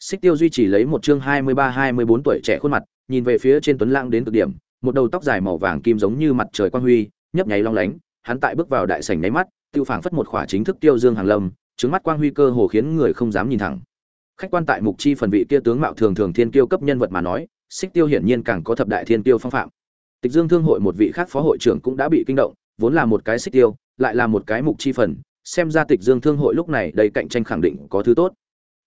Xích tiêu duy trì lấy một chương hai mươi ba, hai mươi bốn tuổi trẻ khuôn mặt, nhìn về phía trên tuấn lãng đến cực điểm, một đầu tóc dài màu vàng kim giống như mặt trời quang huy, nhấp nháy long lánh hắn tại bước vào đại sảnh nháy mắt, tiêu phảng phất một khỏa chính thức tiêu dương hàng lâm trứng mắt quang huy cơ hồ khiến người không dám nhìn thẳng. Khách quan tại mục chi phần vị kia tướng mạo thường thường thiên kiêu cấp nhân vật mà nói, xích tiêu hiển nhiên càng có thập đại thiên tiêu phong phạm. Tịch dương thương hội một vị khác phó hội trưởng cũng đã bị kinh động, vốn là một cái xích tiêu, lại là một cái mục chi phần, xem ra tịch dương thương hội lúc này đầy cạnh tranh khẳng định có thứ tốt.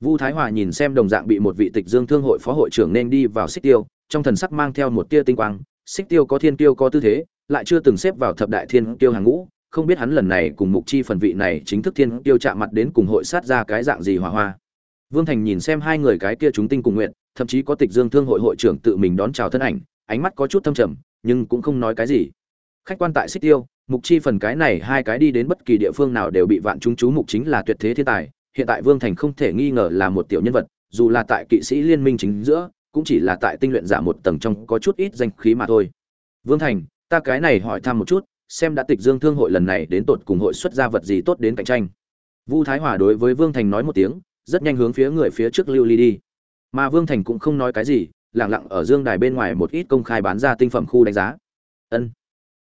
Vu thái hòa nhìn xem đồng dạng bị một vị tịch dương thương hội phó hội trưởng nên đi vào xích tiêu, trong thần sắc mang theo một tia tinh quang, xích tiêu có thiên tiêu có tư thế lại chưa từng xếp vào thập đại thiên tiêu hàng ngũ, không biết hắn lần này cùng mục chi phần vị này chính thức thiên tiêu chạm mặt đến cùng hội sát ra cái dạng gì hòa hoa. Vương thành nhìn xem hai người cái kia chúng tinh cùng nguyện, thậm chí có tịch dương thương hội hội trưởng tự mình đón chào thân ảnh, ánh mắt có chút thâm trầm, nhưng cũng không nói cái gì. Khách quan tại xích tiêu, mục chi phần cái này hai cái đi đến bất kỳ địa phương nào đều bị vạn chúng chú mục chính là tuyệt thế thiên tài, hiện tại vương thành không thể nghi ngờ là một tiểu nhân vật, dù là tại kỵ sĩ liên minh chính giữa, cũng chỉ là tại tinh luyện giả một tầng trong có chút ít danh khí mà thôi. Vương thành ta cái này hỏi thăm một chút, xem đã tịch dương thương hội lần này đến tột cùng hội xuất ra vật gì tốt đến cạnh tranh. Vu thái hòa đối với vương thành nói một tiếng, rất nhanh hướng phía người phía trước lưu ly đi. Mà vương thành cũng không nói cái gì, lẳng lặng ở dương đài bên ngoài một ít công khai bán ra tinh phẩm khu đánh giá. Ân.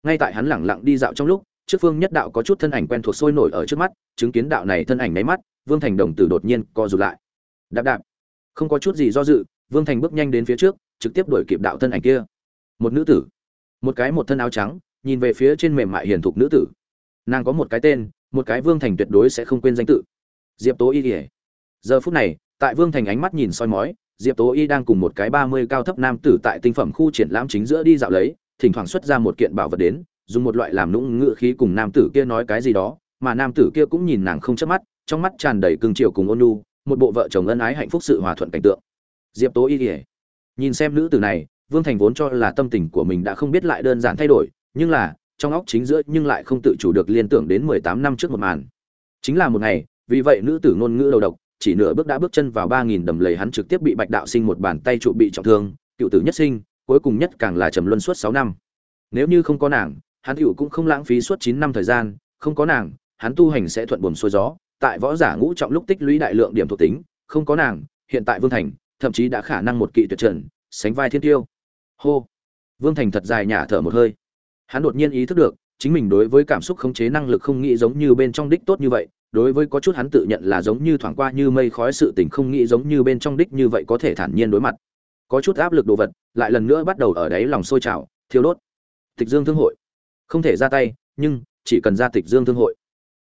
Ngay tại hắn lẳng lặng đi dạo trong lúc, trước phương nhất đạo có chút thân ảnh quen thuộc sôi nổi ở trước mắt, chứng kiến đạo này thân ảnh nháy mắt, vương thành đồng tử đột nhiên co rụt lại. Đạp đạp. Không có chút gì do dự, vương thành bước nhanh đến phía trước, trực tiếp đuổi kịp đạo thân ảnh kia. Một nữ tử một cái một thân áo trắng, nhìn về phía trên mềm mại hiền thục nữ tử. Nàng có một cái tên, một cái vương thành tuyệt đối sẽ không quên danh tự. Diệp tố y kỉa giờ phút này, tại vương thành ánh mắt nhìn soi mói, diệp tố y đang cùng một cái ba mươi cao thấp nam tử tại tinh phẩm khu triển lãm chính giữa đi dạo lấy, thỉnh thoảng xuất ra một kiện bảo vật đến, dùng một loại làm nũng ngựa khí cùng nam tử kia nói cái gì đó, mà nam tử kia cũng nhìn nàng không chớp mắt, trong mắt tràn đầy cương triều cùng ôn nhu, một bộ vợ chồng ân ái hạnh phúc sự hòa thuận cảnh tượng. Diệp tố y ỉa nhìn xem nữ tử này vương thành vốn cho là tâm tình của mình đã không biết lại đơn giản thay đổi, nhưng là, trong óc chính giữa nhưng lại không tự chủ được liên tưởng đến mười tám năm trước một màn. Chính là một ngày, vì vậy nữ tử ngôn ngữ đầu độc, chỉ nửa bước đã bước chân vào ba nghìn đầm lầy hắn trực tiếp bị bạch đạo sinh một bàn tay trụ bị trọng thương, cựu tử nhất sinh, cuối cùng nhất càng là trầm luân suốt sáu năm. Nếu như không có nàng, hắn hữu cũng không lãng phí suốt chín năm thời gian, không có nàng, hắn tu hành sẽ thuận buồm xuôi gió. Tại võ giả ngũ trọng lúc tích lũy đại lượng điểm thuộc tính, không có nàng, hiện tại vương thành, thậm chí đã khả năng một kỵ tuyệt trần, sánh vai thiên tiêu hô. Vương thành thật dài nhả thở một hơi. Hắn đột nhiên ý thức được, chính mình đối với cảm xúc khống chế năng lực không nghĩ giống như bên trong đích tốt như vậy, đối với có chút hắn tự nhận là giống như thoảng qua như mây khói sự tình không nghĩ giống như bên trong đích như vậy có thể thản nhiên đối mặt. Có chút áp lực đồ vật, lại lần nữa bắt đầu ở đáy lòng sôi trào, thiêu đốt. Tịch dương thương hội. Không thể ra tay, nhưng, chỉ cần ra tịch dương thương hội.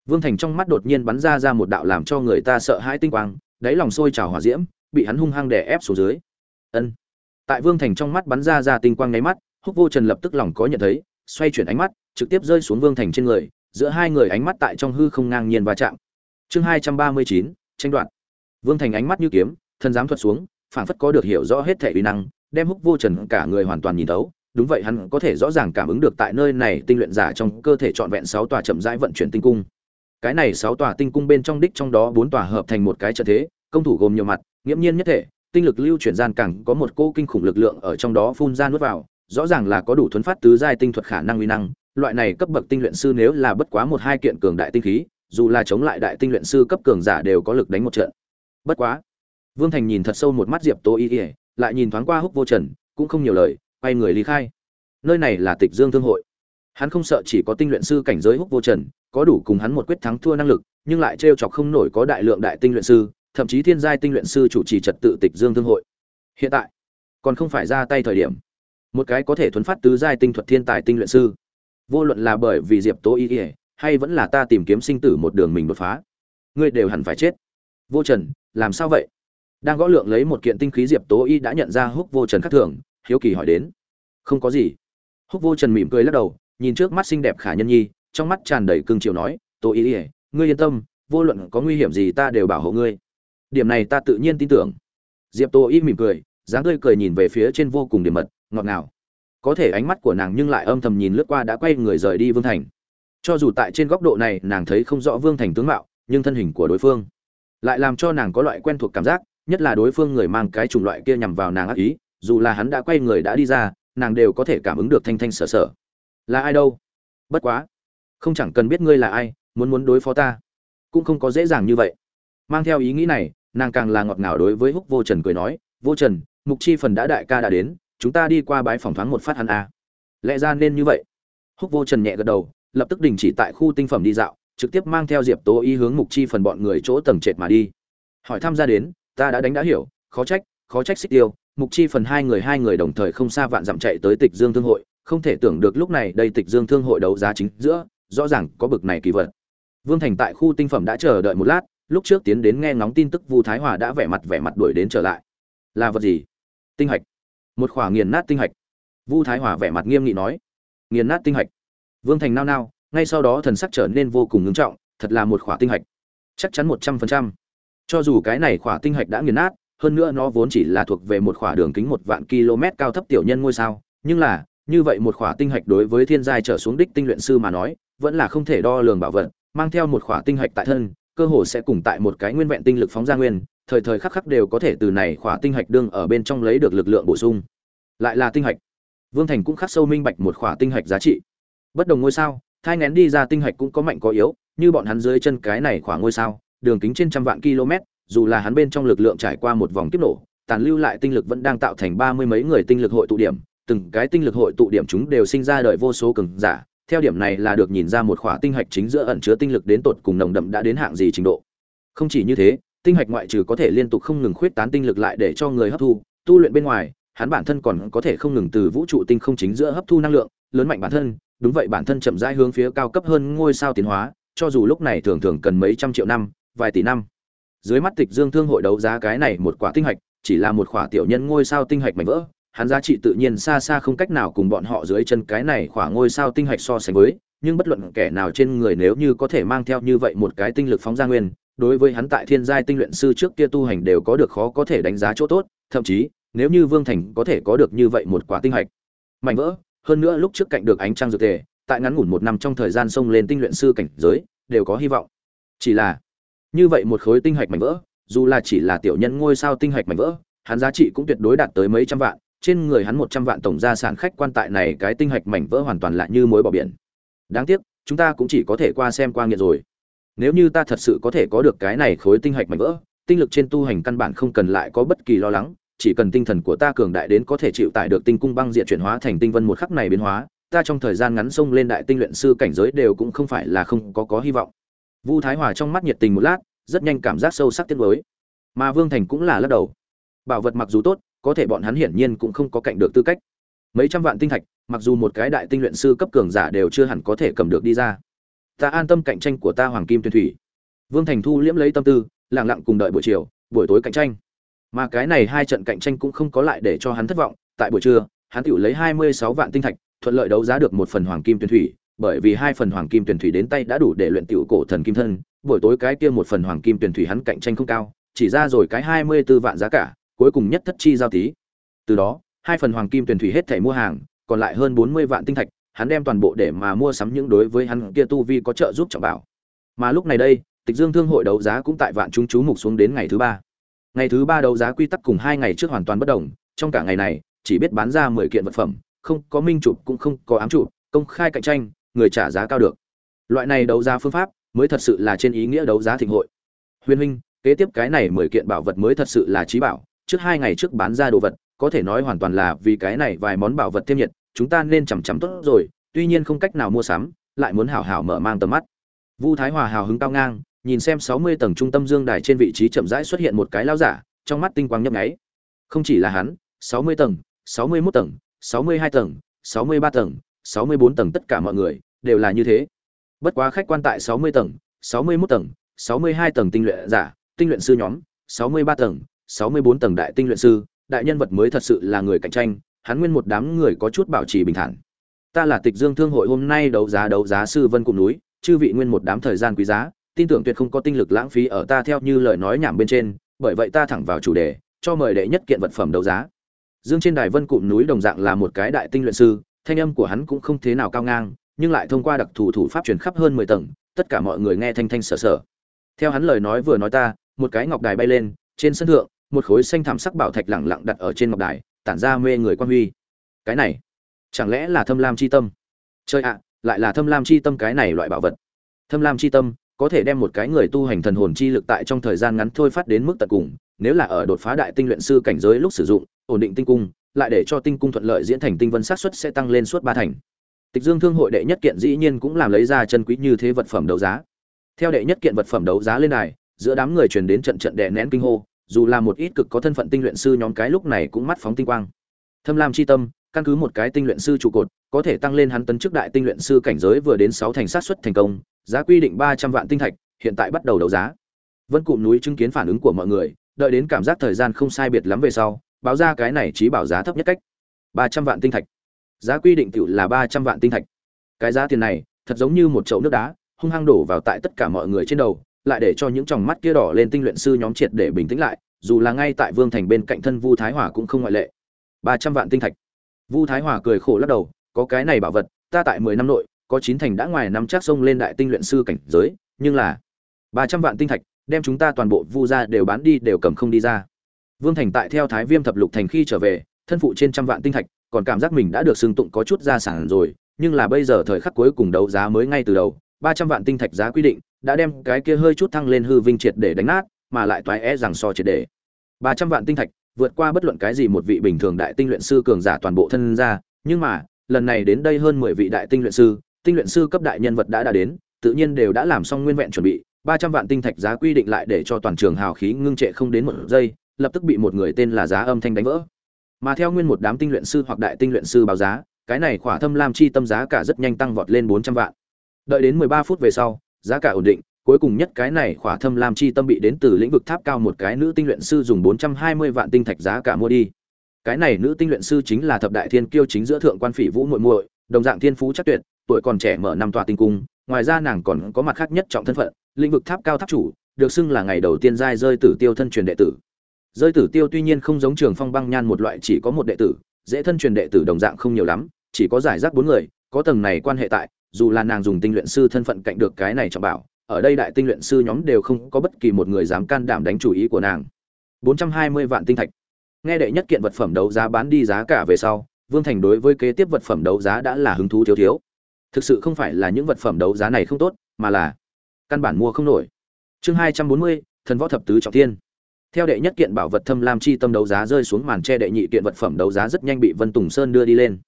Vương thành trong mắt đột nhiên bắn ra ra một đạo làm cho người ta sợ hãi tinh quang, đáy lòng sôi trào hỏa diễm, bị hắn hung hăng đè ép xuống dưới. Ân tại vương thành trong mắt bắn ra ra tinh quang nháy mắt, húc vô trần lập tức lòng có nhận thấy, xoay chuyển ánh mắt, trực tiếp rơi xuống vương thành trên người, giữa hai người ánh mắt tại trong hư không ngang nhiên va chạm. Chương hai trăm ba mươi chín, tranh đoạt. Vương thành ánh mắt như kiếm, thân giám thuật xuống, phảng phất có được hiểu rõ hết thể uy năng, đem húc vô trần cả người hoàn toàn nhìn thấu. Đúng vậy, hắn có thể rõ ràng cảm ứng được tại nơi này tinh luyện giả trong cơ thể trọn vẹn sáu tòa chậm rãi vận chuyển tinh cung. Cái này sáu tòa tinh cung bên trong đích trong đó bốn tòa hợp thành một cái trận thế, công thủ gồm nhiều mặt, nghiễm nhiên nhất thể tinh lực lưu chuyển gian càng có một cô kinh khủng lực lượng ở trong đó phun ra nuốt vào, rõ ràng là có đủ thuấn phát tứ giai tinh thuật khả năng uy năng, loại này cấp bậc tinh luyện sư nếu là bất quá một hai kiện cường đại tinh khí, dù là chống lại đại tinh luyện sư cấp cường giả đều có lực đánh một trận. Bất quá, vương thành nhìn thật sâu một mắt diệp tô y ỉa lại nhìn thoáng qua húc vô trần, cũng không nhiều lời, quay người lý khai. Nơi này là tịch dương thương hội. Hắn không sợ chỉ có tinh luyện sư cảnh giới húc vô trần, có đủ cùng hắn một quyết thắng thua năng lực, nhưng lại trêu chọc không nổi có đại lượng đại tinh luyện sư thậm chí thiên giai tinh luyện sư chủ trì trật tự tịch dương thương hội. Hiện tại, còn không phải ra tay thời điểm. Một cái có thể thuấn phát tứ giai tinh thuật thiên tài tinh luyện sư. Vô luận là bởi vì diệp tố y ỉa hay vẫn là ta tìm kiếm sinh tử một đường mình đột phá, ngươi đều hẳn phải chết. Vô trần, làm sao vậy? Đang gõ lượng lấy một kiện tinh khí diệp tố y đã nhận ra húc vô trần khắc thường, hiếu kỳ hỏi đến. Không có gì. Húc vô trần mỉm cười lắc đầu, nhìn trước mắt xinh đẹp khả nhân nhi, trong mắt tràn đầy cương triều nói, tố y ỉa ngươi yên tâm, vô luận có nguy hiểm gì ta đều bảo hộ ngươi điểm này ta tự nhiên tin tưởng. Diệp tô y mỉm cười, dáng tươi cười nhìn về phía trên vô cùng điểm mật, ngọt ngào. Có thể ánh mắt của nàng nhưng lại âm thầm nhìn lướt qua đã quay người rời đi vương thành. Cho dù tại trên góc độ này, nàng thấy không rõ vương thành tướng mạo, nhưng thân hình của đối phương lại làm cho nàng có loại quen thuộc cảm giác, nhất là đối phương người mang cái chủng loại kia nhằm vào nàng ác ý, dù là hắn đã quay người đã đi ra, nàng đều có thể cảm ứng được thanh thanh sở sở. Là ai đâu? Bất quá, không chẳng cần biết ngươi là ai, muốn muốn đối phó ta, cũng không có dễ dàng như vậy. Mang theo ý nghĩ này nàng càng là ngọt ngào đối với húc vô trần cười nói, vô trần, mục chi phần đã đại ca đã đến, chúng ta đi qua bái phòng thoáng một phát hắn a. Lẽ ra nên như vậy. Húc vô trần nhẹ gật đầu, lập tức đình chỉ tại khu tinh phẩm đi dạo, trực tiếp mang theo diệp tố y hướng mục chi phần bọn người chỗ tầng trệt mà đi. Hỏi tham gia đến, ta đã đánh đã hiểu, khó trách khó trách xích tiêu, mục chi phần hai người hai người đồng thời không xa vạn dặm chạy tới tịch dương thương hội, không thể tưởng được lúc này đây tịch dương thương hội đấu giá chính giữa, rõ ràng có bực này kỳ vật. Vương thành tại khu tinh phẩm đã chờ đợi một lát lúc trước tiến đến nghe ngóng tin tức vu thái hòa đã vẻ mặt vẻ mặt đuổi đến trở lại. Là vật gì? Tinh hạch. Một khỏa nghiền nát tinh hạch. Vu thái hòa vẻ mặt nghiêm nghị nói. Nghiền nát tinh hạch. Vương thành nao nao, ngay sau đó thần sắc trở nên vô cùng ngưng trọng, thật là một khỏa tinh hạch. Chắc chắn một trăm phần trăm. Cho dù cái này khỏa tinh hạch đã nghiền nát, hơn nữa nó vốn chỉ là thuộc về một khỏa đường kính một vạn km cao thấp tiểu nhân ngôi sao. Nhưng là, như vậy một khỏa tinh hạch đối với thiên giai trở xuống đích tinh luyện sư mà nói, vẫn là không thể đo lường bảo vật, mang theo một khỏa tinh hạch tại thân cơ hồ sẽ cùng tại một cái nguyên vẹn tinh lực phóng ra nguyên, thời thời khắc khắc đều có thể từ này khỏa tinh hạch đương ở bên trong lấy được lực lượng bổ sung. Lại là tinh hạch. Vương thành cũng khắc sâu minh bạch một khỏa tinh hạch giá trị. Bất đồng ngôi sao, thai nghén đi ra tinh hạch cũng có mạnh có yếu, như bọn hắn dưới chân cái này khỏa ngôi sao, đường kính trên trăm vạn km, dù là hắn bên trong lực lượng trải qua một vòng kiếp nổ, tàn lưu lại tinh lực vẫn đang tạo thành ba mươi mấy người tinh lực hội tụ điểm, từng cái tinh lực hội tụ điểm chúng đều sinh ra đời vô số cường giả theo điểm này là được nhìn ra một khỏa tinh hạch chính giữa ẩn chứa tinh lực đến tột cùng nồng đậm đã đến hạng gì trình độ. Không chỉ như thế, tinh hạch ngoại trừ có thể liên tục không ngừng khuyết tán tinh lực lại để cho người hấp thu, tu luyện bên ngoài, hắn bản thân còn có thể không ngừng từ vũ trụ tinh không chính giữa hấp thu năng lượng, lớn mạnh bản thân, đúng vậy bản thân chậm rãi hướng phía cao cấp hơn ngôi sao tiến hóa, cho dù lúc này thường thường cần mấy trăm triệu năm, vài tỷ năm. Dưới mắt tịch dương thương hội đấu giá cái này một quả tinh hạch, chỉ là một quả tiểu nhân ngôi sao tinh hạch mảnh vỡ hắn giá trị tự nhiên xa xa không cách nào cùng bọn họ dưới chân cái này khỏa ngôi sao tinh hạch so sánh với, nhưng bất luận kẻ nào trên người nếu như có thể mang theo như vậy một cái tinh lực phóng ra nguyên, đối với hắn tại thiên giai tinh luyện sư trước kia tu hành đều có được khó có thể đánh giá chỗ tốt, thậm chí, nếu như Vương Thành có thể có được như vậy một quả tinh hạch, mảnh vỡ, hơn nữa lúc trước cạnh được ánh trăng dược tề, tại ngắn ngủn một năm trong thời gian xông lên tinh luyện sư cảnh giới, đều có hy vọng. Chỉ là, như vậy một khối tinh hạch mảnh vỡ, dù là chỉ là tiểu nhân ngôi sao tinh hạch mảnh vỡ, hắn giá trị cũng tuyệt đối đạt tới mấy trăm vạn, trên người hắn một trăm vạn tổng gia sản khách quan tại này cái tinh hạch mảnh vỡ hoàn toàn lại như mối bỏ biển. Đáng tiếc, chúng ta cũng chỉ có thể qua xem qua nghiệt rồi. Nếu như ta thật sự có thể có được cái này khối tinh hạch mảnh vỡ, tinh lực trên tu hành căn bản không cần lại có bất kỳ lo lắng, chỉ cần tinh thần của ta cường đại đến có thể chịu tải được tinh cung băng diện chuyển hóa thành tinh vân một khắc này biến hóa, ta trong thời gian ngắn xông lên đại tinh luyện sư cảnh giới đều cũng không phải là không có có hy vọng. Vu Thái Hòa trong mắt nhiệt tình một lát, rất nhanh cảm giác sâu sắc tiếc với. Mà Vương Thành cũng là lắc đầu. Bảo vật mặc dù tốt, có thể bọn hắn hiển nhiên cũng không có cạnh được tư cách. Mấy trăm vạn tinh thạch, mặc dù một cái đại tinh luyện sư cấp cường giả đều chưa hẳn có thể cầm được đi ra. Ta an tâm cạnh tranh của ta Hoàng Kim Tuyên Thủy. Vương Thành Thu liễm lấy tâm tư, lặng lặng cùng đợi buổi chiều, buổi tối cạnh tranh. Mà cái này hai trận cạnh tranh cũng không có lại để cho hắn thất vọng, tại buổi trưa, hắn tiểu lấy 26 vạn tinh thạch, thuận lợi đấu giá được một phần Hoàng Kim Tuyên Thủy, bởi vì hai phần Hoàng Kim Tuyên Thủy đến tay đã đủ để luyện tiểu cổ thần kim thân, buổi tối cái kia một phần Hoàng Kim Tuyên Thủy hắn cạnh tranh không cao, chỉ ra rồi cái 24 vạn giá cả, cuối cùng nhất thất chi giao tí. Từ đó, hai phần hoàng kim tuyển thủy hết thảy mua hàng, còn lại hơn 40 vạn tinh thạch, hắn đem toàn bộ để mà mua sắm những đối với hắn kia tu vi có trợ giúp trọng bảo. Mà lúc này đây, Tịch Dương Thương hội đấu giá cũng tại vạn chúng chú mục xuống đến ngày thứ ba. Ngày thứ ba đấu giá quy tắc cùng hai ngày trước hoàn toàn bất đồng, trong cả ngày này, chỉ biết bán ra 10 kiện vật phẩm, không có minh chụp cũng không có ám chụp, công khai cạnh tranh, người trả giá cao được. Loại này đấu giá phương pháp mới thật sự là trên ý nghĩa đấu giá thịnh hội. Huyền huynh, kế tiếp cái này 10 kiện bảo vật mới thật sự là trí bảo, trước hai ngày trước bán ra đồ vật, có thể nói hoàn toàn là vì cái này vài món bảo vật thêm nhiệt, chúng ta nên chằm chằm tốt rồi, tuy nhiên không cách nào mua sắm, lại muốn hảo hảo mở mang tầm mắt. Vu Thái Hòa hào hứng cao ngang, nhìn xem 60 tầng trung tâm dương đài trên vị trí chậm rãi xuất hiện một cái lao giả, trong mắt tinh quang nhấp nháy. Không chỉ là hắn, 60 tầng, 61 tầng, 62 tầng, 63 tầng, 64 tầng tất cả mọi người đều là như thế. Bất quá khách quan tại 60 tầng, 61 tầng, 62 tầng tinh luyện giả, tinh luyện sư nhóm, 63 tầng, 64 tầng đại tinh luyện sư, đại nhân vật mới thật sự là người cạnh tranh, hắn nguyên một đám người có chút bảo trì bình thản. Ta là Tịch Dương Thương hội hôm nay đấu giá đấu giá sư Vân Cụm núi, chư vị nguyên một đám thời gian quý giá, tin tưởng tuyệt không có tinh lực lãng phí ở ta theo như lời nói nhảm bên trên, bởi vậy ta thẳng vào chủ đề, cho mời đệ nhất kiện vật phẩm đấu giá. Dương trên đài Vân Cụm núi đồng dạng là một cái đại tinh luyện sư, thanh âm của hắn cũng không thế nào cao ngang, nhưng lại thông qua đặc thủ thủ pháp truyền khắp hơn 10 tầng, tất cả mọi người nghe thanh thanh sở sở. Theo hắn lời nói vừa nói ta, một cái ngọc đài bay lên, trên sân thượng, một khối xanh thảm sắc bảo thạch lẳng lặng đặt ở trên ngọc đài, tản ra mê người quan huy. Cái này, chẳng lẽ là thâm lam chi tâm? Chơi ạ, lại là thâm lam chi tâm cái này loại bảo vật. Thâm lam chi tâm có thể đem một cái người tu hành thần hồn chi lực tại trong thời gian ngắn thôi phát đến mức tận cùng, nếu là ở đột phá đại tinh luyện sư cảnh giới lúc sử dụng, ổn định tinh cung, lại để cho tinh cung thuận lợi diễn thành tinh vân sát xuất sẽ tăng lên suốt ba thành. Tịch dương thương hội đệ nhất kiện dĩ nhiên cũng làm lấy ra chân quý như thế vật phẩm đấu giá. Theo đệ nhất kiện vật phẩm đấu giá lên đài, giữa đám người truyền đến trận trận đè nén kinh hô dù là một ít cực có thân phận tinh luyện sư nhóm cái lúc này cũng mắt phóng tinh quang. Thâm Lam chi tâm, căn cứ một cái tinh luyện sư trụ cột, có thể tăng lên hắn tấn chức đại tinh luyện sư cảnh giới vừa đến 6 thành sát suất thành công, giá quy định 300 vạn tinh thạch, hiện tại bắt đầu đấu giá. Vân Cụm núi chứng kiến phản ứng của mọi người, đợi đến cảm giác thời gian không sai biệt lắm về sau, báo ra cái này trí bảo giá thấp nhất cách. 300 vạn tinh thạch. Giá quy định tiểu là 300 vạn tinh thạch. Cái giá tiền này, thật giống như một chậu nước đá, hung hăng đổ vào tại tất cả mọi người trên đầu, lại để cho những tròng mắt kia đỏ lên tinh luyện sư nhóm triệt để bình tĩnh lại, dù là ngay tại Vương Thành bên cạnh thân Vu Thái Hòa cũng không ngoại lệ. ba trăm vạn tinh thạch. Vu Thái Hòa cười khổ lắc đầu, có cái này bảo vật, ta tại mười năm nội, có chín thành đã ngoài năm chắc sông lên đại tinh luyện sư cảnh giới, nhưng là ba trăm vạn tinh thạch, đem chúng ta toàn bộ Vu gia đều bán đi đều cầm không đi ra. Vương Thành tại theo Thái Viêm thập lục thành khi trở về, thân phụ trên trăm vạn tinh thạch, còn cảm giác mình đã được xưng tụng có chút gia sản rồi, nhưng là bây giờ thời khắc cuối cùng đấu giá mới ngay từ đầu, ba trăm vạn tinh thạch giá quy định, đã đem cái kia hơi chút thăng lên hư vinh triệt để đánh nát, mà lại toái é rằng so triệt để. ba trăm vạn tinh thạch, vượt qua bất luận cái gì một vị bình thường đại tinh luyện sư cường giả toàn bộ thân ra, nhưng mà, lần này đến đây hơn mười vị đại tinh luyện sư, tinh luyện sư cấp đại nhân vật đã đã đến, tự nhiên đều đã làm xong nguyên vẹn chuẩn bị, ba trăm vạn tinh thạch giá quy định lại để cho toàn trường hào khí ngưng trệ không đến một giây, lập tức bị một người tên là Giá Âm Thanh đánh vỡ. Mà theo nguyên một đám tinh luyện sư hoặc đại tinh luyện sư báo giá, cái này khỏa thâm lam chi tâm giá cả rất nhanh tăng vọt lên bốn trăm vạn. Đợi đến mười ba phút về sau, giá cả ổn định, cuối cùng nhất cái này khỏa thâm lam chi tâm bị đến từ lĩnh vực tháp cao một cái nữ tinh luyện sư dùng 420 vạn tinh thạch giá cả mua đi. cái này nữ tinh luyện sư chính là thập đại thiên kiêu chính giữa thượng quan phỉ vũ muội muội đồng dạng thiên phú chắc tuyệt tuổi còn trẻ mở năm tòa tinh cung ngoài ra nàng còn có mặt khác nhất trọng thân phận lĩnh vực tháp cao tháp chủ được xưng là ngày đầu tiên giai rơi tử tiêu thân truyền đệ tử rơi tử tiêu tuy nhiên không giống trường phong băng nhan một loại chỉ có một đệ tử dễ thân truyền đệ tử đồng dạng không nhiều lắm chỉ có giải rác bốn người có tầng này quan hệ tại dù là nàng dùng tinh luyện sư thân phận cạnh được cái này trọng bảo ở đây đại tinh luyện sư nhóm đều không có bất kỳ một người dám can đảm đánh chủ ý của nàng. 420 vạn tinh thạch. Nghe đệ nhất kiện vật phẩm đấu giá bán đi giá cả về sau vương thành đối với kế tiếp vật phẩm đấu giá đã là hứng thú thiếu thiếu. Thực sự không phải là những vật phẩm đấu giá này không tốt mà là căn bản mua không nổi. Chương 240, thần võ thập tứ trọng thiên. Theo đệ nhất kiện bảo vật thâm lam chi tâm đấu giá rơi xuống màn che đệ nhị kiện vật phẩm đấu giá rất nhanh bị vân tùng sơn đưa đi lên.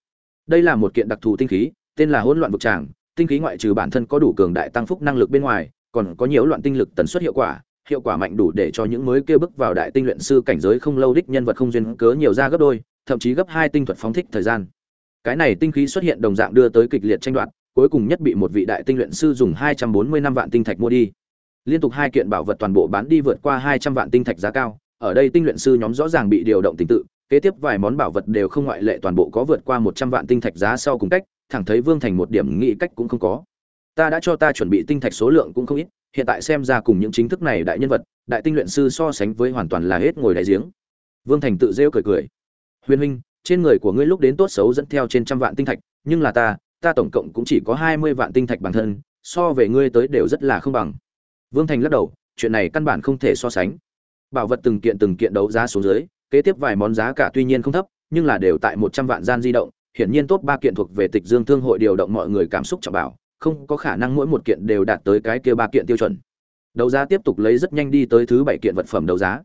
Đây là một kiện đặc thù tinh khí tên là hỗn loạn vực tràng, tinh khí ngoại trừ bản thân có đủ cường đại tăng phúc năng lực bên ngoài, còn có nhiều loạn tinh lực tần suất hiệu quả hiệu quả mạnh đủ để cho những mới kêu bước vào đại tinh luyện sư cảnh giới không lâu đích nhân vật không duyên cớ nhiều ra gấp đôi, thậm chí gấp hai tinh thuật phóng thích thời gian. Cái này tinh khí xuất hiện đồng dạng đưa tới kịch liệt tranh đoạt, cuối cùng nhất bị một vị đại tinh luyện sư dùng hai trăm bốn mươi năm vạn tinh thạch mua đi. Liên tục hai kiện bảo vật toàn bộ bán đi vượt qua hai trăm vạn tinh thạch giá cao, ở đây tinh luyện sư nhóm rõ ràng bị điều động tình tự, kế tiếp vài món bảo vật đều không ngoại lệ toàn bộ có vượt qua một trăm vạn tinh thạch giá sau cùng cách thẳng thấy vương thành một điểm nghĩ cách cũng không có. Ta đã cho ta chuẩn bị tinh thạch số lượng cũng không ít, hiện tại xem ra cùng những chính thức này đại nhân vật, đại tinh luyện sư so sánh với hoàn toàn là hết ngồi đại giếng. Vương thành tự rêu cười cười. Huyền huynh, trên người của ngươi lúc đến tốt xấu dẫn theo trên trăm vạn tinh thạch, nhưng là ta ta tổng cộng cũng chỉ có hai mươi vạn tinh thạch bản thân, so về ngươi tới đều rất là không bằng. Vương thành lắc đầu, chuyện này căn bản không thể so sánh. Bảo vật từng kiện từng kiện đấu giá xuống dưới, kế tiếp vài món giá cả tuy nhiên không thấp, nhưng là đều tại một trăm vạn gian di động hiển nhiên tốt ba kiện thuộc về tịch dương thương hội điều động mọi người cảm xúc trọng bảo, không có khả năng mỗi một kiện đều đạt tới cái kia ba kiện tiêu chuẩn. Đấu giá tiếp tục lấy rất nhanh đi tới thứ bảy kiện vật phẩm đấu giá.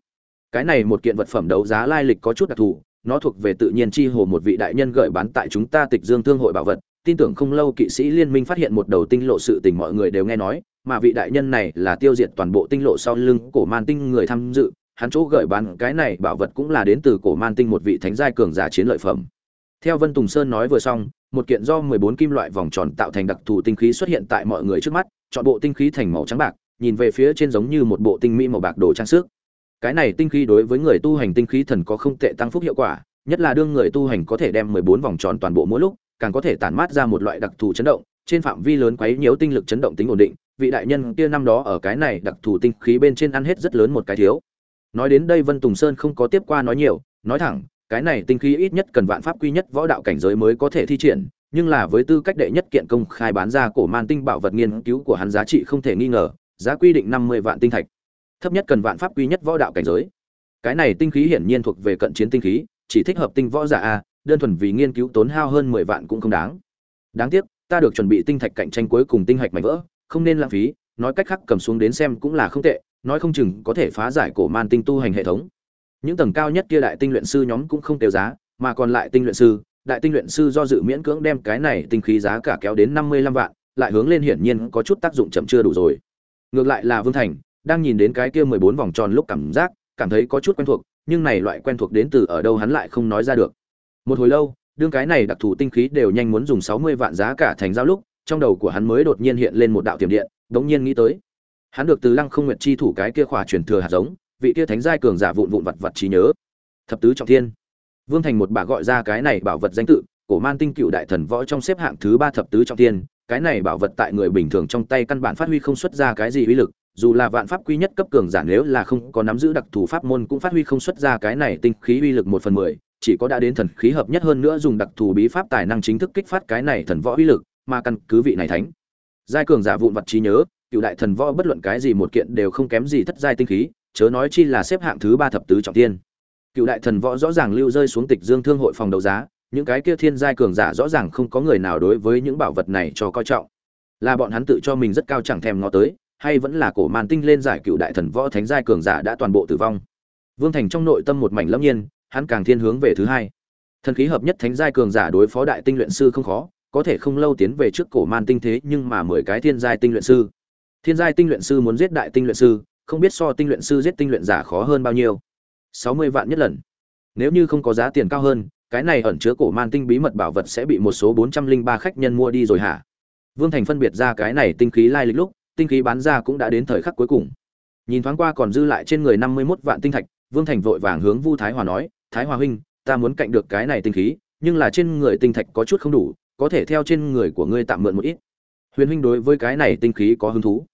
Cái này một kiện vật phẩm đấu giá lai lịch có chút đặc thù, nó thuộc về tự nhiên chi hồ một vị đại nhân gửi bán tại chúng ta tịch dương thương hội bảo vật. Tin tưởng không lâu kỵ sĩ liên minh phát hiện một đầu tinh lộ sự tình mọi người đều nghe nói, mà vị đại nhân này là tiêu diệt toàn bộ tinh lộ sau lưng cổ man tinh người tham dự, hắn chỗ gửi bán cái này bảo vật cũng là đến từ cổ man tinh một vị thánh giai cường giả chiến lợi phẩm theo vân tùng sơn nói vừa xong một kiện do 14 kim loại vòng tròn tạo thành đặc thù tinh khí xuất hiện tại mọi người trước mắt, chọn bộ tinh khí thành màu trắng bạc, nhìn về phía trên giống như một bộ tinh mỹ màu bạc đồ trang sức. Cái này tinh khí đối với người tu hành tinh khí thần có không tệ tăng phúc hiệu quả, nhất là đương người tu hành có thể đem 14 vòng tròn toàn bộ mỗi lúc, càng có thể tản mát ra một loại đặc thù chấn động, trên phạm vi lớn quấy nhiễu tinh lực chấn động tính ổn định, vị đại nhân kia năm đó ở cái này đặc thù tinh khí bên trên ăn hết rất lớn một cái thiếu. Nói đến đây Vân Tùng Sơn không có tiếp qua nói nhiều, nói thẳng, cái này tinh khí ít nhất cần vạn pháp quy nhất võ đạo cảnh giới mới có thể thi triển, nhưng là với tư cách đệ nhất kiện công khai bán ra cổ man tinh bảo vật nghiên cứu của hắn giá trị không thể nghi ngờ, giá quy định năm mươi vạn tinh thạch. Thấp nhất cần vạn pháp quy nhất võ đạo cảnh giới. Cái này tinh khí hiển nhiên thuộc về cận chiến tinh khí, chỉ thích hợp tinh võ giả a, đơn thuần vì nghiên cứu tốn hao hơn mười vạn cũng không đáng. Đáng tiếc, ta được chuẩn bị tinh thạch cạnh tranh cuối cùng tinh hạch mảnh vỡ, không nên lãng phí, nói cách khác cầm xuống đến xem cũng là không tệ, nói không chừng có thể phá giải cổ man tinh tu hành hệ thống. Những tầng cao nhất kia đại tinh luyện sư nhóm cũng không tiêu giá, mà còn lại tinh luyện sư, đại tinh luyện sư do dự miễn cưỡng đem cái này tinh khí giá cả kéo đến năm mươi lăm vạn, lại hướng lên hiển nhiên có chút tác dụng chậm chưa đủ rồi. Ngược lại là Vương Thành, đang nhìn đến cái kia mười bốn vòng tròn lúc cảm giác, cảm thấy có chút quen thuộc, nhưng này loại quen thuộc đến từ ở đâu hắn lại không nói ra được. Một hồi lâu, đương cái này đặc thù tinh khí đều nhanh muốn dùng sáu mươi vạn giá cả thành giao lúc, trong đầu của hắn mới đột nhiên hiện lên một đạo tiềm điện, đống nhiên nghĩ tới. Hắn được từ Lăng Không Nguyệt chi thủ cái kia khỏa truyền thừa hạt giống, vị kia thánh giai cường giả vụn vụn vật vật trí nhớ. Thập tứ trọng thiên. Vương Thành một bà gọi ra cái này bảo vật danh tự, cổ man tinh cựu đại thần võ trong xếp hạng thứ ba thập tứ trọng thiên, cái này bảo vật tại người bình thường trong tay căn bản phát huy không xuất ra cái gì uy lực, dù là vạn pháp quy nhất cấp cường giả nếu là không có nắm giữ đặc thù pháp môn cũng phát huy không xuất ra cái này tinh khí uy lực một phần mười, chỉ có đã đến thần khí hợp nhất hơn nữa dùng đặc thù bí pháp tài năng chính thức kích phát cái này thần võ uy lực, mà căn cứ vị này thánh. Giai cường giả vụn vật trí nhớ, cựu đại thần võ bất luận cái gì một kiện đều không kém gì thất giai tinh khí, chớ nói chi là xếp hạng thứ ba thập tứ trọng thiên cựu đại thần võ rõ ràng lưu rơi xuống tịch dương thương hội phòng đấu giá, những cái kia thiên giai cường giả rõ ràng không có người nào đối với những bảo vật này cho coi trọng. Là bọn hắn tự cho mình rất cao chẳng thèm ngó tới, hay vẫn là cổ màn tinh lên giải cựu đại thần võ thánh giai cường giả đã toàn bộ tử vong. Vương thành trong nội tâm một mảnh lâm nhiên, hắn càng thiên hướng về thứ hai. Thần khí hợp nhất thánh giai cường giả đối phó đại tinh luyện sư không khó, có thể không lâu tiến về trước cổ man tinh thế nhưng mà mười cái thiên giai tinh luyện sư. Thiên giai tinh luyện sư muốn giết đại tinh luyện sư không biết so tinh luyện sư giết tinh luyện giả khó hơn bao nhiêu. Sáu mươi vạn nhất lần. Nếu như không có giá tiền cao hơn, cái này ẩn chứa cổ man tinh bí mật bảo vật sẽ bị một số bốn trăm linh ba khách nhân mua đi rồi hả? Vương thành phân biệt ra cái này tinh khí lai lịch lúc, tinh khí bán ra cũng đã đến thời khắc cuối cùng. Nhìn thoáng qua còn dư lại trên người năm mươi mốt vạn tinh thạch, vương thành vội vàng hướng vu thái hòa nói, thái hòa huynh, ta muốn cạnh được cái này tinh khí, nhưng là trên người tinh thạch có chút không đủ, có thể theo trên người của ngươi tạm mượn một ít. Huyền huynh đối với cái này tinh khí có hứng thú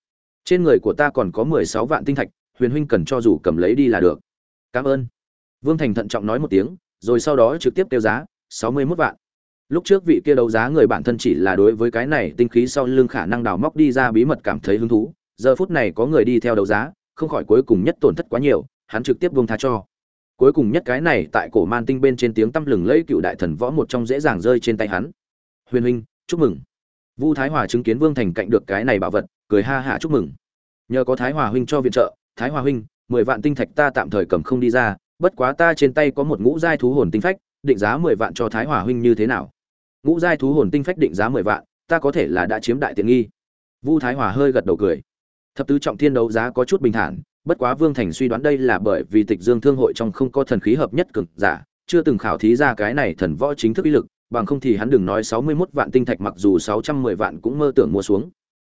trên người của ta còn có mười sáu vạn tinh thạch, huyền huynh cần cho dù cầm lấy đi là được. Cảm ơn. Vương thành thận trọng nói một tiếng, rồi sau đó trực tiếp tiêu giá, sáu mươi mốt vạn. Lúc trước vị kia đấu giá người bản thân chỉ là đối với cái này tinh khí sau lưng khả năng đào móc đi ra bí mật cảm thấy hứng thú, giờ phút này có người đi theo đấu giá, không khỏi cuối cùng nhất tổn thất quá nhiều, hắn trực tiếp buông tha cho. Cuối cùng nhất cái này tại cổ man tinh bên trên tiếng tăm lừng lẫy cựu đại thần võ một trong dễ dàng rơi trên tay hắn. Huyền huynh, chúc mừng. Vu thái hòa chứng kiến vương thành cạnh được cái này bảo vật cười ha hả chúc mừng. Nhờ có thái hòa huynh cho viện trợ, thái hòa huynh, mười vạn tinh thạch ta tạm thời cầm không đi ra, bất quá ta trên tay có một ngũ giai thú hồn tinh phách, định giá mười vạn cho thái hòa huynh như thế nào? Ngũ giai thú hồn tinh phách định giá mười vạn, ta có thể là đã chiếm đại tiện nghi. Vu thái hòa hơi gật đầu cười. Thập tứ trọng thiên đấu giá có chút bình thản, bất quá vương thành suy đoán đây là bởi vì tịch dương thương hội trong không có thần khí hợp nhất cực giả, chưa từng khảo thí ra cái này thần võ chính thức uy lực, bằng không thì hắn đừng nói sáu mươi 61 vạn tinh thạch mặc dù sáu trăm mười vạn cũng mơ tưởng mua xuống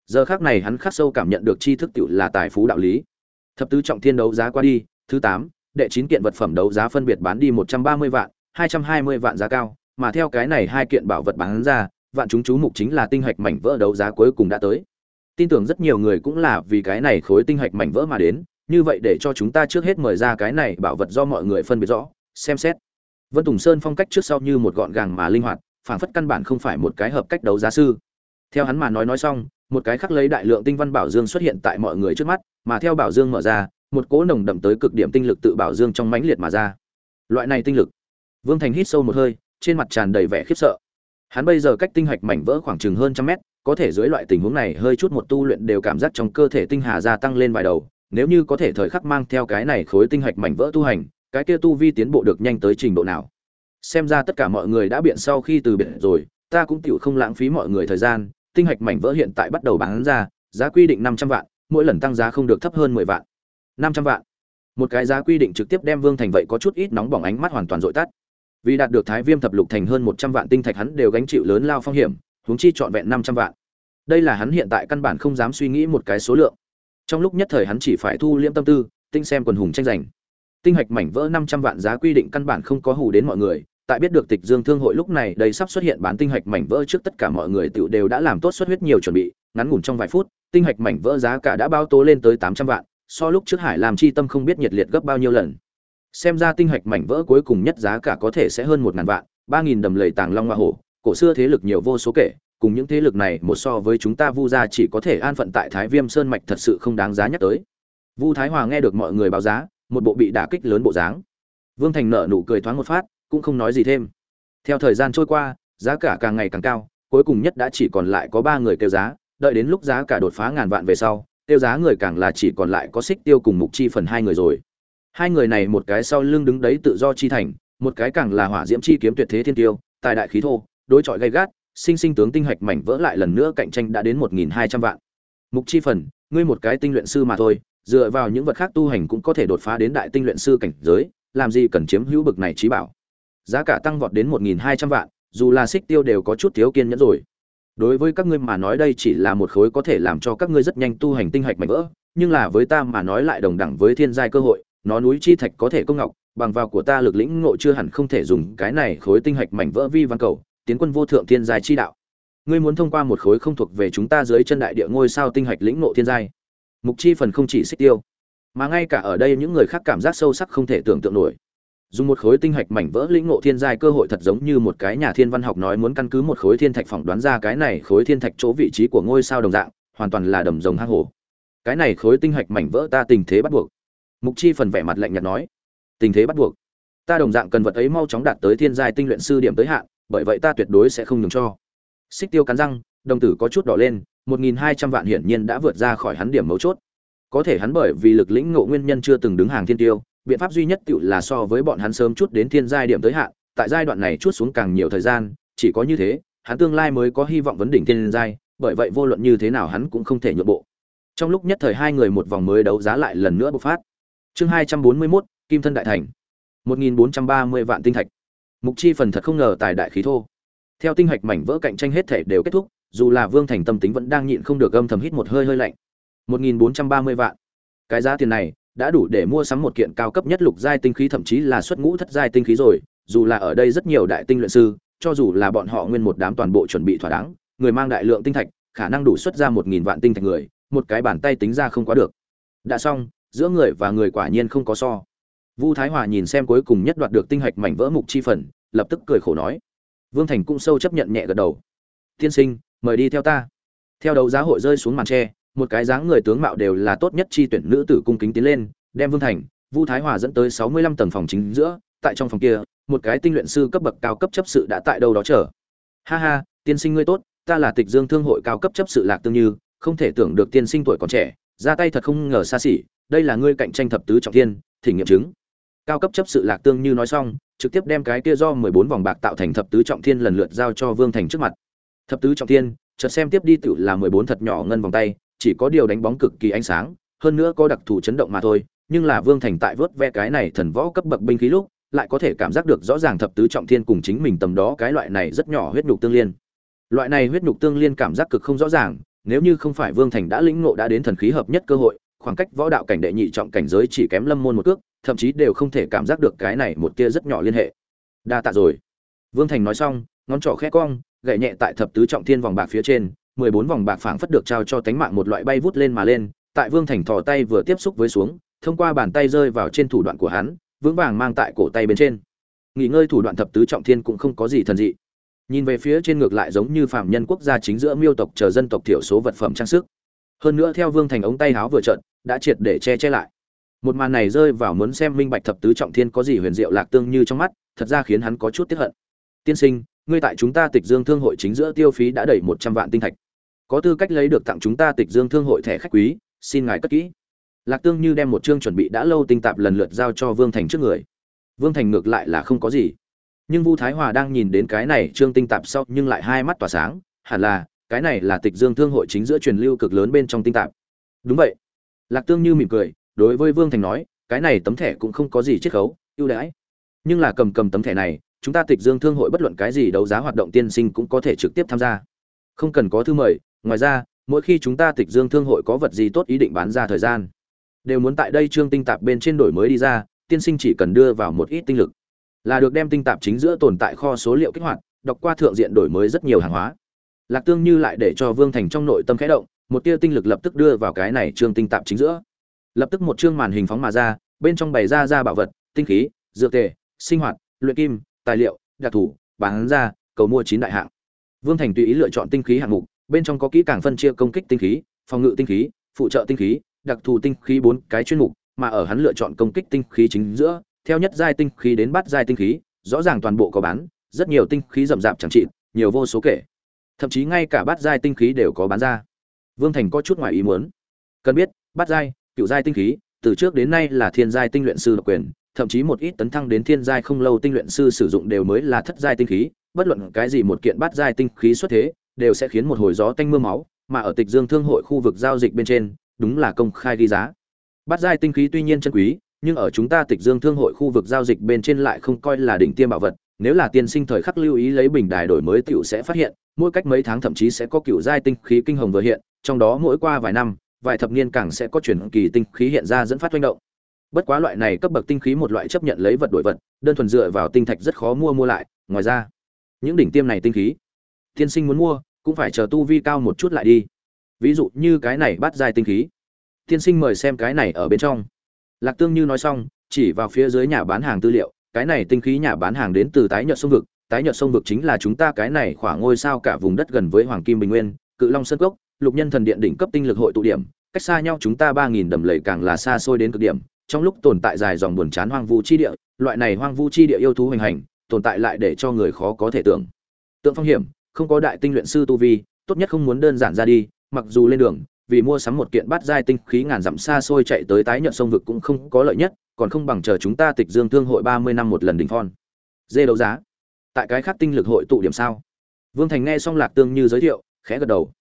giờ khác này hắn khắc sâu cảm nhận được tri thức tiểu là tài phú đạo lý. Thập tứ trọng thiên đấu giá qua đi, thứ tám, đệ chín kiện vật phẩm đấu giá phân biệt bán đi một trăm ba mươi vạn, hai trăm hai mươi vạn giá cao, mà theo cái này hai kiện bảo vật bán ra, vạn chúng chú mục chính là tinh hạch mảnh vỡ đấu giá cuối cùng đã tới. Tin tưởng rất nhiều người cũng là vì cái này khối tinh hạch mảnh vỡ mà đến, như vậy để cho chúng ta trước hết mời ra cái này bảo vật do mọi người phân biệt rõ, xem xét. Vân tùng sơn phong cách trước sau như một gọn gàng mà linh hoạt, phảng phất căn bản không phải một cái hợp cách đấu giá sư. Theo hắn mà nói nói xong một cái khắc lấy đại lượng tinh văn bảo dương xuất hiện tại mọi người trước mắt, mà theo bảo dương mở ra, một cỗ nồng đậm tới cực điểm tinh lực tự bảo dương trong mãnh liệt mà ra. Loại này tinh lực, vương thành hít sâu một hơi, trên mặt tràn đầy vẻ khiếp sợ. Hắn bây giờ cách tinh hạch mảnh vỡ khoảng chừng hơn trăm mét, có thể dưới loại tình huống này hơi chút một tu luyện đều cảm giác trong cơ thể tinh hà gia tăng lên vài đầu, nếu như có thể thời khắc mang theo cái này khối tinh hạch mảnh vỡ tu hành, cái kia tu vi tiến bộ được nhanh tới trình độ nào. Xem ra tất cả mọi người đã biện sau khi từ biệt rồi, ta cũng tựu không lãng phí mọi người thời gian tinh hạch mảnh vỡ hiện tại bắt đầu bán ra, giá quy định năm trăm vạn, mỗi lần tăng giá không được thấp hơn mười vạn. Năm trăm vạn. Một cái giá quy định trực tiếp đem vương thành vậy có chút ít nóng bỏng ánh mắt hoàn toàn dội tắt. Vì đạt được thái viêm thập lục thành hơn một trăm vạn tinh thạch hắn đều gánh chịu lớn lao phong hiểm, huống chi trọn vẹn năm trăm vạn. Đây là hắn hiện tại căn bản không dám suy nghĩ một cái số lượng. Trong lúc nhất thời hắn chỉ phải thu liễm tâm tư, tinh xem quần hùng tranh giành. Tinh hạch mảnh vỡ năm trăm vạn giá quy định căn bản không có hù đến mọi người tại biết được tịch dương thương hội lúc này, đây sắp xuất hiện bán tinh hạch mảnh vỡ trước tất cả mọi người tựu đều đã làm tốt xuất huyết nhiều chuẩn bị, ngắn ngủn trong vài phút, tinh hạch mảnh vỡ giá cả đã bao tố lên tới tám trăm vạn, so lúc trước hải làm chi tâm không biết nhiệt liệt gấp bao nhiêu lần. Xem ra tinh hạch mảnh vỡ cuối cùng nhất giá cả có thể sẽ hơn một ngàn vạn, ba nghìn đầm lầy tàng long hoa hổ, cổ xưa thế lực nhiều vô số kể, cùng những thế lực này một so với chúng ta vu gia chỉ có thể an phận tại thái viêm sơn mạch thật sự không đáng giá nhắc tới. Vu thái hòa nghe được mọi người báo giá, một bộ bị đả kích lớn bộ dáng. Vương thành nợ nụ cười thoáng một phát cũng không nói gì thêm. Theo thời gian trôi qua, giá cả càng ngày càng cao, cuối cùng nhất đã chỉ còn lại có ba người kêu giá, đợi đến lúc giá cả đột phá ngàn vạn về sau tiêu giá người càng là chỉ còn lại có xích tiêu cùng mục chi phần hai người rồi. Hai người này một cái sau lưng đứng đấy tự do chi thành, một cái càng là hỏa diễm chi kiếm tuyệt thế thiên tiêu, tài đại khí thô, đối chọi gay gắt, sinh sinh tướng tinh hạch mảnh vỡ lại lần nữa cạnh tranh đã đến một nghìn hai trăm vạn. Mục chi phần, ngươi một cái tinh luyện sư mà thôi, dựa vào những vật khác tu hành cũng có thể đột phá đến đại tinh luyện sư cảnh giới, làm gì cần chiếm hữu bực này trí bảo? Giá cả tăng vọt đến một nghìn hai trăm vạn, dù là xích tiêu đều có chút thiếu kiên nhẫn rồi. Đối với các ngươi mà nói đây chỉ là một khối có thể làm cho các ngươi rất nhanh tu hành tinh hạch mạnh vỡ, nhưng là với ta mà nói lại đồng đẳng với thiên giai cơ hội, nó núi chi thạch có thể công ngọc, bằng vào của ta lực lĩnh ngộ chưa hẳn không thể dùng cái này khối tinh hạch mảnh vỡ vi văn cầu, tiến quân vô thượng thiên giai chi đạo. Ngươi muốn thông qua một khối không thuộc về chúng ta dưới chân đại địa ngôi sao tinh hạch lĩnh ngộ thiên giai. Mục chi phần không chỉ xích tiêu, mà ngay cả ở đây những người khác cảm giác sâu sắc không thể tưởng tượng nổi dùng một khối tinh hạch mảnh vỡ lĩnh ngộ thiên giai cơ hội thật giống như một cái nhà thiên văn học nói muốn căn cứ một khối thiên thạch phỏng đoán ra cái này khối thiên thạch chỗ vị trí của ngôi sao đồng dạng, hoàn toàn là đầm rồng hang hổ. Cái này khối tinh hạch mảnh vỡ ta tình thế bắt buộc. Mục chi phần vẻ mặt lạnh nhạt nói, tình thế bắt buộc. Ta đồng dạng cần vật ấy mau chóng đạt tới thiên giai tinh luyện sư điểm tới hạn, bởi vậy ta tuyệt đối sẽ không nhường cho. Xích tiêu cắn răng, đồng tử có chút đỏ lên, một nghìn hai trăm vạn hiển nhiên đã vượt ra khỏi hắn điểm mấu chốt. Có thể hắn bởi vì lực lĩnh ngộ nguyên nhân chưa từng đứng hàng thiên tiêu biện pháp duy nhất tự là so với bọn hắn sớm chút đến thiên giai điểm tới hạn tại giai đoạn này chút xuống càng nhiều thời gian chỉ có như thế hắn tương lai mới có hy vọng vấn đỉnh thiên giai bởi vậy vô luận như thế nào hắn cũng không thể nhượng bộ. Trong lúc nhất thời hai người một vòng mới đấu giá lại lần nữa bộc phát. Chương hai trăm bốn mươi 241, kim thân đại thành. một nghìn bốn trăm ba mươi vạn tinh thạch. Mục chi phần thật không ngờ tài đại khí thô. Theo tinh hạch mảnh vỡ cạnh tranh hết thể đều kết thúc dù là vương thành tâm tính vẫn đang nhịn không được âm thầm hít một hơi hơi lạnh. một nghìn bốn trăm ba mươi vạn. Cái giá tiền này đã đủ để mua sắm một kiện cao cấp nhất lục giai tinh khí, thậm chí là xuất ngũ thất giai tinh khí rồi, dù là ở đây rất nhiều đại tinh luyện sư, cho dù là bọn họ nguyên một đám toàn bộ chuẩn bị thỏa đáng, người mang đại lượng tinh thạch, khả năng đủ xuất ra một nghìn vạn tinh thạch người, một cái bàn tay tính ra không quá được. Đã xong, giữa người và người quả nhiên không có so. Vu thái hòa nhìn xem cuối cùng nhất đoạt được tinh hạch mảnh vỡ mục chi phần, lập tức cười khổ nói. Vương thành cũng sâu chấp nhận nhẹ gật đầu. Tiên sinh, mời đi theo ta. Theo đầu giá hội rơi xuống màn che một cái dáng người tướng mạo đều là tốt nhất chi tuyển nữ tử cung kính tiến lên, đem vương thành, vu thái hòa dẫn tới sáu mươi lăm tầng phòng chính giữa, tại trong phòng kia, một cái tinh luyện sư cấp bậc cao cấp chấp sự đã tại đâu đó chờ. Ha ha, tiên sinh ngươi tốt, ta là tịch dương thương hội cao cấp chấp sự lạc tương như, không thể tưởng được tiên sinh tuổi còn trẻ, ra tay thật không ngờ xa xỉ, đây là ngươi cạnh tranh thập tứ trọng thiên, thỉnh nghiệm chứng. Cao cấp chấp sự lạc tương như nói xong, trực tiếp đem cái kia do mười bốn vòng bạc tạo thành thập tứ trọng thiên lần lượt giao cho vương thành trước mặt. Thập tứ trọng thiên, chợt xem tiếp đi tựu là mười bốn thật nhỏ ngân vòng tay chỉ có điều đánh bóng cực kỳ ánh sáng, hơn nữa có đặc thù chấn động mà thôi, nhưng là vương thành tại vớt ve cái này thần võ cấp bậc binh khí lúc, lại có thể cảm giác được rõ ràng thập tứ trọng thiên cùng chính mình tầm đó cái loại này rất nhỏ huyết nhục tương liên. Loại này huyết nhục tương liên cảm giác cực không rõ ràng, nếu như không phải vương thành đã lĩnh ngộ đã đến thần khí hợp nhất cơ hội, khoảng cách võ đạo cảnh đệ nhị trọng cảnh giới chỉ kém lâm môn một cước, thậm chí đều không thể cảm giác được cái này một tia rất nhỏ liên hệ. Đa tạ rồi. Vương thành nói xong, ngón trỏ khẽ cong gậy nhẹ tại thập tứ trọng thiên vòng bạc phía trên mười bốn vòng bạc phảng phất được trao cho tánh mạng một loại bay vút lên mà lên, tại vương thành thò tay vừa tiếp xúc với xuống, thông qua bàn tay rơi vào trên thủ đoạn của hắn, vững vàng mang tại cổ tay bên trên. Nghỉ ngơi thủ đoạn thập tứ trọng thiên cũng không có gì thần dị. Nhìn về phía trên ngược lại giống như phạm nhân quốc gia chính giữa miêu tộc chờ dân tộc thiểu số vật phẩm trang sức. Hơn nữa theo vương thành ống tay háo vừa trận đã triệt để che che lại. Một màn này rơi vào muốn xem minh bạch thập tứ trọng thiên có gì huyền diệu lạc tương như trong mắt, thật ra khiến hắn có chút tiếp hận. Tiên sinh, ngươi tại chúng ta tịch dương thương hội chính giữa tiêu phí đã đầy một trăm vạn tinh thạch có tư cách lấy được tặng chúng ta tịch dương thương hội thẻ khách quý, xin ngài cất kỹ. Lạc tương như đem một chương chuẩn bị đã lâu tinh tạp lần lượt giao cho vương thành trước người. Vương thành ngược lại là không có gì. Nhưng vu thái hòa đang nhìn đến cái này trương tinh tạp sau nhưng lại hai mắt tỏa sáng, hẳn là, cái này là tịch dương thương hội chính giữa truyền lưu cực lớn bên trong tinh tạp. Đúng vậy. Lạc tương như mỉm cười, đối với vương thành nói, cái này tấm thẻ cũng không có gì chiết khấu, ưu đãi. Nhưng là cầm cầm tấm thẻ này, chúng ta tịch dương thương hội bất luận cái gì đấu giá hoạt động tiên sinh cũng có thể trực tiếp tham gia. Không cần có thư mời ngoài ra, mỗi khi chúng ta tịch dương thương hội có vật gì tốt ý định bán ra thời gian, đều muốn tại đây trương tinh tạp bên trên đổi mới đi ra, tiên sinh chỉ cần đưa vào một ít tinh lực là được đem tinh tạp chính giữa tồn tại kho số liệu kích hoạt, đọc qua thượng diện đổi mới rất nhiều hàng hóa. Lạc tương như lại để cho vương thành trong nội tâm khẽ động, một tia tinh lực lập tức đưa vào cái này trương tinh tạp chính giữa. Lập tức một chương màn hình phóng mà ra, bên trong bày ra ra bảo vật, tinh khí, dược tề, sinh hoạt, luyện kim, tài liệu, đặc thù, bán ra, cầu mua chín đại hạng. Vương thành tùy ý lựa chọn tinh khí hạng mục bên trong có kỹ càng phân chia công kích tinh khí, phòng ngự tinh khí, phụ trợ tinh khí, đặc thù tinh khí bốn cái chuyên mục, mà ở hắn lựa chọn công kích tinh khí chính giữa, theo nhất giai tinh khí đến bát giai tinh khí, rõ ràng toàn bộ có bán, rất nhiều tinh khí rậm rạp chẳng trị, nhiều vô số kể. Thậm chí ngay cả bát giai tinh khí đều có bán ra. Vương thành có chút ngoài ý muốn. Cần biết, bát giai, cựu giai tinh khí, từ trước đến nay là thiên giai tinh luyện sư độc quyền, thậm chí một ít tấn thăng đến thiên giai không lâu tinh luyện sư sử dụng đều mới là thất giai tinh khí, bất luận cái gì một kiện bát giai tinh khí xuất thế đều sẽ khiến một hồi gió tanh mưa máu, mà ở tịch dương thương hội khu vực giao dịch bên trên, đúng là công khai ghi giá. Bát giai tinh khí tuy nhiên chân quý, nhưng ở chúng ta tịch dương thương hội khu vực giao dịch bên trên lại không coi là đỉnh tiêm bảo vật. Nếu là tiên sinh thời khắc lưu ý lấy bình đài đổi mới tiểu sẽ phát hiện, mỗi cách mấy tháng thậm chí sẽ có cựu giai tinh khí kinh hồng vừa hiện, trong đó mỗi qua vài năm, vài thập niên càng sẽ có chuyển kỳ tinh khí hiện ra dẫn phát hoành động. Bất quá loại này cấp bậc tinh khí một loại chấp nhận lấy vật đổi vật, đơn thuần dựa vào tinh thạch rất khó mua mua lại. Ngoài ra, những đỉnh tiêm này tinh khí tiên sinh muốn mua, cũng phải chờ tu vi cao một chút lại đi. Ví dụ như cái này bắt dài tinh khí. Tiên sinh mời xem cái này ở bên trong. Lạc tương như nói xong, chỉ vào phía dưới nhà bán hàng tư liệu, cái này tinh khí nhà bán hàng đến từ tái nhợt sông vực. Tái nhợt sông vực chính là chúng ta cái này khoảng ngôi sao cả vùng đất gần với hoàng kim bình nguyên, cự long sơn cốc, lục nhân thần điện đỉnh cấp tinh lực hội tụ điểm, cách xa nhau chúng ta ba nghìn đầm lầy càng là xa xôi đến cực điểm. Trong lúc tồn tại dài dòng buồn chán hoang vu chi địa, loại này hoang vu chi địa yêu thú hoành hành, tồn tại lại để cho người khó có thể tưởng. Tượng phong hiểm không có đại tinh luyện sư tu vi, tốt nhất không muốn đơn giản ra đi, mặc dù lên đường, vì mua sắm một kiện bát giai tinh khí ngàn dặm xa xôi chạy tới tái nhận sông vực cũng không có lợi nhất, còn không bằng chờ chúng ta tịch dương thương hội ba mươi năm một lần đỉnh phong. Dê đấu giá. Tại cái khác tinh lực hội tụ điểm sao? Vương thành nghe xong lạc tương như giới thiệu, khẽ gật đầu.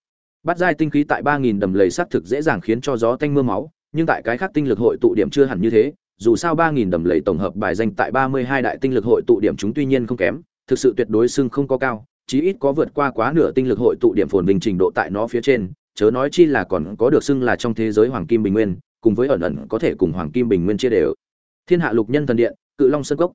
Bát giai tinh khí tại ba nghìn đầm lầy xác thực dễ dàng khiến cho gió tanh mưa máu, nhưng tại cái khác tinh lực hội tụ điểm chưa hẳn như thế, dù sao ba nghìn đầm lầy tổng hợp bài danh tại ba mươi hai đại tinh lực hội tụ điểm chúng tuy nhiên không kém, thực sự tuyệt đối xưng không có cao chí ít có vượt qua quá nửa tinh lực hội tụ điểm phồn vinh trình độ tại nó phía trên, chớ nói chi là còn có được xưng là trong thế giới hoàng kim bình nguyên, cùng với ẩn ẩn có thể cùng hoàng kim bình nguyên chia đều. Thiên hạ lục nhân thần điện, cự long sơn cốc.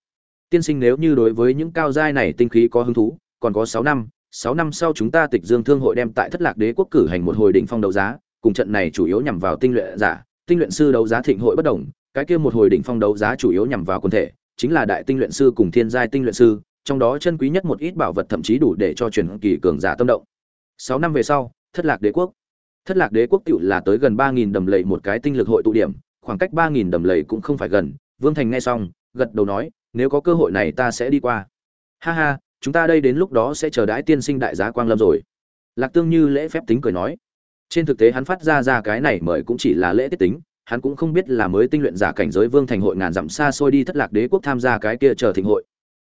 Tiên sinh nếu như đối với những cao giai này tinh khí có hứng thú, còn có sáu năm sáu năm sau chúng ta tịch dương thương hội đem tại thất lạc đế quốc cử hành một hồi đỉnh phong đấu giá, cùng trận này chủ yếu nhằm vào tinh luyện giả, tinh luyện sư đấu giá thịnh hội bất đồng, cái kia một hồi đỉnh phong đấu giá chủ yếu nhằm vào quần thể, chính là đại tinh luyện sư cùng thiên giai tinh luyện sư trong đó chân quý nhất một ít bảo vật thậm chí đủ để cho truyền kỳ cường giả tâm động. Sáu năm về sau, thất lạc đế quốc. Thất lạc đế quốc tựu là tới gần ba nghìn đầm lầy một cái tinh lực hội tụ điểm, khoảng cách ba nghìn đầm lầy cũng không phải gần. Vương thành nghe xong, gật đầu nói, nếu có cơ hội này ta sẽ đi qua. Ha ha, chúng ta đây đến lúc đó sẽ chờ đãi tiên sinh đại giá quang lâm rồi. Lạc tương như lễ phép tính cười nói. Trên thực tế hắn phát ra ra cái này mời cũng chỉ là lễ tiết tính, hắn cũng không biết là mới tinh luyện giả cảnh giới vương thành hội ngàn dặm xa xôi đi thất lạc đế quốc tham gia cái kia chờ thịnh hội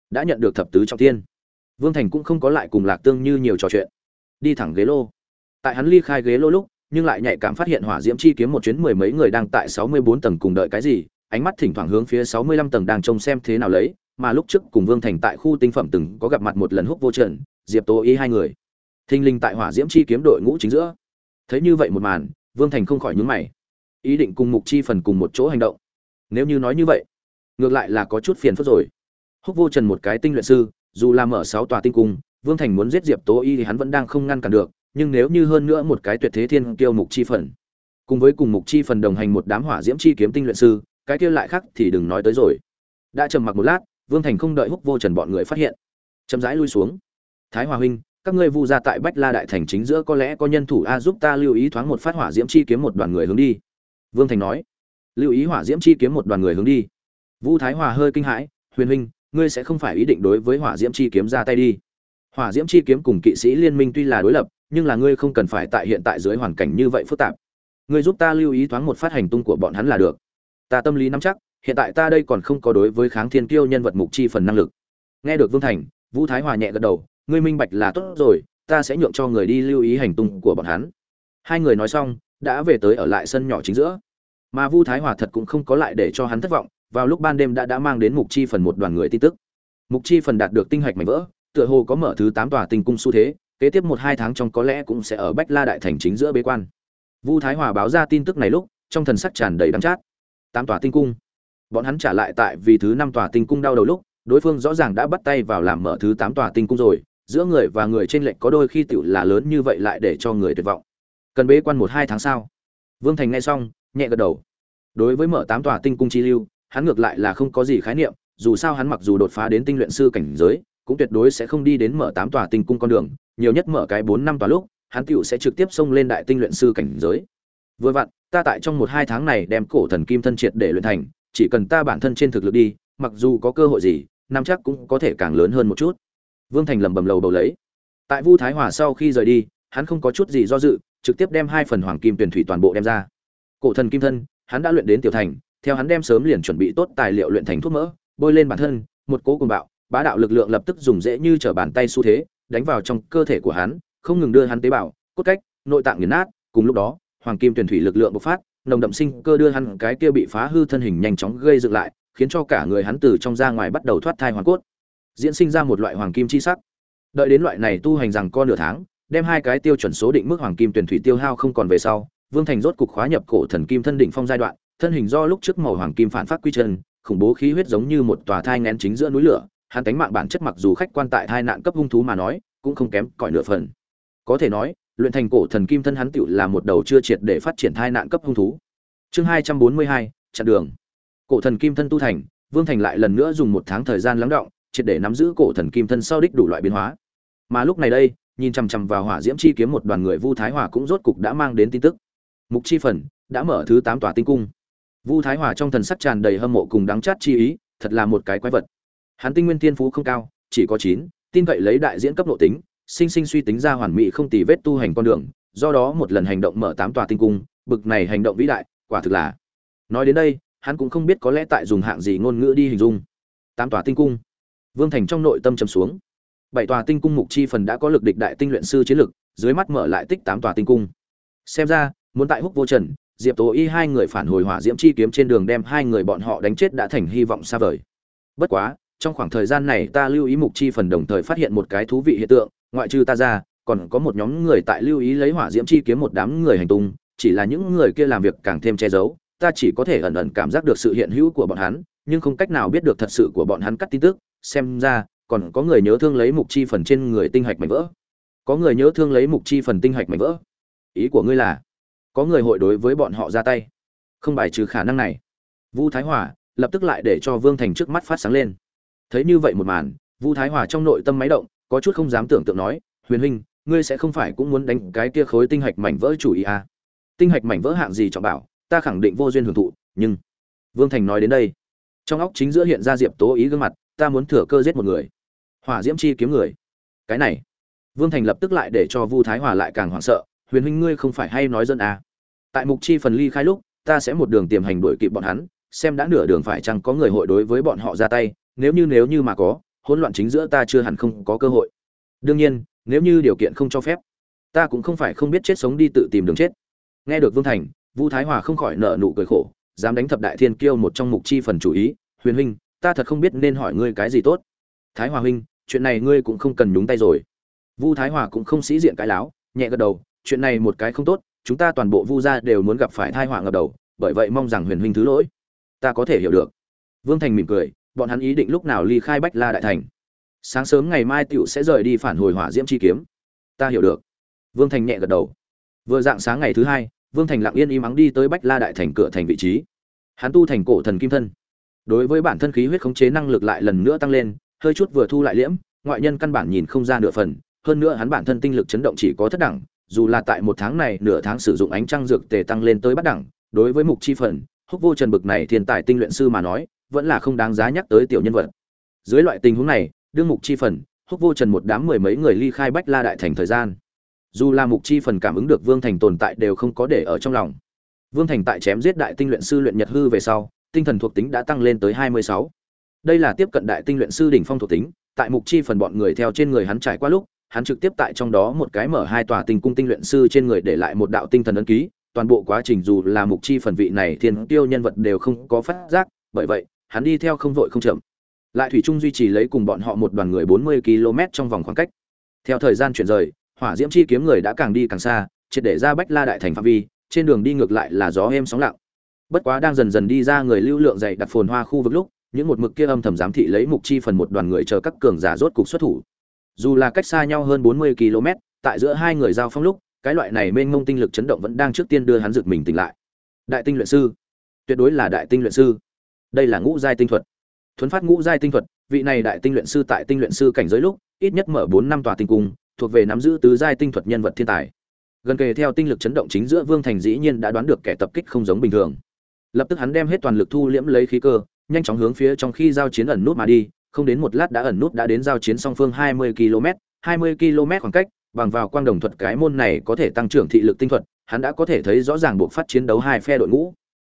đã nhận được thập tứ trọng thiên, vương thành cũng không có lại cùng lạc tương như nhiều trò chuyện. Đi thẳng ghế lô. Tại hắn ly khai ghế lô lúc nhưng lại nhạy cảm phát hiện hỏa diễm chi kiếm một chuyến mười mấy người đang tại sáu mươi bốn tầng cùng đợi cái gì ánh mắt thỉnh thoảng hướng phía sáu mươi lăm tầng đang trông xem thế nào lấy mà lúc trước cùng vương thành tại khu tinh phẩm từng có gặp mặt một lần húc vô trần diệp tố ý hai người. Thinh linh tại hỏa diễm chi kiếm đội ngũ chính giữa. Thấy như vậy một màn vương thành không khỏi nhún mày. Ý định cùng mục chi phần cùng một chỗ hành động. Nếu như nói như vậy ngược lại là có chút phiền phức rồi húc vô trần một cái tinh luyện sư, dù làm ở sáu tòa tinh cung, vương thành muốn giết diệp tố y thì hắn vẫn đang không ngăn cản được, nhưng nếu như hơn nữa một cái tuyệt thế thiên kiêu mục chi phần. Cùng với cùng mục chi phần đồng hành một đám hỏa diễm chi kiếm tinh luyện sư, cái kia lại khác thì đừng nói tới rồi. Đã trầm mặc một lát, vương thành không đợi húc vô trần bọn người phát hiện. Chậm rãi lui xuống. Thái hòa huynh, các ngươi vu ra tại bách la đại thành chính giữa có lẽ có nhân thủ a, giúp ta lưu ý thoáng một phát hỏa diễm chi kiếm một đoàn người hướng đi. Vương thành nói. Lưu ý hỏa diễm chi kiếm một đoàn người hướng đi. Vu thái hòa hơi kinh hãi, huyền huynh ngươi sẽ không phải ý định đối với hỏa diễm chi kiếm ra tay đi. Hỏa diễm chi kiếm cùng kỵ sĩ liên minh tuy là đối lập, nhưng là ngươi không cần phải tại hiện tại dưới hoàn cảnh như vậy phức tạp. Ngươi giúp ta lưu ý thoáng một phát hành tung của bọn hắn là được. Ta tâm lý nắm chắc, hiện tại ta đây còn không có đối với kháng thiên kiêu nhân vật mục chi phần năng lực. Nghe được vương thành, vũ thái hòa nhẹ gật đầu, ngươi minh bạch là tốt rồi, ta sẽ nhượng cho người đi lưu ý hành tung của bọn hắn. Hai người nói xong, đã về tới ở lại sân nhỏ chính giữa. Mà vu thái hòa thật cũng không có lại để cho hắn thất vọng vào lúc ban đêm đã đã mang đến mục chi phần một đoàn người tin tức. Mục chi phần đạt được tinh hạch mảnh vỡ, tựa hồ có mở thứ tám tòa tinh cung xu thế, kế tiếp một hai tháng trong có lẽ cũng sẽ ở bách la đại thành chính giữa bế quan. Vu thái hòa báo ra tin tức này lúc, trong thần sắc tràn đầy đắm chát. Tám tòa tinh cung. Bọn hắn trả lại tại vì thứ năm tòa tinh cung đau đầu lúc, đối phương rõ ràng đã bắt tay vào làm mở thứ tám tòa tinh cung rồi, giữa người và người trên lệnh có đôi khi tựu là lớn như vậy lại để cho người tuyệt vọng. Cần bế quan một hai tháng sau. Vương thành nghe xong, nhẹ gật đầu. Đối với mở tám tòa tinh cung chi lưu hắn ngược lại là không có gì khái niệm, dù sao hắn mặc dù đột phá đến tinh luyện sư cảnh giới, cũng tuyệt đối sẽ không đi đến mở tám tòa tinh cung con đường, nhiều nhất mở cái bốn năm tòa lúc, hắn tựu sẽ trực tiếp xông lên đại tinh luyện sư cảnh giới. Vừa vặn, ta tại trong một hai tháng này đem cổ thần kim thân triệt để luyện thành, chỉ cần ta bản thân trên thực lực đi, mặc dù có cơ hội gì, năm chắc cũng có thể càng lớn hơn một chút. Vương thành lẩm bẩm lầu bầu lấy. Tại vu thái hòa sau khi rời đi, hắn không có chút gì do dự, trực tiếp đem hai phần hoàng kim tuyển thủy toàn bộ đem ra. Cổ thần kim thân, hắn đã luyện đến tiểu thành theo hắn đem sớm liền chuẩn bị tốt tài liệu luyện thành thuốc mỡ, bôi lên bản thân, một cố cùng bạo, bá đạo lực lượng lập tức dùng dễ như trở bàn tay xu thế, đánh vào trong cơ thể của hắn, không ngừng đưa hắn tế bào, cốt cách, nội tạng nghiền nát, cùng lúc đó, hoàng kim tuyển thủy lực lượng bộc phát, nồng đậm sinh cơ đưa hắn cái kia bị phá hư thân hình nhanh chóng gây dựng lại, khiến cho cả người hắn từ trong ra ngoài bắt đầu thoát thai hoàn cốt. Diễn sinh ra một loại hoàng kim chi sắc. Đợi đến loại này tu hành rằng con nửa tháng, đem hai cái tiêu chuẩn số định mức hoàng kim tuyển thủy tiêu hao không còn về sau, vương thành rốt cục khóa nhập cổ thần kim thân đỉnh phong giai đoạn thân hình do lúc trước màu hoàng kim phản phát quy chân, khủng bố khí huyết giống như một tòa thai ngén chính giữa núi lửa, hắn tánh mạng bản chất mặc dù khách quan tại thai nạn cấp hung thú mà nói, cũng không kém cỏi nửa phần. Có thể nói, luyện thành cổ thần kim thân hắn tựu là một đầu chưa triệt để phát triển thai nạn cấp hung thú. Chương hai trăm bốn mươi hai, chặn đường. Cổ thần kim thân tu thành, vương thành lại lần nữa dùng một tháng thời gian lắng động, triệt để nắm giữ cổ thần kim thân sau đích đủ loại biến hóa. Mà lúc này đây, nhìn chằm chằm vào hỏa diễm chi kiếm một đoàn người vu thái hòa cũng rốt cục đã mang đến tin tức. Mục chi phần đã mở thứ tám tòa tinh cung vu thái hòa trong thần sắc tràn đầy hâm mộ cùng đắng chát chi ý, thật là một cái quái vật. Hắn tinh nguyên thiên phú không cao, chỉ có chín, tin cậy lấy đại diễn cấp nội tính, sinh sinh suy tính ra hoàn mỹ không tì vết tu hành con đường, do đó một lần hành động mở tám tòa tinh cung, bực này hành động vĩ đại, quả thực là. Nói đến đây, hắn cũng không biết có lẽ tại dùng hạng gì ngôn ngữ đi hình dung. Tám tòa tinh cung. Vương thành trong nội tâm trầm xuống. Bảy tòa tinh cung mục chi phần đã có lực địch đại tinh luyện sư chiến lực, dưới mắt mở lại tích tám tòa tinh cung. Xem ra, muốn tại húc vô trần diệp tố y hai người phản hồi hỏa diễm chi kiếm trên đường đem hai người bọn họ đánh chết đã thành hy vọng xa vời. Bất quá, trong khoảng thời gian này ta lưu ý mục chi phần đồng thời phát hiện một cái thú vị hiện tượng, ngoại trừ ta ra, còn có một nhóm người tại lưu ý lấy hỏa diễm chi kiếm một đám người hành tung, chỉ là những người kia làm việc càng thêm che giấu, ta chỉ có thể ẩn ẩn cảm giác được sự hiện hữu của bọn hắn, nhưng không cách nào biết được thật sự của bọn hắn cắt tin tức, xem ra, còn có người nhớ thương lấy mục chi phần trên người tinh hạch mảnh vỡ. Có người nhớ thương lấy mục chi phần tinh hạch mảnh vỡ. Ý của ngươi là có người hội đối với bọn họ ra tay. Không bài trừ khả năng này. Vu thái hòa lập tức lại để cho vương thành trước mắt phát sáng lên. Thấy như vậy một màn, vu thái hòa trong nội tâm máy động, có chút không dám tưởng tượng nói, huyền huynh, ngươi sẽ không phải cũng muốn đánh cái kia khối tinh hạch mảnh vỡ chủ ý à? tinh hạch mảnh vỡ hạng gì trọng bảo, ta khẳng định vô duyên hưởng thụ, nhưng vương thành nói đến đây, trong óc chính giữa hiện ra diệp tố ý gương mặt, ta muốn thừa cơ giết một người. Hỏa diễm chi kiếm người. Cái này. Vương thành lập tức lại để cho vu thái hòa lại càng hoảng sợ, huyền huynh, ngươi không phải hay nói dân à tại mục chi phần ly khai lúc, ta sẽ một đường tiềm hành đuổi kịp bọn hắn, xem đã nửa đường phải chăng có người hội đối với bọn họ ra tay, nếu như nếu như mà có, hỗn loạn chính giữa ta chưa hẳn không có cơ hội. Đương nhiên, nếu như điều kiện không cho phép, ta cũng không phải không biết chết sống đi tự tìm đường chết. Nghe được vương thành, vu thái hòa không khỏi nợ nụ cười khổ, dám đánh thập đại thiên kiêu một trong mục chi phần chủ ý, huyền huynh, ta thật không biết nên hỏi ngươi cái gì tốt. Thái hòa huynh, chuyện này ngươi cũng không cần nhúng tay rồi. Vu thái hòa cũng không sĩ diện cái láo, nhẹ gật đầu, chuyện này một cái không tốt chúng ta toàn bộ vu gia đều muốn gặp phải thai họa ngập đầu, bởi vậy mong rằng huyền huynh thứ lỗi. Ta có thể hiểu được. Vương thành mỉm cười, bọn hắn ý định lúc nào ly khai bách la đại thành. Sáng sớm ngày mai tựu sẽ rời đi phản hồi hỏa diễm chi kiếm. Ta hiểu được. Vương thành nhẹ gật đầu. Vừa dạng sáng ngày thứ hai, vương thành lặng yên im ắng đi tới bách la đại thành cửa thành vị trí. Hắn tu thành cổ thần kim thân. Đối với bản thân khí huyết khống chế năng lực lại lần nữa tăng lên, hơi chút vừa thu lại liễm, ngoại nhân căn bản nhìn không ra nửa phần, hơn nữa hắn bản thân tinh lực chấn động chỉ có thất đẳng dù là tại một tháng này, nửa tháng sử dụng ánh trăng dược tề tăng lên tới bắt đẳng, đối với mục chi phần, húc vô trần bực này thiên tài tinh luyện sư mà nói, vẫn là không đáng giá nhắc tới tiểu nhân vật. Dưới loại tình huống này, đương mục chi phần, húc vô trần một đám mười mấy người ly khai bách la đại thành thời gian. Dù là mục chi phần cảm ứng được vương thành tồn tại đều không có để ở trong lòng. Vương thành tại chém giết đại tinh luyện sư luyện nhật hư về sau, tinh thần thuộc tính đã tăng lên tới hai mươi sáu. Đây là tiếp cận đại tinh luyện sư đỉnh phong thuộc tính, tại mục chi phần bọn người theo trên người hắn trải qua lúc hắn trực tiếp tại trong đó một cái mở hai tòa tinh cung tinh luyện sư trên người để lại một đạo tinh thần ấn ký, toàn bộ quá trình dù là mục chi phần vị này thiên tiêu nhân vật đều không có phát giác, bởi vậy, hắn đi theo không vội không chậm. Lại thủy trung duy trì lấy cùng bọn họ một đoàn người bốn mươi km trong vòng khoảng cách. Theo thời gian chuyển rời, hỏa diễm chi kiếm người đã càng đi càng xa, triệt để ra bách la đại thành phạm vi, trên đường đi ngược lại là gió êm sóng lặng. Bất quá đang dần dần đi ra người lưu lượng dày đặt phồn hoa khu vực lúc, những một mực kia âm thầm giám thị lấy mục chi phần một đoàn người chờ các cường giả rốt cục xuất thủ dù là cách xa nhau hơn 40 km, tại giữa hai người giao phong lúc, cái loại này mênh mông tinh lực chấn động vẫn đang trước tiên đưa hắn giật mình tỉnh lại. Đại tinh luyện sư. Tuyệt đối là đại tinh luyện sư. Đây là ngũ giai tinh thuật. Thuấn phát ngũ giai tinh thuật, vị này đại tinh luyện sư tại tinh luyện sư cảnh giới lúc, ít nhất mở bốn năm tòa tinh cung, thuộc về nắm giữ tứ giai tinh thuật nhân vật thiên tài. Gần kề theo tinh lực chấn động chính giữa vương thành dĩ nhiên đã đoán được kẻ tập kích không giống bình thường. Lập tức hắn đem hết toàn lực thu liễm lấy khí cơ, nhanh chóng hướng phía trong khi giao chiến ẩn nút mà đi không đến một lát đã ẩn nút đã đến giao chiến song phương 20 km 20 km khoảng cách, bằng vào quang đồng thuật cái môn này có thể tăng trưởng thị lực tinh thuật, hắn đã có thể thấy rõ ràng buộc phát chiến đấu hai phe đội ngũ.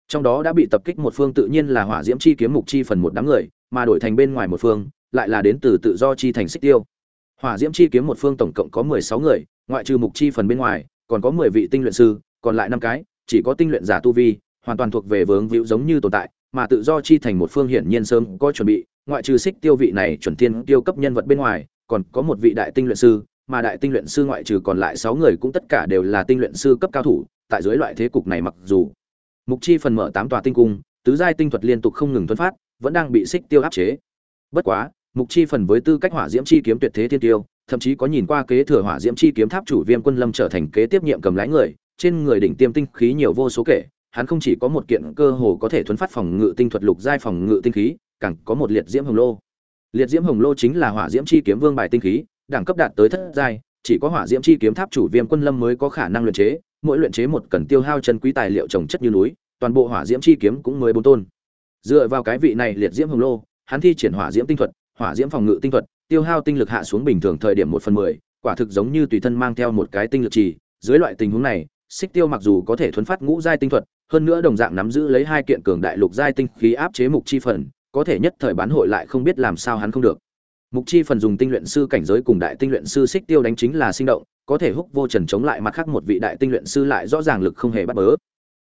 Trong đó đã bị tập kích một phương tự nhiên là hỏa diễm chi kiếm mục chi phần một đám người, mà đổi thành bên ngoài một phương, lại là đến từ tự do chi thành xích tiêu. Hỏa diễm chi kiếm một phương tổng cộng có 16 người, ngoại trừ mục chi phần bên ngoài, còn có 10 vị tinh luyện sư, còn lại năm cái, chỉ có tinh luyện giả tu vi, hoàn toàn thuộc về vướng víu giống như tồn tại, mà tự do chi thành một phương hiển nhiên sớm có chuẩn bị ngoại trừ xích tiêu vị này chuẩn tiên tiêu cấp nhân vật bên ngoài, còn có một vị đại tinh luyện sư, mà đại tinh luyện sư ngoại trừ còn lại sáu người cũng tất cả đều là tinh luyện sư cấp cao thủ, tại dưới loại thế cục này mặc dù mục chi phần mở tám tòa tinh cung, tứ giai tinh thuật liên tục không ngừng tuấn phát, vẫn đang bị xích tiêu áp chế. Bất quá, mục chi phần với tư cách hỏa diễm chi kiếm tuyệt thế thiên tiêu, thậm chí có nhìn qua kế thừa hỏa diễm chi kiếm tháp chủ viêm quân lâm trở thành kế tiếp nhiệm cầm lái người, trên người đỉnh tiêm tinh khí nhiều vô số kể, hắn không chỉ có một kiện cơ hồ có thể thuấn phát phòng ngự tinh thuật lục giai phòng ngự tinh khí càng có một liệt diễm hồng lô. Liệt diễm hồng lô chính là hỏa diễm chi kiếm vương bài tinh khí, đẳng cấp đạt tới thất giai, chỉ có hỏa diễm chi kiếm tháp chủ viêm quân lâm mới có khả năng luyện chế, mỗi luyện chế một cần tiêu hao chân quý tài liệu trồng chất như núi, toàn bộ hỏa diễm chi kiếm cũng mới bốn tôn. Dựa vào cái vị này liệt diễm hồng lô, hắn thi triển hỏa diễm tinh thuật, hỏa diễm phòng ngự tinh thuật, tiêu hao tinh lực hạ xuống bình thường thời điểm một phần mười, quả thực giống như tùy thân mang theo một cái tinh lực trì. Dưới loại tình huống này, xích tiêu mặc dù có thể thuấn phát ngũ giai tinh thuật, hơn nữa đồng dạng nắm giữ lấy hai kiện cường đại lục giai tinh khí áp chế mục chi phần có thể nhất thời bán hội lại không biết làm sao hắn không được. Mục chi phần dùng tinh luyện sư cảnh giới cùng đại tinh luyện sư xích tiêu đánh chính là sinh động, có thể húc vô trần chống lại mặt khác một vị đại tinh luyện sư lại rõ ràng lực không hề bắt bớ.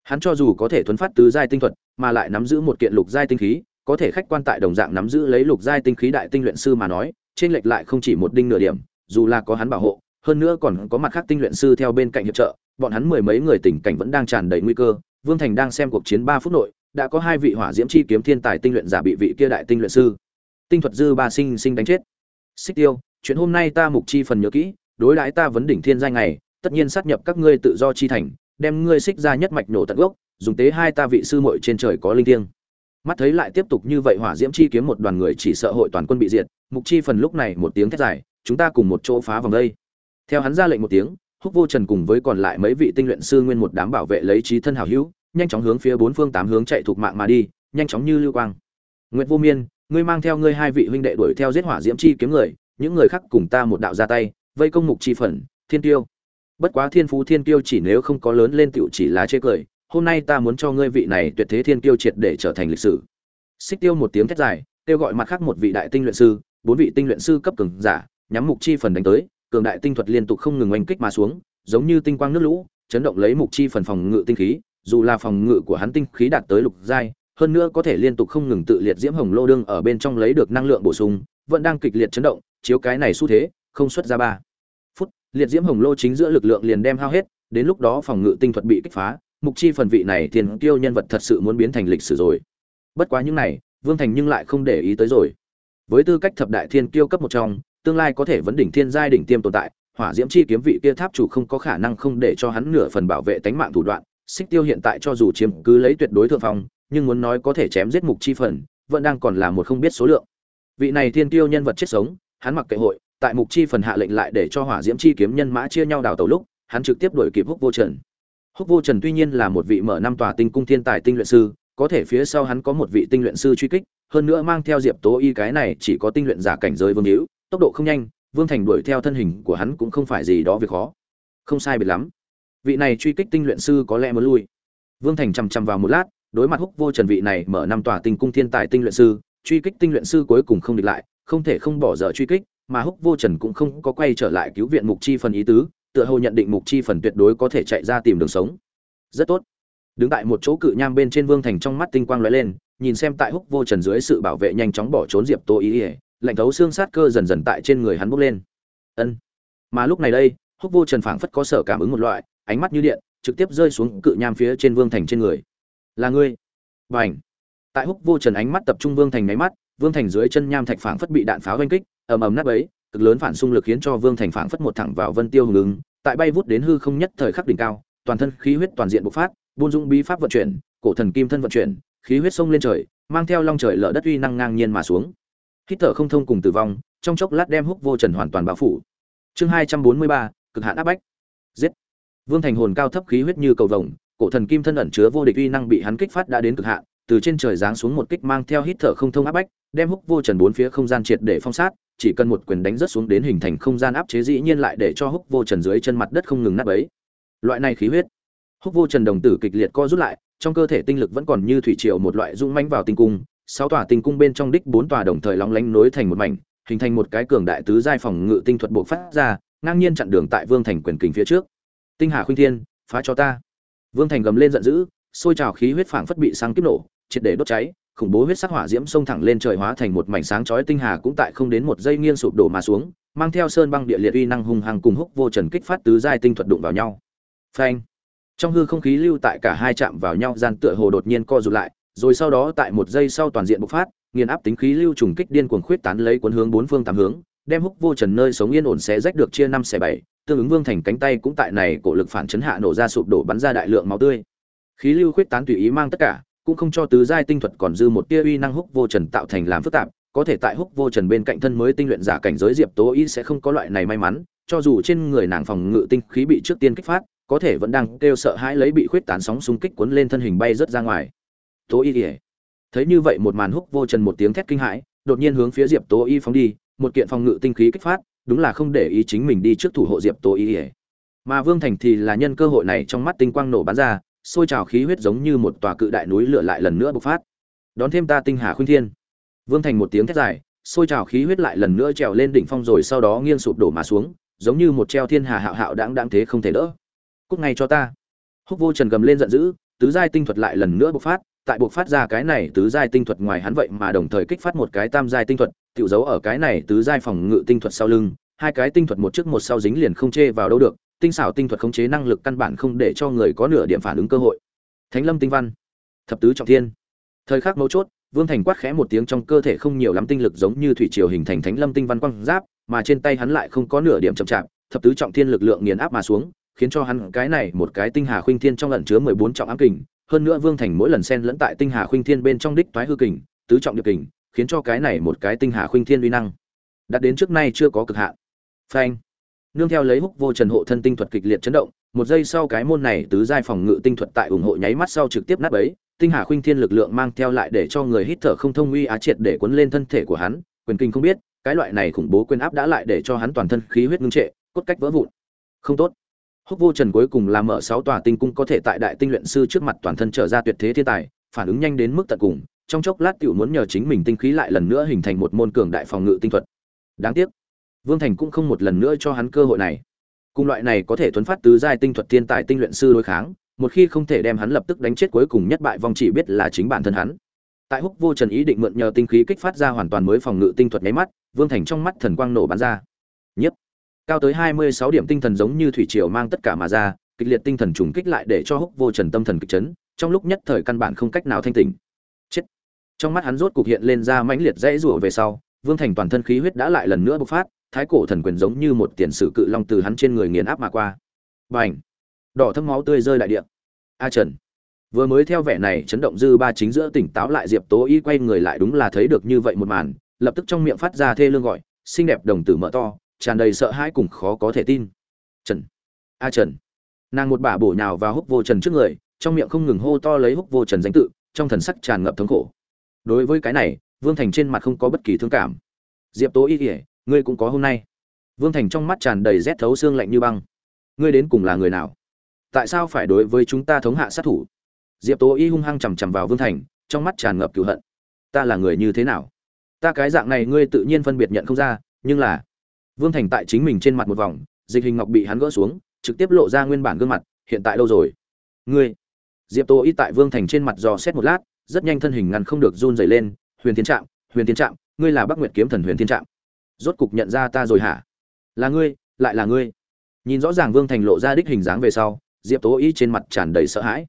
Hắn cho dù có thể thuấn phát tứ giai tinh thuật, mà lại nắm giữ một kiện lục giai tinh khí, có thể khách quan tại đồng dạng nắm giữ lấy lục giai tinh khí đại tinh luyện sư mà nói, trên lệch lại không chỉ một đinh nửa điểm, dù là có hắn bảo hộ, hơn nữa còn có mặt khác tinh luyện sư theo bên cạnh hiệp trợ, bọn hắn mười mấy người tình cảnh vẫn đang tràn đầy nguy cơ, vương thành đang xem cuộc chiến ba phút nội đã có hai vị hỏa diễm chi kiếm thiên tài tinh luyện giả bị vị kia đại tinh luyện sư, tinh thuật dư ba sinh sinh đánh chết. Xích tiêu, chuyện hôm nay ta mục chi phần nhớ kỹ, đối đãi ta vấn đỉnh thiên giai ngày, tất nhiên sát nhập các ngươi tự do chi thành, đem ngươi xích ra nhất mạch nổ tận gốc, dùng tế hai ta vị sư muội trên trời có linh thiêng. Mắt thấy lại tiếp tục như vậy hỏa diễm chi kiếm một đoàn người chỉ sợ hội toàn quân bị diệt, mục chi phần lúc này một tiếng thét dài, chúng ta cùng một chỗ phá vòng đây. Theo hắn ra lệnh một tiếng, húc vô trần cùng với còn lại mấy vị tinh luyện sư nguyên một đám bảo vệ lấy trí thân hảo hữu nhanh chóng hướng phía bốn phương tám hướng chạy thuộc mạng mà đi, nhanh chóng như lưu quang. Nguyệt vô miên, ngươi mang theo ngươi hai vị huynh đệ đuổi theo giết hỏa diễm chi kiếm người, những người khác cùng ta một đạo ra tay, vây công mục chi phần, thiên tiêu. Bất quá thiên phú thiên tiêu chỉ nếu không có lớn lên tiểu chỉ là chê cười, hôm nay ta muốn cho ngươi vị này tuyệt thế thiên tiêu triệt để trở thành lịch sử. Xích tiêu một tiếng thét dài, kêu gọi mặt khác một vị đại tinh luyện sư, bốn vị tinh luyện sư cấp cường giả, nhắm mục chi phần đánh tới, cường đại tinh thuật liên tục không ngừng oanh kích mà xuống, giống như tinh quang nước lũ, chấn động lấy mục chi phần phòng ngự tinh khí dù là phòng ngự của hắn tinh khí đạt tới lục giai, hơn nữa có thể liên tục không ngừng tự liệt diễm hồng lô đương ở bên trong lấy được năng lượng bổ sung, vẫn đang kịch liệt chấn động, chiếu cái này xu thế, không xuất ra ba. Phút, liệt diễm hồng lô chính giữa lực lượng liền đem hao hết, đến lúc đó phòng ngự tinh thuật bị kích phá, mục chi phần vị này tiền tiêu nhân vật thật sự muốn biến thành lịch sử rồi. Bất quá những này, vương thành nhưng lại không để ý tới rồi. Với tư cách thập đại thiên kiêu cấp một trong, tương lai có thể vấn đỉnh thiên giai đỉnh tiêm tồn tại, hỏa diễm chi kiếm vị kia tháp chủ không có khả năng không để cho hắn nửa phần bảo vệ tánh mạng thủ đoạn xích tiêu hiện tại cho dù chiếm cứ lấy tuyệt đối thượng phong, nhưng muốn nói có thể chém giết mục chi phần, vẫn đang còn là một không biết số lượng. Vị này thiên tiêu nhân vật chết sống, hắn mặc kệ hội, tại mục chi phần hạ lệnh lại để cho hỏa diễm chi kiếm nhân mã chia nhau đào tàu lúc, hắn trực tiếp đuổi kịp húc vô trần. Húc vô trần tuy nhiên là một vị mở năm tòa tinh cung thiên tài tinh luyện sư, có thể phía sau hắn có một vị tinh luyện sư truy kích, hơn nữa mang theo diệp tố y cái này chỉ có tinh luyện giả cảnh giới vương hữu, tốc độ không nhanh, vương thành đuổi theo thân hình của hắn cũng không phải gì đó việc khó. Không sai biệt lắm vị này truy kích tinh luyện sư có lẽ muốn lui. Vương thành chằm chằm vào một lát, đối mặt húc vô trần vị này mở năm tòa tinh cung thiên tài tinh luyện sư, truy kích tinh luyện sư cuối cùng không địch lại, không thể không bỏ dở truy kích, mà húc vô trần cũng không có quay trở lại cứu viện mục chi phần ý tứ, tựa hồ nhận định mục chi phần tuyệt đối có thể chạy ra tìm đường sống. Rất tốt. Đứng tại một chỗ cự nham bên trên vương thành trong mắt tinh quang lóe lên, nhìn xem tại húc vô trần dưới sự bảo vệ nhanh chóng bỏ trốn diệp tô ý ỉa lạnh thấu xương sát cơ dần dần tại trên người hắn bốc lên. Ân. Mà lúc này đây, húc vô trần phảng phất có sở cảm ứng một loại ánh mắt như điện, trực tiếp rơi xuống cự nham phía trên vương thành trên người. Là ngươi. Và ảnh tại húc vô trần ánh mắt tập trung vương thành nháy mắt, vương thành dưới chân nham thạch phảng phất bị đạn pháo oanh kích, ầm ầm nát ấy cực lớn phản xung lực khiến cho vương thành phảng phất một thẳng vào vân tiêu hùng ứng, tại bay vút đến hư không nhất thời khắc đỉnh cao, toàn thân khí huyết toàn diện bộc phát, buôn dũng bí pháp vận chuyển, cổ thần kim thân vận chuyển, khí huyết sông lên trời, mang theo long trời lở đất uy năng ngang nhiên mà xuống. Hít thở không thông cùng tử vong, trong chốc lát đem húc vô trần hoàn toàn bao phủ. Chương hai trăm bốn mươi ba, cực hạn áp bách. Giết! Vương thành hồn cao thấp khí huyết như cầu vồng, cổ thần kim thân ẩn chứa vô địch uy năng bị hắn kích phát đã đến cực hạn, từ trên trời giáng xuống một kích mang theo hít thở không thông áp bách, đem húc vô trần bốn phía không gian triệt để phong sát, chỉ cần một quyền đánh rất xuống đến hình thành không gian áp chế dĩ nhiên lại để cho húc vô trần dưới chân mặt đất không ngừng nát bấy. Loại này khí huyết, húc vô trần đồng tử kịch liệt co rút lại, trong cơ thể tinh lực vẫn còn như thủy triều một loại dung manh vào tinh cung, sáu tòa tinh cung bên trong đích bốn tòa đồng thời lóng lánh nối thành một mảnh, hình thành một cái cường đại tứ giai phòng ngự tinh thuật bộ phát ra, ngang nhiên chặn đường tại vương thành quyền kình phía trước tinh hà khuynh thiên, phá cho ta. Vương thành gầm lên giận dữ, xôi trào khí huyết phảng phất bị sáng kiếp nổ, triệt để đốt cháy, khủng bố huyết sắc hỏa diễm xông thẳng lên trời hóa thành một mảnh sáng chói. Tinh hà cũng tại không đến một giây nghiêng sụp đổ mà xuống, mang theo sơn băng địa liệt uy năng hung hăng cùng húc vô trần kích phát tứ giai tinh thuật đụng vào nhau. Phanh! Trong hư không khí lưu tại cả hai chạm vào nhau, gian tựa hồ đột nhiên co rụt lại, rồi sau đó tại một giây sau toàn diện bộc phát, nghiền áp tính khí lưu trùng kích điên cuồng khuyết tán lấy cuốn hướng bốn phương tám hướng, đem húc vô trần nơi sống yên ổn xé rách được chia năm xẻ bảy tương ứng vương thành cánh tay cũng tại này cổ lực phản chấn hạ nổ ra sụp đổ bắn ra đại lượng máu tươi. Khí lưu khuyết tán tùy ý mang tất cả, cũng không cho tứ giai tinh thuật còn dư một tia uy năng húc vô trần tạo thành làm phức tạp, có thể tại húc vô trần bên cạnh thân mới tinh luyện giả cảnh giới diệp tố y sẽ không có loại này may mắn, cho dù trên người nàng phòng ngự tinh khí bị trước tiên kích phát, có thể vẫn đang kêu sợ hãi lấy bị khuyết tán sóng xung kích cuốn lên thân hình bay rớt ra ngoài. Tố y ỉa thấy như vậy một màn húc vô trần một tiếng thét kinh hãi, đột nhiên hướng phía diệp tố y phóng đi, một kiện phòng ngự tinh khí kích phát đúng là không để ý chính mình đi trước thủ hộ diệp tố ý ỉa mà vương thành thì là nhân cơ hội này trong mắt tinh quang nổ bắn ra, sôi trào khí huyết giống như một tòa cự đại núi lửa lại lần nữa bộc phát. Đón thêm ta tinh hà khuyên thiên. Vương thành một tiếng thét dài, sôi trào khí huyết lại lần nữa trèo lên đỉnh phong rồi sau đó nghiêng sụp đổ mà xuống, giống như một treo thiên hà hạo hạo đáng đáng thế không thể đỡ. Cúc ngay cho ta. Húc vô trần gầm lên giận dữ, tứ giai tinh thuật lại lần nữa bộc phát tại buộc phát ra cái này tứ giai tinh thuật ngoài hắn vậy mà đồng thời kích phát một cái tam giai tinh thuật tiểu dấu ở cái này tứ giai phòng ngự tinh thuật sau lưng hai cái tinh thuật một trước một sau dính liền không chê vào đâu được tinh xảo tinh thuật khống chế năng lực căn bản không để cho người có nửa điểm phản ứng cơ hội. Thánh lâm tinh văn thập tứ trọng thiên. Thời khắc mấu chốt Vương Thành quát khẽ một tiếng trong cơ thể không nhiều lắm tinh lực giống như thủy triều hình thành thánh lâm tinh văn quang giáp, mà trên tay hắn lại không có nửa điểm chậm chạp, thập tứ trọng thiên lực lượng nghiền áp mà xuống, khiến cho hắn cái này một cái tinh hà khuynh thiên trong ẩn chứa 14 trọng ám kình, hơn nữa Vương Thành mỗi lần xen lẫn tại tinh hà khuynh thiên bên trong đích toái hư kình, tứ trọng điệp kình, khiến cho cái này một cái tinh hà khuynh thiên uy năng đạt đến trước nay chưa có cực hạn. Phanh. Nương theo lấy húc vô trần hộ thân tinh thuật kịch liệt chấn động, một giây sau cái môn này tứ giai phòng ngự tinh thuật tại ủng hộ nháy mắt sau trực tiếp nát bấy, tinh hà khuynh thiên lực lượng mang theo lại để cho người hít thở không thông uy á triệt để cuốn lên thân thể của hắn, quyền kinh không biết, cái loại này khủng bố quyền áp đã lại để cho hắn toàn thân khí huyết ngưng trệ, cốt cách vỡ vụn. Không tốt. Húc Vô Trần cuối cùng làm mở sáu tòa tinh cung có thể tại đại tinh luyện sư trước mặt toàn thân trở ra tuyệt thế thiên tài, phản ứng nhanh đến mức tận cùng, trong chốc lát tiểu muốn nhờ chính mình tinh khí lại lần nữa hình thành một môn cường đại phòng ngự tinh thuật. Đáng tiếc, Vương Thành cũng không một lần nữa cho hắn cơ hội này. Cùng loại này có thể tuấn phát tứ giai tinh thuật thiên tài tinh luyện sư đối kháng, một khi không thể đem hắn lập tức đánh chết cuối cùng nhất bại vong chỉ biết là chính bản thân hắn. Tại Húc Vô Trần ý định mượn nhờ tinh khí kích phát ra hoàn toàn mới phòng ngự tinh thuật nháy mắt, Vương Thành trong mắt thần quang nổ bắn ra. Nhấp. Cao tới 26 điểm tinh thần giống như thủy triều mang tất cả mà ra, kịch liệt tinh thần trùng kích lại để cho Húc Vô Trần tâm thần kịch chấn, trong lúc nhất thời căn bản không cách nào thanh tỉnh. Chết. Trong mắt hắn rốt cục hiện lên ra mãnh liệt dãy rủa về sau, Vương Thành toàn thân khí huyết đã lại lần nữa bộc phát, thái cổ thần quyền giống như một tiền sử cự long từ hắn trên người nghiền áp mà qua. Bành! Đỏ thâm máu tươi rơi đại địa. A Trần. Vừa mới theo vẻ này chấn động dư ba chính giữa tỉnh táo lại Diệp Tố Y quay người lại đúng là thấy được như vậy một màn, lập tức trong miệng phát ra thê lương gọi, xinh đẹp đồng tử mở to, tràn đầy sợ hãi cùng khó có thể tin. Trần. A Trần. Nàng một bả bổ nhào vào húc vô Trần trước người, trong miệng không ngừng hô to lấy húc vô Trần danh tự, trong thần sắc tràn ngập thống khổ. Đối với cái này, Vương Thành trên mặt không có bất kỳ thương cảm. Diệp Tố Y, ngươi cũng có hôm nay. Vương Thành trong mắt tràn đầy rét thấu xương lạnh như băng. Ngươi đến cùng là người nào? tại sao phải đối với chúng ta thống hạ sát thủ diệp tố y hung hăng chằm chằm vào vương thành trong mắt tràn ngập cựu hận ta là người như thế nào ta cái dạng này ngươi tự nhiên phân biệt nhận không ra nhưng là vương thành tại chính mình trên mặt một vòng, dịch hình ngọc bị hắn gỡ xuống, trực tiếp lộ ra nguyên bản gương mặt, hiện tại đâu rồi? Ngươi! Diệp Tô y tại vương thành trên mặt dò xét một lát, rất nhanh thân hình ngăn không được run rẩy lên, huyền thiên trạm, huyền thiên trạm, ngươi là bắc nguyệt kiếm thần huyền thiên trạm. Rốt cục nhận ra ta rồi hả? Là ngươi, lại là ngươi. Nhìn rõ ràng vương thành lộ ra đích hình dáng về sau, diệp tố y trên mặt tràn đầy sợ hãi.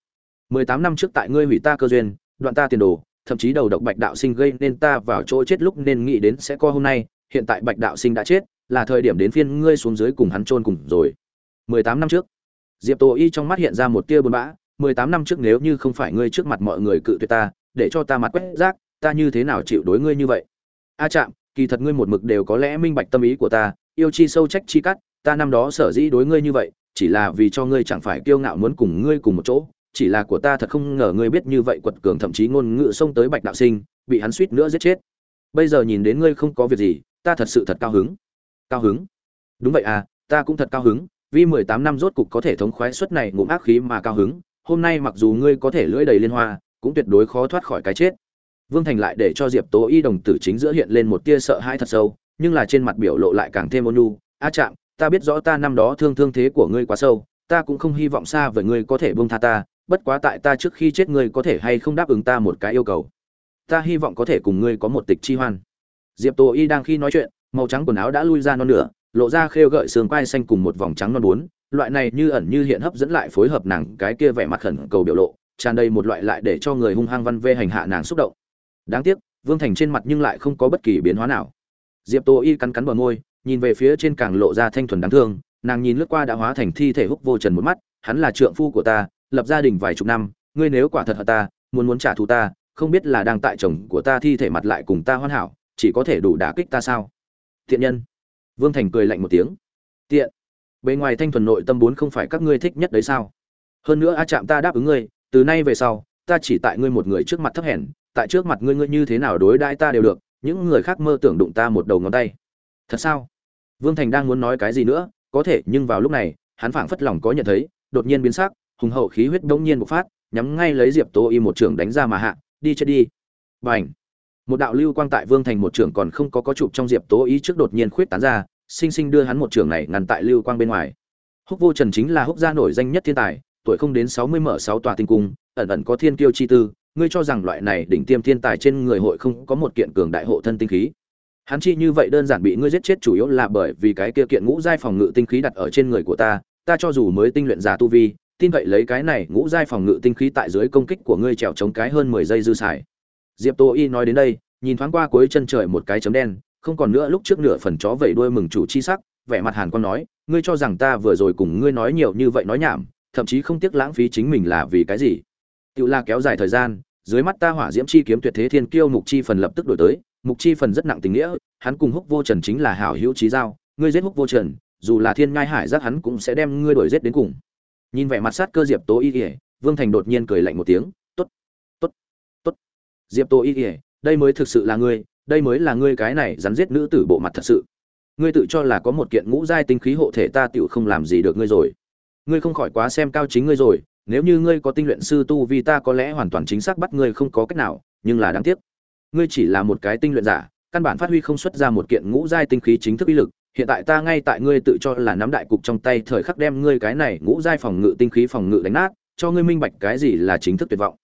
Mười tám năm trước tại ngươi hủy ta cơ duyên, đoạn ta tiền đồ, thậm chí đầu độc bạch đạo sinh gây nên ta vào chỗ chết lúc nên nghĩ đến sẽ có hôm nay, hiện tại bạch đạo sinh đã chết là thời điểm đến phiên ngươi xuống dưới cùng hắn chôn cùng rồi. Mười tám năm trước, diệp Tô y trong mắt hiện ra một tia buồn bã, mười tám năm trước nếu như không phải ngươi trước mặt mọi người cự tuyệt ta, để cho ta mặt quét rác, ta như thế nào chịu đối ngươi như vậy? A à kỳ thật ngươi một mực đều có lẽ minh bạch tâm ý của ta, yêu chi sâu trách chi cắt, ta năm đó sở dĩ đối ngươi như vậy, chỉ là vì cho ngươi chẳng phải kiêu ngạo muốn cùng ngươi cùng một chỗ, chỉ là của ta thật không ngờ ngươi biết như vậy quật cường thậm chí ngôn ngữ xông tới bạch đạo sinh, bị hắn suýt nữa giết chết. Bây giờ nhìn đến ngươi không có việc gì, ta thật sự thật cao hứng cao hứng. Đúng vậy à ta cũng thật cao hứng, vì mười tám năm rốt cục có thể thống khoái suất này ngụm ác khí mà cao hứng, hôm nay mặc dù ngươi có thể lưỡi đầy liên hoa, cũng tuyệt đối khó thoát khỏi cái chết. Vương thành lại để cho diệp tố y đồng tử chính giữa hiện lên một tia sợ hãi thật sâu, nhưng là trên mặt biểu lộ lại càng thêm ôn nhu, a chạm ta biết rõ ta năm đó thương thương thế của ngươi quá sâu, ta cũng không hy vọng xa với ngươi có thể buông tha ta, bất quá tại ta trước khi chết ngươi có thể hay không đáp ứng ta một cái yêu cầu. Ta hy vọng có thể cùng ngươi có một tịch chi hoan. Diệp tô y đang khi nói chuyện màu trắng quần áo đã lui ra non nửa, lộ ra khêu gợi sườn quai xanh cùng một vòng trắng non bốn, loại này như ẩn như hiện hấp dẫn lại phối hợp nàng cái kia vẻ mặt khẩn cầu biểu lộ, tràn đầy một loại lại để cho người hung hăng văn vê hành hạ nàng xúc động. Đáng tiếc, vương thành trên mặt nhưng lại không có bất kỳ biến hóa nào. Diệp tô y cắn cắn bờ môi, nhìn về phía trên càng lộ ra thanh thuần đáng thương, nàng nhìn lướt qua đã hóa thành thi thể húc vô trần một mắt, hắn là trượng phu của ta, lập gia đình vài chục năm, ngươi nếu quả thật hận ta, muốn muốn trả thù ta, không biết là đang tại chồng của ta thi thể mặt lại cùng ta hoàn hảo, chỉ có thể đủ đả kích ta sao? Thiện nhân. Vương thành cười lạnh một tiếng. Tiện. Bề ngoài thanh thuần nội tâm bốn không phải các ngươi thích nhất đấy sao? Hơn nữa a chạm ta đáp ứng ngươi từ nay về sau ta chỉ tại ngươi một người trước mặt thấp hèn tại trước mặt ngươi ngươi như thế nào đối đãi ta đều được những người khác mơ tưởng đụng ta một đầu ngón tay. Thật sao? Vương Thành đang muốn nói cái gì nữa, có thể nhưng vào lúc này, hắn phảng phất lòng có nhận thấy, đột nhiên biến sắc, hùng hậu khí huyết bỗng nhiên bộc phát, nhắm ngay lấy Diệp Tô Y một trường đánh ra mà hạ, đi chết đi. Bành! Một đạo lưu quang tại Vương Thành một trưởng còn không có có chụp trong Diệp Tố ý trước đột nhiên khuyết tán ra, sinh sinh đưa hắn một trưởng này ngăn tại lưu quang bên ngoài. Húc Vô Trần chính là húc gia nổi danh nhất thiên tài, tuổi không đến 60 mở sáu tòa tinh cung, ẩn ẩn có thiên kiêu chi tư, ngươi cho rằng loại này đỉnh tiêm thiên tài trên người hội không có một kiện cường đại hộ thân tinh khí hắn chi như vậy đơn giản bị ngươi giết chết chủ yếu là bởi vì cái kia kiện ngũ giai phòng ngự tinh khí đặt ở trên người của ta ta cho dù mới tinh luyện giả tu vi tin vậy lấy cái này ngũ giai phòng ngự tinh khí tại dưới công kích của ngươi trèo chống cái hơn mười giây dư xài diệp tô y nói đến đây, nhìn thoáng qua cuối chân trời một cái chấm đen, không còn nữa lúc trước nửa phần chó vẩy đuôi mừng chủ chi sắc, vẻ mặt hàn Quan nói, ngươi cho rằng ta vừa rồi cùng ngươi nói nhiều như vậy nói nhảm, thậm chí không tiếc lãng phí chính mình là vì cái gì? Tự la kéo dài thời gian, dưới mắt ta hỏa diễm chi kiếm tuyệt thế thiên kiêu mục chi phần lập tức đổi tới, mục chi phần rất nặng tình nghĩa, hắn cùng húc vô trần chính là hảo hữu trí giao, ngươi giết húc vô trần, dù là thiên ngai hải giác hắn cũng sẽ đem ngươi đuổi giết đến cùng. Nhìn vẻ mặt sát cơ diệp tố y ỉa vương thành đột nhiên cười lạnh một tiếng t ố t t ố t t ố t diệp tô y ỉa đây mới thực sự là ngươi, đây mới là ngươi cái này rắn giết nữ tử bộ mặt thật sự. Ngươi tự cho là có một kiện ngũ giai tinh khí hộ thể ta tựu không làm gì được ngươi rồi. Ngươi không khỏi quá xem cao chính ngươi rồi, nếu như ngươi có tinh luyện sư tu vì ta có lẽ hoàn toàn chính xác bắt ngươi không có cách nào, nhưng là đáng tiếc. Ngươi chỉ là một cái tinh luyện giả, căn bản phát huy không xuất ra một kiện ngũ giai tinh khí chính thức uy lực, hiện tại ta ngay tại ngươi tự cho là nắm đại cục trong tay thời khắc đem ngươi cái này ngũ giai phòng ngự tinh khí phòng ngự đánh nát, cho ngươi minh bạch cái gì là chính thức tuyệt vọng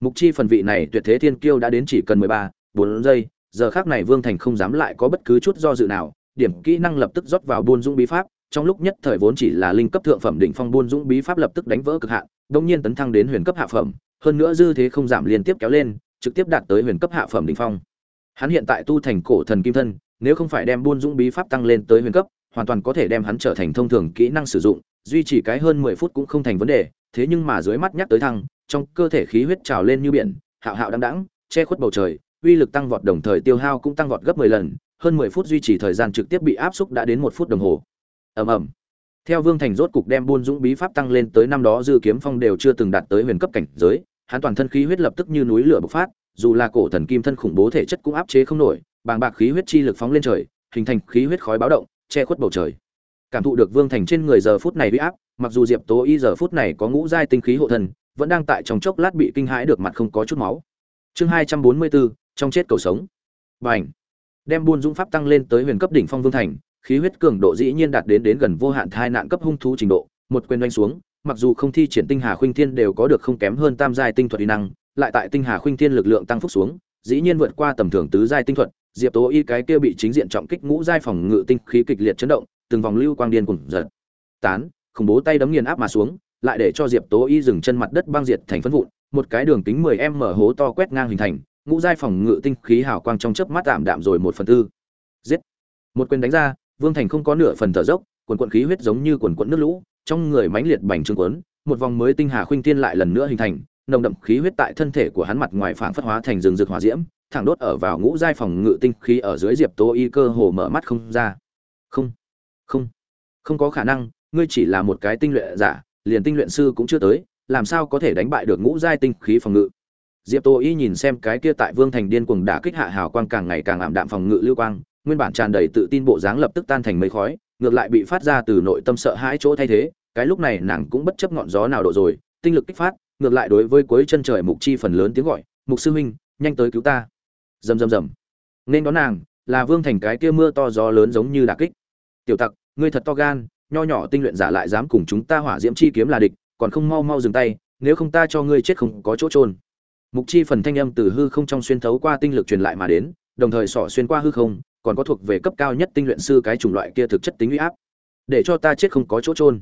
mục chi phần vị này tuyệt thế thiên kiêu đã đến chỉ cần mười ba, bốn giây, giờ khác này vương thành không dám lại có bất cứ chút do dự nào, điểm kỹ năng lập tức rót vào buôn dũng bí pháp, trong lúc nhất thời vốn chỉ là linh cấp thượng phẩm đỉnh phong buôn dũng bí pháp lập tức đánh vỡ cực hạn đông nhiên tấn thăng đến huyền cấp hạ phẩm, hơn nữa dư thế không giảm liên tiếp kéo lên, trực tiếp đạt tới huyền cấp hạ phẩm đỉnh phong. Hắn hiện tại tu thành cổ thần kim thân, nếu không phải đem buôn dũng bí pháp tăng lên tới huyền cấp, hoàn toàn có thể đem hắn trở thành thông thường kỹ năng sử dụng, duy trì cái hơn mười phút cũng không thành vấn đề, thế nhưng mà dưới mắt nhắc tới thăng trong cơ thể khí huyết trào lên như biển hạo hạo đăng đãng, che khuất bầu trời uy lực tăng vọt đồng thời tiêu hao cũng tăng vọt gấp 10 lần, hơn 10 phút duy trì thời gian trực tiếp bị áp xúc đã đến 1 phút đồng hồ. Ầm ầm. Theo Vương Thành rốt cục đem buôn dũng bí pháp tăng lên tới năm đó dư kiếm phong đều chưa từng đạt tới huyền cấp cảnh giới, hắn toàn thân khí huyết lập tức như núi lửa bộc phát, dù là cổ thần kim thân khủng bố thể chất cũng áp chế không nổi, bàng bạc khí huyết chi lực phóng lên trời, hình thành khí huyết khói báo động, che khuất bầu trời. Cảm thụ được Vương Thành trên người giờ phút này uy áp, mặc dù Diệp Tố Y giờ phút này có ngũ giai tinh khí hộ thần, vẫn đang tại trong chốc lát bị kinh hãi được mặt không có chút máu. Chương 244, trong chết cầu sống. Bành! Đem buôn dũng pháp tăng lên tới huyền cấp đỉnh phong vương thành khí huyết cường độ dĩ nhiên đạt đến đến gần vô hạn thai nạn cấp hung thú trình độ một quyền đánh xuống mặc dù không thi triển tinh hà khuynh thiên đều có được không kém hơn tam giai tinh thuật uy năng lại tại tinh hà khuynh thiên lực lượng tăng phúc xuống dĩ nhiên vượt qua tầm thường tứ giai tinh thuật diệp tố y cái kia bị chính diện trọng kích ngũ giai phòng ngự tinh khí kịch liệt chấn động từng vòng lưu quang điên cùng giật. Tán khủng bố tay đấm nghiền áp mà xuống lại để cho diệp tố y dừng chân mặt đất băng diệt thành phân vụn, một cái đường kính 10 m hố to quét ngang hình thành, ngũ giai phòng ngự tinh khí hào quang trong chớp mắt tạm đạm rồi một phần tư. Giết! Một quyền đánh ra, vương thành không có nửa phần thở dốc, quần quận khí huyết giống như quần quận nước lũ, trong người mãnh liệt bành trướng quấn một vòng mới tinh hà khuynh tiên lại lần nữa hình thành, nồng đậm khí huyết tại thân thể của hắn mặt ngoài phản phất hóa thành rừng rực hỏa diễm, thẳng đốt ở vào ngũ giai phòng ngự tinh khí ở dưới diệp Tố y cơ hồ mở mắt không ra. Không không không có khả năng, ngươi chỉ là một cái tinh luyện giả liền tinh luyện sư cũng chưa tới, làm sao có thể đánh bại được ngũ giai tinh khí phòng ngự? Diệp tô y nhìn xem cái kia tại vương thành điên cuồng đả kích hạ hào quang càng ngày càng ảm đạm phòng ngự lưu quang, nguyên bản tràn đầy tự tin bộ dáng lập tức tan thành mây khói, ngược lại bị phát ra từ nội tâm sợ hãi chỗ thay thế, cái lúc này nàng cũng bất chấp ngọn gió nào độ rồi, tinh lực kích phát, ngược lại đối với cuối chân trời mục chi phần lớn tiếng gọi, mục sư huynh, nhanh tới cứu ta. Rầm rầm rầm. Nên đó nàng, là vương thành cái kia mưa to gió lớn giống như đả kích. Tiểu tặc, ngươi thật to gan nho nhỏ tinh luyện giả lại dám cùng chúng ta hỏa diễm chi kiếm là địch, còn không mau mau dừng tay, nếu không ta cho ngươi chết không có chỗ trôn mục chi phần thanh âm từ hư không trong xuyên thấu qua tinh lực truyền lại mà đến, đồng thời sỏ xuyên qua hư không, còn có thuộc về cấp cao nhất tinh luyện sư cái chủng loại kia thực chất tính uy áp. Để cho ta chết không có chỗ trôn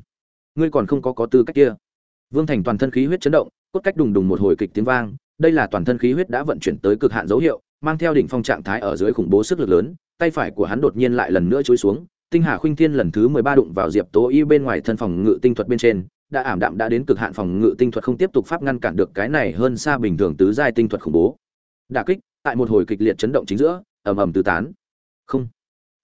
ngươi còn không có có tư cách kia. Vương thành toàn thân khí huyết chấn động, cốt cách đùng đùng một hồi kịch tiếng vang, đây là toàn thân khí huyết đã vận chuyển tới cực hạn dấu hiệu, mang theo đỉnh phong trạng thái ở dưới khủng bố sức lực lớn, tay phải của hắn đột nhiên lại lần nữa chối xuống tinh hà khuynh thiên lần thứ mười ba đụng vào diệp tố y bên ngoài thân phòng ngự tinh thuật bên trên đã ảm đạm đã đến cực hạn phòng ngự tinh thuật không tiếp tục pháp ngăn cản được cái này hơn xa bình thường tứ giai tinh thuật khủng bố. Đả kích, tại một hồi kịch liệt chấn động chính giữa, ầm ầm tứ tán. Không.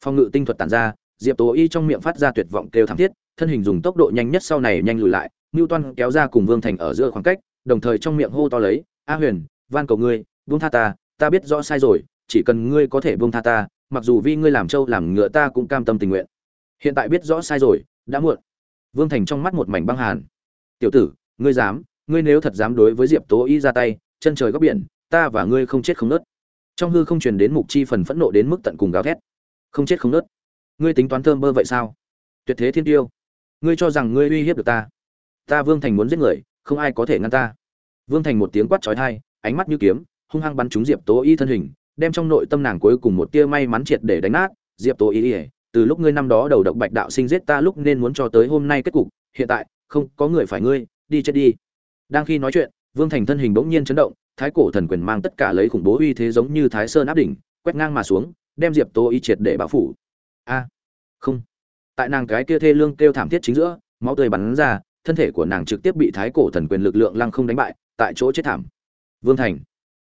Phòng ngự tinh thuật tản ra, Diệp Tố Y trong miệng phát ra tuyệt vọng kêu thảm thiết, thân hình dùng tốc độ nhanh nhất sau này nhanh lùi lại, Newton kéo ra cùng Vương Thành ở giữa khoảng cách, đồng thời trong miệng hô to lấy, "A Huyền, van cầu ngươi, buông tha ta, ta biết rõ sai rồi, chỉ cần ngươi có thể buông tha ta, mặc dù vì ngươi làm trâu làm ngựa ta cũng cam tâm tình nguyện." Hiện tại biết rõ sai rồi, đã muộn. Vương Thành trong mắt một mảnh băng hàn. "Tiểu tử, ngươi dám, ngươi nếu thật dám đối với Diệp Tố Y ra tay, chân trời góc biển, ta và ngươi không chết không nứt." Trong hư không truyền đến mục chi phần phẫn nộ đến mức tận cùng gào thét. "Không chết không nứt? Ngươi tính toán thơm bơ vậy sao? Tuyệt thế thiên tiêu, ngươi cho rằng ngươi uy hiếp được ta? Ta Vương Thành muốn giết người, không ai có thể ngăn ta." Vương Thành một tiếng quát chói tai, ánh mắt như kiếm, hung hăng bắn trúng Diệp Tố Y thân hình, đem trong nội tâm nàng cuối cùng một tia may mắn triệt để đánh nát, Diệp Tố Y, từ lúc ngươi năm đó đầu độc bạch đạo sinh giết ta lúc nên muốn cho tới hôm nay kết cục hiện tại không có người phải ngươi đi chết đi. Đang khi nói chuyện vương thành thân hình bỗng nhiên chấn động thái cổ thần quyền mang tất cả lấy khủng bố uy thế giống như thái sơn áp đỉnh quét ngang mà xuống đem diệp tô y triệt để bao phủ. A không. Tại nàng cái kia thê lương kêu thảm thiết chính giữa máu tươi bắn ra thân thể của nàng trực tiếp bị thái cổ thần quyền lực lượng lăng không đánh bại tại chỗ chết thảm. Vương thành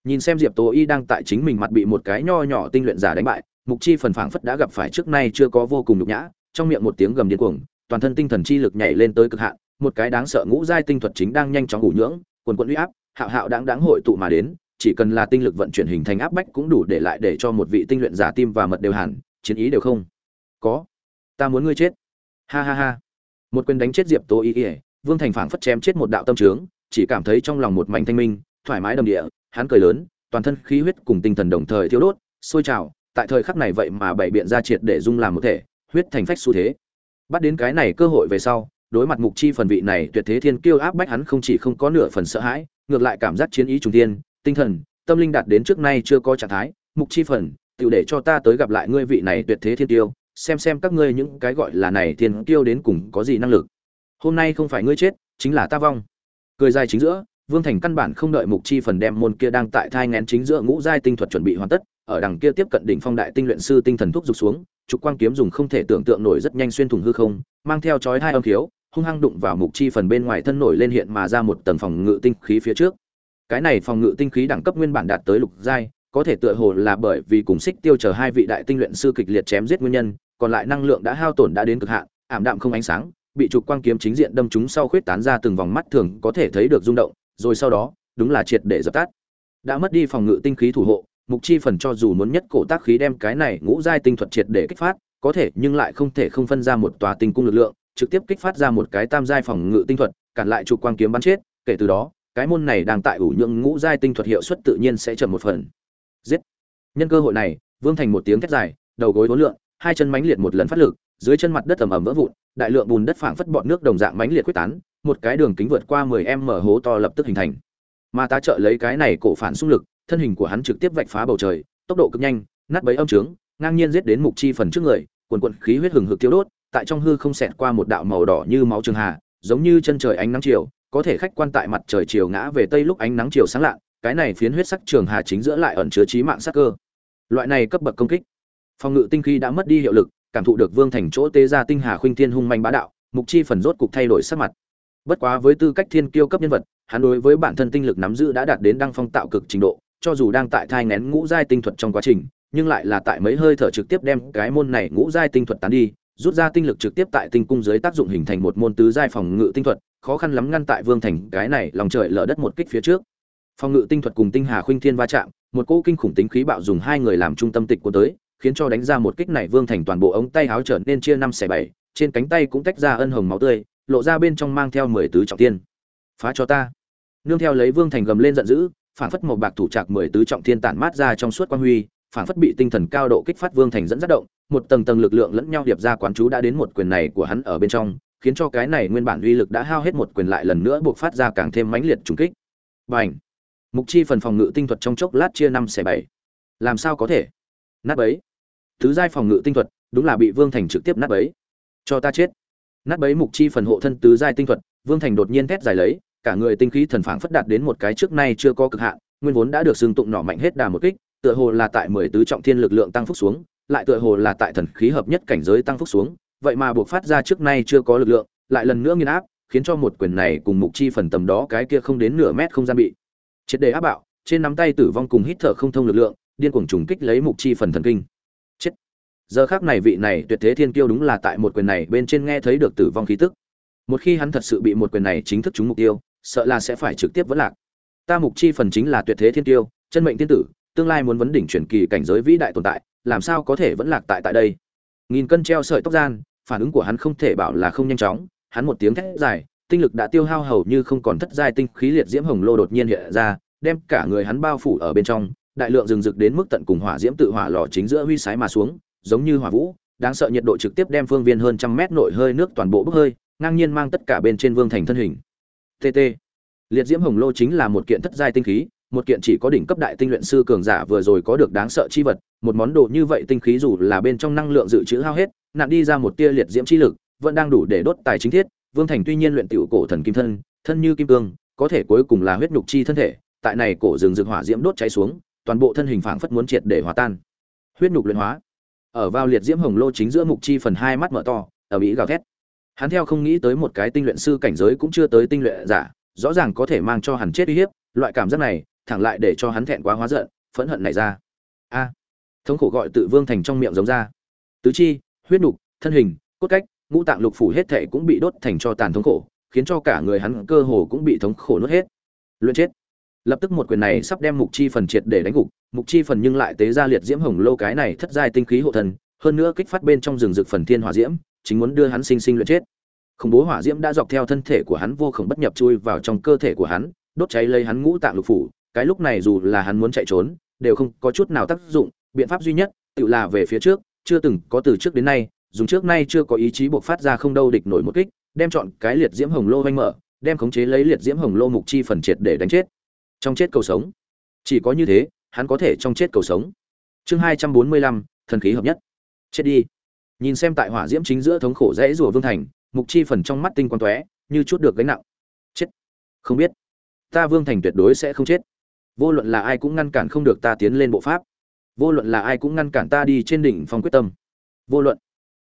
nhìn xem diệp tố y đang tại chính mình mặt bị một cái nho nhỏ tinh luyện giả đánh bại, mục chi phần phảng phất đã gặp phải trước nay chưa có vô cùng nhục nhã, trong miệng một tiếng gầm điên cuồng, toàn thân tinh thần chi lực nhảy lên tới cực hạn, một cái đáng sợ ngũ giai tinh thuật chính đang nhanh chóng ngủ nhưỡng, quần quận uy áp, hạo hạo đáng đáng hội tụ mà đến, chỉ cần là tinh lực vận chuyển hình thành áp bách cũng đủ để lại để cho một vị tinh luyện giả tim và mật đều hẳn, chiến ý đều không có. Ta muốn ngươi chết. Ha ha ha. Một quyền đánh chết diệp tố y ỉa vương thành phảng phất chém chết một đạo tâm trướng, chỉ cảm thấy trong lòng một mảnh thanh minh, thoải mái đầm địa hắn cười lớn toàn thân khí huyết cùng tinh thần đồng thời thiếu đốt sôi trào tại thời khắc này vậy mà bảy biện ra triệt để dung làm một thể huyết thành phách xu thế. Bắt đến cái này cơ hội về sau đối mặt mục chi phần vị này tuyệt thế thiên kiêu áp bách hắn không chỉ không có nửa phần sợ hãi ngược lại cảm giác chiến ý trùng thiên, tinh thần tâm linh đạt đến trước nay chưa có trạng thái. Mục chi phần tự để cho ta tới gặp lại ngươi vị này tuyệt thế thiên tiêu xem xem các ngươi những cái gọi là này thiên kiêu đến cùng có gì năng lực. Hôm nay không phải ngươi chết chính là ta vong. Cười dài chính giữa vương thành căn bản không đợi mục chi phần đem môn kia đang tại thai nghén chính giữa ngũ giai tinh thuật chuẩn bị hoàn tất, ở đằng kia tiếp cận đỉnh phong đại tinh luyện sư tinh thần thúc dục xuống, trục quang kiếm dùng không thể tưởng tượng nổi rất nhanh xuyên thủng hư không, mang theo chói hai âm khiếu, hung hăng đụng vào mục chi phần bên ngoài thân nổi lên hiện mà ra một tầng phòng ngự tinh khí phía trước. Cái này phòng ngự tinh khí đẳng cấp nguyên bản đạt tới lục giai, có thể tựa hồ là bởi vì cùng xích tiêu chờ hai vị đại tinh luyện sư kịch liệt chém giết nguyên nhân, còn lại năng lượng đã hao tổn đã đến cực hạn, ảm đạm không ánh sáng, bị trục quang kiếm chính diện đâm trúng sau khuyết tán ra từng vòng mắt thường có thể thấy được rung động rồi sau đó, đúng là triệt để dập tắt. Đã mất đi phòng ngự tinh khí thủ hộ, mục chi phần cho dù muốn nhất cổ tác khí đem cái này ngũ giai tinh thuật triệt để kích phát, có thể nhưng lại không thể không phân ra một tòa tinh cung lực lượng, trực tiếp kích phát ra một cái tam giai phòng ngự tinh thuật, cản lại trục quang kiếm bắn chết, kể từ đó, cái môn này đang tại ủ nhượng ngũ giai tinh thuật hiệu suất tự nhiên sẽ chậm một phần. Giết! Nhân cơ hội này, vương thành một tiếng thét dài, đầu gối vốn lượng hai chân mánh liệt một lần phát lực, dưới chân mặt đất ầm ầm vỡ vụn, đại lượng bùn đất phảng phất bọt nước đồng dạng mánh liệt quyết tán một cái đường kính vượt qua 10 m hố to lập tức hình thành. Mà ta trợ lấy cái này cổ phản xung lực, thân hình của hắn trực tiếp vạch phá bầu trời, tốc độ cực nhanh, nát bấy âm trướng, ngang nhiên giết đến mục chi phần trước người quần quần khí huyết hừng hực tiêu đốt, tại trong hư không xẹt qua một đạo màu đỏ như máu trường hà, giống như chân trời ánh nắng chiều, có thể khách quan tại mặt trời chiều ngã về tây lúc ánh nắng chiều sáng lạ, cái này phiến huyết sắc trường hà chính giữa lại ẩn chứa chí mạng sát cơ. Loại này cấp bậc công kích, phòng ngự tinh khí đã mất đi hiệu lực, cảm thụ được vương thành chỗ tế ra tinh hà khuynh thiên hung manh bá đạo, mục chi phần rốt cục thay đổi sắc mặt bất quá với tư cách thiên kiêu cấp nhân vật, hắn đối với bản thân tinh lực nắm giữ đã đạt đến đăng phong tạo cực trình độ, cho dù đang tại thai ngén ngũ giai tinh thuật trong quá trình, nhưng lại là tại mấy hơi thở trực tiếp đem cái môn này ngũ giai tinh thuật tán đi, rút ra tinh lực trực tiếp tại tinh cung dưới tác dụng hình thành một môn tứ giai phòng ngự tinh thuật, khó khăn lắm ngăn tại vương thành cái này lòng trời lở đất một kích phía trước. Phòng ngự tinh thuật cùng tinh hà khuynh thiên va chạm, một cỗ kinh khủng tính khí bạo dùng hai người làm trung tâm tịch của tới, khiến cho đánh ra một kích này vương thành toàn bộ ống tay áo trở nên chia năm xẻ bảy, trên cánh tay cũng tách ra ân hồng máu tươi lộ ra bên trong mang theo mười tứ trọng tiên phá cho ta. Nương theo lấy vương thành gầm lên giận dữ phản phất một bạc thủ trạc mười tứ trọng thiên tản mát ra trong suốt quan huy phản phất bị tinh thần cao độ kích phát vương thành dẫn dắt động, một tầng tầng lực lượng lẫn nhau điệp ra quán chú đã đến một quyền này của hắn ở bên trong, khiến cho cái này nguyên bản uy lực đã hao hết một quyền lại lần nữa buộc phát ra càng thêm mãnh liệt trùng kích. Bành! Mục chi phần phòng ngự tinh thuật trong chốc lát chia năm xẻ bảy. Làm sao có thể? Nát bấy. Thứ giai phòng ngự tinh thuật, đúng là bị vương thành trực tiếp nát bấy. Cho ta chết nát bấy mục chi phần hộ thân tứ giai tinh thuật, vương thành đột nhiên thét dài lấy, cả người tinh khí thần phảng phất đạt đến một cái trước nay chưa có cực hạn, nguyên vốn đã được xương tụng nỏ mạnh hết đà một kích, tựa hồ là tại mười tứ trọng thiên lực lượng tăng phúc xuống, lại tựa hồ là tại thần khí hợp nhất cảnh giới tăng phúc xuống, vậy mà buộc phát ra trước nay chưa có lực lượng, lại lần nữa nghiền áp, khiến cho một quyền này cùng mục chi phần tầm đó cái kia không đến nửa mét không gian bị triệt đề áp bạo, trên nắm tay tử vong cùng hít thở không thông lực lượng, điên cuồng trùng kích lấy mục chi phần thần kinh giờ khác này vị này tuyệt thế thiên kiêu đúng là tại một quyền này bên trên nghe thấy được tử vong khí tức. Một khi hắn thật sự bị một quyền này chính thức trúng mục tiêu, sợ là sẽ phải trực tiếp vẫn lạc. Ta mục chi phần chính là tuyệt thế thiên kiêu, chân mệnh thiên tử, tương lai muốn vấn đỉnh truyền kỳ cảnh giới vĩ đại tồn tại, làm sao có thể vẫn lạc tại tại đây? Nghìn cân treo sợi tóc gian, phản ứng của hắn không thể bảo là không nhanh chóng, hắn một tiếng thét dài, tinh lực đã tiêu hao hầu như không còn thất giai tinh khí liệt diễm hồng lô đột nhiên hiện ra, đem cả người hắn bao phủ ở bên trong, đại lượng rừng rực đến mức tận cùng hỏa diễm tự hỏa lò chính giữa huy sái mà xuống giống như hỏa vũ, đáng sợ nhiệt độ trực tiếp đem phương viên hơn trăm mét nội hơi nước toàn bộ bốc hơi, ngang nhiên mang tất cả bên trên vương thành thân hình. Tt liệt diễm hồng lô chính là một kiện thất giai tinh khí, một kiện chỉ có đỉnh cấp đại tinh luyện sư cường giả vừa rồi có được đáng sợ chi vật, một món đồ như vậy tinh khí dù là bên trong năng lượng dự trữ hao hết nạn đi ra một tia liệt diễm chi lực, vẫn đang đủ để đốt tài chính thiết, vương thành tuy nhiên luyện tiểu cổ thần kim thân thân như kim cương, có thể cuối cùng là huyết nhục chi thân thể, tại này cổ rừng rực hỏa diễm đốt cháy xuống, toàn bộ thân hình phảng phất muốn triệt để hòa tan. Huyết nhục luyện hóa ở vào liệt diễm hồng lô chính giữa mục chi phần hai mắt mở to ở mỹ gào thét. Hắn theo không nghĩ tới một cái tinh luyện sư cảnh giới cũng chưa tới tinh luyện giả, rõ ràng có thể mang cho hắn chết uy hiếp, loại cảm giác này, thẳng lại để cho hắn thẹn quá hóa giận, phẫn hận này ra. A! Thống khổ gọi tự vương thành trong miệng giống ra. Tứ chi, huyết nục, thân hình, cốt cách, ngũ tạng lục phủ hết thể cũng bị đốt thành cho tàn thống khổ, khiến cho cả người hắn cơ hồ cũng bị thống khổ nuốt hết. Luyện chết! Lập tức một quyền này sắp đem mục chi phần triệt để đánh gục, mục chi phần nhưng lại tế ra liệt diễm hồng lô cái này thất giai tinh khí hộ thần, hơn nữa kích phát bên trong rừng rực phần thiên hỏa diễm, chính muốn đưa hắn sinh sinh luyện chết. Khủng bố hỏa diễm đã dọc theo thân thể của hắn vô khổng bất nhập chui vào trong cơ thể của hắn, đốt cháy lấy hắn ngũ tạng lục phủ, cái lúc này dù là hắn muốn chạy trốn, đều không có chút nào tác dụng, biện pháp duy nhất, tự là về phía trước, chưa từng có từ trước đến nay, dùng trước nay chưa có ý chí buộc phát ra không đâu địch nổi một kích, đem chọn cái liệt diễm hồng lô vanh mở, đem khống chế lấy liệt diễm hồng lô mục chi phần triệt để đánh chết trong chết cầu sống. Chỉ có như thế, hắn có thể trong chết cầu sống. Chương hai trăm bốn mươi lăm, thần khí hợp nhất. Chết đi. Nhìn xem tại hỏa diễm chính giữa thống khổ rẽ rùa vương thành, mục chi phần trong mắt tinh quang tóe, như chút được gánh nặng. Chết. Không biết. Ta vương thành tuyệt đối sẽ không chết. Vô luận là ai cũng ngăn cản không được ta tiến lên bộ pháp. Vô luận là ai cũng ngăn cản ta đi trên đỉnh phong quyết tâm. Vô luận.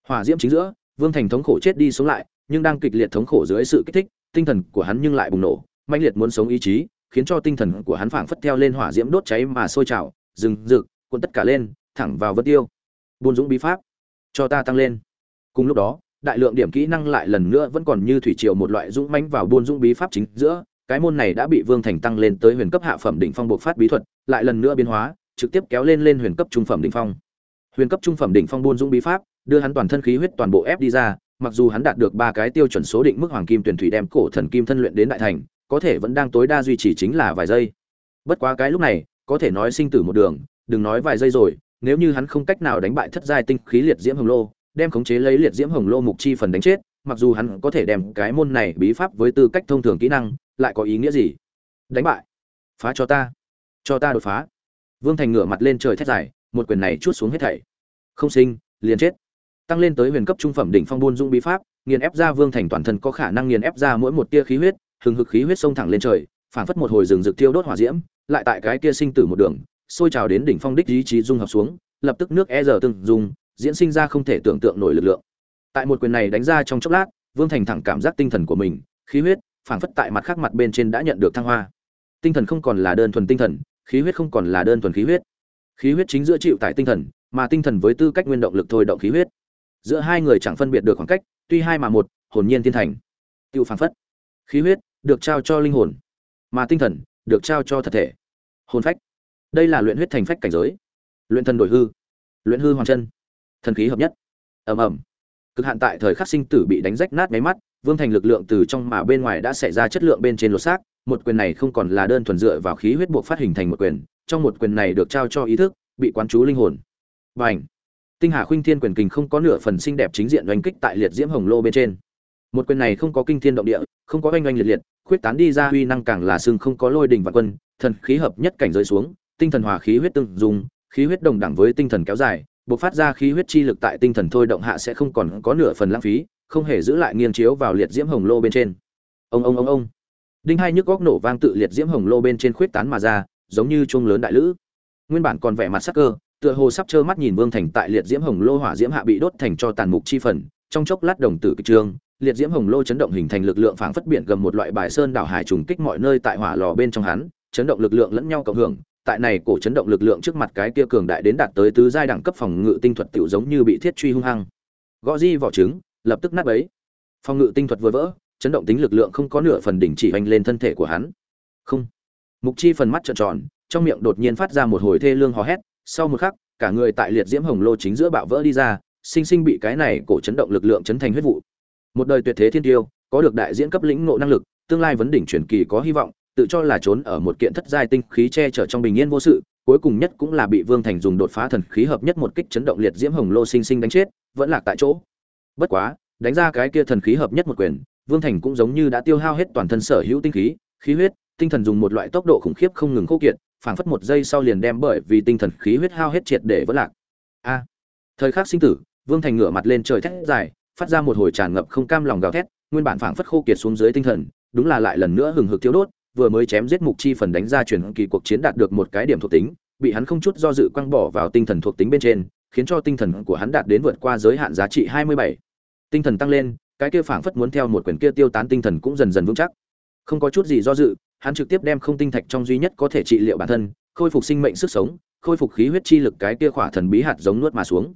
Hỏa diễm chính giữa, vương thành thống khổ chết đi sống lại, nhưng đang kịch liệt thống khổ dưới sự kích thích, tinh thần của hắn nhưng lại bùng nổ, mãnh liệt muốn sống ý chí khiến cho tinh thần của hắn phảng phất theo lên hỏa diễm đốt cháy mà sôi trào, rừng rực cuốn tất cả lên, thẳng vào vân tiêu. Buôn dũng bí pháp, cho ta tăng lên. Cùng lúc đó, đại lượng điểm kỹ năng lại lần nữa vẫn còn như thủy triều một loại dũng mãnh vào buôn dũng bí pháp chính giữa, cái môn này đã bị vương thành tăng lên tới huyền cấp hạ phẩm đỉnh phong bộc phát bí thuật, lại lần nữa biến hóa, trực tiếp kéo lên lên huyền cấp trung phẩm đỉnh phong. Huyền cấp trung phẩm đỉnh phong buôn dũng bí pháp, đưa hắn toàn thân khí huyết toàn bộ ép đi ra, mặc dù hắn đạt được ba cái tiêu chuẩn số định mức hoàng kim tuyển thủy đem cổ thần kim thân luyện đến đại thành có thể vẫn đang tối đa duy trì chính là vài giây. Bất quá cái lúc này, có thể nói sinh tử một đường, đừng nói vài giây rồi, nếu như hắn không cách nào đánh bại thất giai tinh khí liệt diễm hồng lô, đem khống chế lấy liệt diễm hồng lô mục chi phần đánh chết, mặc dù hắn có thể đem cái môn này bí pháp với tư cách thông thường kỹ năng, lại có ý nghĩa gì? Đánh bại. Phá cho ta. Cho ta đột phá. Vương thành ngửa mặt lên trời thét dài, một quyền này chuốt xuống hết thảy. Không sinh, liền chết. Tăng lên tới huyền cấp trung phẩm đỉnh phong buôn dung bí pháp, nghiền ép ra vương thành toàn thân có khả năng nghiền ép ra mỗi một tia khí huyết hừng hực khí huyết sông thẳng lên trời, phảng phất một hồi rừng rực tiêu đốt hỏa diễm, lại tại cái kia sinh tử một đường, sôi trào đến đỉnh phong đích ý chí dung hợp xuống, lập tức nước e giờ từng dùng diễn sinh ra không thể tưởng tượng nổi lực lượng. Tại một quyền này đánh ra trong chốc lát, vương thành thẳng cảm giác tinh thần của mình, khí huyết, phảng phất tại mặt khác mặt bên trên đã nhận được thăng hoa. Tinh thần không còn là đơn thuần tinh thần, khí huyết không còn là đơn thuần khí huyết. Khí huyết chính giữa chịu tại tinh thần, mà tinh thần với tư cách nguyên động lực thôi động khí huyết. Giữa hai người chẳng phân biệt được khoảng cách, tuy hai mà một, hồn nhiên thiên thành. Tiêu phảng phất. Khí huyết được trao cho linh hồn, mà tinh thần được trao cho thật thể. Hồn phách. Đây là luyện huyết thành phách cảnh giới. Luyện thần đổi hư. Luyện hư hoàn chân. Thần khí hợp nhất. Ầm ầm. Cực hạn tại thời khắc sinh tử bị đánh rách nát máy mắt, vương thành lực lượng từ trong mà bên ngoài đã xảy ra chất lượng bên trên lột xác. Một quyền này không còn là đơn thuần dựa vào khí huyết buộc phát hình thành một quyền, trong một quyền này được trao cho ý thức, bị quán chú linh hồn. Và ảnh tinh hà khuynh thiên quyền kình không có nửa phần xinh đẹp chính diện oanh kích tại liệt diễm hồng lô bên trên. Một quyền này không có kinh thiên động địa, không có oanh oanh liệt liệt khuyết tán đi ra uy năng càng là xương không có lôi đình và quân, thần khí hợp nhất cảnh rơi xuống, tinh thần hòa khí huyết tương dùng khí huyết đồng đẳng với tinh thần kéo dài, bộc phát ra khí huyết chi lực tại tinh thần thôi động hạ sẽ không còn có nửa phần lãng phí, không hề giữ lại nghiêng chiếu vào liệt diễm hồng lô bên trên. Ông ông ông ông. Đinh hai nhức góc nổ vang tự liệt diễm hồng lô bên trên khuyết tán mà ra, giống như chuông lớn đại lữ. Nguyên bản còn vẻ mặt sắc cơ, tựa hồ sắp trơ mắt nhìn vương thành tại liệt diễm hồng lô hỏa diễm hạ bị đốt thành cho tàn mục chi phần, trong chốc lát đồng tử kịch trương liệt diễm hồng lô chấn động hình thành lực lượng phảng phất biển gầm một loại bài sơn đảo hải trùng kích mọi nơi tại hỏa lò bên trong hắn, chấn động lực lượng lẫn nhau cộng hưởng. Tại này cổ chấn động lực lượng trước mặt cái kia cường đại đến đạt tới tứ giai đẳng cấp phòng ngự tinh thuật tiểu giống như bị thiết truy hung hăng. Gõ di vỏ trứng, lập tức nát bấy. Phòng ngự tinh thuật vừa vỡ, chấn động tính lực lượng không có nửa phần đỉnh chỉ hoành lên thân thể của hắn. Không. Mục chi phần mắt trợn tròn, trong miệng đột nhiên phát ra một hồi thê lương hò hét. Sau một khắc, cả người tại liệt diễm hồng lô chính giữa bạo vỡ đi ra, sinh sinh bị cái này cổ chấn động lực lượng chấn thành huyết vụ một đời tuyệt thế thiên tiêu, có được đại diễn cấp lĩnh ngộ năng lực, tương lai vấn đỉnh truyền kỳ có hy vọng, tự cho là trốn ở một kiện thất giai tinh khí che chở trong bình yên vô sự, cuối cùng nhất cũng là bị vương thành dùng đột phá thần khí hợp nhất một kích chấn động liệt diễm hồng lô sinh sinh đánh chết, vẫn lạc tại chỗ. Bất quá, đánh ra cái kia thần khí hợp nhất một quyền, vương thành cũng giống như đã tiêu hao hết toàn thân sở hữu tinh khí khí huyết, tinh thần dùng một loại tốc độ khủng khiếp không ngừng khô kiệt, phảng phất một giây sau liền đem bởi vì tinh thần khí huyết hao hết triệt để vẫn lạc. A. Thời khắc sinh tử, vương thành ngửa mặt lên trời thét dài phát ra một hồi tràn ngập không cam lòng gào thét, nguyên bản phảng phất khô kiệt xuống dưới tinh thần, đúng là lại lần nữa hừng hực thiếu đốt, vừa mới chém giết mục chi phần đánh ra truyền kỳ cuộc chiến đạt được một cái điểm thuộc tính, bị hắn không chút do dự quăng bỏ vào tinh thần thuộc tính bên trên, khiến cho tinh thần của hắn đạt đến vượt qua giới hạn giá trị 27. tinh thần tăng lên, cái kia phảng phất muốn theo một quyển kia tiêu tán tinh thần cũng dần dần vững chắc không có chút gì do dự, hắn trực tiếp đem không tinh thạch trong duy nhất có thể trị liệu bản thân, khôi phục sinh mệnh sức sống, khôi phục khí huyết chi lực cái kia khỏa thần bí hạt giống nuốt mà xuống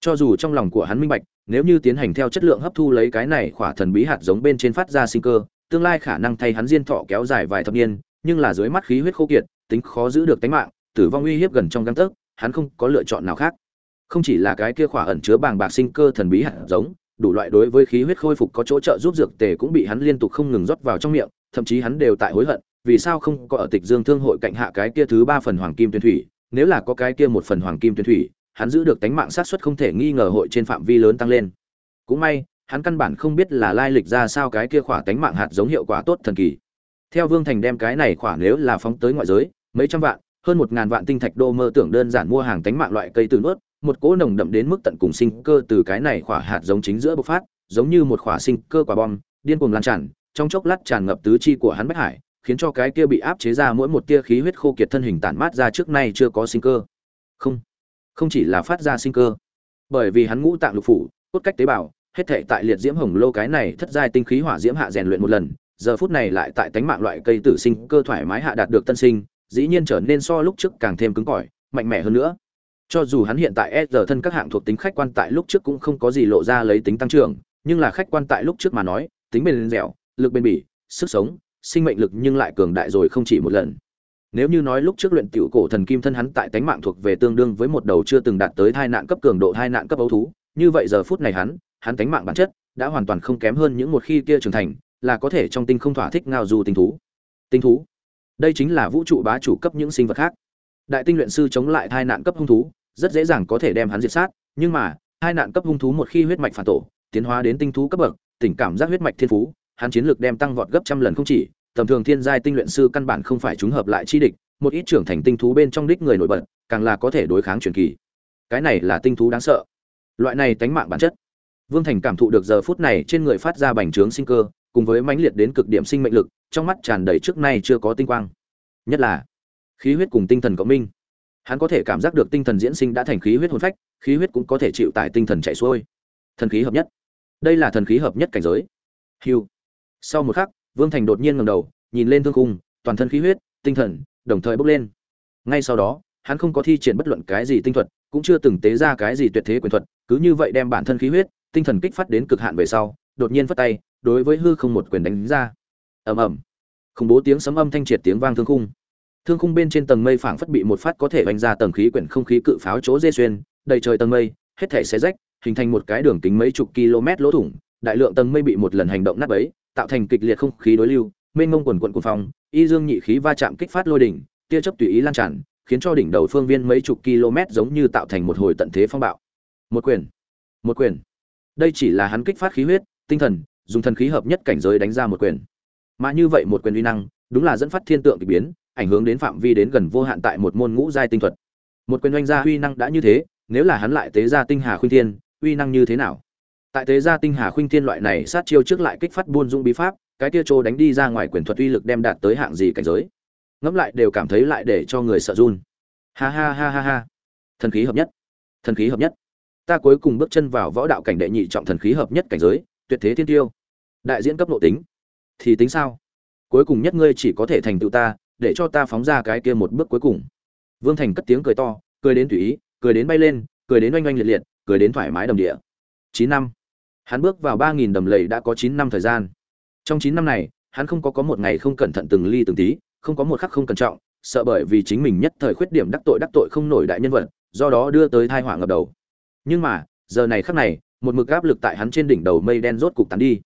cho dù trong lòng của hắn minh bạch, nếu như tiến hành theo chất lượng hấp thu lấy cái này khỏa thần bí hạt giống bên trên phát ra sinh cơ, tương lai khả năng thay hắn diên thọ kéo dài vài thập niên, nhưng là dưới mắt khí huyết khô kiệt, tính khó giữ được tính mạng, tử vong uy hiếp gần trong găng tấc, hắn không có lựa chọn nào khác. Không chỉ là cái kia khỏa ẩn chứa bàng bạc sinh cơ thần bí hạt giống, đủ loại đối với khí huyết khôi phục có chỗ trợ giúp dược tề cũng bị hắn liên tục không ngừng rót vào trong miệng, thậm chí hắn đều tại hối hận, vì sao không có ở tịch dương thương hội cạnh hạ cái kia thứ ba phần hoàng kim tuyên thủy, nếu là có cái kia một phần hoàng kim tuyên thủy hắn giữ được tánh mạng sát suất không thể nghi ngờ hội trên phạm vi lớn tăng lên. Cũng may, hắn căn bản không biết là lai lịch ra sao cái kia khỏa tánh mạng hạt giống hiệu quả tốt thần kỳ. Theo vương thành đem cái này khỏa nếu là phóng tới ngoại giới, mấy trăm vạn, hơn một ngàn vạn tinh thạch đô mơ tưởng đơn giản mua hàng tánh mạng loại cây từ nuốt, một cỗ nồng đậm đến mức tận cùng sinh cơ từ cái này khỏa hạt giống chính giữa bộc phát, giống như một khỏa sinh cơ quả bom, điên cuồng lan tràn, trong chốc lát tràn ngập tứ chi của hắn bách hải, khiến cho cái kia bị áp chế ra mỗi một tia khí huyết khô kiệt thân hình tản mát ra trước nay chưa có sinh cơ. Không không chỉ là phát ra sinh cơ. Bởi vì hắn ngũ tạng lục phủ, cốt cách tế bào, hết thể tại liệt diễm hồng lô cái này thất giai tinh khí hỏa diễm hạ rèn luyện một lần, giờ phút này lại tại tánh mạng loại cây tử sinh cơ thoải mái hạ đạt được tân sinh, dĩ nhiên trở nên so lúc trước càng thêm cứng cỏi, mạnh mẽ hơn nữa. Cho dù hắn hiện tại e giờ thân các hạng thuộc tính khách quan tại lúc trước cũng không có gì lộ ra lấy tính tăng trưởng, nhưng là khách quan tại lúc trước mà nói, tính bền dẻo, lực bền bỉ, sức sống, sinh mệnh lực nhưng lại cường đại rồi không chỉ một lần nếu như nói lúc trước luyện tiểu cổ thần kim thân hắn tại tánh mạng thuộc về tương đương với một đầu chưa từng đạt tới thai nạn cấp cường độ, thai nạn cấp ấu thú, như vậy giờ phút này hắn hắn tánh mạng bản chất đã hoàn toàn không kém hơn những một khi kia trưởng thành, là có thể trong tinh không thỏa thích ngao du tinh thú. Tinh thú? Đây chính là vũ trụ bá chủ cấp những sinh vật khác. Đại tinh luyện sư chống lại thai nạn cấp hung thú, rất dễ dàng có thể đem hắn diệt sát, nhưng mà hai nạn cấp hung thú một khi huyết mạch phản tổ, tiến hóa đến tinh thú cấp bậc, tình cảm giác huyết mạch thiên phú, hắn chiến lược đem tăng vọt gấp trăm lần không chỉ tầm thường thiên giai tinh luyện sư căn bản không phải chúng hợp lại chi địch một ít trưởng thành tinh thú bên trong đích người nổi bật càng là có thể đối kháng truyền kỳ. Cái này là tinh thú đáng sợ. Loại này tánh mạng bản chất. Vương thành cảm thụ được giờ phút này trên người phát ra bành trướng sinh cơ cùng với mãnh liệt đến cực điểm sinh mệnh lực trong mắt tràn đầy trước nay chưa có tinh quang. Nhất là khí huyết cùng tinh thần cộng minh. Hắn có thể cảm giác được tinh thần diễn sinh đã thành khí huyết hồn phách khí huyết cũng có thể chịu tại tinh thần chạy xuôi. Thần khí hợp nhất. Đây là thần khí hợp nhất cảnh giới. Hưu, sau một khắc vương thành đột nhiên ngẩng đầu nhìn lên thương khung, toàn thân khí huyết tinh thần đồng thời bốc lên. Ngay sau đó hắn không có thi triển bất luận cái gì tinh thuật cũng chưa từng tế ra cái gì tuyệt thế quyền thuật cứ như vậy đem bản thân khí huyết tinh thần kích phát đến cực hạn về sau đột nhiên phất tay đối với hư không một quyền đánh ra. Ầm ầm. Khủng bố tiếng sấm âm thanh triệt tiếng vang thương khung. Thương khung bên trên tầng mây phảng phất bị một phát có thể vành ra tầng khí quyển không khí cự pháo chỗ dê xuyên đầy trời tầng mây hết thảy xé rách hình thành một cái đường kính mấy chục km lỗ thủng đại lượng tầng mây bị một lần hành động nát bấy tạo thành kịch liệt không khí đối lưu mênh mông quần quận cuồng phong y dương nhị khí va chạm kích phát lôi đỉnh tia chớp tùy ý lan tràn khiến cho đỉnh đầu phương viên mấy chục km giống như tạo thành một hồi tận thế phong bạo một quyền một quyền đây chỉ là hắn kích phát khí huyết tinh thần dùng thần khí hợp nhất cảnh giới đánh ra một quyền mà như vậy một quyền uy năng đúng là dẫn phát thiên tượng kỳ biến ảnh hưởng đến phạm vi đến gần vô hạn tại một môn ngũ giai tinh thuật. Một quyền oanh gia uy năng đã như thế, nếu là hắn lại tế ra tinh hà khuyên thiên, uy năng như thế nào? Tại thế gia tinh hà khuynh thiên loại này sát chiêu trước lại kích phát buôn dung bí pháp, cái kia trô đánh đi ra ngoài quyền thuật uy lực đem đạt tới hạng gì cảnh giới. Ngẫm lại đều cảm thấy lại để cho người sợ run. Ha ha ha ha ha. Thần khí hợp nhất. Thần khí hợp nhất. Ta cuối cùng bước chân vào võ đạo cảnh đệ nhị trọng thần khí hợp nhất cảnh giới, tuyệt thế thiên tiêu. Đại diễn cấp nội tính. Thì tính sao? Cuối cùng nhất ngươi chỉ có thể thành tựu ta, để cho ta phóng ra cái kia một bước cuối cùng vương thành cất tiếng cười to cười đến tùy ý cười đến bay lên cười đến oanh oanh liệt liệt cười đến thoải mái đầm địa chín năm hắn bước vào ba nghìn đầm lầy đã có chín năm thời gian. Trong chín năm này hắn không có có một ngày không cẩn thận từng ly từng tí không có một khắc không cẩn trọng sợ bởi vì chính mình nhất thời khuyết điểm đắc tội đắc tội không nổi đại nhân vật do đó đưa tới thai họa ngập đầu. Nhưng mà giờ này khắc này một mực áp lực tại hắn trên đỉnh đầu mây đen rốt cục tán đi.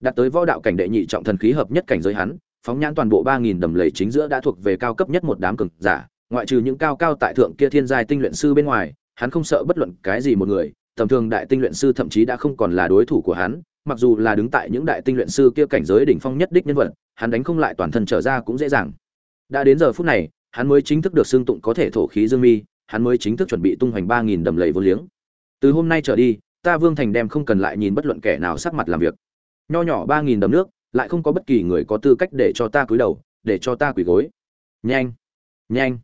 Đạt tới võ đạo cảnh đệ nhị trọng thần khí hợp nhất cảnh giới hắn phóng nhãn toàn bộ ba nghìn đầm lầy chính giữa đã thuộc về cao cấp nhất một đám cường giả, ngoại trừ những cao cao tại thượng kia thiên giai tinh luyện sư bên ngoài, hắn không sợ bất luận cái gì một người, tầm thường đại tinh luyện sư thậm chí đã không còn là đối thủ của hắn, mặc dù là đứng tại những đại tinh luyện sư kia cảnh giới đỉnh phong nhất đích nhân vật, hắn đánh không lại toàn thân trở ra cũng dễ dàng. Đã đến giờ phút này, hắn mới chính thức được xương tụng có thể thổ khí dương mi, hắn mới chính thức chuẩn bị tung hoành ba nghìn đầm lầy vô liếng. Từ hôm nay trở đi, ta Vương Thành đem không cần lại nhìn bất luận kẻ nào sắc mặt làm việc. Nho nhỏ ba nghìn đầm nước, lại không có bất kỳ người có tư cách để cho ta cúi đầu để cho ta quỳ gối nhanh nhanh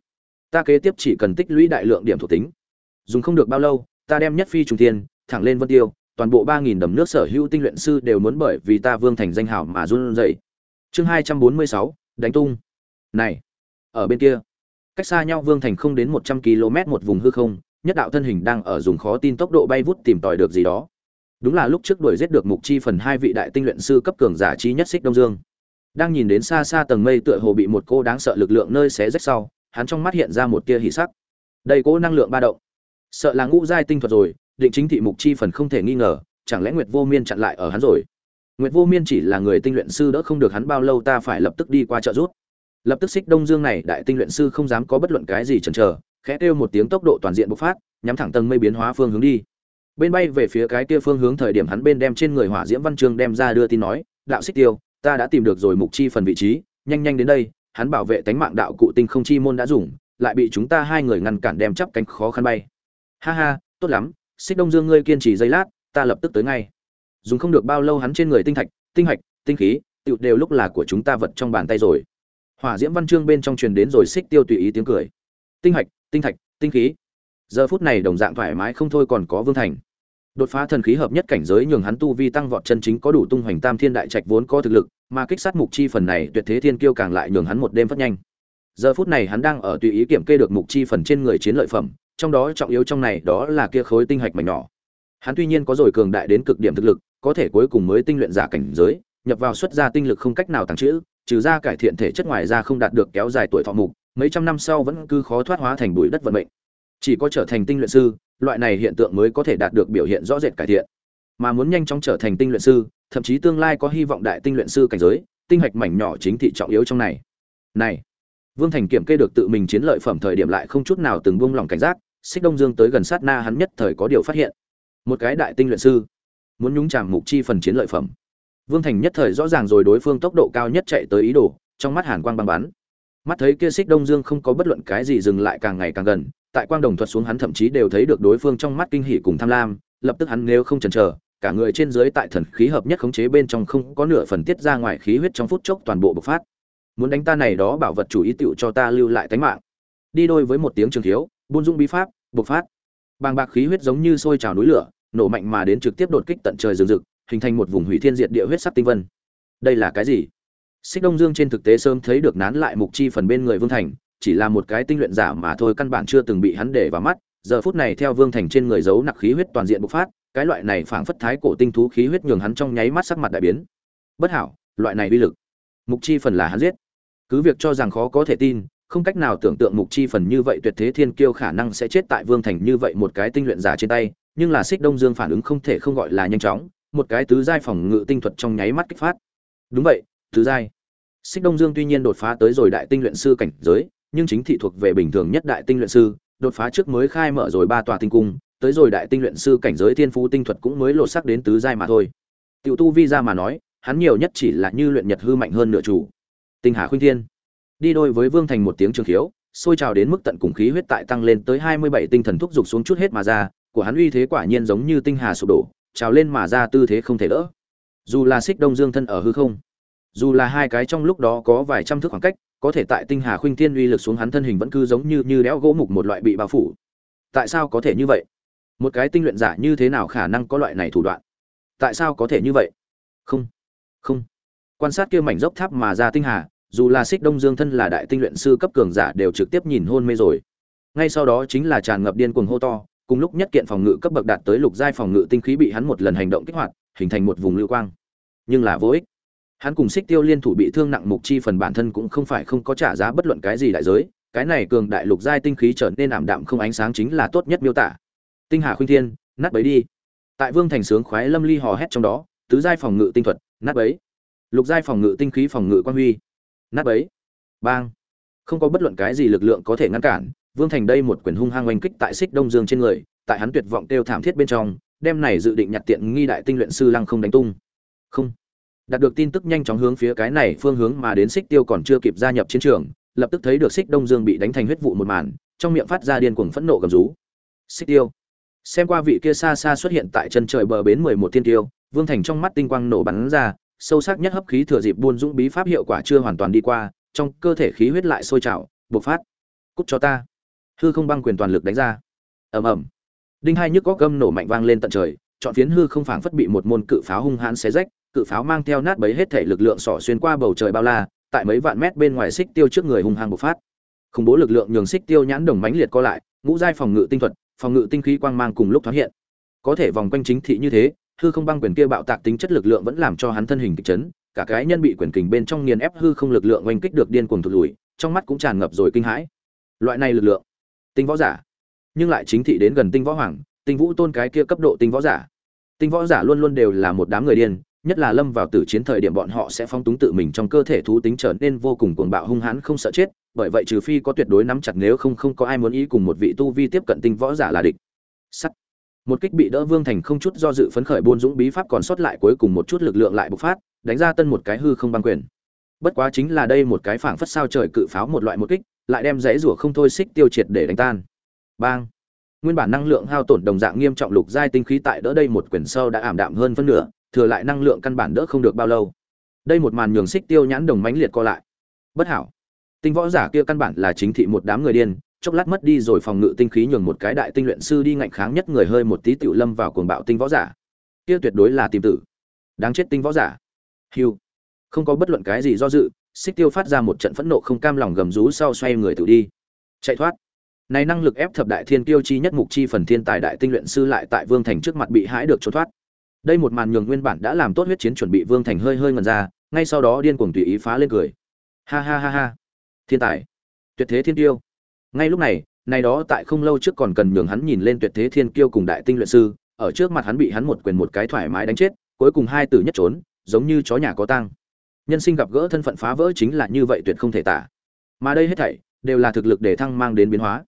ta kế tiếp chỉ cần tích lũy đại lượng điểm thuộc tính dùng không được bao lâu ta đem nhất phi trùng tiên thẳng lên vân tiêu, toàn bộ ba nghìn đầm nước sở hữu tinh luyện sư đều muốn bởi vì ta vương thành danh hào mà run rẩy. Chương hai trăm bốn mươi sáu, đánh tung. Này, ở bên kia, cách xa nhau vương thành không đến một trăm km một vùng hư không, nhất đạo thân hình đang ở dùng khó tin tốc độ bay vút tìm tòi được gì đó. Đúng là lúc trước đuổi giết được mục chi phần hai vị đại tinh luyện sư cấp cường giả trí nhất xích đông dương. Đang nhìn đến xa xa tầng mây tựa hồ bị một cô đáng sợ lực lượng nơi xé rách sau, hắn trong mắt hiện ra một tia hỉ sắc. Đây cỗ năng lượng ba động sợ là ngũ giai tinh thuật rồi, định chính thị mục chi phần không thể nghi ngờ, chẳng lẽ nguyệt vô miên chặn lại ở hắn rồi? Nguyệt vô miên chỉ là người tinh luyện sư đỡ không được hắn bao lâu ta phải lập tức đi qua trợ rút lập tức xích đông dương này, đại tinh luyện sư không dám có bất luận cái gì chần chờ, khẽ kêu một tiếng tốc độ toàn diện bộc phát, nhắm thẳng tầng mây biến hóa phương hướng đi. Bên bay về phía cái kia phương hướng thời điểm hắn bên đem trên người hỏa diễm văn chương đem ra đưa tin nói, đạo xích tiêu, ta đã tìm được rồi mục chi phần vị trí, nhanh nhanh đến đây, hắn bảo vệ tánh mạng đạo cụ tinh không chi môn đã dùng, lại bị chúng ta hai người ngăn cản đem chắp cánh khó khăn bay ha ha, tốt lắm, xích đông dương ngươi kiên trì giây lát, ta lập tức tới ngay. Dùng không được bao lâu hắn trên người tinh thạch, tinh hạch tinh khí, tựu đều lúc là của chúng ta vật trong bàn tay rồi. Hỏa diễm văn chương bên trong truyền đến rồi xích tiêu tùy ý tiếng cười. Tinh hạch tinh thạch, tinh khí. Giờ phút này đồng dạng thoải mái không thôi còn có vương thành. Đột phá thần khí hợp nhất cảnh giới nhường hắn tu vi tăng vọt chân chính có đủ tung hoành tam thiên đại trạch vốn có thực lực, mà kích sát mục chi phần này tuyệt thế thiên kiêu càng lại nhường hắn một đêm phát nhanh. Giờ phút này hắn đang ở tùy ý kiểm kê được mục chi phần trên người chiến lợi phẩm trong đó trọng yếu trong này đó là kia khối tinh hạch mảnh nhỏ. Hắn tuy nhiên có rồi cường đại đến cực điểm thực lực, có thể cuối cùng mới tinh luyện giả cảnh giới, nhập vào xuất ra tinh lực không cách nào tăng trữ, trừ ra cải thiện thể chất ngoài ra không đạt được kéo dài tuổi thọ mục, mấy trăm năm sau vẫn cứ khó thoát hóa thành bụi đất vận mệnh. Chỉ có trở thành tinh luyện sư, loại này hiện tượng mới có thể đạt được biểu hiện rõ rệt cải thiện. Mà muốn nhanh chóng trở thành tinh luyện sư, thậm chí tương lai có hy vọng đại tinh luyện sư cảnh giới, tinh hạch mảnh nhỏ chính thị trọng yếu trong này. Này, vương thành kiểm kê được tự mình chiến lợi phẩm thời điểm lại không chút nào từng buông lỏng cảnh giác xích đông dương tới gần sát na hắn nhất thời có điều phát hiện. Một cái đại tinh luyện sư, muốn nhúng chàm mục chi phần chiến lợi phẩm. Vương thành nhất thời rõ ràng rồi đối phương tốc độ cao nhất chạy tới ý đồ, trong mắt hàn quang băng bắn. Mắt thấy kia xích đông dương không có bất luận cái gì dừng lại càng ngày càng gần, tại quang đồng thuật xuống hắn thậm chí đều thấy được đối phương trong mắt kinh hỉ cùng tham lam, lập tức hắn nếu không chần chờ, cả người trên dưới tại thần khí hợp nhất khống chế bên trong không có nửa phần tiết ra ngoài khí huyết trong phút chốc toàn bộ bộc phát. Muốn đánh ta này đó bảo vật chủ ý tựu cho ta lưu lại tánh mạng. Đi đôi với một tiếng trường thiếu buôn dung bí pháp, bộc phát. Bàng bạc khí huyết giống như sôi trào núi lửa, nổ mạnh mà đến trực tiếp đột kích tận trời rừng rực, hình thành một vùng hủy thiên diệt địa huyết sắc tinh vân. Đây là cái gì? Xích đông dương trên thực tế sớm thấy được nán lại mục chi phần bên người vương thành, chỉ là một cái tinh luyện giả mà thôi, căn bản chưa từng bị hắn để vào mắt. Giờ phút này theo vương thành trên người giấu nặc khí huyết toàn diện bộc phát, cái loại này phảng phất thái cổ tinh thú khí huyết nhường hắn trong nháy mắt sắc mặt đại biến. Bất hảo, loại này uy lực. Mục chi phần là hắn giết. Cứ việc cho rằng khó có thể tin không cách nào tưởng tượng mục chi phần như vậy tuyệt thế thiên kiêu khả năng sẽ chết tại vương thành như vậy một cái tinh luyện giả trên tay, nhưng là xích đông dương phản ứng không thể không gọi là nhanh chóng, một cái tứ giai phòng ngự tinh thuật trong nháy mắt kích phát. Đúng vậy, tứ giai. Xích đông dương tuy nhiên đột phá tới rồi đại tinh luyện sư cảnh giới, nhưng chính thị thuộc về bình thường nhất đại tinh luyện sư, đột phá trước mới khai mở rồi ba tòa tinh cung, tới rồi đại tinh luyện sư cảnh giới thiên phú tinh thuật cũng mới lột sắc đến tứ giai mà thôi. Tiểu tu vi ra mà nói, hắn nhiều nhất chỉ là như luyện nhật hư mạnh hơn nửa chủ. Tinh hà khuynh thiên đi đôi với vương thành một tiếng trường khiếu, sôi trào đến mức tận cùng khí huyết tại tăng lên tới hai mươi bảy tinh thần thúc dục xuống chút hết mà ra, của hắn uy thế quả nhiên giống như tinh hà sụp đổ, trào lên mà ra tư thế không thể đỡ. Dù là xích đông dương thân ở hư không, dù là hai cái trong lúc đó có vài trăm thước khoảng cách, có thể tại tinh hà khuynh thiên uy lực xuống hắn thân hình vẫn cứ giống như như đẽo gỗ mục một loại bị bao phủ. Tại sao có thể như vậy? Một cái tinh luyện giả như thế nào khả năng có loại này thủ đoạn? Tại sao có thể như vậy? Không không. Quan sát kia mảnh dốc tháp mà ra tinh hà dù là xích đông dương thân là đại tinh luyện sư cấp cường giả đều trực tiếp nhìn hôn mê rồi. Ngay sau đó chính là tràn ngập điên cuồng hô to, cùng lúc nhất kiện phòng ngự cấp bậc đạt tới lục giai phòng ngự tinh khí bị hắn một lần hành động kích hoạt, hình thành một vùng lưu quang. Nhưng là vô ích. Hắn cùng xích tiêu liên thủ bị thương nặng mục chi phần bản thân cũng không phải không có trả giá bất luận cái gì đại giới, cái này cường đại lục giai tinh khí trở nên ảm đạm không ánh sáng chính là tốt nhất miêu tả. Tinh hà khuynh thiên, nát bấy đi. Tại vương thành sướng khoái lâm ly hò hét trong đó, tứ giai phòng ngự tinh thuật, nát bấy. Lục giai phòng ngự tinh khí phòng ngự quan huy nát bấy. Bang. Không có bất luận cái gì lực lượng có thể ngăn cản, vương thành đây một quyền hung hăng oanh kích tại xích đông dương trên người, tại hắn tuyệt vọng kêu thảm thiết bên trong, đem này dự định nhặt tiện nghi đại tinh luyện sư lăng không đánh tung. Không. Đạt được tin tức nhanh chóng hướng phía cái này phương hướng mà đến xích tiêu còn chưa kịp gia nhập chiến trường, lập tức thấy được xích đông dương bị đánh thành huyết vụ một màn, trong miệng phát ra điên cuồng phẫn nộ gầm rú. Xích tiêu. Xem qua vị kia xa xa xuất hiện tại chân trời bờ bến mười một thiên tiêu, vương thành trong mắt tinh quang nổ bắn ra sâu sắc nhất hấp khí thừa dịp buôn dũng bí pháp hiệu quả chưa hoàn toàn đi qua, trong cơ thể khí huyết lại sôi trào, bộc phát. Cút cho ta. Hư không băng quyền toàn lực đánh ra. Ầm ầm. Đinh hai nhức có gâm nổ mạnh vang lên tận trời, chọn phiến hư không phảng phất bị một môn cự pháo hung hãn xé rách, cự pháo mang theo nát bấy hết thể lực lượng sỏ xuyên qua bầu trời bao la, tại mấy vạn mét bên ngoài xích tiêu trước người hung hăng bộc phát. Khủng bố lực lượng nhường xích tiêu nhãn đồng mãnh liệt co lại, ngũ giai phòng ngự tinh thuật, phòng ngự tinh khí quang mang cùng lúc thoáng hiện. Có thể vòng quanh chính thị như thế hư không băng quyền kia bạo tạc tính chất lực lượng vẫn làm cho hắn thân hình kịch chấn, cả cái nhân bị quyền kình bên trong nghiền ép hư không lực lượng oanh kích được điên cuồng thụt lùi, trong mắt cũng tràn ngập rồi kinh hãi. Loại này lực lượng, tinh võ giả, nhưng lại chính thị đến gần tinh võ hoàng, tinh vũ tôn cái kia cấp độ tinh võ giả. Tinh võ giả luôn luôn đều là một đám người điên, nhất là lâm vào tử chiến thời điểm bọn họ sẽ phong túng tự mình trong cơ thể thú tính trở nên vô cùng cuồng bạo hung hãn không sợ chết, bởi vậy trừ phi có tuyệt đối nắm chặt nếu không không có ai muốn ý cùng một vị tu vi tiếp cận tinh võ giả là địch. Sắt một kích bị đỡ vương thành không chút do dự phấn khởi buôn dũng bí pháp còn sót lại cuối cùng một chút lực lượng lại bộc phát, đánh ra tân một cái hư không băng quyền. Bất quá chính là đây một cái phảng phất sao trời cự pháo một loại một kích, lại đem dãy rủa không thôi xích tiêu triệt để đánh tan. Bang! Nguyên bản năng lượng hao tổn đồng dạng nghiêm trọng lục giai tinh khí tại đỡ đây một quyền sâu đã ảm đạm hơn phân nửa, thừa lại năng lượng căn bản đỡ không được bao lâu. Đây một màn nhường xích tiêu nhãn đồng mãnh liệt co lại. Bất hảo! Tinh võ giả kia căn bản là chính thị một đám người điên chốc lát mất đi rồi phòng ngự tinh khí nhường một cái đại tinh luyện sư đi ngạnh kháng nhất người hơi một tí tiểu lâm vào cuồng bạo tinh võ giả. Kia tuyệt đối là tìm tử. Đáng chết tinh võ giả. Hưu. Không có bất luận cái gì do dự, xích tiêu phát ra một trận phẫn nộ không cam lòng gầm rú sau xoay người tự đi. Chạy thoát. Này năng lực ép thập đại thiên tiêu chi nhất mục chi phần thiên tài đại tinh luyện sư lại tại vương thành trước mặt bị hãi được trốn thoát. Đây một màn nhường nguyên bản đã làm tốt huyết chiến chuẩn bị vương thành hơi hơi ngần ra, ngay sau đó điên cuồng tùy ý phá lên cười. Ha ha ha ha. Thiên tài. Tuyệt thế thiên tiêu ngay lúc này này đó tại không lâu trước còn cần nhường hắn nhìn lên tuyệt thế thiên kiêu cùng đại tinh luyện sư, ở trước mặt hắn bị hắn một quyền một cái thoải mái đánh chết, cuối cùng hai tử nhất trốn, giống như chó nhà có tang. Nhân sinh gặp gỡ thân phận phá vỡ chính là như vậy tuyệt không thể tả. Mà đây hết thảy, đều là thực lực để thăng mang đến biến hóa.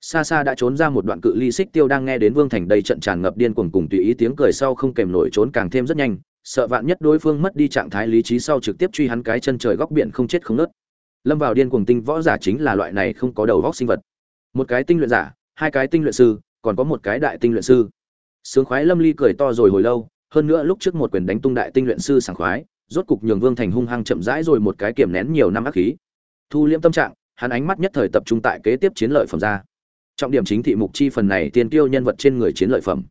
Xa xa đã trốn ra một đoạn cự ly xích tiêu đang nghe đến vương thành đầy trận tràn ngập điên cuồng cùng tùy ý tiếng cười sau không kèm nổi trốn càng thêm rất nhanh, sợ vạn nhất đối phương mất đi trạng thái lý trí sau trực tiếp truy hắn cái chân trời góc biển không chết không nớt lâm vào điên cuồng tinh võ giả chính là loại này không có đầu góc sinh vật. Một cái tinh luyện giả, hai cái tinh luyện sư, còn có một cái đại tinh luyện sư. Sướng khoái lâm ly cười to rồi hồi lâu, hơn nữa lúc trước một quyền đánh tung đại tinh luyện sư sảng khoái, rốt cục nhường vương thành hung hăng chậm rãi rồi một cái kiểm nén nhiều năm ác khí. Thu liễm tâm trạng, hắn ánh mắt nhất thời tập trung tại kế tiếp chiến lợi phẩm ra. Trọng điểm chính thị mục chi phần này tiên tiêu nhân vật trên người chiến lợi phẩm.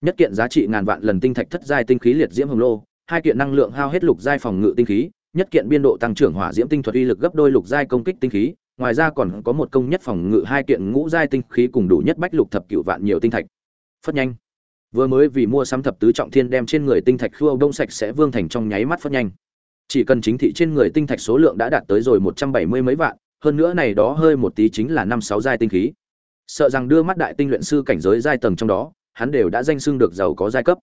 Nhất kiện giá trị ngàn vạn lần tinh thạch thất giai tinh khí liệt diễm hồng lô, hai kiện năng lượng hao hết lục giai phòng ngự tinh khí nhất kiện biên độ tăng trưởng hỏa diễm tinh thuật uy lực gấp đôi lục giai công kích tinh khí, ngoài ra còn có một công nhất phòng ngự hai kiện ngũ giai tinh khí cùng đủ nhất bách lục thập cửu vạn nhiều tinh thạch. Phất nhanh. Vừa mới vì mua sắm thập tứ trọng thiên đem trên người tinh thạch khua đông sạch sẽ vương thành trong nháy mắt phất nhanh. Chỉ cần chính thị trên người tinh thạch số lượng đã đạt tới rồi một trăm bảy mươi mấy vạn, hơn nữa này đó hơi một tí chính là năm sáu giai tinh khí. Sợ rằng đưa mắt đại tinh luyện sư cảnh giới giai tầng trong đó, hắn đều đã danh xưng được giàu có giai cấp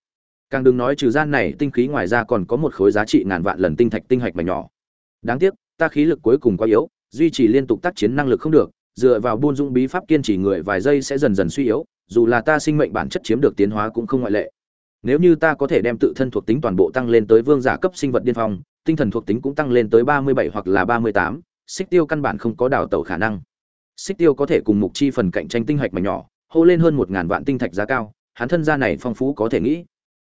càng đừng nói trừ gian này tinh khí ngoài ra còn có một khối giá trị ngàn vạn lần tinh thạch tinh hạch mà nhỏ. Đáng tiếc, ta khí lực cuối cùng quá yếu, duy trì liên tục tác chiến năng lực không được, dựa vào buôn dung bí pháp kiên trì người vài giây sẽ dần dần suy yếu, dù là ta sinh mệnh bản chất chiếm được tiến hóa cũng không ngoại lệ. Nếu như ta có thể đem tự thân thuộc tính toàn bộ tăng lên tới vương giả cấp sinh vật điên phong, tinh thần thuộc tính cũng tăng lên tới ba mươi bảy hoặc là ba mươi tám, xích tiêu căn bản không có đào tẩu khả năng. Xích tiêu có thể cùng mục chi phần cạnh tranh tinh hạch mà nhỏ, hô lên hơn một ngàn vạn tinh thạch giá cao, hắn thân gia này phong phú có thể nghĩ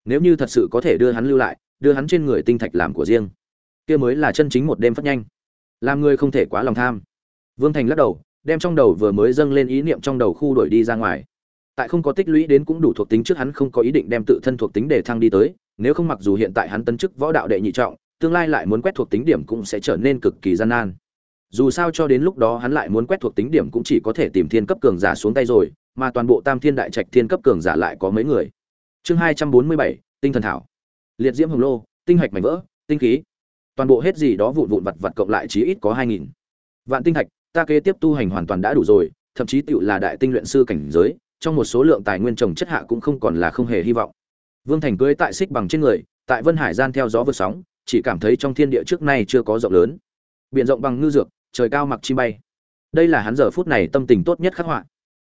nếu như thật sự có thể đưa hắn lưu lại, đưa hắn trên người tinh thạch làm của riêng, kia mới là chân chính một đêm phát nhanh. Làm người không thể quá lòng tham. Vương thành lắc đầu, đem trong đầu vừa mới dâng lên ý niệm trong đầu khu đổi đi ra ngoài. Tại không có tích lũy đến cũng đủ thuộc tính trước hắn không có ý định đem tự thân thuộc tính để thăng đi tới, nếu không mặc dù hiện tại hắn tấn chức võ đạo đệ nhị trọng, tương lai lại muốn quét thuộc tính điểm cũng sẽ trở nên cực kỳ gian nan. Dù sao cho đến lúc đó hắn lại muốn quét thuộc tính điểm cũng chỉ có thể tìm thiên cấp cường giả xuống tay rồi, mà toàn bộ tam thiên đại trạch thiên cấp cường giả lại có mấy người chương hai trăm bốn mươi bảy, tinh thần thảo. Liệt diễm hồng lô, tinh hạch mảnh vỡ, tinh khí. Toàn bộ hết gì đó vụn vụn vặt vặt cộng lại chí ít có hai nghìn. Vạn tinh thạch, ta kế tiếp tu hành hoàn toàn đã đủ rồi, thậm chí tựu là đại tinh luyện sư cảnh giới, trong một số lượng tài nguyên trồng chất hạ cũng không còn là không hề hy vọng. Vương thành cưới tại xích bằng trên người, tại vân hải gian theo gió vượt sóng, chỉ cảm thấy trong thiên địa trước nay chưa có rộng lớn. Biển rộng bằng ngư dược, trời cao mặc chim bay. Đây là hắn giờ phút này tâm tình tốt nhất khắc họa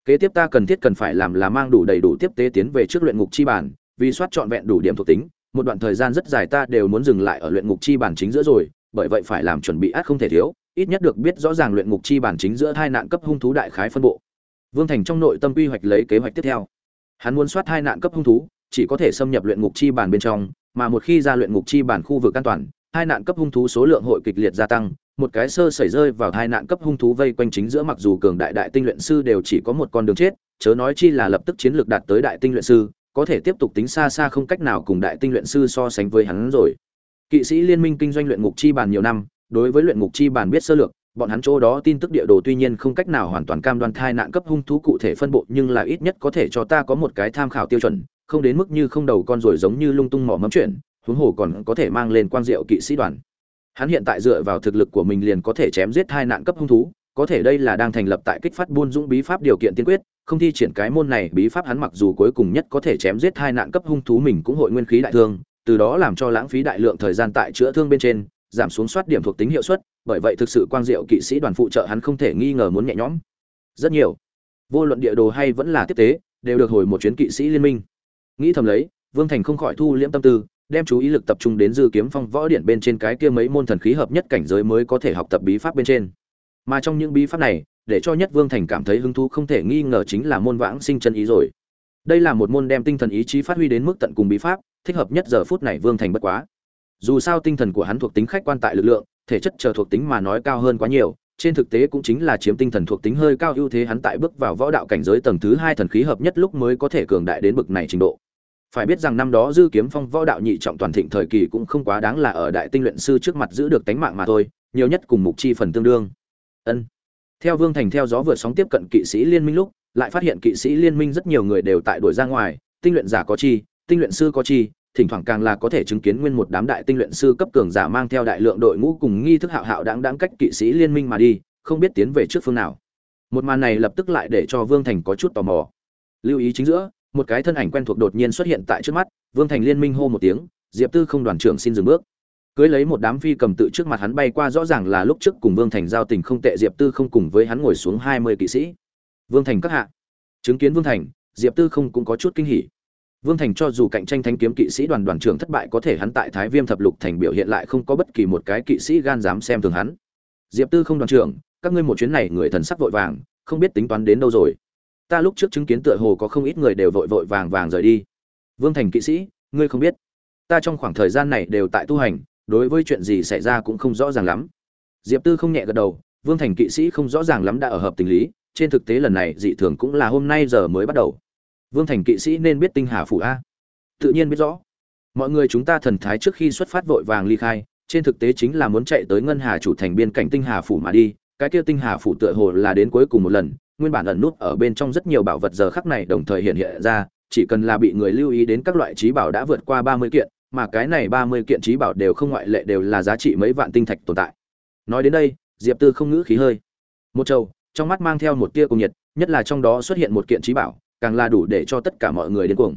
kế tiếp ta cần thiết cần phải làm là mang đủ đầy đủ tiếp tế tiến về trước luyện ngục chi bản vì soát trọn vẹn đủ điểm thuộc tính, một đoạn thời gian rất dài ta đều muốn dừng lại ở luyện ngục chi bản chính giữa rồi, bởi vậy phải làm chuẩn bị át không thể thiếu, ít nhất được biết rõ ràng luyện ngục chi bản chính giữa hai nạn cấp hung thú đại khái phân bộ. Vương thành trong nội tâm quy hoạch lấy kế hoạch tiếp theo. Hắn muốn soát hai nạn cấp hung thú, chỉ có thể xâm nhập luyện ngục chi bản bên trong, mà một khi ra luyện ngục chi bản khu vực an toàn hai nạn cấp hung thú số lượng hội kịch liệt gia tăng một cái sơ xảy rơi vào tai nạn cấp hung thú vây quanh chính giữa mặc dù cường đại đại tinh luyện sư đều chỉ có một con đường chết, chớ nói chi là lập tức chiến lược đạt tới đại tinh luyện sư, có thể tiếp tục tính xa xa không cách nào cùng đại tinh luyện sư so sánh với hắn rồi. Kỵ sĩ liên minh kinh doanh luyện ngục chi bàn nhiều năm, đối với luyện ngục chi bàn biết sơ lược, bọn hắn chỗ đó tin tức địa đồ tuy nhiên không cách nào hoàn toàn cam đoan thai nạn cấp hung thú cụ thể phân bộ nhưng là ít nhất có thể cho ta có một cái tham khảo tiêu chuẩn, không đến mức như không đầu con rồi giống như lung tung mỏ mẫm chuyện, huống hồ còn có thể mang lên quan diệu kỵ sĩ đoàn. Hắn hiện tại dựa vào thực lực của mình liền có thể chém giết hai nạn cấp hung thú, có thể đây là đang thành lập tại kích phát buôn dũng bí pháp điều kiện tiên quyết, không thi triển cái môn này bí pháp hắn mặc dù cuối cùng nhất có thể chém giết hai nạn cấp hung thú mình cũng hội nguyên khí đại thương, từ đó làm cho lãng phí đại lượng thời gian tại chữa thương bên trên, giảm xuống soát điểm thuộc tính hiệu suất, bởi vậy thực sự quang diệu kỵ sĩ đoàn phụ trợ hắn không thể nghi ngờ muốn nhẹ nhõm. Rất nhiều. Vô luận địa đồ hay vẫn là tiếp tế, đều được hồi một chuyến kỵ sĩ liên minh. Nghĩ thầm lấy, Vương Thành không khỏi thu liễm tâm tư, đem chú ý lực tập trung đến dư kiếm phong võ điện bên trên cái kia mấy môn thần khí hợp nhất cảnh giới mới có thể học tập bí pháp bên trên. Mà trong những bí pháp này, để cho nhất Vương Thành cảm thấy hứng thú không thể nghi ngờ chính là môn vãng sinh chân ý rồi. Đây là một môn đem tinh thần ý chí phát huy đến mức tận cùng bí pháp, thích hợp nhất giờ phút này Vương Thành bất quá. Dù sao tinh thần của hắn thuộc tính khách quan tại lực lượng, thể chất chờ thuộc tính mà nói cao hơn quá nhiều, trên thực tế cũng chính là chiếm tinh thần thuộc tính hơi cao ưu thế hắn tại bước vào võ đạo cảnh giới tầng thứ hai thần khí hợp nhất lúc mới có thể cường đại đến bực này trình độ phải biết rằng năm đó dư kiếm phong võ đạo nhị trọng toàn thịnh thời kỳ cũng không quá đáng là ở đại tinh luyện sư trước mặt giữ được tánh mạng mà thôi, nhiều nhất cùng mục chi phần tương đương. Ân. Theo vương thành theo gió vượt sóng tiếp cận kỵ sĩ liên minh lúc, lại phát hiện kỵ sĩ liên minh rất nhiều người đều tại đuổi ra ngoài, tinh luyện giả có chi, tinh luyện sư có chi, thỉnh thoảng càng là có thể chứng kiến nguyên một đám đại tinh luyện sư cấp cường giả mang theo đại lượng đội ngũ cùng nghi thức hạo hạo đáng đáng cách kỵ sĩ liên minh mà đi, không biết tiến về trước phương nào. Một màn này lập tức lại để cho vương thành có chút tò mò. Lưu ý chính giữa một cái thân ảnh quen thuộc đột nhiên xuất hiện tại trước mắt, vương thành liên minh hô một tiếng, diệp tư không đoàn trưởng xin dừng bước. Cưới lấy một đám phi cầm tự trước mặt hắn bay qua rõ ràng là lúc trước cùng vương thành giao tình không tệ, diệp tư không cùng với hắn ngồi xuống hai mươi kỵ sĩ. Vương thành các hạ. Chứng kiến vương thành, diệp tư không cũng có chút kinh hỉ. Vương thành cho dù cạnh tranh thanh kiếm kỵ sĩ đoàn đoàn trưởng thất bại có thể hắn tại thái viêm thập lục thành biểu hiện lại không có bất kỳ một cái kỵ sĩ gan dám xem thường hắn. Diệp tư không đoàn trưởng, các ngươi một chuyến này người thần sắc vội vàng, không biết tính toán đến đâu rồi ta lúc trước chứng kiến tựa hồ có không ít người đều vội vội vàng vàng rời đi. Vương thành kỵ sĩ, ngươi không biết. Ta trong khoảng thời gian này đều tại tu hành, đối với chuyện gì xảy ra cũng không rõ ràng lắm. Diệp tư không nhẹ gật đầu, vương thành kỵ sĩ không rõ ràng lắm đã ở hợp tình lý, trên thực tế lần này dị thường cũng là hôm nay giờ mới bắt đầu. Vương thành kỵ sĩ nên biết tinh hà phủ a. Tự nhiên biết rõ. Mọi người chúng ta thần thái trước khi xuất phát vội vàng ly khai, trên thực tế chính là muốn chạy tới ngân hà chủ thành biên cảnh tinh hà phủ mà đi, cái kia tinh hà phủ tựa hồ là đến cuối cùng một lần nguyên bản ẩn nút ở bên trong rất nhiều bảo vật giờ khắc này đồng thời hiện hiện ra, chỉ cần là bị người lưu ý đến các loại trí bảo đã vượt qua 30 kiện, mà cái này 30 kiện trí bảo đều không ngoại lệ đều là giá trị mấy vạn tinh thạch tồn tại. Nói đến đây, Diệp Tư không ngữ khí hơi. Một trầu, trong mắt mang theo một tia cùng nhiệt, nhất là trong đó xuất hiện một kiện trí bảo, càng là đủ để cho tất cả mọi người đến cuồng.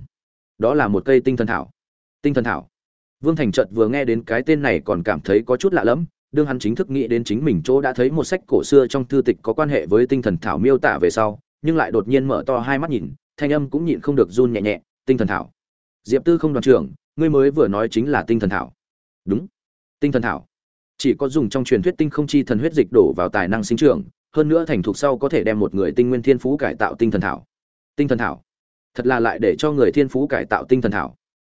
Đó là một cây tinh thần thảo. Tinh thần thảo. Vương Thành chợt vừa nghe đến cái tên này còn cảm thấy có chút lạ lẫm, đương hắn chính thức nghĩ đến chính mình chỗ đã thấy một sách cổ xưa trong thư tịch có quan hệ với tinh thần thảo miêu tả về sau, nhưng lại đột nhiên mở to hai mắt nhìn, thanh âm cũng nhịn không được run nhẹ nhẹ, tinh thần thảo. Diệp Tư không đoàn trưởng, ngươi mới vừa nói chính là tinh thần thảo. Đúng, tinh thần thảo. Chỉ có dùng trong truyền thuyết tinh không chi thần huyết dịch đổ vào tài năng sinh trưởng, hơn nữa thành thục sau có thể đem một người tinh nguyên thiên phú cải tạo tinh thần thảo. Tinh thần thảo. Thật là lại để cho người thiên phú cải tạo tinh thần thảo.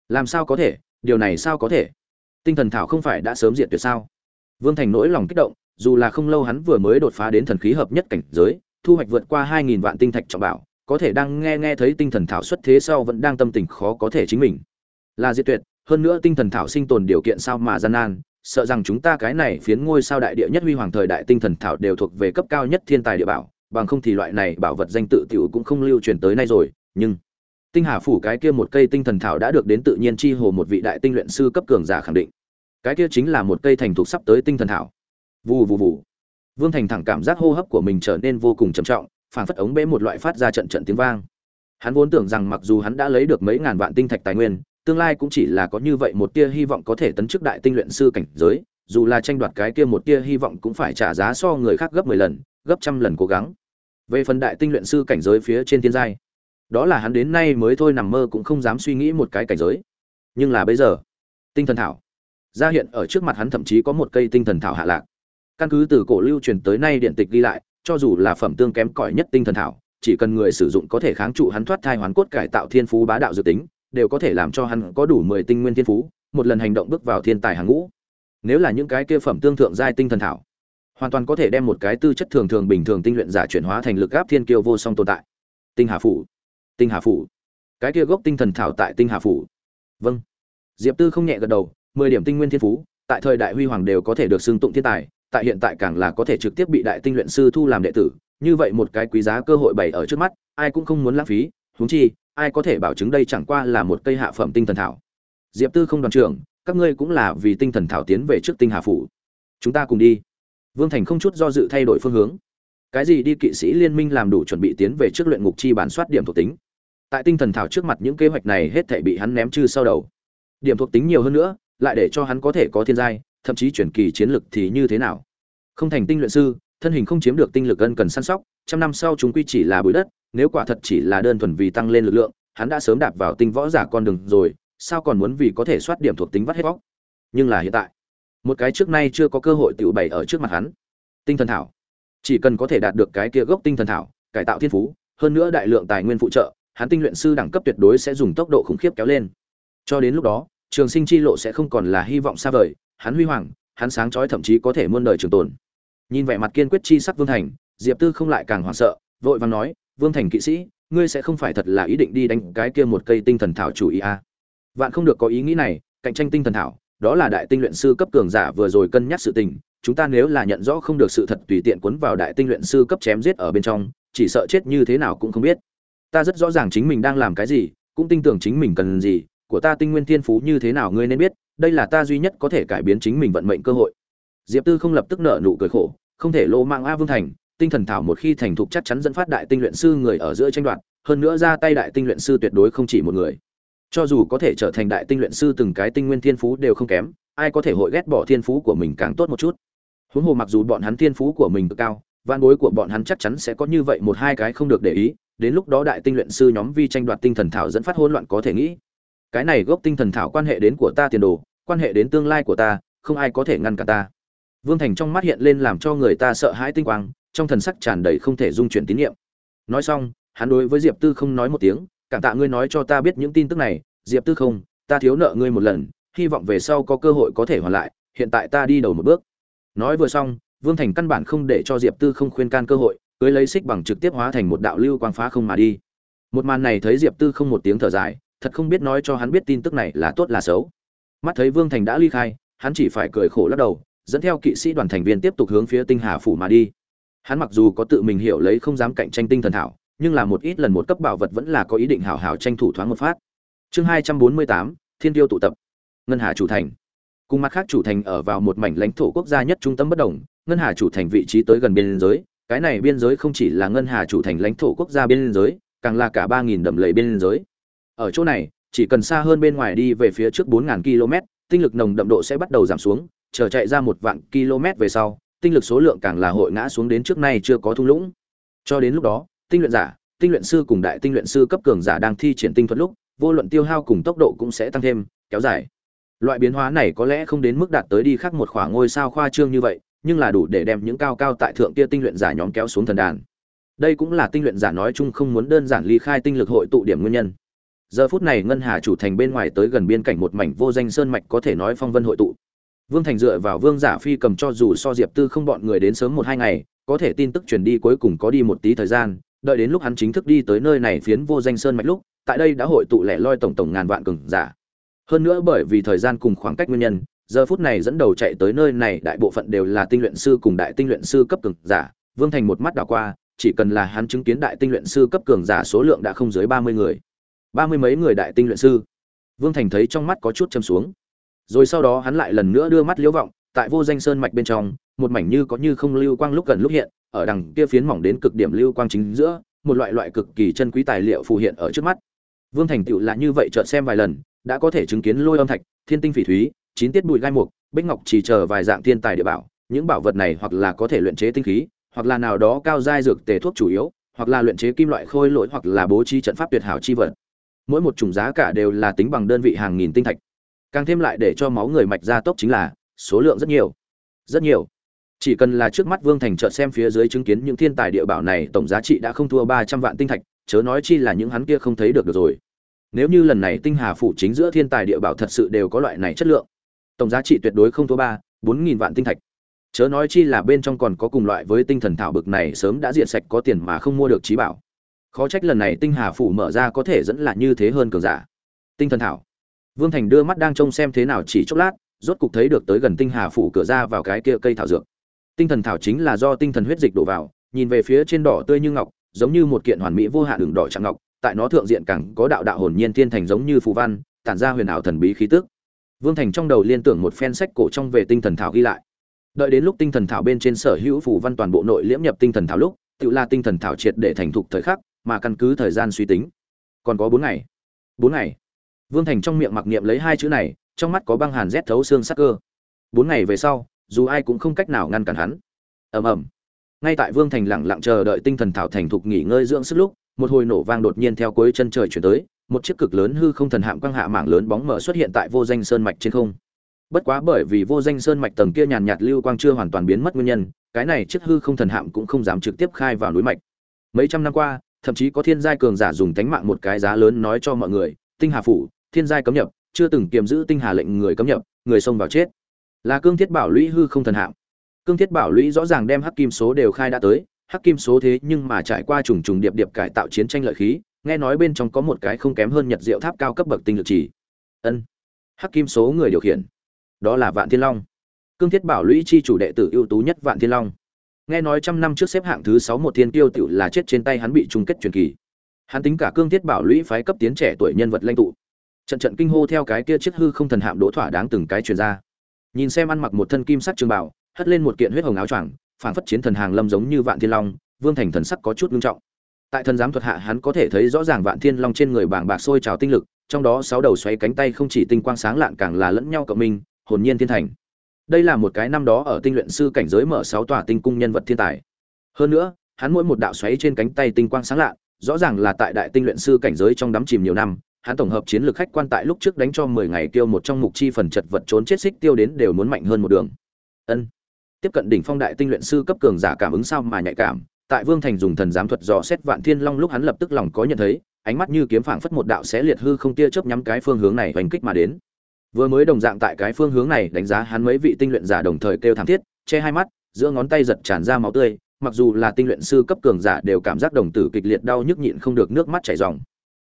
Làm sao có thể, điều này sao có thể? Tinh thần thảo không phải đã sớm diệt tuyệt sao? Vương Thành nỗi lòng kích động, dù là không lâu hắn vừa mới đột phá đến thần khí hợp nhất cảnh giới, thu hoạch vượt qua 2000 vạn tinh thạch trọng bảo, có thể đang nghe nghe thấy tinh thần thảo xuất thế sau vẫn đang tâm tình khó có thể chính mình. Là diệt tuyệt, hơn nữa tinh thần thảo sinh tồn điều kiện sao mà gian nan, sợ rằng chúng ta cái này phiến ngôi sao đại địa nhất huy hoàng thời đại tinh thần thảo đều thuộc về cấp cao nhất thiên tài địa bảo, bằng không thì loại này bảo vật danh tự tiểu cũng không lưu truyền tới nay rồi, nhưng Tinh Hà phủ cái kia một cây tinh thần thảo đã được đến tự nhiên chi hồ một vị đại tinh luyện sư cấp cường giả khẳng định cái kia chính là một cây thành thục sắp tới tinh thần thảo vù vù vù. Vương thành thẳng cảm giác hô hấp của mình trở nên vô cùng trầm trọng, phảng phất ống bẽ một loại phát ra trận trận tiếng vang. Hắn vốn tưởng rằng mặc dù hắn đã lấy được mấy ngàn vạn tinh thạch tài nguyên, tương lai cũng chỉ là có như vậy một tia hy vọng có thể tấn chức đại tinh luyện sư cảnh giới, dù là tranh đoạt cái kia một tia hy vọng cũng phải trả giá so người khác gấp mười lần, gấp trăm lần cố gắng. Về phần đại tinh luyện sư cảnh giới phía trên thiên giai, đó là hắn đến nay mới thôi nằm mơ cũng không dám suy nghĩ một cái cảnh giới. Nhưng là bây giờ, tinh thần thảo ra hiện ở trước mặt hắn thậm chí có một cây tinh thần thảo hạ lạc. Căn cứ từ cổ lưu truyền tới nay điện tịch ghi lại, cho dù là phẩm tương kém cỏi nhất tinh thần thảo, chỉ cần người sử dụng có thể kháng trụ hắn thoát thai hoán cốt cải tạo thiên phú bá đạo dự tính, đều có thể làm cho hắn có đủ mười tinh nguyên thiên phú, một lần hành động bước vào thiên tài hàng ngũ. Nếu là những cái kia phẩm tương thượng giai tinh thần thảo, hoàn toàn có thể đem một cái tư chất thường thường bình thường tinh luyện giả chuyển hóa thành lực áp thiên kiêu vô song tồn tại. Tinh hà phủ, tinh hà phủ. Cái kia gốc tinh thần thảo tại tinh hà phủ. Vâng. Diệp tư không nhẹ gật đầu mười điểm tinh nguyên thiên phú, tại thời đại huy hoàng đều có thể được xưng tụng thiên tài, tại hiện tại càng là có thể trực tiếp bị đại tinh luyện sư thu làm đệ tử. Như vậy một cái quý giá cơ hội bày ở trước mắt, ai cũng không muốn lãng phí, huống chi, ai có thể bảo chứng đây chẳng qua là một cây hạ phẩm tinh thần thảo. Diệp tư không đoàn trưởng, các ngươi cũng là vì tinh thần thảo tiến về trước tinh hà phủ. Chúng ta cùng đi. Vương thành không chút do dự thay đổi phương hướng. Cái gì đi kỵ sĩ liên minh làm đủ chuẩn bị tiến về trước luyện ngục chi bản soát điểm thuộc tính. Tại tinh thần thảo trước mặt những kế hoạch này hết thể bị hắn ném chư sau đầu. Điểm thuộc tính nhiều hơn nữa lại để cho hắn có thể có thiên giai, thậm chí chuyển kỳ chiến lực thì như thế nào? Không thành tinh luyện sư, thân hình không chiếm được tinh lực ân cần săn sóc, trăm năm sau chúng quy chỉ là bụi đất, nếu quả thật chỉ là đơn thuần vì tăng lên lực lượng, hắn đã sớm đạp vào tinh võ giả con đường rồi, sao còn muốn vì có thể soát điểm thuộc tính vắt hết vóc nhưng là hiện tại, một cái trước nay chưa có cơ hội tự bày ở trước mặt hắn. Tinh thần thảo. Chỉ cần có thể đạt được cái kia gốc tinh thần thảo, cải tạo thiên phú, hơn nữa đại lượng tài nguyên phụ trợ, hắn tinh luyện sư đẳng cấp tuyệt đối sẽ dùng tốc độ khủng khiếp kéo lên. Cho đến lúc đó trường sinh chi lộ sẽ không còn là hy vọng xa vời, hắn huy hoàng, hắn sáng chói thậm chí có thể muôn đời trường tồn nhìn vẻ mặt kiên quyết chi sắc vương thành, diệp tư không lại càng hoảng sợ, vội vàng nói, vương thành kỵ sĩ, ngươi sẽ không phải thật là ý định đi đánh cái kia một cây tinh thần thảo chủ ý à. vạn không được có ý nghĩ này, cạnh tranh tinh thần thảo, đó là đại tinh luyện sư cấp cường giả vừa rồi cân nhắc sự tình, chúng ta nếu là nhận rõ không được sự thật tùy tiện cuốn vào đại tinh luyện sư cấp chém giết ở bên trong, chỉ sợ chết như thế nào cũng không biết ta rất rõ ràng chính mình đang làm cái gì, cũng tin tưởng chính mình cần gì của ta tinh nguyên thiên phú như thế nào ngươi nên biết, đây là ta duy nhất có thể cải biến chính mình vận mệnh cơ hội. Diệp tư không lập tức nợ nụ cười khổ, không thể lô mạng a vương thành, tinh thần thảo một khi thành thục chắc chắn dẫn phát đại tinh luyện sư người ở giữa tranh đoạt, hơn nữa ra tay đại tinh luyện sư tuyệt đối không chỉ một người. Cho dù có thể trở thành đại tinh luyện sư từng cái tinh nguyên thiên phú đều không kém, ai có thể hội ghét bỏ thiên phú của mình càng tốt một chút. Huống hồ mặc dù bọn hắn thiên phú của mình cực cao van bối của bọn hắn chắc chắn sẽ có như vậy một hai cái không được để ý, đến lúc đó đại tinh luyện sư nhóm vi tranh đoạt tinh thần thảo dẫn phát hỗn loạn có thể nghĩ cái này gốc tinh thần thảo quan hệ đến của ta tiền đồ, quan hệ đến tương lai của ta, không ai có thể ngăn cản ta. Vương thành trong mắt hiện lên làm cho người ta sợ hãi tinh quang, trong thần sắc tràn đầy không thể dung chuyển tín nhiệm. Nói xong, hắn đối với diệp tư không nói một tiếng, cảm tạ ngươi nói cho ta biết những tin tức này, diệp tư không, ta thiếu nợ ngươi một lần, hy vọng về sau có cơ hội có thể hoàn lại, hiện tại ta đi đầu một bước. Nói vừa xong, vương thành căn bản không để cho diệp tư không khuyên can cơ hội, cưới lấy xích bằng trực tiếp hóa thành một đạo lưu quang phá không mà đi. Một màn này thấy diệp tư không một tiếng thở dài thật không biết nói cho hắn biết tin tức này là tốt là xấu. Mắt thấy vương thành đã ly khai, hắn chỉ phải cười khổ lắc đầu, dẫn theo kỵ sĩ đoàn thành viên tiếp tục hướng phía tinh hà phủ mà đi. Hắn mặc dù có tự mình hiểu lấy không dám cạnh tranh tinh thần thảo, nhưng là một ít lần một cấp bảo vật vẫn là có ý định hảo hảo tranh thủ thoáng một phát. Chương hai trăm bốn mươi tám, thiên tiêu tụ tập. Ngân hà chủ thành. Cùng mặt khác chủ thành ở vào một mảnh lãnh thổ quốc gia nhất trung tâm bất đồng, ngân hà chủ thành vị trí tới gần biên giới, cái này biên giới không chỉ là ngân hà chủ thành lãnh thổ quốc gia biên giới, càng là cả ba nghìn đầm lầy biên giới ở chỗ này, chỉ cần xa hơn bên ngoài đi về phía trước bốn ngàn km, tinh lực nồng đậm độ sẽ bắt đầu giảm xuống, chờ chạy ra một vạn km về sau, tinh lực số lượng càng là hội ngã xuống đến trước nay chưa có thung lũng. Cho đến lúc đó, tinh luyện giả, tinh luyện sư cùng đại tinh luyện sư cấp cường giả đang thi triển tinh thuật lúc, vô luận tiêu hao cùng tốc độ cũng sẽ tăng thêm, kéo dài. Loại biến hóa này có lẽ không đến mức đạt tới đi khác một khoảng ngôi sao khoa trương như vậy, nhưng là đủ để đem những cao cao tại thượng kia tinh luyện giả nhóm kéo xuống thần đàn. Đây cũng là tinh luyện giả nói chung không muốn đơn giản ly khai tinh lực hội tụ điểm nguyên nhân giờ phút này ngân hà chủ thành bên ngoài tới gần biên cảnh một mảnh vô danh sơn mạch có thể nói phong vân hội tụ. Vương thành dựa vào vương giả phi cầm cho dù so diệp tư không bọn người đến sớm một hai ngày, có thể tin tức truyền đi cuối cùng có đi một tí thời gian, đợi đến lúc hắn chính thức đi tới nơi này phiến vô danh sơn mạch lúc, tại đây đã hội tụ lẻ loi tổng tổng ngàn vạn cường giả. Hơn nữa bởi vì thời gian cùng khoảng cách nguyên nhân, giờ phút này dẫn đầu chạy tới nơi này đại bộ phận đều là tinh luyện sư cùng đại tinh luyện sư cấp cường giả. Vương thành một mắt đảo qua, chỉ cần là hắn chứng kiến đại tinh luyện sư cấp cường giả số lượng đã không dưới ba mươi người ba mươi mấy người đại tinh luyện sư. Vương thành thấy trong mắt có chút châm xuống. Rồi sau đó hắn lại lần nữa đưa mắt liễu vọng, tại vô danh sơn mạch bên trong, một mảnh như có như không lưu quang lúc gần lúc hiện, ở đằng kia phiến mỏng đến cực điểm lưu quang chính giữa, một loại loại cực kỳ chân quý tài liệu phù hiện ở trước mắt. Vương thành tựu là như vậy chợt xem vài lần, đã có thể chứng kiến lôi âm thạch, thiên tinh phỉ thúy, chín tiết bụi gai mục, bích ngọc chỉ chờ vài dạng thiên tài địa bảo, những bảo vật này hoặc là có thể luyện chế tinh khí, hoặc là nào đó cao giai dược tề thuốc chủ yếu, hoặc là luyện chế kim loại khôi lỗi hoặc là bố trí trận pháp tuyệt hảo chi vật mỗi một chủng giá cả đều là tính bằng đơn vị hàng nghìn tinh thạch. Càng thêm lại để cho máu người mạch ra tốc chính là số lượng rất nhiều. Rất nhiều. Chỉ cần là trước mắt vương thành chợt xem phía dưới chứng kiến những thiên tài địa bảo này tổng giá trị đã không thua ba trăm vạn tinh thạch chớ nói chi là những hắn kia không thấy được, được rồi. Nếu như lần này tinh hà phủ chính giữa thiên tài địa bảo thật sự đều có loại này chất lượng tổng giá trị tuyệt đối không thua ba bốn nghìn vạn tinh thạch. Chớ nói chi là bên trong còn có cùng loại với tinh thần thảo bực này sớm đã diệt sạch có tiền mà không mua được trí bảo khó trách lần này tinh hà phủ mở ra có thể dẫn là như thế hơn cường giả. Tinh thần thảo. Vương thành đưa mắt đang trông xem thế nào chỉ chốc lát, rốt cục thấy được tới gần tinh hà phủ cửa ra vào cái kia cây thảo dược. Tinh thần thảo chính là do tinh thần huyết dịch đổ vào, nhìn về phía trên đỏ tươi như ngọc, giống như một kiện hoàn mỹ vô hạn đường đỏ trắng ngọc, tại nó thượng diện càng có đạo đạo hồn nhiên thiên thành giống như phù văn, tản ra huyền ảo thần bí khí tức. Vương thành trong đầu liên tưởng một phen sách cổ trong về tinh thần thảo ghi lại. Đợi đến lúc tinh thần thảo bên trên sở hữu phù văn toàn bộ nội liễm nhập tinh thần thảo lúc, tự là tinh thần thảo triệt để thành thục thời khắc mà căn cứ thời gian suy tính. Còn có bốn ngày. Bốn ngày. Vương thành trong miệng mặc niệm lấy hai chữ này, trong mắt có băng hàn rét thấu xương sắc cơ. Bốn ngày về sau, dù ai cũng không cách nào ngăn cản hắn. Ầm ầm. Ngay tại vương thành lẳng lặng chờ đợi tinh thần thảo thành thục nghỉ ngơi dưỡng sức lúc, một hồi nổ vang đột nhiên theo cuối chân trời chuyển tới, một chiếc cực lớn hư không thần hạm quang hạ mảng lớn bóng mở xuất hiện tại vô danh sơn mạch trên không. Bất quá bởi vì vô danh sơn mạch tầng kia nhàn nhạt lưu quang chưa hoàn toàn biến mất nguyên nhân, cái này chiếc hư không thần hạm cũng không dám trực tiếp khai vào núi mạch. Mấy trăm năm qua thậm chí có thiên giai cường giả dùng tánh mạng một cái giá lớn nói cho mọi người, tinh hà phủ, thiên giai cấm nhập, chưa từng kiềm giữ tinh hà lệnh người cấm nhập, người xông vào chết. Là cương thiết bảo lũy hư không thần hạm. Cương thiết bảo lũy rõ ràng đem hắc kim số đều khai đã tới, hắc kim số thế nhưng mà trải qua trùng trùng điệp điệp cải tạo chiến tranh lợi khí, nghe nói bên trong có một cái không kém hơn nhật diệu tháp cao cấp bậc tinh lực chỉ. Ân. Hắc kim số người điều khiển. Đó là vạn thiên long. Cương thiết bảo lũy chi chủ đệ tử ưu tú nhất vạn thiên long nghe nói trăm năm trước xếp hạng thứ sáu một thiên tiêu tiểu là chết trên tay hắn bị chung kết truyền kỳ. Hắn tính cả cương thiết bảo lũy phái cấp tiến trẻ tuổi nhân vật lãnh tụ. Trận trận kinh hô theo cái kia chiếc hư không thần hạm đỗ thỏa đáng từng cái truyền ra. Nhìn xem ăn mặc một thân kim sắc trường bảo hất lên một kiện huyết hồng áo choàng, phảng phất chiến thần hàng lâm giống như vạn thiên long, vương thành thần sắc có chút nghiêm trọng. Tại thần giám thuật hạ hắn có thể thấy rõ ràng vạn thiên long trên người bảng bạc sôi trào tinh lực, trong đó sáu đầu xoáy cánh tay không chỉ tinh quang sáng lạn càng là lẫn nhau cộng minh, hồn nhiên thiên thành đây là một cái năm đó ở tinh luyện sư cảnh giới mở sáu tòa tinh cung nhân vật thiên tài. Hơn nữa, hắn mỗi một đạo xoáy trên cánh tay tinh quang sáng lạ, rõ ràng là tại đại tinh luyện sư cảnh giới trong đắm chìm nhiều năm, hắn tổng hợp chiến lược khách quan tại lúc trước đánh cho mười ngày tiêu một trong mục chi phần chật vật trốn chết xích tiêu đến đều muốn mạnh hơn một đường. Ân. Tiếp cận đỉnh phong đại tinh luyện sư cấp cường giả cảm ứng sao mà nhạy cảm, tại vương thành dùng thần giám thuật dò xét vạn thiên long lúc hắn lập tức lòng có nhận thấy, ánh mắt như kiếm phảng phất một đạo xé liệt hư không tia chớp nhắm cái phương hướng này hoành kích mà đến vừa mới đồng dạng tại cái phương hướng này đánh giá hắn mấy vị tinh luyện giả đồng thời kêu thảm thiết, che hai mắt, giữa ngón tay giật tràn ra máu tươi, mặc dù là tinh luyện sư cấp cường giả đều cảm giác đồng tử kịch liệt đau nhức nhịn không được nước mắt chảy ròng.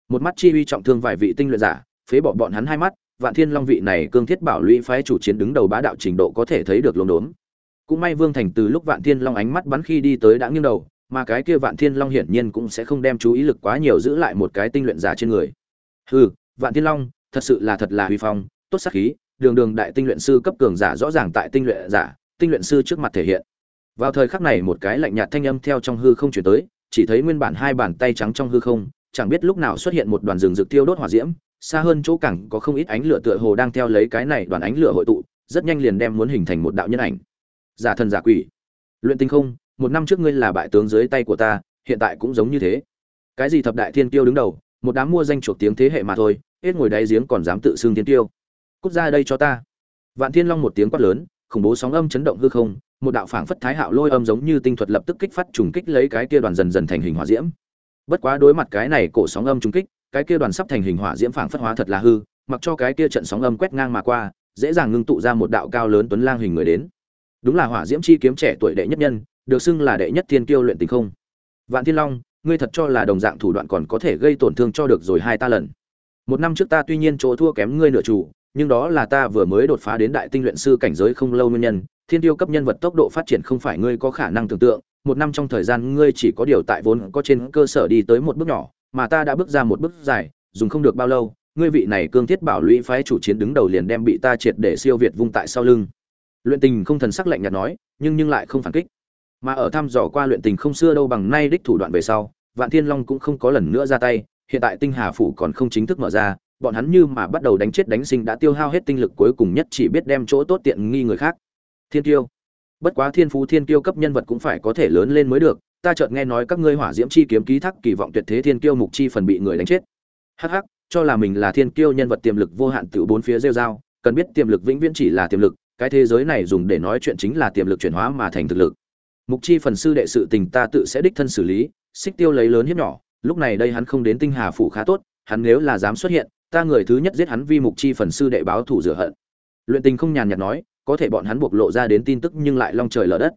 Một mắt chi uy trọng thương vài vị tinh luyện giả, phế bỏ bọn hắn hai mắt, vạn thiên long vị này cương thiết bảo lũy phái chủ chiến đứng đầu bá đạo trình độ có thể thấy được lốm đốm. Cũng may vương thành từ lúc vạn thiên long ánh mắt bắn khi đi tới đã nghiêng đầu, mà cái kia vạn thiên long hiển nhiên cũng sẽ không đem chú ý lực quá nhiều giữ lại một cái tinh luyện giả trên người. Hừ, vạn thiên long, thật sự là thật là huy phong tốt sát khí, đường đường đại tinh luyện sư cấp cường giả rõ ràng tại tinh luyện giả, tinh luyện sư trước mặt thể hiện. Vào thời khắc này một cái lạnh nhạt thanh âm theo trong hư không truyền tới, chỉ thấy nguyên bản hai bàn tay trắng trong hư không, chẳng biết lúc nào xuất hiện một đoàn rừng rực tiêu đốt hỏa diễm, xa hơn chỗ cẳng có không ít ánh lửa tựa hồ đang theo lấy cái này đoàn ánh lửa hội tụ, rất nhanh liền đem muốn hình thành một đạo nhân ảnh. Giả thần giả quỷ. Luyện tinh không, một năm trước ngươi là bại tướng dưới tay của ta, hiện tại cũng giống như thế. Cái gì thập đại thiên tiêu đứng đầu, một đám mua danh chuột tiếng thế hệ mà thôi, hết ngồi đáy giếng còn dám tự xưng thiên tiêu cút ra đây cho ta. Vạn thiên long một tiếng quát lớn, khủng bố sóng âm chấn động hư không, một đạo phảng phất thái hạo lôi âm giống như tinh thuật lập tức kích phát trùng kích lấy cái kia đoàn dần dần thành hình hỏa diễm. Bất quá đối mặt cái này cổ sóng âm trùng kích, cái kia đoàn sắp thành hình hỏa diễm phảng phất hóa thật là hư, mặc cho cái kia trận sóng âm quét ngang mà qua, dễ dàng ngưng tụ ra một đạo cao lớn tuấn lang hình người đến. Đúng là hỏa diễm chi kiếm trẻ tuổi đệ nhất nhân, được xưng là đệ nhất thiên kiêu luyện tình không. Vạn thiên long, ngươi thật cho là đồng dạng thủ đoạn còn có thể gây tổn thương cho được rồi hai ta lần. Một năm trước ta tuy nhiên chỗ thua kém ngươi nửa chủ nhưng đó là ta vừa mới đột phá đến đại tinh luyện sư cảnh giới không lâu nguyên nhân, thiên tiêu cấp nhân vật tốc độ phát triển không phải ngươi có khả năng tưởng tượng, một năm trong thời gian ngươi chỉ có điều tại vốn có trên cơ sở đi tới một bước nhỏ, mà ta đã bước ra một bước dài, dùng không được bao lâu, ngươi vị này cương thiết bảo lũy phái chủ chiến đứng đầu liền đem bị ta triệt để siêu việt vung tại sau lưng. Luyện tình không thần sắc lạnh nhạt nói, nhưng nhưng lại không phản kích. Mà ở thăm dò qua luyện tình không xưa đâu bằng nay đích thủ đoạn về sau, vạn thiên long cũng không có lần nữa ra tay, hiện tại tinh hà phủ còn không chính thức mở ra bọn hắn như mà bắt đầu đánh chết đánh sinh đã tiêu hao hết tinh lực cuối cùng nhất chỉ biết đem chỗ tốt tiện nghi người khác. Thiên tiêu bất quá thiên phú thiên tiêu cấp nhân vật cũng phải có thể lớn lên mới được, ta chợt nghe nói các ngươi hỏa diễm chi kiếm ký thác kỳ vọng tuyệt thế thiên kiêu mục chi phần bị người đánh chết. Hắc hắc, cho là mình là thiên kiêu nhân vật tiềm lực vô hạn tự bốn phía rêu dao cần biết tiềm lực vĩnh viễn chỉ là tiềm lực, cái thế giới này dùng để nói chuyện chính là tiềm lực chuyển hóa mà thành thực lực. Mục chi phần sư đệ sự tình ta tự sẽ đích thân xử lý, xích tiêu lấy lớn hiếp nhỏ, lúc này đây hắn không đến tinh hà phủ khá tốt, hắn nếu là dám xuất hiện ta người thứ nhất giết hắn vi mục chi phần sư đệ báo thủ rửa hận. Luyện tình không nhàn nhạt nói, có thể bọn hắn buộc lộ ra đến tin tức nhưng lại long trời lở đất.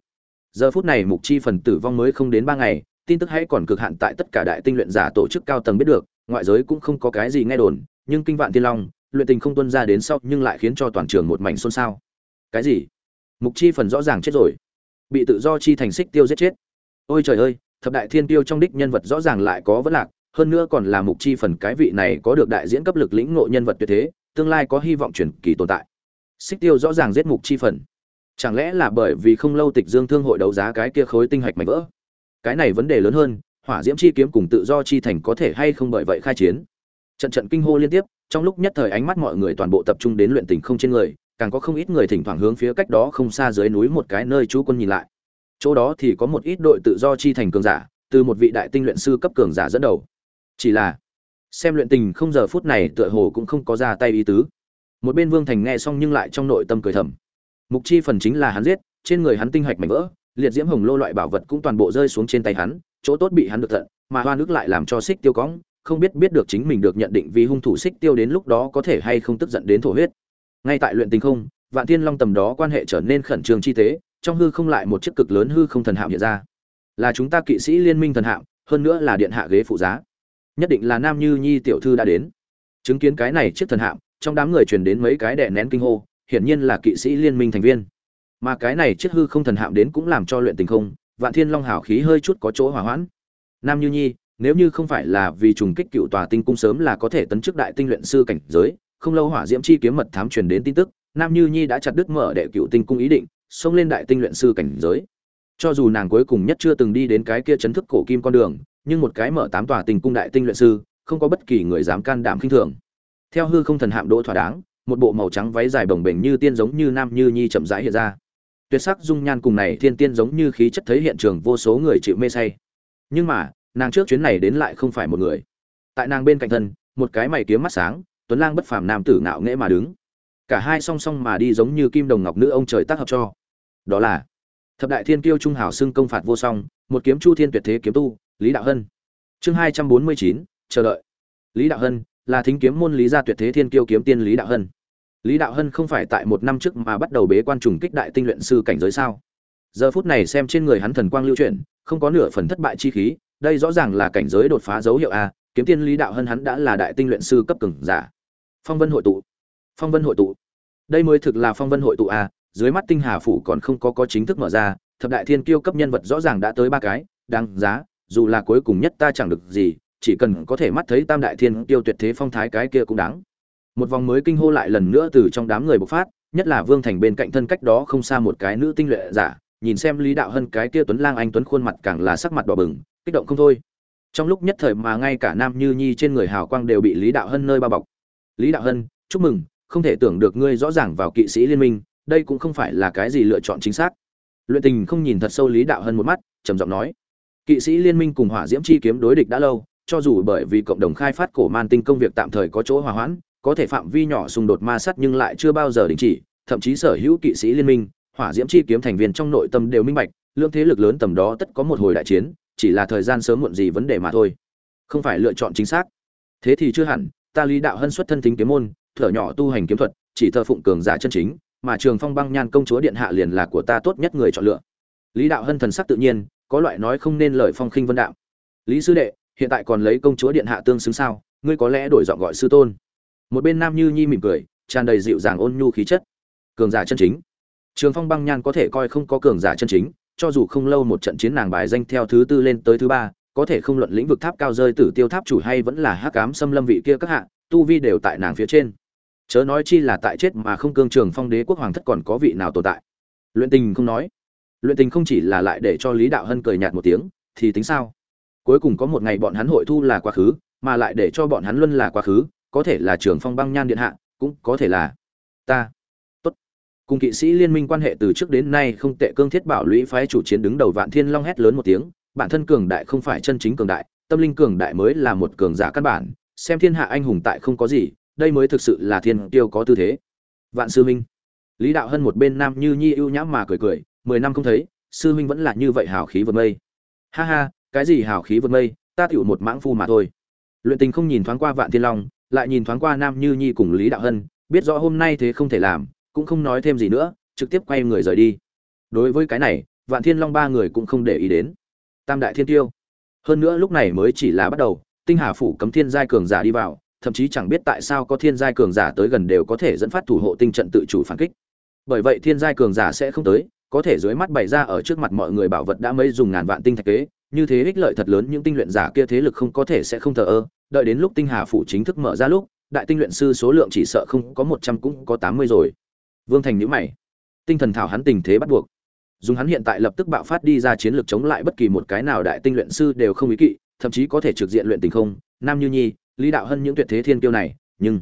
Giờ phút này mục chi phần tử vong mới không đến ba ngày, tin tức hãy còn cực hạn tại tất cả đại tinh luyện giả tổ chức cao tầng biết được, ngoại giới cũng không có cái gì nghe đồn, nhưng kinh vạn tiên long, luyện tình không tuân ra đến sau nhưng lại khiến cho toàn trường một mảnh xôn xao. Cái gì? Mục chi phần rõ ràng chết rồi. Bị tự do chi thành xích tiêu giết chết. Ôi trời ơi, thập đại thiên tiêu trong đích nhân vật rõ ràng lại có vấn lạc hơn nữa còn là mục chi phần cái vị này có được đại diễn cấp lực lĩnh ngộ nhân vật tuyệt thế, tương lai có hy vọng truyền kỳ tồn tại. Xích tiêu rõ ràng giết mục chi phần. Chẳng lẽ là bởi vì không lâu tịch dương thương hội đấu giá cái kia khối tinh hạch mảnh vỡ? Cái này vấn đề lớn hơn, hỏa diễm chi kiếm cùng tự do chi thành có thể hay không bởi vậy khai chiến? Trận trận kinh hô liên tiếp, trong lúc nhất thời ánh mắt mọi người toàn bộ tập trung đến luyện tình không trên người, càng có không ít người thỉnh thoảng hướng phía cách đó không xa dưới núi một cái nơi chú quân nhìn lại. Chỗ đó thì có một ít đội tự do chi thành cường giả, từ một vị đại tinh luyện sư cấp cường giả dẫn đầu chỉ là, xem luyện tình không giờ phút này tựa hồ cũng không có ra tay ý tứ. Một bên vương thành nghe xong nhưng lại trong nội tâm cười thầm. Mục chi phần chính là hắn giết, trên người hắn tinh hạch mảnh vỡ, liệt diễm hồng lô loại bảo vật cũng toàn bộ rơi xuống trên tay hắn, chỗ tốt bị hắn được thận, mà hoa nước lại làm cho xích tiêu cóng không biết biết được chính mình được nhận định vì hung thủ xích tiêu đến lúc đó có thể hay không tức giận đến thổ huyết. Ngay tại luyện tình không, vạn thiên long tầm đó quan hệ trở nên khẩn trương chi tế, trong hư không lại một chiếc cực lớn hư không thần hạm hiện ra. Là chúng ta kỵ sĩ liên minh thần hạm hơn nữa là điện hạ ghế phụ giá nhất định là nam như nhi tiểu thư đã đến. Chứng kiến cái này chiếc thần hạm, trong đám người truyền đến mấy cái đè nén kinh hô, hiển nhiên là kỵ sĩ liên minh thành viên. Mà cái này chiếc hư không thần hạm đến cũng làm cho luyện tình không, vạn thiên long hào khí hơi chút có chỗ hỏa hoãn. Nam như nhi, nếu như không phải là vì trùng kích cựu tòa tinh cung sớm là có thể tấn chức đại tinh luyện sư cảnh giới, không lâu hỏa diễm chi kiếm mật thám truyền đến tin tức, nam như nhi đã chặt đứt mở đệ cựu tinh cung ý định, xông lên đại tinh luyện sư cảnh giới. Cho dù nàng cuối cùng nhất chưa từng đi đến cái kia chấn thức cổ kim con đường nhưng một cái mở tám tòa tình cung đại tinh luyện sư, không có bất kỳ người dám can đảm khinh thường. Theo hư không thần hạm đỗ thỏa đáng, một bộ màu trắng váy dài bồng bềnh như tiên giống như nam như nhi chậm rãi hiện ra. Tuyệt sắc dung nhan cùng này thiên tiên giống như khí chất thấy hiện trường vô số người chịu mê say. Nhưng mà, nàng trước chuyến này đến lại không phải một người. Tại nàng bên cạnh thân, một cái mày kiếm mắt sáng, tuấn lang bất phàm nam tử ngạo nghễ mà đứng. Cả hai song song mà đi giống như kim đồng ngọc nữ ông trời tác hợp cho. Đó là thập đại thiên kiêu trung hảo xưng công phạt vô song, một kiếm chu thiên tuyệt thế kiếm tu lý đạo hân. Chương hai trăm bốn mươi chín, chờ đợi. Lý đạo hân là thính kiếm môn lý gia tuyệt thế thiên kiêu kiếm tiên lý đạo hân. Lý đạo hân không phải tại một năm trước mà bắt đầu bế quan trùng kích đại tinh luyện sư cảnh giới sao? Giờ phút này xem trên người hắn thần quang lưu chuyển, không có nửa phần thất bại chi khí, đây rõ ràng là cảnh giới đột phá dấu hiệu a, kiếm tiên lý đạo hân hắn đã là đại tinh luyện sư cấp cường giả. Phong vân hội tụ. Phong vân hội tụ. Đây mới thực là phong vân hội tụ a, dưới mắt tinh hà phủ còn không có có chính thức mở ra, thập đại thiên kiêu cấp nhân vật rõ ràng đã tới ba cái, đáng giá dù là cuối cùng nhất ta chẳng được gì, chỉ cần có thể mắt thấy tam đại thiên Tiêu tuyệt thế phong thái cái kia cũng đáng. Một vòng mới kinh hô lại lần nữa từ trong đám người bộc phát, nhất là vương thành bên cạnh thân cách đó không xa một cái nữ tinh luyện giả, nhìn xem lý đạo hân cái kia tuấn lang anh tuấn khuôn mặt càng là sắc mặt đỏ bừng, kích động không thôi. Trong lúc nhất thời mà ngay cả nam như nhi trên người hào quang đều bị lý đạo hân nơi bao bọc. Lý đạo hân, chúc mừng, không thể tưởng được ngươi rõ ràng vào kỵ sĩ liên minh, đây cũng không phải là cái gì lựa chọn chính xác. Luyện tình không nhìn thật sâu lý đạo hân một mắt, trầm giọng nói kỵ sĩ liên minh cùng hỏa diễm chi kiếm đối địch đã lâu, cho dù bởi vì cộng đồng khai phát cổ man tinh công việc tạm thời có chỗ hòa hoãn, có thể phạm vi nhỏ xung đột ma sát nhưng lại chưa bao giờ đình chỉ, thậm chí sở hữu kỵ sĩ liên minh, hỏa diễm chi kiếm thành viên trong nội tâm đều minh bạch, lượng thế lực lớn tầm đó tất có một hồi đại chiến, chỉ là thời gian sớm muộn gì vấn đề mà thôi. Không phải lựa chọn chính xác. Thế thì chưa hẳn, ta lý đạo hân xuất thân tính kiếm môn, thở nhỏ tu hành kiếm thuật, chỉ thờ phụng cường giả chân chính, mà trường phong băng nhan công chúa điện hạ liền là của ta tốt nhất người chọn lựa. Lý đạo hân thần sắc tự nhiên có loại nói không nên lời phong khinh vân đạo lý sư đệ, hiện tại còn lấy công chúa điện hạ tương xứng sao? Ngươi có lẽ đổi giọng gọi sư tôn. Một bên nam như nhi mỉm cười, tràn đầy dịu dàng ôn nhu khí chất. Cường giả chân chính. Trường phong băng nhan có thể coi không có cường giả chân chính, cho dù không lâu một trận chiến nàng bài danh theo thứ tư lên tới thứ ba, có thể không luận lĩnh vực tháp cao rơi tử tiêu tháp chủ hay vẫn là hắc ám xâm lâm vị kia các hạ, tu vi đều tại nàng phía trên. Chớ nói chi là tại chết mà không cương trường phong đế quốc hoàng thất còn có vị nào tồn tại. Luyện tình không nói luyện tình không chỉ là lại để cho lý đạo hân cười nhạt một tiếng, thì tính sao? Cuối cùng có một ngày bọn hắn hội thu là quá khứ, mà lại để cho bọn hắn luân là quá khứ, có thể là trường phong băng nhan điện hạ, cũng có thể là ta. Tốt. Cùng kỵ sĩ liên minh quan hệ từ trước đến nay không tệ cương thiết bảo lũy phái chủ chiến đứng đầu vạn thiên long hét lớn một tiếng, bản thân cường đại không phải chân chính cường đại, tâm linh cường đại mới là một cường giả căn bản, xem thiên hạ anh hùng tại không có gì, đây mới thực sự là thiên tiêu có tư thế. Vạn sư minh. Lý đạo hân một bên nam như nhi ưu nhãm mà cười cười mười năm không thấy, sư huynh vẫn là như vậy hào khí vượt mây. Ha ha, cái gì hào khí vượt mây, ta tựu một mãng phu mà thôi. Luyện tình không nhìn thoáng qua vạn thiên long, lại nhìn thoáng qua nam như nhi cùng lý đạo hân, biết rõ hôm nay thế không thể làm, cũng không nói thêm gì nữa, trực tiếp quay người rời đi. Đối với cái này, vạn thiên long ba người cũng không để ý đến. Tam đại thiên tiêu. Hơn nữa lúc này mới chỉ là bắt đầu, tinh hà phủ cấm thiên giai cường giả đi vào, thậm chí chẳng biết tại sao có thiên giai cường giả tới gần đều có thể dẫn phát thủ hộ tinh trận tự chủ phản kích. Bởi vậy thiên giai cường giả sẽ không tới có thể dưới mắt bày ra ở trước mặt mọi người bảo vật đã mấy dùng ngàn vạn tinh thạch kế, như thế ích lợi thật lớn những tinh luyện giả kia thế lực không có thể sẽ không thờ ơ, đợi đến lúc tinh hà phủ chính thức mở ra lúc, đại tinh luyện sư số lượng chỉ sợ không có một trăm cũng có tám mươi rồi. Vương thành nhữ mày. Tinh thần thảo hắn tình thế bắt buộc. Dùng hắn hiện tại lập tức bạo phát đi ra chiến lược chống lại bất kỳ một cái nào đại tinh luyện sư đều không ý kỵ, thậm chí có thể trực diện luyện tình không. Nam như nhi, lý đạo hơn những tuyệt thế thiên kiêu này, nhưng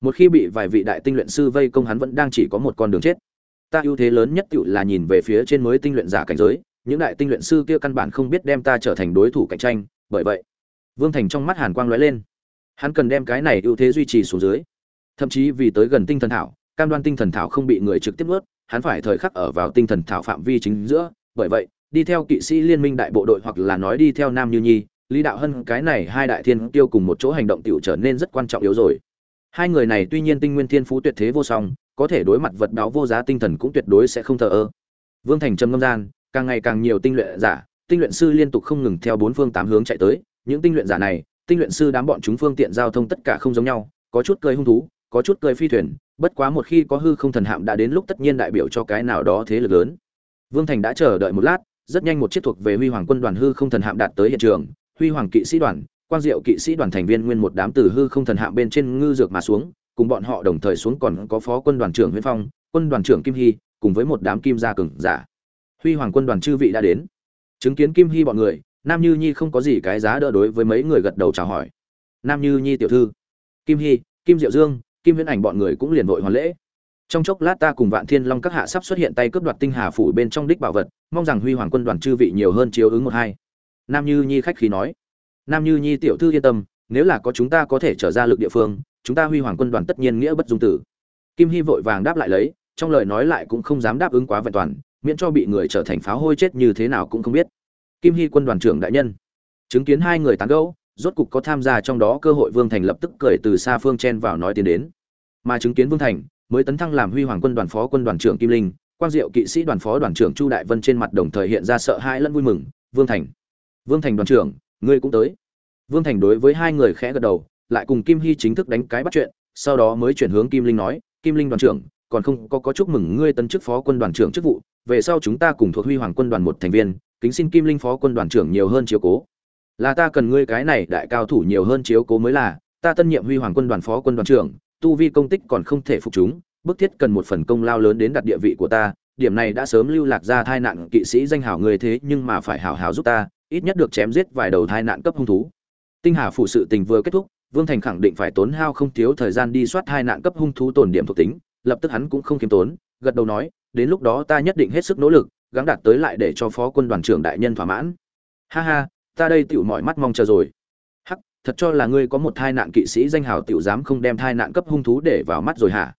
một khi bị vài vị đại tinh luyện sư vây công hắn vẫn đang chỉ có một con đường chết ta ưu thế lớn nhất tựu là nhìn về phía trên mới tinh luyện giả cảnh giới, những đại tinh luyện sư kia căn bản không biết đem ta trở thành đối thủ cạnh tranh, bởi vậy, vương thành trong mắt hàn quang lóe lên. Hắn cần đem cái này ưu thế duy trì xuống dưới. Thậm chí vì tới gần tinh thần thảo, cam đoan tinh thần thảo không bị người trực tiếp ướt hắn phải thời khắc ở vào tinh thần thảo phạm vi chính giữa, bởi vậy, đi theo kỵ sĩ liên minh đại bộ đội hoặc là nói đi theo nam như nhi, lý đạo hân, cái này hai đại thiên tiêu cùng một chỗ hành động tiểu trở nên rất quan trọng yếu rồi. Hai người này tuy nhiên tinh nguyên thiên phú tuyệt thế vô song có thể đối mặt vật báo vô giá tinh thần cũng tuyệt đối sẽ không thờ ơ. Vương thành trầm ngâm gian, càng ngày càng nhiều tinh luyện giả, tinh luyện sư liên tục không ngừng theo bốn phương tám hướng chạy tới. Những tinh luyện giả này, tinh luyện sư đám bọn chúng phương tiện giao thông tất cả không giống nhau, có chút cơi hung thú, có chút cơi phi thuyền, bất quá một khi có hư không thần hạm đã đến lúc tất nhiên đại biểu cho cái nào đó thế lực lớn. Vương thành đã chờ đợi một lát, rất nhanh một chiếc thuộc về huy hoàng quân đoàn hư không thần hạm đạt tới hiện trường. Huy hoàng kỵ sĩ đoàn, quang diệu kỵ sĩ đoàn thành viên nguyên một đám từ hư không thần hạm bên trên ngư dược mà xuống cùng bọn họ đồng thời xuống còn có phó quân đoàn trưởng Huyễn Phong, quân đoàn trưởng Kim Hy, cùng với một đám kim gia cường giả. Huy Hoàng quân đoàn chư vị đã đến. Chứng kiến Kim Hy bọn người, Nam Như Nhi không có gì cái giá đỡ đối với mấy người gật đầu chào hỏi. Nam Như Nhi tiểu thư, Kim Hy, Kim Diệu Dương, Kim Viễn Ảnh bọn người cũng liền vội hoàn lễ. Trong chốc lát ta cùng Vạn Thiên Long các hạ sắp xuất hiện tay cướp đoạt tinh hà phủ bên trong đích bảo vật, mong rằng Huy Hoàng quân đoàn chư vị nhiều hơn chiếu ứng một hai. Nam Như Nhi khách khí nói. Nam Như Nhi tiểu thư yên tâm, nếu là có chúng ta có thể trở ra lực địa phương, chúng ta huy hoàng quân đoàn tất nhiên nghĩa bất dung tử. Kim hy vội vàng đáp lại lấy, trong lời nói lại cũng không dám đáp ứng quá vẹn toàn, miễn cho bị người trở thành pháo hôi chết như thế nào cũng không biết. Kim hy quân đoàn trưởng đại nhân, chứng kiến hai người tán gẫu, rốt cục có tham gia trong đó cơ hội vương thành lập tức cười từ xa phương chen vào nói tiến đến. Mà chứng kiến vương thành, mới tấn thăng làm huy hoàng quân đoàn phó quân đoàn trưởng kim linh, quang diệu kỵ sĩ đoàn phó đoàn trưởng chu đại vân trên mặt đồng thời hiện ra sợ hãi lẫn vui mừng, vương thành vương thành đoàn trưởng, ngươi cũng tới. Vương thành đối với hai người khẽ gật đầu lại cùng Kim Hy chính thức đánh cái bắt chuyện, sau đó mới chuyển hướng Kim Linh nói, "Kim Linh đoàn trưởng, còn không có có chúc mừng ngươi tân chức phó quân đoàn trưởng chức vụ, về sau chúng ta cùng thuộc Huy Hoàng quân đoàn một thành viên, kính xin Kim Linh phó quân đoàn trưởng nhiều hơn chiếu cố. Là ta cần ngươi cái này đại cao thủ nhiều hơn chiếu cố mới là, ta tân nhiệm Huy Hoàng quân đoàn phó quân đoàn trưởng, tu vi công tích còn không thể phục chúng, bức thiết cần một phần công lao lớn đến đặt địa vị của ta, điểm này đã sớm lưu lạc ra thai nạn kỵ sĩ danh hảo người thế nhưng mà phải hảo hảo giúp ta, ít nhất được chém giết vài đầu thai nạn cấp hung thú. Tinh Hà phụ sự tình vừa kết thúc, Vương Thành khẳng định phải tốn hao không thiếu thời gian đi soát hai nạn cấp hung thú tổn điểm thuộc tính, lập tức hắn cũng không kiêm tốn, gật đầu nói, đến lúc đó ta nhất định hết sức nỗ lực, gắng đạt tới lại để cho phó quân đoàn trưởng đại nhân thỏa mãn. Ha ha, ta đây tiểu mọi mắt mong chờ rồi. Hắc, thật cho là ngươi có một thai nạn kỵ sĩ danh hào tiểu dám không đem thai nạn cấp hung thú để vào mắt rồi hả?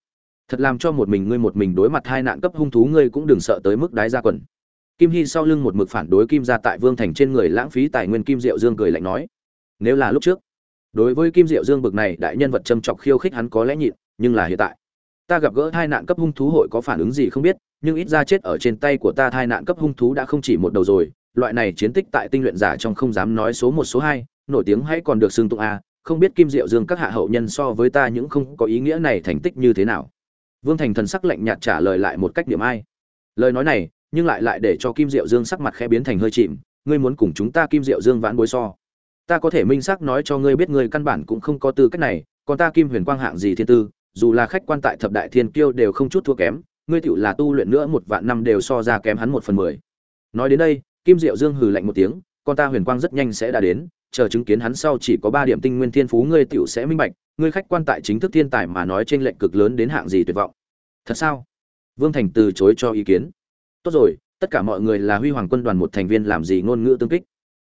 Thật làm cho một mình ngươi một mình đối mặt thai nạn cấp hung thú ngươi cũng đừng sợ tới mức đái ra quần. Kim Hy sau lưng một mực phản đối Kim gia tại Vương Thành trên người lãng phí tài nguyên Kim Diệu Dương cười lạnh nói, nếu là lúc trước đối với kim diệu dương bực này, đại nhân vật châm chọc khiêu khích hắn có lẽ nhịn, nhưng là hiện tại, ta gặp gỡ hai nạn cấp hung thú hội có phản ứng gì không biết, nhưng ít ra chết ở trên tay của ta hai nạn cấp hung thú đã không chỉ một đầu rồi, loại này chiến tích tại tinh luyện giả trong không dám nói số một số hai, nổi tiếng hãy còn được xưng tụng a, không biết kim diệu dương các hạ hậu nhân so với ta những không có ý nghĩa này thành tích như thế nào. Vương thành thần sắc lạnh nhạt trả lời lại một cách điểm ai. Lời nói này, nhưng lại lại để cho kim diệu dương sắc mặt khẽ biến thành hơi chìm, ngươi muốn cùng chúng ta kim diệu dương vãn bối so ta có thể minh xác nói cho ngươi biết ngươi căn bản cũng không có tư cách này, còn ta kim huyền quang hạng gì thiên tư, dù là khách quan tại thập đại thiên kiêu đều không chút thua kém, ngươi tựu là tu luyện nữa một vạn năm đều so ra kém hắn một phần mười. Nói đến đây, kim diệu dương hừ lạnh một tiếng, con ta huyền quang rất nhanh sẽ đã đến, chờ chứng kiến hắn sau chỉ có ba điểm tinh nguyên thiên phú ngươi tựu sẽ minh bạch, ngươi khách quan tại chính thức thiên tài mà nói trên lệnh cực lớn đến hạng gì tuyệt vọng. Thật sao? Vương thành từ chối cho ý kiến. Tốt rồi, tất cả mọi người là huy hoàng quân đoàn một thành viên làm gì ngôn ngữ tương kích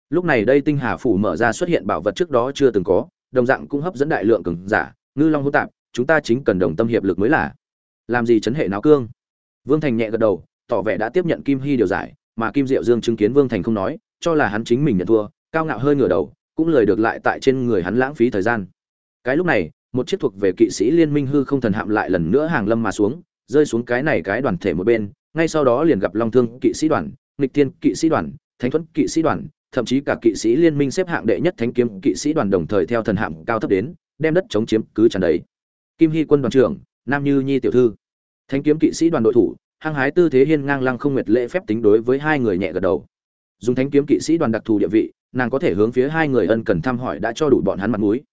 lúc này đây tinh hà phủ mở ra xuất hiện bảo vật trước đó chưa từng có, đồng dạng cũng hấp dẫn đại lượng cường giả, ngư long hỗn tạp, chúng ta chính cần đồng tâm hiệp lực mới là. Làm gì chấn hệ náo cương? Vương thành nhẹ gật đầu, tỏ vẻ đã tiếp nhận kim hy điều giải, mà kim diệu dương chứng kiến vương thành không nói, cho là hắn chính mình nhận thua, cao ngạo hơi ngửa đầu, cũng lời được lại tại trên người hắn lãng phí thời gian. Cái lúc này, một chiếc thuộc về kỵ sĩ liên minh hư không thần hạm lại lần nữa hàng lâm mà xuống, rơi xuống cái này cái đoàn thể một bên, ngay sau đó liền gặp long thương kỵ sĩ đoàn, nghịch tiên kỵ sĩ đoàn, thánh thuẫn kỵ sĩ đoàn thậm chí cả kỵ sĩ liên minh xếp hạng đệ nhất thánh kiếm kỵ sĩ đoàn đồng thời theo thần hạng cao thấp đến, đem đất chống chiếm cứ tràn đầy. Kim hy quân đoàn trưởng, nam như nhi tiểu thư. Thánh kiếm kỵ sĩ đoàn đội thủ, hăng hái tư thế hiên ngang lăng không nguyệt lễ phép tính đối với hai người nhẹ gật đầu. Dùng thánh kiếm kỵ sĩ đoàn đặc thù địa vị, nàng có thể hướng phía hai người ân cần thăm hỏi đã cho đủ bọn hắn mặt mũi.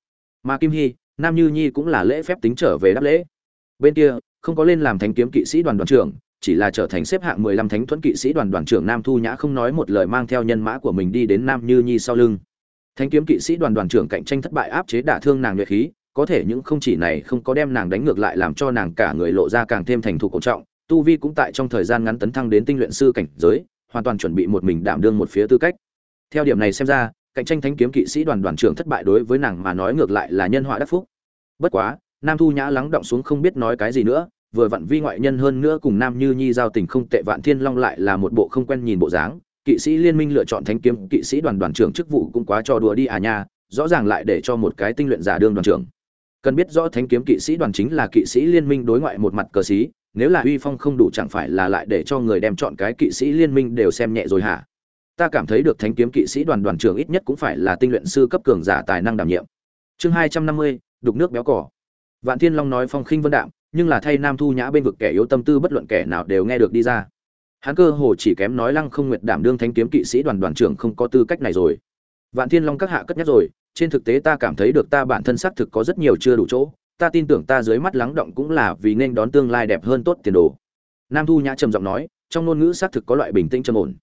Mà kim hy, nam như nhi cũng là lễ phép tính trở về đáp lễ. Bên kia, không có lên làm thánh kiếm kỵ sĩ đoàn đoàn trưởng chỉ là trở thành xếp hạng mười lăm thánh thuẫn kỵ sĩ đoàn đoàn trưởng nam thu nhã không nói một lời mang theo nhân mã của mình đi đến nam như nhi sau lưng. Thánh kiếm kỵ sĩ đoàn đoàn trưởng cạnh tranh thất bại áp chế đả thương nàng nhuệ khí, có thể những không chỉ này không có đem nàng đánh ngược lại làm cho nàng cả người lộ ra càng thêm thành thục cổ trọng, tu vi cũng tại trong thời gian ngắn tấn thăng đến tinh luyện sư cảnh giới, hoàn toàn chuẩn bị một mình đảm đương một phía tư cách. Theo điểm này xem ra, cạnh tranh thánh kiếm kỵ sĩ đoàn đoàn trưởng thất bại đối với nàng mà nói ngược lại là nhân họa đắc phúc. Bất quá, nam thu nhã lắng động xuống không biết nói cái gì nữa vừa vặn vi ngoại nhân hơn nữa cùng nam như nhi giao tình không tệ, vạn thiên long lại là một bộ không quen nhìn bộ dáng. Kỵ sĩ liên minh lựa chọn thánh kiếm, kỵ sĩ đoàn đoàn trưởng chức vụ cũng quá trò đùa đi à nha, rõ ràng lại để cho một cái tinh luyện giả đương đoàn trưởng. Cần biết rõ thánh kiếm kỵ sĩ đoàn chính là kỵ sĩ liên minh đối ngoại một mặt cờ sĩ nếu là uy phong không đủ chẳng phải là lại để cho người đem chọn cái kỵ sĩ liên minh đều xem nhẹ rồi hả? Ta cảm thấy được thánh kiếm kỵ sĩ đoàn đoàn trưởng ít nhất cũng phải là tinh luyện sư cấp cường giả tài năng đảm nhiệm. Chương hai trăm năm mươi, đục nước béo cỏ. Vạn thiên long nói phong khinh vân đạm nhưng là thay nam thu nhã bên vực kẻ yếu tâm tư bất luận kẻ nào đều nghe được đi ra. Hắn cơ hồ chỉ kém nói lăng không nguyệt đảm đương thánh kiếm kỵ sĩ đoàn đoàn trưởng không có tư cách này rồi. Vạn thiên long các hạ cất nhắc rồi, trên thực tế ta cảm thấy được ta bản thân xác thực có rất nhiều chưa đủ chỗ, ta tin tưởng ta dưới mắt lắng động cũng là vì nên đón tương lai đẹp hơn tốt tiền đồ. Nam thu nhã trầm giọng nói, trong ngôn ngữ xác thực có loại bình tĩnh trầm ổn.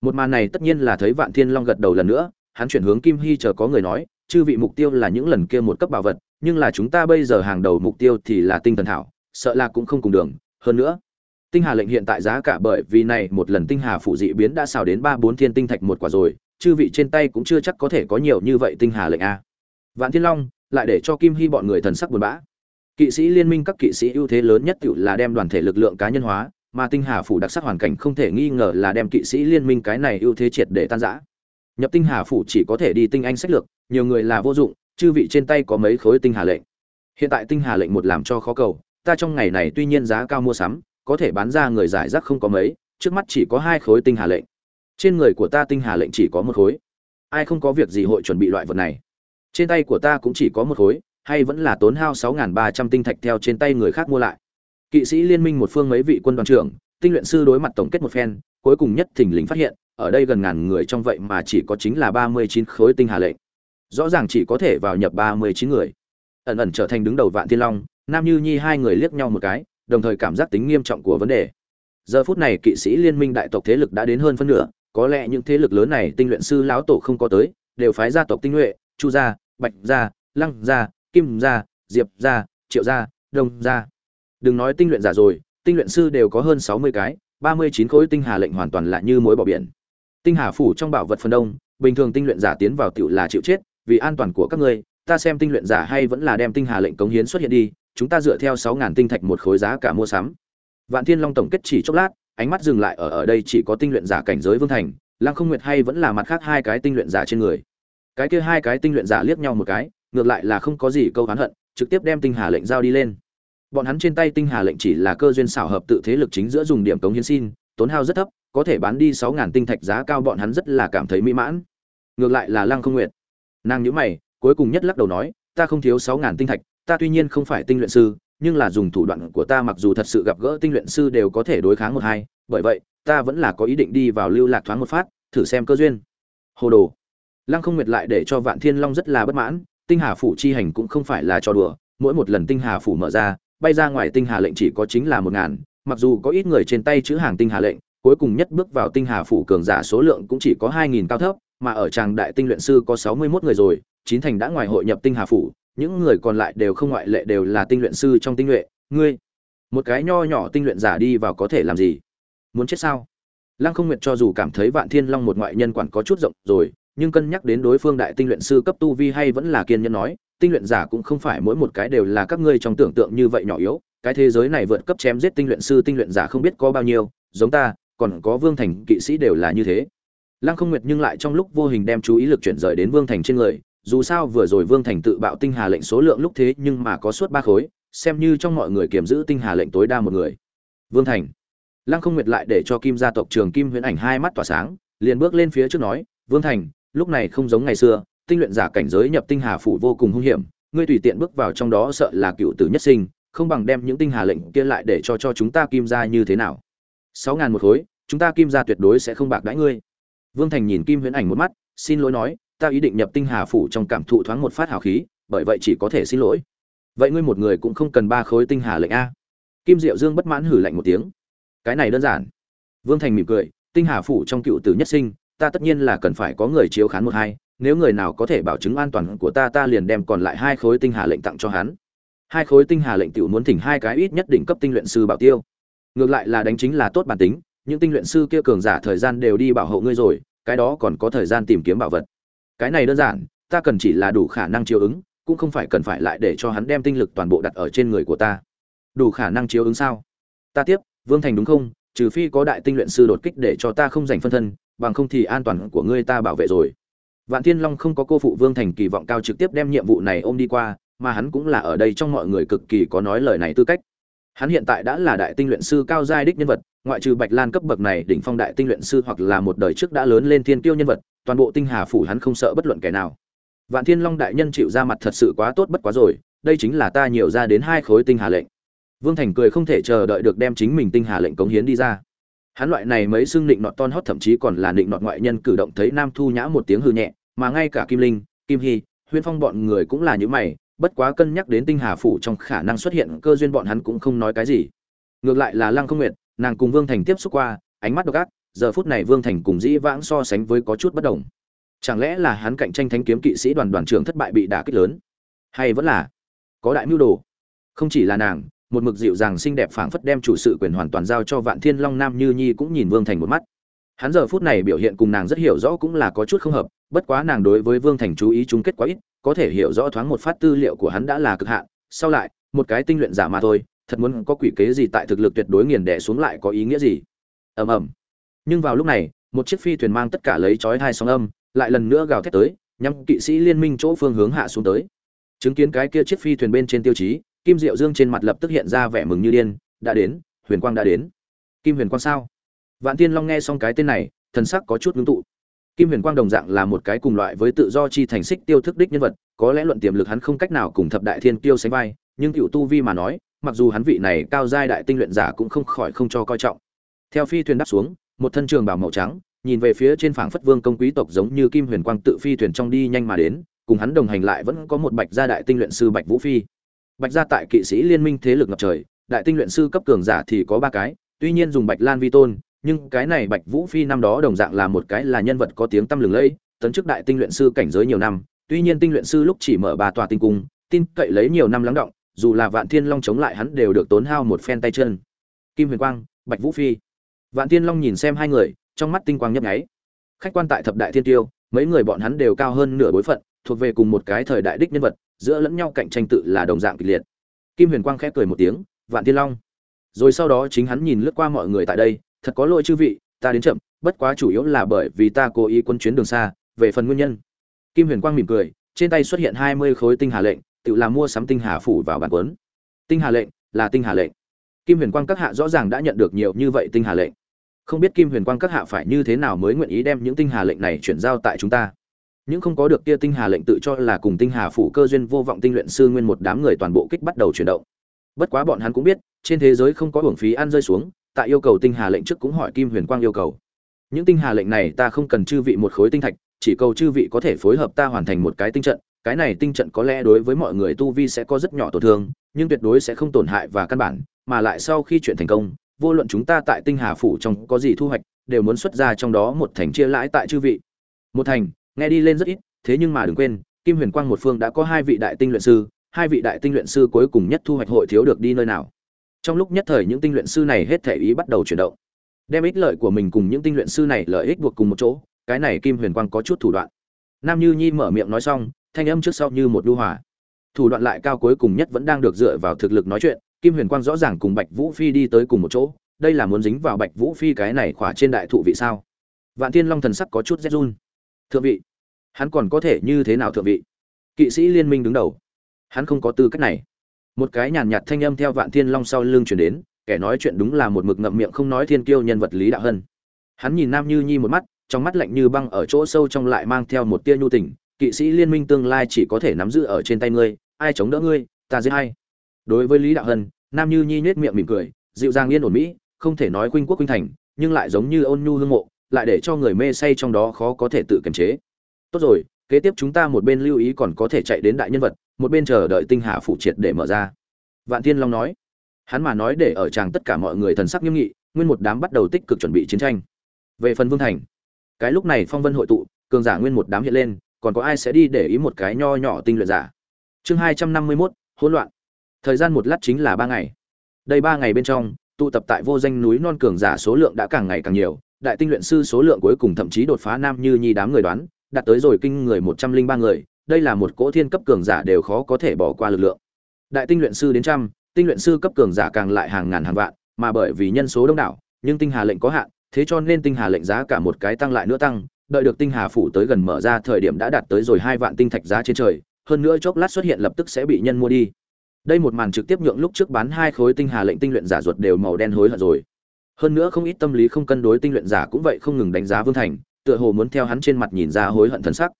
Một màn này tất nhiên là thấy vạn thiên long gật đầu lần nữa, hắn chuyển hướng kim hy chờ có người nói, chư vị mục tiêu là những lần kia một cấp bảo vật, nhưng là chúng ta bây giờ hàng đầu mục tiêu thì là tinh thần thảo sợ là cũng không cùng đường. Hơn nữa, tinh hà lệnh hiện tại giá cả bởi vì này một lần tinh hà phụ dị biến đã xào đến ba bốn thiên tinh thạch một quả rồi, chư vị trên tay cũng chưa chắc có thể có nhiều như vậy tinh hà lệnh a. Vạn thiên long, lại để cho kim hy bọn người thần sắc buồn bã. Kỵ sĩ liên minh các kỵ sĩ ưu thế lớn nhất tự là đem đoàn thể lực lượng cá nhân hóa, mà tinh hà phủ đặc sắc hoàn cảnh không thể nghi ngờ là đem kỵ sĩ liên minh cái này ưu thế triệt để tan rã. Nhập tinh hà phủ chỉ có thể đi tinh anh sách lược, nhiều người là vô dụng, chư vị trên tay có mấy khối tinh hà lệnh. Hiện tại tinh hà lệnh một làm cho khó cầu ta trong ngày này tuy nhiên giá cao mua sắm, có thể bán ra người giải rác không có mấy, trước mắt chỉ có hai khối tinh hà lệnh. Trên người của ta tinh hà lệnh chỉ có một khối. Ai không có việc gì hội chuẩn bị loại vật này? Trên tay của ta cũng chỉ có một khối, hay vẫn là tốn hao sáu ba trăm tinh thạch theo trên tay người khác mua lại. Kỵ sĩ liên minh một phương mấy vị quân đoàn trưởng, tinh luyện sư đối mặt tổng kết một phen, cuối cùng nhất thỉnh lính phát hiện, ở đây gần ngàn người trong vậy mà chỉ có chính là ba mươi chín khối tinh hà lệnh. Rõ ràng chỉ có thể vào nhập ba mươi chín người. Ẩn ẩn trở thành đứng đầu vạn thiên long nam như nhi hai người liếc nhau một cái, đồng thời cảm giác tính nghiêm trọng của vấn đề. Giờ phút này kỵ sĩ liên minh đại tộc thế lực đã đến hơn phân nửa, có lẽ những thế lực lớn này tinh luyện sư lão tổ không có tới, đều phái gia tộc tinh nhuệ, chu gia, bạch gia, lăng gia, kim gia, diệp gia, triệu gia, đông gia. Đừng nói tinh luyện giả rồi, tinh luyện sư đều có hơn sáu mươi cái, ba mươi chín khối tinh hà lệnh hoàn toàn là như mối bỏ biển. Tinh hà phủ trong bảo vật phần đông, bình thường tinh luyện giả tiến vào tiểu là chịu chết, vì an toàn của các ngươi, ta xem tinh luyện giả hay vẫn là đem tinh hà lệnh cống hiến xuất hiện đi chúng ta dựa theo sáu ngàn tinh thạch một khối giá cả mua sắm. Vạn thiên long tổng kết chỉ chốc lát, ánh mắt dừng lại ở ở đây chỉ có tinh luyện giả cảnh giới vương thành, lăng không nguyệt hay vẫn là mặt khác hai cái tinh luyện giả trên người. Cái kia hai cái tinh luyện giả liếc nhau một cái, ngược lại là không có gì câu hán hận, trực tiếp đem tinh hà lệnh giao đi lên. Bọn hắn trên tay tinh hà lệnh chỉ là cơ duyên xảo hợp tự thế lực chính giữa dùng điểm cống hiến xin, tốn hao rất thấp, có thể bán đi sáu ngàn tinh thạch giá cao bọn hắn rất là cảm thấy mỹ mãn. Ngược lại là lăng không nguyệt. Nàng nhíu mày, cuối cùng nhất lắc đầu nói, ta không thiếu sáu ngàn tinh thạch ta tuy nhiên không phải tinh luyện sư, nhưng là dùng thủ đoạn của ta mặc dù thật sự gặp gỡ tinh luyện sư đều có thể đối kháng một hai, bởi vậy, ta vẫn là có ý định đi vào lưu lạc thoáng một phát, thử xem cơ duyên. Hồ đồ. Lăng không nguyệt lại để cho vạn thiên long rất là bất mãn, tinh hà phủ chi hành cũng không phải là trò đùa, mỗi một lần tinh hà phủ mở ra, bay ra ngoài tinh hà lệnh chỉ có chính là một ngàn, mặc dù có ít người trên tay chữ hàng tinh hà lệnh, cuối cùng nhất bước vào tinh hà phủ cường giả số lượng cũng chỉ có hai nghìn cao thấp, mà ở tràng đại tinh luyện sư có sáu mươi 61 người rồi, chín thành đã ngoài hội nhập tinh hà phủ những người còn lại đều không ngoại lệ đều là tinh luyện sư trong tinh luyện ngươi, một cái nho nhỏ tinh luyện giả đi vào có thể làm gì? Muốn chết sao? Lăng không nguyệt cho dù cảm thấy vạn thiên long một ngoại nhân quản có chút rộng rồi, nhưng cân nhắc đến đối phương đại tinh luyện sư cấp tu vi hay vẫn là kiên nhân nói, tinh luyện giả cũng không phải mỗi một cái đều là các ngươi trong tưởng tượng như vậy nhỏ yếu. Cái thế giới này vượt cấp chém giết tinh luyện sư tinh luyện giả không biết có bao nhiêu, giống ta, còn có vương thành kỵ sĩ đều là như thế. Lăng không nguyệt nhưng lại trong lúc vô hình đem chú ý lực chuyển rời đến vương thành trên người dù sao vừa rồi vương thành tự bạo tinh hà lệnh số lượng lúc thế nhưng mà có suốt ba khối, xem như trong mọi người kiểm giữ tinh hà lệnh tối đa một người. Vương thành. Lăng không nguyệt lại để cho kim gia tộc trường kim huyễn ảnh hai mắt tỏa sáng, liền bước lên phía trước nói, vương thành, lúc này không giống ngày xưa, tinh luyện giả cảnh giới nhập tinh hà phủ vô cùng hung hiểm, ngươi tùy tiện bước vào trong đó sợ là cựu tử nhất sinh, không bằng đem những tinh hà lệnh kia lại để cho cho chúng ta kim gia như thế nào? Sáu ngàn một khối, chúng ta kim gia tuyệt đối sẽ không bạc đãi ngươi. Vương thành nhìn kim huyễn ảnh một mắt, xin lỗi nói ta ý định nhập tinh hà phủ trong cảm thụ thoáng một phát hào khí, bởi vậy chỉ có thể xin lỗi. Vậy ngươi một người cũng không cần ba khối tinh hà lệnh a. Kim diệu dương bất mãn hử lạnh một tiếng. Cái này đơn giản. Vương thành mỉm cười, tinh hà phủ trong cựu tử nhất sinh, ta tất nhiên là cần phải có người chiếu khán một hai, nếu người nào có thể bảo chứng an toàn của ta ta liền đem còn lại hai khối tinh hà lệnh tặng cho hắn. Hai khối tinh hà lệnh tiểu muốn thỉnh hai cái ít nhất đỉnh cấp tinh luyện sư bảo tiêu. Ngược lại là đánh chính là tốt bản tính, những tinh luyện sư kia cường giả thời gian đều đi bảo hộ ngươi rồi, cái đó còn có thời gian tìm kiếm bảo vật cái này đơn giản, ta cần chỉ là đủ khả năng chiếu ứng, cũng không phải cần phải lại để cho hắn đem tinh lực toàn bộ đặt ở trên người của ta. Đủ khả năng chiếu ứng sao? Ta tiếp, vương thành đúng không? Trừ phi có đại tinh luyện sư đột kích để cho ta không giành phân thân, bằng không thì an toàn của ngươi ta bảo vệ rồi. Vạn thiên long không có cô phụ vương thành kỳ vọng cao trực tiếp đem nhiệm vụ này ôm đi qua, mà hắn cũng là ở đây trong mọi người cực kỳ có nói lời này tư cách. Hắn hiện tại đã là đại tinh luyện sư cao giai đích nhân vật, ngoại trừ bạch lan cấp bậc này đỉnh phong đại tinh luyện sư hoặc là một đời trước đã lớn lên thiên tiêu nhân vật toàn bộ tinh hà phủ hắn không sợ bất luận kẻ nào. Vạn thiên long đại nhân chịu ra mặt thật sự quá tốt bất quá rồi, đây chính là ta nhiều ra đến hai khối tinh hà lệnh. Vương thành cười không thể chờ đợi được đem chính mình tinh hà lệnh cống hiến đi ra. Hắn loại này mấy xưng định nọt ton hót thậm chí còn là định nọt ngoại nhân cử động thấy nam thu nhã một tiếng hư nhẹ, mà ngay cả kim linh, kim hy huyên phong bọn người cũng là những mày, bất quá cân nhắc đến tinh hà phủ trong khả năng xuất hiện cơ duyên bọn hắn cũng không nói cái gì. Ngược lại là lăng không nguyệt, nàng cùng vương thành tiếp xúc qua, ánh mắt độc ác giờ phút này vương thành cùng dĩ vãng so sánh với có chút bất đồng. Chẳng lẽ là hắn cạnh tranh thánh kiếm kỵ sĩ đoàn đoàn trưởng thất bại bị đả kích lớn? Hay vẫn là có đại mưu đồ? Không chỉ là nàng, một mực dịu dàng xinh đẹp phảng phất đem chủ sự quyền hoàn toàn giao cho vạn thiên long nam như nhi cũng nhìn vương thành một mắt. Hắn giờ phút này biểu hiện cùng nàng rất hiểu rõ cũng là có chút không hợp, bất quá nàng đối với vương thành chú ý chung kết quá ít, có thể hiểu rõ thoáng một phát tư liệu của hắn đã là cực hạn. Sau lại, một cái tinh luyện giả mà thôi, thật muốn có quỷ kế gì tại thực lực tuyệt đối nghiền đẻ xuống lại có ý nghĩa gì? Ầm ầm nhưng vào lúc này, một chiếc phi thuyền mang tất cả lấy chói hai sóng âm, lại lần nữa gào thét tới nhằm kỵ sĩ liên minh chỗ phương hướng hạ xuống tới. Chứng kiến cái kia chiếc phi thuyền bên trên tiêu chí, kim diệu dương trên mặt lập tức hiện ra vẻ mừng như điên, đã đến, huyền quang đã đến. Kim huyền quang sao? Vạn tiên long nghe xong cái tên này, thần sắc có chút ngưng tụ. Kim huyền quang đồng dạng là một cái cùng loại với tự do chi thành xích tiêu thức đích nhân vật, có lẽ luận tiềm lực hắn không cách nào cùng thập đại thiên tiêu sánh vai, nhưng cựu tu vi mà nói, mặc dù hắn vị này cao giai đại tinh luyện giả cũng không khỏi không cho coi trọng. Theo phi thuyền đáp xuống một thân trường bảo màu trắng, nhìn về phía trên phảng phất vương công quý tộc giống như kim huyền quang tự phi thuyền trong đi nhanh mà đến, cùng hắn đồng hành lại vẫn có một bạch gia đại tinh luyện sư bạch vũ phi. Bạch gia tại kỵ sĩ liên minh thế lực ngập trời, đại tinh luyện sư cấp cường giả thì có ba cái, tuy nhiên dùng bạch lan vi tôn, nhưng cái này bạch vũ phi năm đó đồng dạng là một cái là nhân vật có tiếng tăm lừng lẫy, tấn chức đại tinh luyện sư cảnh giới nhiều năm, tuy nhiên tinh luyện sư lúc chỉ mở ba tòa tinh cung, tin cậy lấy nhiều năm lắng động, dù là vạn thiên long chống lại hắn đều được tốn hao một phen tay chân. Kim huyền quang, bạch vũ phi vạn thiên long nhìn xem hai người, trong mắt tinh quang nhấp nháy. Khách quan tại thập đại thiên tiêu, mấy người bọn hắn đều cao hơn nửa bối phận, thuộc về cùng một cái thời đại đích nhân vật, giữa lẫn nhau cạnh tranh tự là đồng dạng kịch liệt. Kim huyền quang khẽ cười một tiếng, vạn thiên long. Rồi sau đó chính hắn nhìn lướt qua mọi người tại đây, thật có lỗi chư vị, ta đến chậm, bất quá chủ yếu là bởi vì ta cố ý quân chuyến đường xa, về phần nguyên nhân. Kim huyền quang mỉm cười, trên tay xuất hiện hai mươi khối tinh hà lệnh, tự là mua sắm tinh hà phủ vào bản cuốn. tinh hà lệnh, là tinh hà lệnh. Kim huyền quang các hạ rõ ràng đã nhận được nhiều như vậy tinh hà lệnh không biết kim huyền quang các hạ phải như thế nào mới nguyện ý đem những tinh hà lệnh này chuyển giao tại chúng ta. Những không có được kia tinh hà lệnh tự cho là cùng tinh hà phủ cơ duyên vô vọng tinh luyện sư nguyên một đám người toàn bộ kích bắt đầu chuyển động. Bất quá bọn hắn cũng biết, trên thế giới không có hưởng phí ăn rơi xuống tại yêu cầu tinh hà lệnh trước cũng hỏi kim huyền quang yêu cầu. Những tinh hà lệnh này ta không cần chư vị một khối tinh thạch, chỉ cầu chư vị có thể phối hợp ta hoàn thành một cái tinh trận, cái này tinh trận có lẽ đối với mọi người tu vi sẽ có rất nhỏ tổn thương, nhưng tuyệt đối sẽ không tổn hại và căn bản, mà lại sau khi chuyện thành công vô luận chúng ta tại tinh hà phủ trong có gì thu hoạch, đều muốn xuất ra trong đó một thành chia lãi tại chư vị. Một thành, nghe đi lên rất ít, thế nhưng mà đừng quên, kim huyền quang một phương đã có hai vị đại tinh luyện sư, hai vị đại tinh luyện sư cuối cùng nhất thu hoạch hội thiếu được đi nơi nào. Trong lúc nhất thời những tinh luyện sư này hết thể ý bắt đầu chuyển động. Đem ích lợi của mình cùng những tinh luyện sư này lợi ích buộc cùng một chỗ, cái này kim huyền quang có chút thủ đoạn. Nam như nhi mở miệng nói xong, thanh âm trước sau như một đu hòa. Thủ đoạn lại cao cuối cùng nhất vẫn đang được dựa vào thực lực nói chuyện kim huyền quang rõ ràng cùng bạch vũ phi đi tới cùng một chỗ, đây là muốn dính vào bạch vũ phi cái này khỏa trên đại thụ vị sao? Vạn thiên long thần sắc có chút rét run. Thượng vị, hắn còn có thể như thế nào thượng vị? Kỵ sĩ liên minh đứng đầu, hắn không có tư cách này. Một cái nhàn nhạt thanh âm theo vạn thiên long sau lưng chuyển đến, kẻ nói chuyện đúng là một mực ngậm miệng không nói thiên kiêu nhân vật lý đạo hân. Hắn nhìn nam như nhi một mắt, trong mắt lạnh như băng ở chỗ sâu trong lại mang theo một tia nhu tình, kỵ sĩ liên minh tương lai chỉ có thể nắm giữ ở trên tay ngươi, ai chống đỡ ngươi, ta giết hay đối với lý đạo hân nam như nhi nhếch miệng mỉm cười, dịu dàng yên ổn mỹ, không thể nói khuynh quốc khuynh thành, nhưng lại giống như ôn nhu hương mộ, lại để cho người mê say trong đó khó có thể tự kiềm chế. Tốt rồi, kế tiếp chúng ta một bên lưu ý còn có thể chạy đến đại nhân vật, một bên chờ đợi tinh hà phụ triệt để mở ra. Vạn thiên long nói, hắn mà nói để ở chàng tất cả mọi người thần sắc nghiêm nghị, nguyên một đám bắt đầu tích cực chuẩn bị chiến tranh. Về phần vương thành, cái lúc này phong vân hội tụ, cường giả nguyên một đám hiện lên, còn có ai sẽ đi để ý một cái nho nhỏ tinh luyện giả? Chương hai trăm năm mươi mốt, hỗn loạn thời gian một lát chính là ba ngày. Đây ba ngày bên trong, tụ tập tại vô danh núi non cường giả số lượng đã càng ngày càng nhiều, đại tinh luyện sư số lượng cuối cùng thậm chí đột phá nam như nhi đám người đoán, đạt tới rồi kinh người một trăm linh ba người, đây là một cỗ thiên cấp cường giả đều khó có thể bỏ qua lực lượng. Đại tinh luyện sư đến trăm, tinh luyện sư cấp cường giả càng lại hàng ngàn hàng vạn, mà bởi vì nhân số đông đảo, nhưng tinh hà lệnh có hạn, thế cho nên tinh hà lệnh giá cả một cái tăng lại nữa tăng, đợi được tinh hà phủ tới gần mở ra thời điểm đã đạt tới rồi hai vạn tinh thạch giá trên trời, hơn nữa chốc lát xuất hiện lập tức sẽ bị nhân mua đi đây một màn trực tiếp nhượng lúc trước bán hai khối tinh hà lệnh tinh luyện giả ruột đều màu đen hối hận rồi. Hơn nữa không ít tâm lý không cân đối tinh luyện giả cũng vậy không ngừng đánh giá vương thành, tựa hồ muốn theo hắn trên mặt nhìn ra hối hận thân sắc.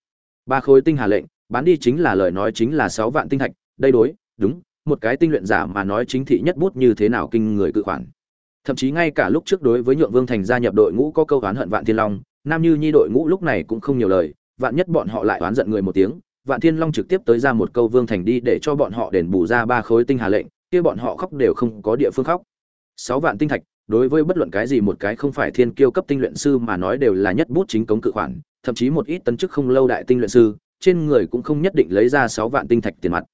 Ba khối tinh hà lệnh, bán đi chính là lời nói chính là sáu vạn tinh thạch, đây đối, đúng, một cái tinh luyện giả mà nói chính thị nhất bút như thế nào kinh người cự khoản. Thậm chí ngay cả lúc trước đối với nhượng vương thành gia nhập đội ngũ có câu oán hận vạn thiên long, nam như nhi đội ngũ lúc này cũng không nhiều lời, vạn nhất bọn họ lại oán giận người một tiếng vạn thiên long trực tiếp tới ra một câu vương thành đi để cho bọn họ đền bù ra ba khối tinh hà lệnh, kia bọn họ khóc đều không có địa phương khóc. Sáu vạn tinh thạch, đối với bất luận cái gì một cái không phải thiên kiêu cấp tinh luyện sư mà nói đều là nhất bút chính cống cự khoản, thậm chí một ít tấn chức không lâu đại tinh luyện sư, trên người cũng không nhất định lấy ra sáu vạn tinh thạch tiền mặt.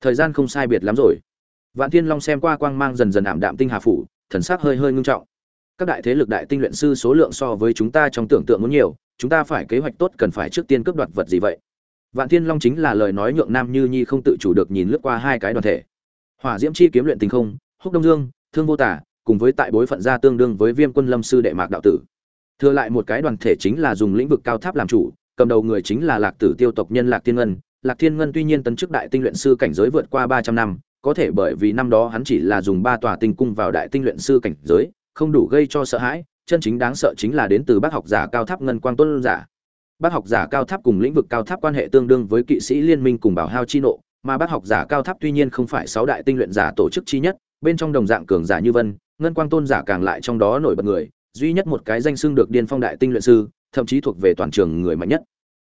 Thời gian không sai biệt lắm rồi. Vạn thiên long xem qua quang mang dần dần ảm đạm tinh hà phủ, thần sắc hơi hơi ngưng trọng. Các đại thế lực đại tinh luyện sư số lượng so với chúng ta trong tưởng tượng muốn nhiều, chúng ta phải kế hoạch tốt cần phải trước tiên cướp đoạt vật gì vậy? Vạn thiên long chính là lời nói nhượng nam như nhi không tự chủ được nhìn lướt qua hai cái đoàn thể. Hỏa diễm chi kiếm luyện tình không, húc đông dương, thương vô tả cùng với tại bối phận gia tương đương với viêm quân lâm sư đệ mạc đạo tử. Thừa lại một cái đoàn thể chính là dùng lĩnh vực cao tháp làm chủ, cầm đầu người chính là lạc tử tiêu tộc nhân lạc thiên ngân. Lạc thiên ngân tuy nhiên tấn chức đại tinh luyện sư cảnh giới vượt qua ba trăm năm, có thể bởi vì năm đó hắn chỉ là dùng ba tòa tinh cung vào đại tinh luyện sư cảnh giới, không đủ gây cho sợ hãi, chân chính đáng sợ chính là đến từ bác học giả cao tháp ngân quang tuân giả bác học giả cao tháp cùng lĩnh vực cao tháp quan hệ tương đương với kỵ sĩ liên minh cùng bảo hao chi nộ, mà bác học giả cao tháp tuy nhiên không phải sáu đại tinh luyện giả tổ chức chi nhất, bên trong đồng dạng cường giả như vân, ngân quang tôn giả càng lại trong đó nổi bật người, duy nhất một cái danh xưng được điên phong đại tinh luyện sư, thậm chí thuộc về toàn trường người mạnh nhất.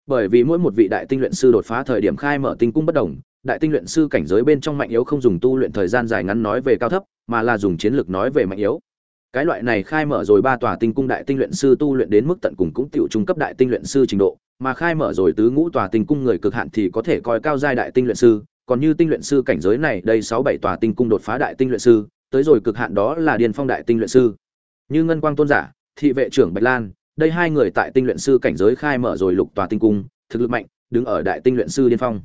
Bởi vì mỗi một vị đại tinh luyện sư đột phá thời điểm khai mở tinh cung bất đồng, đại tinh luyện sư cảnh giới bên trong mạnh yếu không dùng tu luyện thời gian dài ngắn nói về cao thấp, mà là dùng chiến lược nói về mạnh yếu cái loại này khai mở rồi ba tòa tinh cung đại tinh luyện sư tu luyện đến mức tận cùng cũng tiểu trung cấp đại tinh luyện sư trình độ, mà khai mở rồi tứ ngũ tòa tinh cung người cực hạn thì có thể coi cao giai đại tinh luyện sư, còn như tinh luyện sư cảnh giới này đây sáu bảy tòa tinh cung đột phá đại tinh luyện sư, tới rồi cực hạn đó là điền phong đại tinh luyện sư. Như ngân quang tôn giả, thị vệ trưởng bạch lan, đây hai người tại tinh luyện sư cảnh giới khai mở rồi lục tòa tinh cung, thực lực mạnh, đứng ở đại tinh luyện sư điên phong.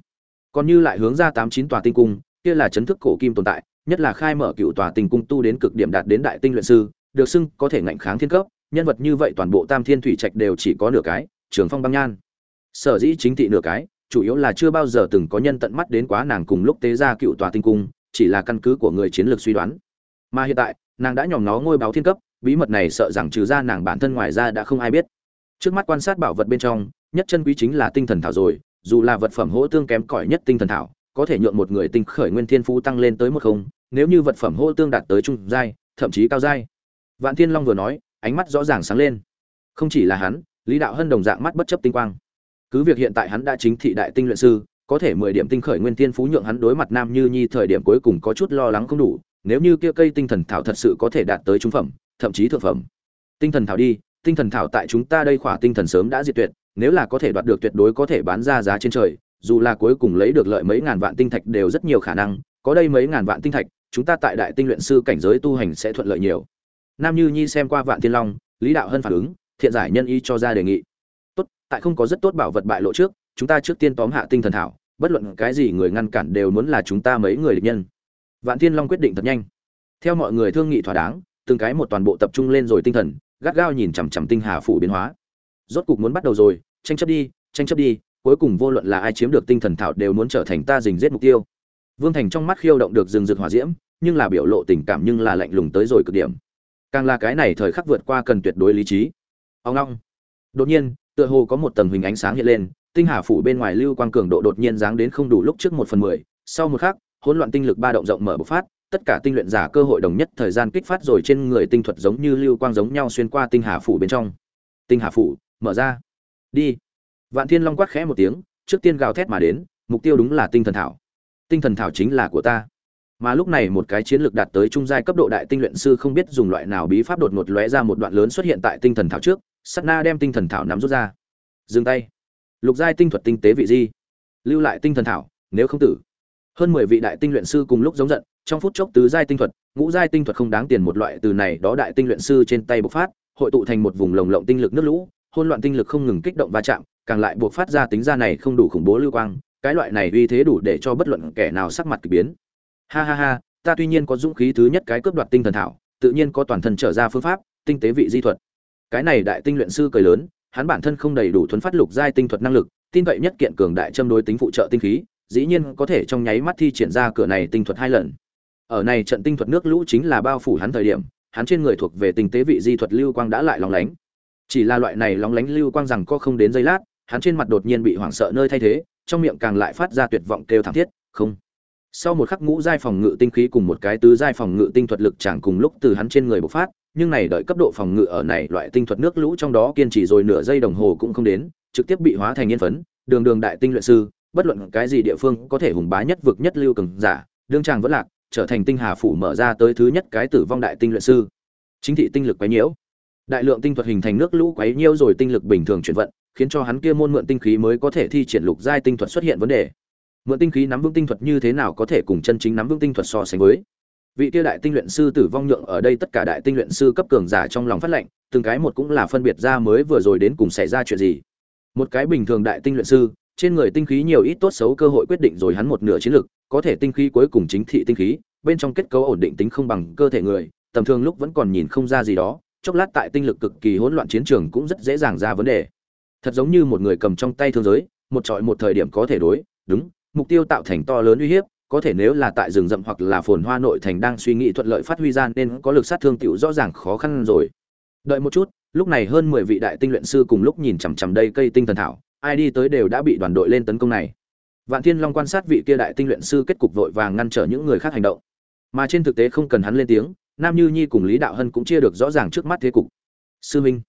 Còn như lại hướng ra tám chín tòa tinh cung, kia là chấn thức cổ kim tồn tại, nhất là khai mở cựu tòa tinh cung tu đến cực điểm đạt đến đại tinh luyện sư được xưng có thể ngạnh kháng thiên cấp, nhân vật như vậy toàn bộ tam thiên thủy trạch đều chỉ có nửa cái, trường phong băng nhan. Sở dĩ chính thị nửa cái, chủ yếu là chưa bao giờ từng có nhân tận mắt đến quá nàng cùng lúc tế ra cựu tòa tinh cung, chỉ là căn cứ của người chiến lược suy đoán. Mà hiện tại, nàng đã nhòm nó ngôi báo thiên cấp, bí mật này sợ rằng trừ ra nàng bản thân ngoài ra đã không ai biết. Trước mắt quan sát bảo vật bên trong, nhất chân quý chính là tinh thần thảo rồi, dù là vật phẩm hỗ tương kém cỏi nhất tinh thần thảo, có thể nhượng một người tinh khởi nguyên thiên phú tăng lên tới một không, nếu như vật phẩm hỗ tương đạt tới trung giai, thậm chí cao giai vạn thiên long vừa nói, ánh mắt rõ ràng sáng lên. Không chỉ là hắn, lý đạo hân đồng dạng mắt bất chấp tinh quang. Cứ việc hiện tại hắn đã chính thị đại tinh luyện sư, có thể mười điểm tinh khởi nguyên tiên phú nhượng hắn đối mặt nam như nhi thời điểm cuối cùng có chút lo lắng không đủ, nếu như kia cây tinh thần thảo thật sự có thể đạt tới trung phẩm, thậm chí thượng phẩm. Tinh thần thảo đi, tinh thần thảo tại chúng ta đây khỏa tinh thần sớm đã diệt tuyệt, nếu là có thể đoạt được tuyệt đối có thể bán ra giá trên trời, dù là cuối cùng lấy được lợi mấy ngàn vạn tinh thạch đều rất nhiều khả năng, có đây mấy ngàn vạn tinh thạch, chúng ta tại đại tinh luyện sư cảnh giới tu hành sẽ thuận lợi nhiều nam như nhi xem qua vạn thiên long, lý đạo hân phản ứng, thiện giải nhân ý cho ra đề nghị. Tốt, tại không có rất tốt bảo vật bại lộ trước, chúng ta trước tiên tóm hạ tinh thần thảo, bất luận cái gì người ngăn cản đều muốn là chúng ta mấy người địch nhân. Vạn thiên long quyết định thật nhanh. Theo mọi người thương nghị thỏa đáng, từng cái một toàn bộ tập trung lên rồi tinh thần, gắt gao nhìn chằm chằm tinh hà phủ biến hóa. Rốt cục muốn bắt đầu rồi, tranh chấp đi, tranh chấp đi, cuối cùng vô luận là ai chiếm được tinh thần thảo đều muốn trở thành ta dình giết mục tiêu. Vương thành trong mắt khiêu động được rừng rực hỏa diễm, nhưng là biểu lộ tình cảm nhưng là lạnh lùng tới rồi cực điểm càng là cái này thời khắc vượt qua cần tuyệt đối lý trí. Ông long đột nhiên, tựa hồ có một tầng hình ánh sáng hiện lên, tinh hà phủ bên ngoài lưu quang cường độ đột nhiên giáng đến không đủ lúc trước một phần mười. Sau một khắc, hỗn loạn tinh lực ba động rộng mở bộc phát, tất cả tinh luyện giả cơ hội đồng nhất thời gian kích phát rồi trên người tinh thuật giống như lưu quang giống nhau xuyên qua tinh hà phủ bên trong. Tinh hà phủ, mở ra. Đi. Vạn thiên long quát khẽ một tiếng, trước tiên gào thét mà đến, mục tiêu đúng là tinh thần thảo. Tinh thần thảo chính là của ta mà lúc này một cái chiến lược đạt tới trung giai cấp độ đại tinh luyện sư không biết dùng loại nào bí pháp đột ngột lóe ra một đoạn lớn xuất hiện tại tinh thần thảo trước sắt na đem tinh thần thảo nắm rút ra. Dừng tay. Lục giai tinh thuật tinh tế vị di. Lưu lại tinh thần thảo, nếu không tử. Hơn mười vị đại tinh luyện sư cùng lúc giống giận, trong phút chốc tứ giai tinh thuật, ngũ giai tinh thuật không đáng tiền một loại từ này đó đại tinh luyện sư trên tay bộc phát, hội tụ thành một vùng lồng lộng tinh lực nước lũ hôn loạn tinh lực không ngừng kích động va chạm, càng lại buộc phát ra tính ra này không đủ khủng bố lưu quang, cái loại này uy thế đủ để cho bất luận kẻ nào sắc mặt kỳ biến ha ha ha, ta tuy nhiên có dũng khí thứ nhất cái cướp đoạt tinh thần thảo, tự nhiên có toàn thân trở ra phương pháp, tinh tế vị di thuật. Cái này đại tinh luyện sư cười lớn, hắn bản thân không đầy đủ thuấn phát lục giai tinh thuật năng lực, tin vậy nhất kiện cường đại châm đối tính phụ trợ tinh khí, dĩ nhiên có thể trong nháy mắt thi triển ra cửa này tinh thuật hai lần. Ở này trận tinh thuật nước lũ chính là bao phủ hắn thời điểm, hắn trên người thuộc về tinh tế vị di thuật lưu quang đã lại lóng lánh. Chỉ là loại này lóng lánh lưu quang rằng có không đến giây lát, hắn trên mặt đột nhiên bị hoảng sợ nơi thay thế, trong miệng càng lại phát ra tuyệt vọng kêu thảm thiết, không sau một khắc ngũ giai phòng ngự tinh khí cùng một cái tứ giai phòng ngự tinh thuật lực chẳng cùng lúc từ hắn trên người bộc phát, nhưng này đợi cấp độ phòng ngự ở này loại tinh thuật nước lũ trong đó kiên trì rồi nửa giây đồng hồ cũng không đến, trực tiếp bị hóa thành yên phấn, đường đường đại tinh luyện sư, bất luận cái gì địa phương có thể hùng bá nhất vực nhất lưu cường giả, đương chàng vẫn lạc, trở thành tinh hà phủ mở ra tới thứ nhất cái tử vong đại tinh luyện sư. Chính thị tinh lực quấy nhiễu. Đại lượng tinh thuật hình thành nước lũ quấy nhiễu rồi tinh lực bình thường chuyển vận, khiến cho hắn kia môn mượn tinh khí mới có thể thi triển lục giai tinh thuật xuất hiện vấn đề mượn tinh khí nắm vững tinh thuật như thế nào có thể cùng chân chính nắm vững tinh thuật so sánh với. Vị kia đại tinh luyện sư tử vong nhượng ở đây tất cả đại tinh luyện sư cấp cường giả trong lòng phát lệnh, từng cái một cũng là phân biệt ra mới vừa rồi đến cùng xảy ra chuyện gì. Một cái bình thường đại tinh luyện sư, trên người tinh khí nhiều ít tốt xấu cơ hội quyết định rồi hắn một nửa chiến lực, có thể tinh khí cuối cùng chính thị tinh khí, bên trong kết cấu ổn định tính không bằng cơ thể người, tầm thường lúc vẫn còn nhìn không ra gì đó, chốc lát tại tinh lực cực kỳ hỗn loạn chiến trường cũng rất dễ dàng ra vấn đề. Thật giống như một người cầm trong tay thương giới, một trọi một thời điểm có thể đối, đúng mục tiêu tạo thành to lớn uy hiếp, có thể nếu là tại rừng rậm hoặc là phồn hoa nội thành đang suy nghĩ thuận lợi phát huy ra nên có lực sát thương tiểu rõ ràng khó khăn rồi. Đợi một chút, lúc này hơn mười vị đại tinh luyện sư cùng lúc nhìn chằm chằm đây cây tinh thần thảo, ai đi tới đều đã bị đoàn đội lên tấn công này. Vạn thiên long quan sát vị kia đại tinh luyện sư kết cục vội vàng ngăn trở những người khác hành động. Mà trên thực tế không cần hắn lên tiếng, nam như nhi cùng lý đạo hân cũng chia được rõ ràng trước mắt thế cục. Sư minh,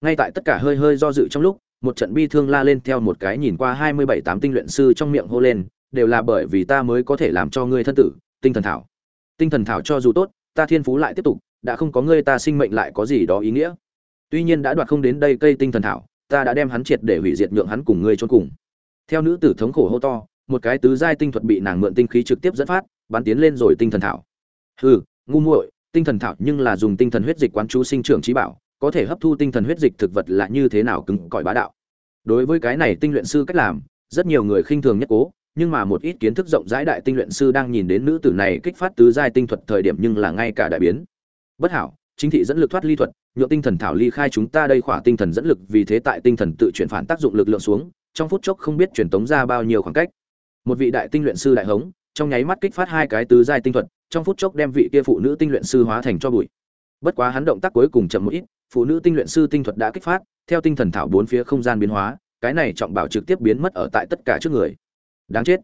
ngay tại tất cả hơi hơi do dự trong lúc một trận bi thương la lên theo một cái nhìn qua hai mươi bảy tám tinh luyện sư trong miệng hô lên, đều là bởi vì ta mới có thể làm cho ngươi thân tử, tinh thần thảo. Tinh thần thảo cho dù tốt, ta thiên phú lại tiếp tục, đã không có ngươi ta sinh mệnh lại có gì đó ý nghĩa. Tuy nhiên đã đoạt không đến đây cây tinh thần thảo, ta đã đem hắn triệt để hủy diệt nhượng hắn cùng ngươi chôn cùng. Theo nữ tử thống khổ hô to, một cái tứ giai tinh thuật bị nàng mượn tinh khí trực tiếp dẫn phát, bắn tiến lên rồi tinh thần thảo. Hừ, ngu muội, tinh thần thảo nhưng là dùng tinh thần huyết dịch quán chú sinh trưởng trí bảo, có thể hấp thu tinh thần huyết dịch thực vật là như thế nào cứng cỏi bá đạo? Đối với cái này tinh luyện sư cách làm, rất nhiều người khinh thường nhất cố, nhưng mà một ít kiến thức rộng rãi đại tinh luyện sư đang nhìn đến nữ tử này kích phát tứ giai tinh thuật thời điểm nhưng là ngay cả đại biến. Bất hảo, chính thị dẫn lực thoát ly thuật nhựa tinh thần thảo ly khai chúng ta đây khỏa tinh thần dẫn lực vì thế tại tinh thần tự chuyển phản tác dụng lực lượng xuống, trong phút chốc không biết truyền tống ra bao nhiêu khoảng cách. Một vị đại tinh luyện sư đại hống, trong nháy mắt kích phát hai cái tứ giai tinh thuật, trong phút chốc đem vị kia phụ nữ tinh luyện sư hóa thành cho bụi. Bất quá hắn động tác cuối cùng chậm một ít phụ nữ tinh luyện sư tinh thuật đã kích phát, theo tinh thần thảo bốn phía không gian biến hóa, cái này trọng bảo trực tiếp biến mất ở tại tất cả trước người. Đáng chết.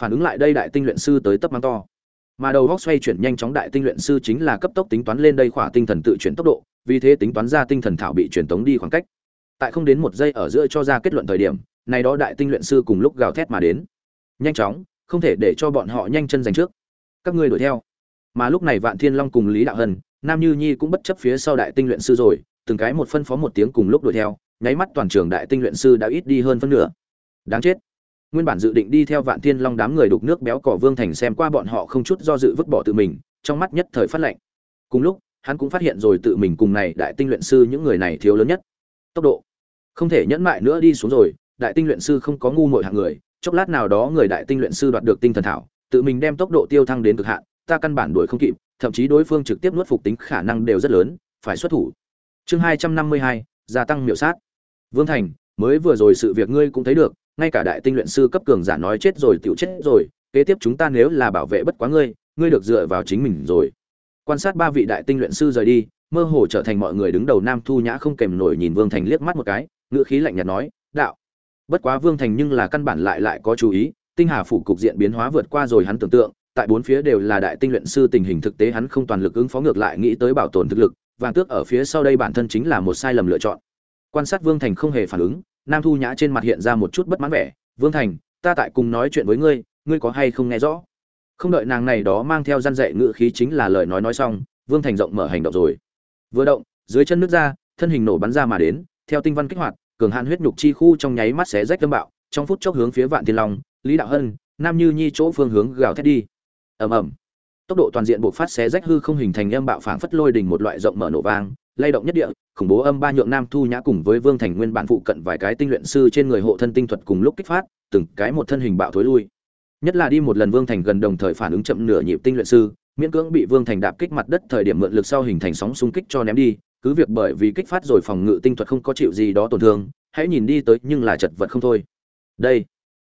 Phản ứng lại đây đại tinh luyện sư tới tấp mang to. Mà đầu góc xoay chuyển nhanh chóng đại tinh luyện sư chính là cấp tốc tính toán lên đây khỏa tinh thần tự chuyển tốc độ, vì thế tính toán ra tinh thần thảo bị truyền tống đi khoảng cách. Tại không đến một giây ở giữa cho ra kết luận thời điểm, này đó đại tinh luyện sư cùng lúc gào thét mà đến. Nhanh chóng, không thể để cho bọn họ nhanh chân giành trước. Các ngươi đuổi theo. Mà lúc này vạn thiên long cùng lý đạo hân nam như nhi cũng bất chấp phía sau đại tinh luyện sư rồi, từng cái một phân phó một tiếng cùng lúc đuổi theo, nháy mắt toàn trường đại tinh luyện sư đã ít đi hơn phân nửa. Đáng chết. Nguyên bản dự định đi theo vạn thiên long đám người đục nước béo cỏ vương thành xem qua bọn họ không chút do dự vứt bỏ tự mình, trong mắt nhất thời phát lệnh cùng lúc, hắn cũng phát hiện rồi tự mình cùng này đại tinh luyện sư những người này thiếu lớn nhất. Tốc độ. Không thể nhẫn mại nữa đi xuống rồi, đại tinh luyện sư không có ngu muội hạng người, chốc lát nào đó người đại tinh luyện sư đoạt được tinh thần thảo, tự mình đem tốc độ tiêu thăng đến cực hạn ta căn bản đuổi không kịp, thậm chí đối phương trực tiếp nuốt phục tính khả năng đều rất lớn, phải xuất thủ. Chương hai trăm năm mươi hai, gia tăng miểu sát. Vương thành, mới vừa rồi sự việc ngươi cũng thấy được, ngay cả đại tinh luyện sư cấp cường giả nói chết rồi tiểu chết rồi, kế tiếp chúng ta nếu là bảo vệ bất quá ngươi ngươi được dựa vào chính mình rồi. Quan sát ba vị đại tinh luyện sư rời đi, mơ hồ trở thành mọi người đứng đầu nam thu nhã không kèm nổi nhìn vương thành liếc mắt một cái, ngữ khí lạnh nhạt nói, đạo. Bất quá vương thành nhưng là căn bản lại lại có chú ý, tinh hà phủ cục diện biến hóa vượt qua rồi hắn tưởng tượng tại bốn phía đều là đại tinh luyện sư tình hình thực tế, hắn không toàn lực ứng phó ngược lại nghĩ tới bảo tồn thực lực, vàng tước ở phía sau đây bản thân chính là một sai lầm lựa chọn. Quan sát vương thành không hề phản ứng, nam thu nhã trên mặt hiện ra một chút bất mãn vẻ, vương thành, ta tại cùng nói chuyện với ngươi ngươi có hay không nghe rõ? Không đợi nàng này đó mang theo gian dạy ngữ khí chính là lời nói nói xong, vương thành rộng mở hành động rồi. Vừa động, dưới chân nước ra, thân hình nổ bắn ra mà đến, theo tinh văn kích hoạt, cường hạn huyết nhục chi khu trong nháy mắt xé rách tâm bạo, trong phút chốc hướng phía vạn thiên long, lý đạo hân, nam như nhi chỗ phương hướng gào thét đi ầm ầm. Tốc độ toàn diện buộc phát xé rách hư không hình thành âm bạo phảng phất lôi đình một loại rộng mở nổ vang, lay động nhất địa, khủng bố âm ba nhượng nam thu nhã cùng với vương thành nguyên bản phụ cận vài cái tinh luyện sư trên người hộ thân tinh thuật cùng lúc kích phát, từng cái một thân hình bạo thối lui. Nhất là đi một lần vương thành gần đồng thời phản ứng chậm nửa nhịp tinh luyện sư, miễn cưỡng bị vương thành đạp kích mặt đất thời điểm mượn lực sau hình thành sóng xung kích cho ném đi, cứ việc bởi vì kích phát rồi phòng ngự tinh thuật không có chịu gì đó tổn thương, hãy nhìn đi tới nhưng là chật vật không thôi. Đây,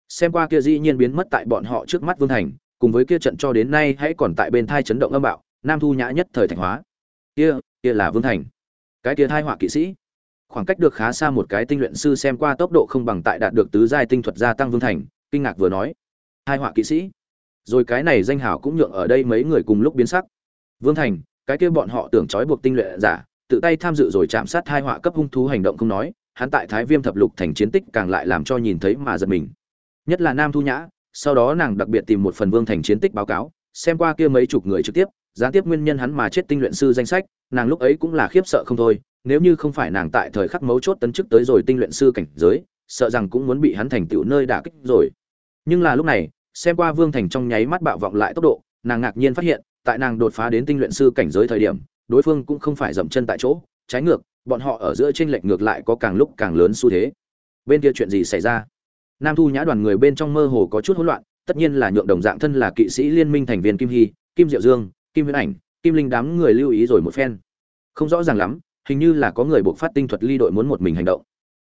xem qua kia dĩ nhiên biến mất tại bọn họ trước mắt vương thành cùng với kia trận cho đến nay hãy còn tại bên thai chấn động âm bạo, nam thu nhã nhất thời thành hóa. Kia kia là vương thành. Cái kia thai họa kỵ sĩ. Khoảng cách được khá xa một cái tinh luyện sư xem qua tốc độ không bằng tại đạt được tứ giai tinh thuật gia tăng vương thành, kinh ngạc vừa nói. Hai họa kỵ sĩ. Rồi cái này danh hảo cũng nhượng ở đây mấy người cùng lúc biến sắc. Vương thành, cái kia bọn họ tưởng trói buộc tinh luyện giả, tự tay tham dự rồi chạm sát hai họa cấp hung thú hành động không nói, hắn tại thái viêm thập lục thành chiến tích càng lại làm cho nhìn thấy mà giật mình. Nhất là nam thu nhã sau đó nàng đặc biệt tìm một phần vương thành chiến tích báo cáo, xem qua kia mấy chục người trực tiếp, gián tiếp nguyên nhân hắn mà chết tinh luyện sư danh sách, nàng lúc ấy cũng là khiếp sợ không thôi, nếu như không phải nàng tại thời khắc mấu chốt tấn chức tới rồi tinh luyện sư cảnh giới, sợ rằng cũng muốn bị hắn thành tựu nơi đả kích rồi. Nhưng là lúc này, xem qua vương thành trong nháy mắt bạo vọng lại tốc độ, nàng ngạc nhiên phát hiện, tại nàng đột phá đến tinh luyện sư cảnh giới thời điểm, đối phương cũng không phải dậm chân tại chỗ, trái ngược, bọn họ ở giữa tranh lệch ngược lại có càng lúc càng lớn xu thế. Bên kia chuyện gì xảy ra? Nam thu nhã đoàn người bên trong mơ hồ có chút hỗn loạn, tất nhiên là nhượng đồng dạng thân là kỵ sĩ liên minh thành viên kim hy, kim diệu dương, kim viễn ảnh, kim linh đám người lưu ý rồi một phen. Không rõ ràng lắm, hình như là có người buộc phát tinh thuật ly đội muốn một mình hành động.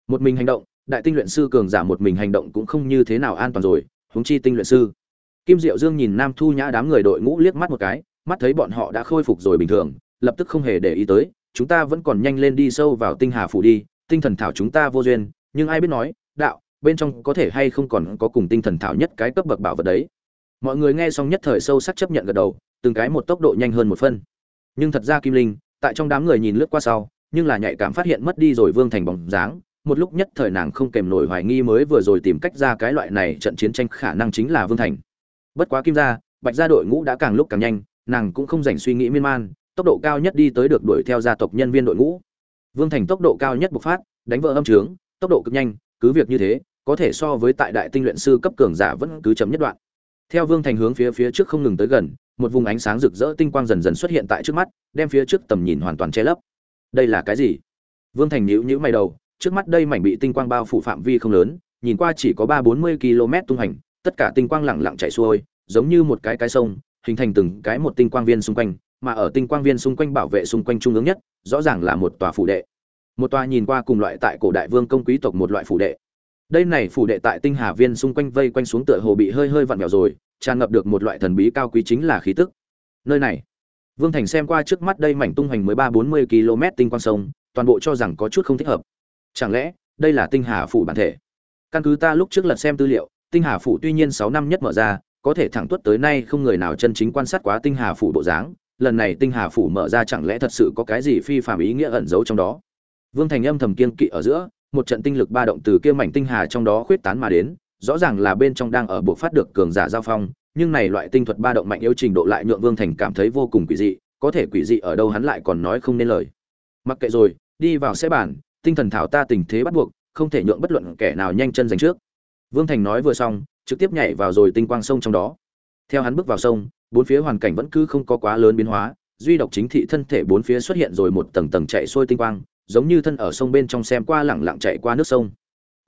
Một mình hành động, đại tinh luyện sư cường giả một mình hành động cũng không như thế nào an toàn rồi, huống chi tinh luyện sư. Kim diệu dương nhìn nam thu nhã đám người đội ngũ liếc mắt một cái, mắt thấy bọn họ đã khôi phục rồi bình thường, lập tức không hề để ý tới, chúng ta vẫn còn nhanh lên đi sâu vào tinh hà phủ đi, tinh thần thảo chúng ta vô duyên, nhưng ai biết nói bên trong có thể hay không còn có cùng tinh thần thảo nhất cái cấp bậc bảo vật đấy. Mọi người nghe xong nhất thời sâu sắc chấp nhận gật đầu, từng cái một tốc độ nhanh hơn một phân. Nhưng thật ra kim linh, tại trong đám người nhìn lướt qua sau, nhưng là nhạy cảm phát hiện mất đi rồi vương thành bóng dáng. Một lúc nhất thời nàng không kèm nổi hoài nghi mới vừa rồi tìm cách ra cái loại này trận chiến tranh khả năng chính là vương thành. Bất quá kim gia, bạch gia đội ngũ đã càng lúc càng nhanh, nàng cũng không dành suy nghĩ miên man, tốc độ cao nhất đi tới được đuổi theo gia tộc nhân viên đội ngũ. Vương thành tốc độ cao nhất bộc phát, đánh vỡ âm trướng, tốc độ cực nhanh cứ việc như thế, có thể so với tại đại tinh luyện sư cấp cường giả vẫn cứ chấm nhất đoạn. Theo vương thành hướng phía phía trước không ngừng tới gần, một vùng ánh sáng rực rỡ tinh quang dần dần xuất hiện tại trước mắt, đem phía trước tầm nhìn hoàn toàn che lấp. Đây là cái gì? Vương thành nhíu nhíu mày đầu, trước mắt đây mảnh bị tinh quang bao phủ phạm vi không lớn, nhìn qua chỉ có ba bốn mươi km tung hành, tất cả tinh quang lẳng lặng chảy xuôi, giống như một cái cái sông, hình thành từng cái một tinh quang viên xung quanh, mà ở tinh quang viên xung quanh bảo vệ xung quanh trung ương nhất, rõ ràng là một tòa phủ đệ một tòa nhìn qua cùng loại tại cổ đại vương công quý tộc một loại phủ đệ. Đây này phủ đệ tại tinh hà viên xung quanh vây quanh xuống tựa hồ bị hơi hơi vặn vẹo rồi, tràn ngập được một loại thần bí cao quý chính là khí tức. Nơi này, vương thành xem qua trước mắt đây mảnh tung hoành mới ba bốn mươi km tinh quang sông, toàn bộ cho rằng có chút không thích hợp. Chẳng lẽ, đây là tinh hà phủ bản thể? Căn cứ ta lúc trước lật xem tư liệu, tinh hà phủ tuy nhiên sáu năm nhất mở ra, có thể thẳng tuất tới nay không người nào chân chính quan sát quá tinh hà phủ bộ dáng, lần này tinh hà phủ mở ra chẳng lẽ thật sự có cái gì phi phạm ý nghĩa ẩn giấu trong đó? Vương thành âm thầm kiên kỵ ở giữa, một trận tinh lực ba động từ kia mảnh tinh hà trong đó khuyết tán mà đến, rõ ràng là bên trong đang ở buộc phát được cường giả giao phong, nhưng này loại tinh thuật ba động mạnh yếu trình độ lại nhượng vương thành cảm thấy vô cùng quỷ dị, có thể quỷ dị ở đâu hắn lại còn nói không nên lời. Mặc kệ rồi, đi vào xe bàn, tinh thần thảo ta tình thế bắt buộc, không thể nhượng bất luận kẻ nào nhanh chân giành trước. Vương thành nói vừa xong, trực tiếp nhảy vào rồi tinh quang sông trong đó. Theo hắn bước vào sông, bốn phía hoàn cảnh vẫn cứ không có quá lớn biến hóa, duy độc chính thị thân thể bốn phía xuất hiện rồi một tầng tầng chạy xuôi tinh quang giống như thân ở sông bên trong xem qua lẳng lặng chạy qua nước sông.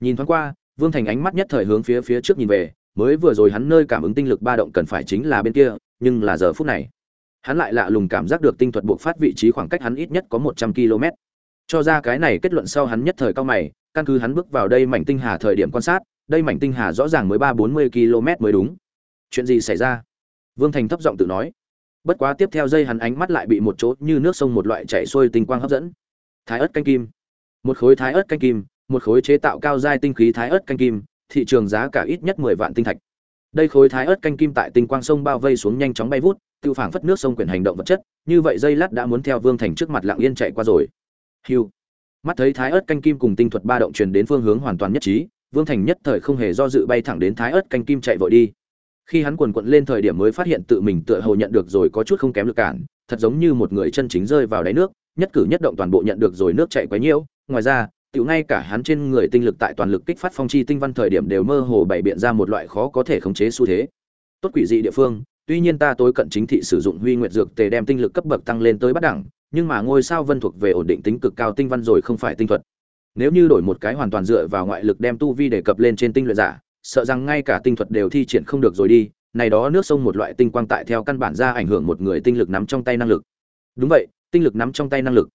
Nhìn thoáng qua, vương thành ánh mắt nhất thời hướng phía phía trước nhìn về, mới vừa rồi hắn nơi cảm ứng tinh lực ba động cần phải chính là bên kia, nhưng là giờ phút này, hắn lại lạ lùng cảm giác được tinh thuật buộc phát vị trí khoảng cách hắn ít nhất có một trăm km. Cho ra cái này kết luận sau hắn nhất thời cao mày, căn cứ hắn bước vào đây mảnh tinh hà thời điểm quan sát, đây mảnh tinh hà rõ ràng mới ba bốn mươi km mới đúng. Chuyện gì xảy ra? Vương thành thấp giọng tự nói. Bất quá tiếp theo dây hắn ánh mắt lại bị một chỗ như nước sông một loại chảy xuôi tinh quang hấp dẫn thái ớt canh kim. Một khối thái ớt canh kim, một khối chế tạo cao giai tinh khí thái ớt canh kim, thị trường giá cả ít nhất mười vạn tinh thạch. Đây khối thái ớt canh kim tại tinh quang sông bao vây xuống nhanh chóng bay vút tự phảng phất nước sông quyển hành động vật chất, như vậy dây lát đã muốn theo vương thành trước mặt lặng yên chạy qua rồi. Hiu mắt thấy thái ớt canh kim cùng tinh thuật ba động truyền đến phương hướng hoàn toàn nhất trí, vương thành nhất thời không hề do dự bay thẳng đến thái ớt canh kim chạy vội đi. Khi hắn quần quận lên thời điểm mới phát hiện tự mình tựa hồ nhận được rồi có chút không kém lực cản, thật giống như một người chân chính rơi vào đáy nước nhất cử nhất động toàn bộ nhận được rồi nước chảy quá nhiễu. Ngoài ra, tiểu ngay cả hắn trên người tinh lực tại toàn lực kích phát phong chi tinh văn thời điểm đều mơ hồ bày biện ra một loại khó có thể khống chế xu thế. Tốt quỷ dị địa phương, tuy nhiên ta tối cận chính thị sử dụng huy nguyệt dược tề đem tinh lực cấp bậc tăng lên tới bắt đẳng, nhưng mà ngôi sao vân thuộc về ổn định tính cực cao tinh văn rồi không phải tinh thuật. Nếu như đổi một cái hoàn toàn dựa vào ngoại lực đem tu vi để cập lên trên tinh luyện giả, sợ rằng ngay cả tinh thuật đều thi triển không được rồi đi, này đó nước sông một loại tinh quang tại theo căn bản ra ảnh hưởng một người tinh lực nắm trong tay năng lực. Đúng vậy tinh lực nắm trong tay năng lực.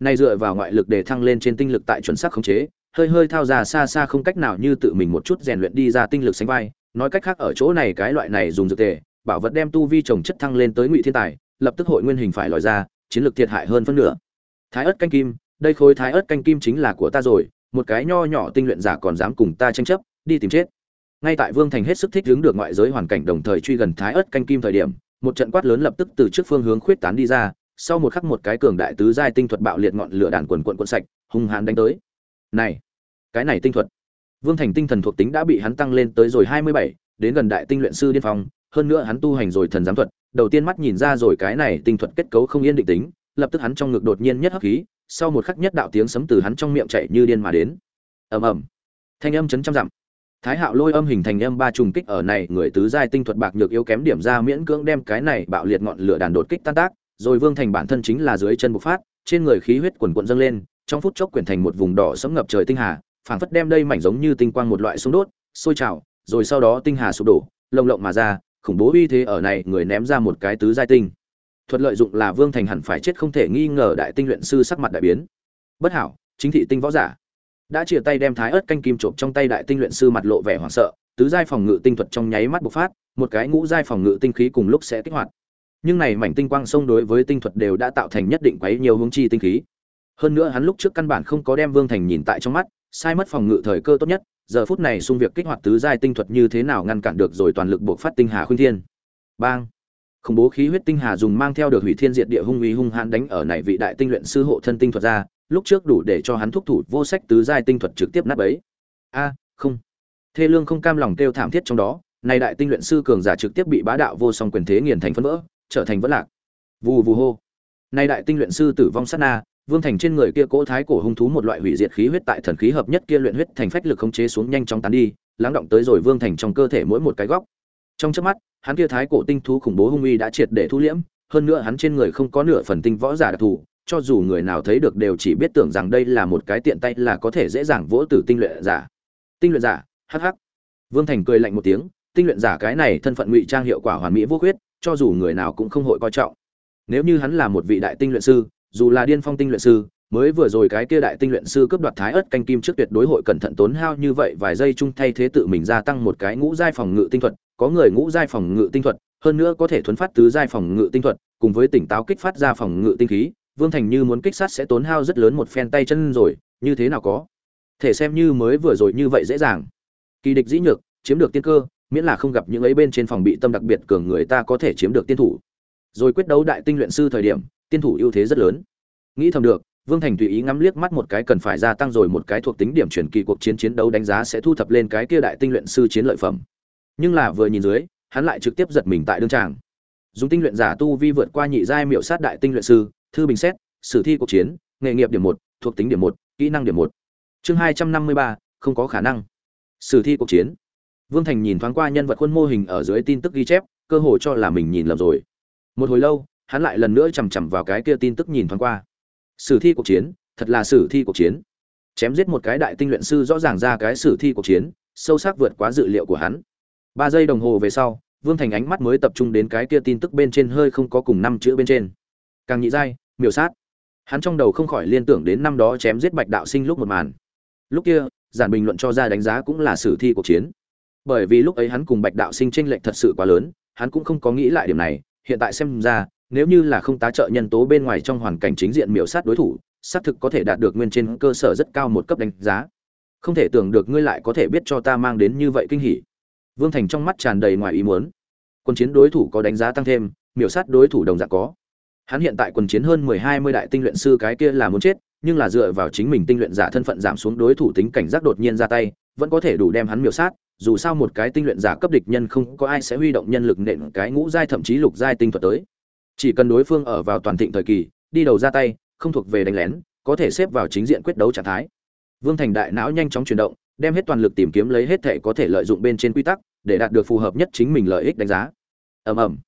Này dựa vào ngoại lực để thăng lên trên tinh lực tại chuẩn xác khống chế, hơi hơi thao ra xa xa không cách nào như tự mình một chút rèn luyện đi ra tinh lực sánh vai. Nói cách khác ở chỗ này cái loại này dùng dược tề, bảo vật đem tu vi trồng chất thăng lên tới ngụy thiên tài, lập tức hội nguyên hình phải lòi ra, chiến lược thiệt hại hơn phân nửa. Thái ớt canh kim, đây khối thái ớt canh kim chính là của ta rồi, một cái nho nhỏ tinh luyện giả còn dám cùng ta tranh chấp, đi tìm chết. Ngay tại vương thành hết sức thích ứng được ngoại giới hoàn cảnh đồng thời truy gần thái ớt canh kim thời điểm, một trận quát lớn lập tức từ trước phương hướng khuyết tán đi ra sau một khắc một cái cường đại tứ giai tinh thuật bạo liệt ngọn lửa đàn quần quận quận sạch, hung hãn đánh tới. Này, cái này tinh thuật. Vương thành tinh thần thuộc tính đã bị hắn tăng lên tới rồi hai mươi bảy, đến gần đại tinh luyện sư điên phong, hơn nữa hắn tu hành rồi thần giám thuật, đầu tiên mắt nhìn ra rồi cái này tinh thuật kết cấu không yên định tính, lập tức hắn trong ngực đột nhiên nhất hấp khí, sau một khắc nhất đạo tiếng sấm từ hắn trong miệng chạy như điên mà đến. Ầm ầm. Thanh âm chấn trăm dặm. Thái hạo lôi âm hình thành âm ba trùng kích ở này, người tứ giai tinh thuật bạc nhược yếu kém điểm ra miễn cưỡng đem cái này bạo liệt ngọn lửa đàn đột kích tan tác rồi vương thành bản thân chính là dưới chân bộc phát, trên người khí huyết quần quận dâng lên, trong phút chốc quyển thành một vùng đỏ sẫm ngập trời tinh hà, phảng phất đem đây mảnh giống như tinh quang một loại xung đốt sôi trào, rồi sau đó tinh hà sụp đổ, lồng lộng mà ra, khủng bố uy thế ở này người ném ra một cái tứ giai tinh. Thuật lợi dụng là vương thành hẳn phải chết không thể nghi ngờ đại tinh luyện sư sắc mặt đại biến. Bất hảo, chính thị tinh võ giả. Đã chia tay đem thái ớt canh kim trộm trong tay đại tinh luyện sư mặt lộ vẻ hoảng sợ, tứ giai phòng ngự tinh thuật trong nháy mắt bộc phát, một cái ngũ giai phòng ngự tinh khí cùng lúc sẽ kích hoạt nhưng này mảnh tinh quang sông đối với tinh thuật đều đã tạo thành nhất định quấy nhiều hướng chi tinh khí. Hơn nữa hắn lúc trước căn bản không có đem vương thành nhìn tại trong mắt, sai mất phòng ngự thời cơ tốt nhất, giờ phút này xung việc kích hoạt tứ giai tinh thuật như thế nào ngăn cản được rồi toàn lực buộc phát tinh hà khuyên thiên. Bang! Khủng bố khí huyết tinh hà dùng mang theo được hủy thiên diệt địa hung uy hung hãn đánh ở này vị đại tinh luyện sư hộ thân tinh thuật ra, lúc trước đủ để cho hắn thúc thủ vô sách tứ giai tinh thuật trực tiếp nát bấy. A, không. Thê lương không cam lòng kêu thảm thiết trong đó, này đại tinh luyện sư cường giả trực tiếp bị bá đạo vô song quyền thế nghiền thành phân vỡ trở thành vỡ lạc. Vù vù hô. Nay đại tinh luyện sư tử vong sát na, vương thành trên người kia cỗ thái cổ hung thú một loại hủy diệt khí huyết tại thần khí hợp nhất kia luyện huyết thành phách lực khống chế xuống nhanh chóng tán đi, lắng động tới rồi vương thành trong cơ thể mỗi một cái góc. Trong chớp mắt, hắn kia thái cổ tinh thú khủng bố hung uy đã triệt để thu liễm, hơn nữa hắn trên người không có nửa phần tinh võ giả đặc thù, cho dù người nào thấy được đều chỉ biết tưởng rằng đây là một cái tiện tay là có thể dễ dàng vỗ tử tinh luyện giả. Tinh luyện giả hh vương thành cười lạnh một tiếng, tinh luyện giả cái này thân phận ngụy trang hiệu quả hoàn mỹ vô khuyết cho dù người nào cũng không hội coi trọng. Nếu như hắn là một vị đại tinh luyện sư, dù là điên phong tinh luyện sư, mới vừa rồi cái kia đại tinh luyện sư cướp đoạt thái ớt canh kim trước tuyệt đối hội cẩn thận tốn hao như vậy vài giây chung thay thế tự mình gia tăng một cái ngũ giai phòng ngự tinh thuật, có người ngũ giai phòng ngự tinh thuật, hơn nữa có thể thuấn phát tứ giai phòng ngự tinh thuật, cùng với tỉnh táo kích phát ra phòng ngự tinh khí, vương thành như muốn kích sát sẽ tốn hao rất lớn một phen tay chân rồi, như thế nào có? Thể xem như mới vừa rồi như vậy dễ dàng. Kỳ địch dĩ nhược, chiếm được tiên cơ miễn là không gặp những ấy bên trên phòng bị tâm đặc biệt cường người ta có thể chiếm được tiên thủ. Rồi quyết đấu đại tinh luyện sư thời điểm, tiên thủ ưu thế rất lớn. Nghĩ thầm được, vương thành tùy ý ngắm liếc mắt một cái cần phải gia tăng rồi một cái thuộc tính điểm chuyển kỳ cuộc chiến chiến đấu đánh giá sẽ thu thập lên cái kia đại tinh luyện sư chiến lợi phẩm. Nhưng là vừa nhìn dưới, hắn lại trực tiếp giật mình tại đương tràng. Dùng tinh luyện giả tu vi vượt qua nhị giai miệu sát đại tinh luyện sư, thư bình xét, sử thi cuộc chiến, nghề nghiệp điểm một, thuộc tính điểm một, kỹ năng điểm một. Chương hai trăm năm mươi ba, không có khả năng. Sử thi cuộc chiến vương thành nhìn thoáng qua nhân vật khuôn mô hình ở dưới tin tức ghi chép, cơ hồ cho là mình nhìn lầm rồi. Một hồi lâu, hắn lại lần nữa chằm chằm vào cái kia tin tức nhìn thoáng qua. Sử thi cuộc chiến, thật là sử thi cuộc chiến. Chém giết một cái đại tinh luyện sư rõ ràng ra cái sử thi cuộc chiến, sâu sắc vượt quá dự liệu của hắn. Ba giây đồng hồ về sau, vương thành ánh mắt mới tập trung đến cái kia tin tức bên trên hơi không có cùng năm chữ bên trên. Càng nhị giai, miểu sát. Hắn trong đầu không khỏi liên tưởng đến năm đó chém giết bạch đạo sinh lúc một màn. Lúc kia, giản bình luận cho ra đánh giá cũng là sử thi cuộc chiến bởi vì lúc ấy hắn cùng bạch đạo sinh tranh lệch thật sự quá lớn, hắn cũng không có nghĩ lại điểm này, hiện tại xem ra, nếu như là không tá trợ nhân tố bên ngoài trong hoàn cảnh chính diện miểu sát đối thủ, xác thực có thể đạt được nguyên trên cơ sở rất cao một cấp đánh giá. Không thể tưởng được ngươi lại có thể biết cho ta mang đến như vậy kinh hỉ. Vương thành trong mắt tràn đầy ngoài ý muốn. Quân chiến đối thủ có đánh giá tăng thêm, miểu sát đối thủ đồng dạng có. Hắn hiện tại quân chiến hơn mười hai mươi đại tinh luyện sư cái kia là muốn chết, nhưng là dựa vào chính mình tinh luyện giả thân phận giảm xuống đối thủ tính cảnh giác đột nhiên ra tay, vẫn có thể đủ đem hắn miểu sát dù sao một cái tinh luyện giả cấp địch nhân không có ai sẽ huy động nhân lực nện cái ngũ giai thậm chí lục giai tinh thuật tới. Chỉ cần đối phương ở vào toàn thịnh thời kỳ, đi đầu ra tay, không thuộc về đánh lén, có thể xếp vào chính diện quyết đấu trạng thái. Vương thành đại não nhanh chóng chuyển động, đem hết toàn lực tìm kiếm lấy hết thể có thể lợi dụng bên trên quy tắc, để đạt được phù hợp nhất chính mình lợi ích đánh giá. Ầm ầm.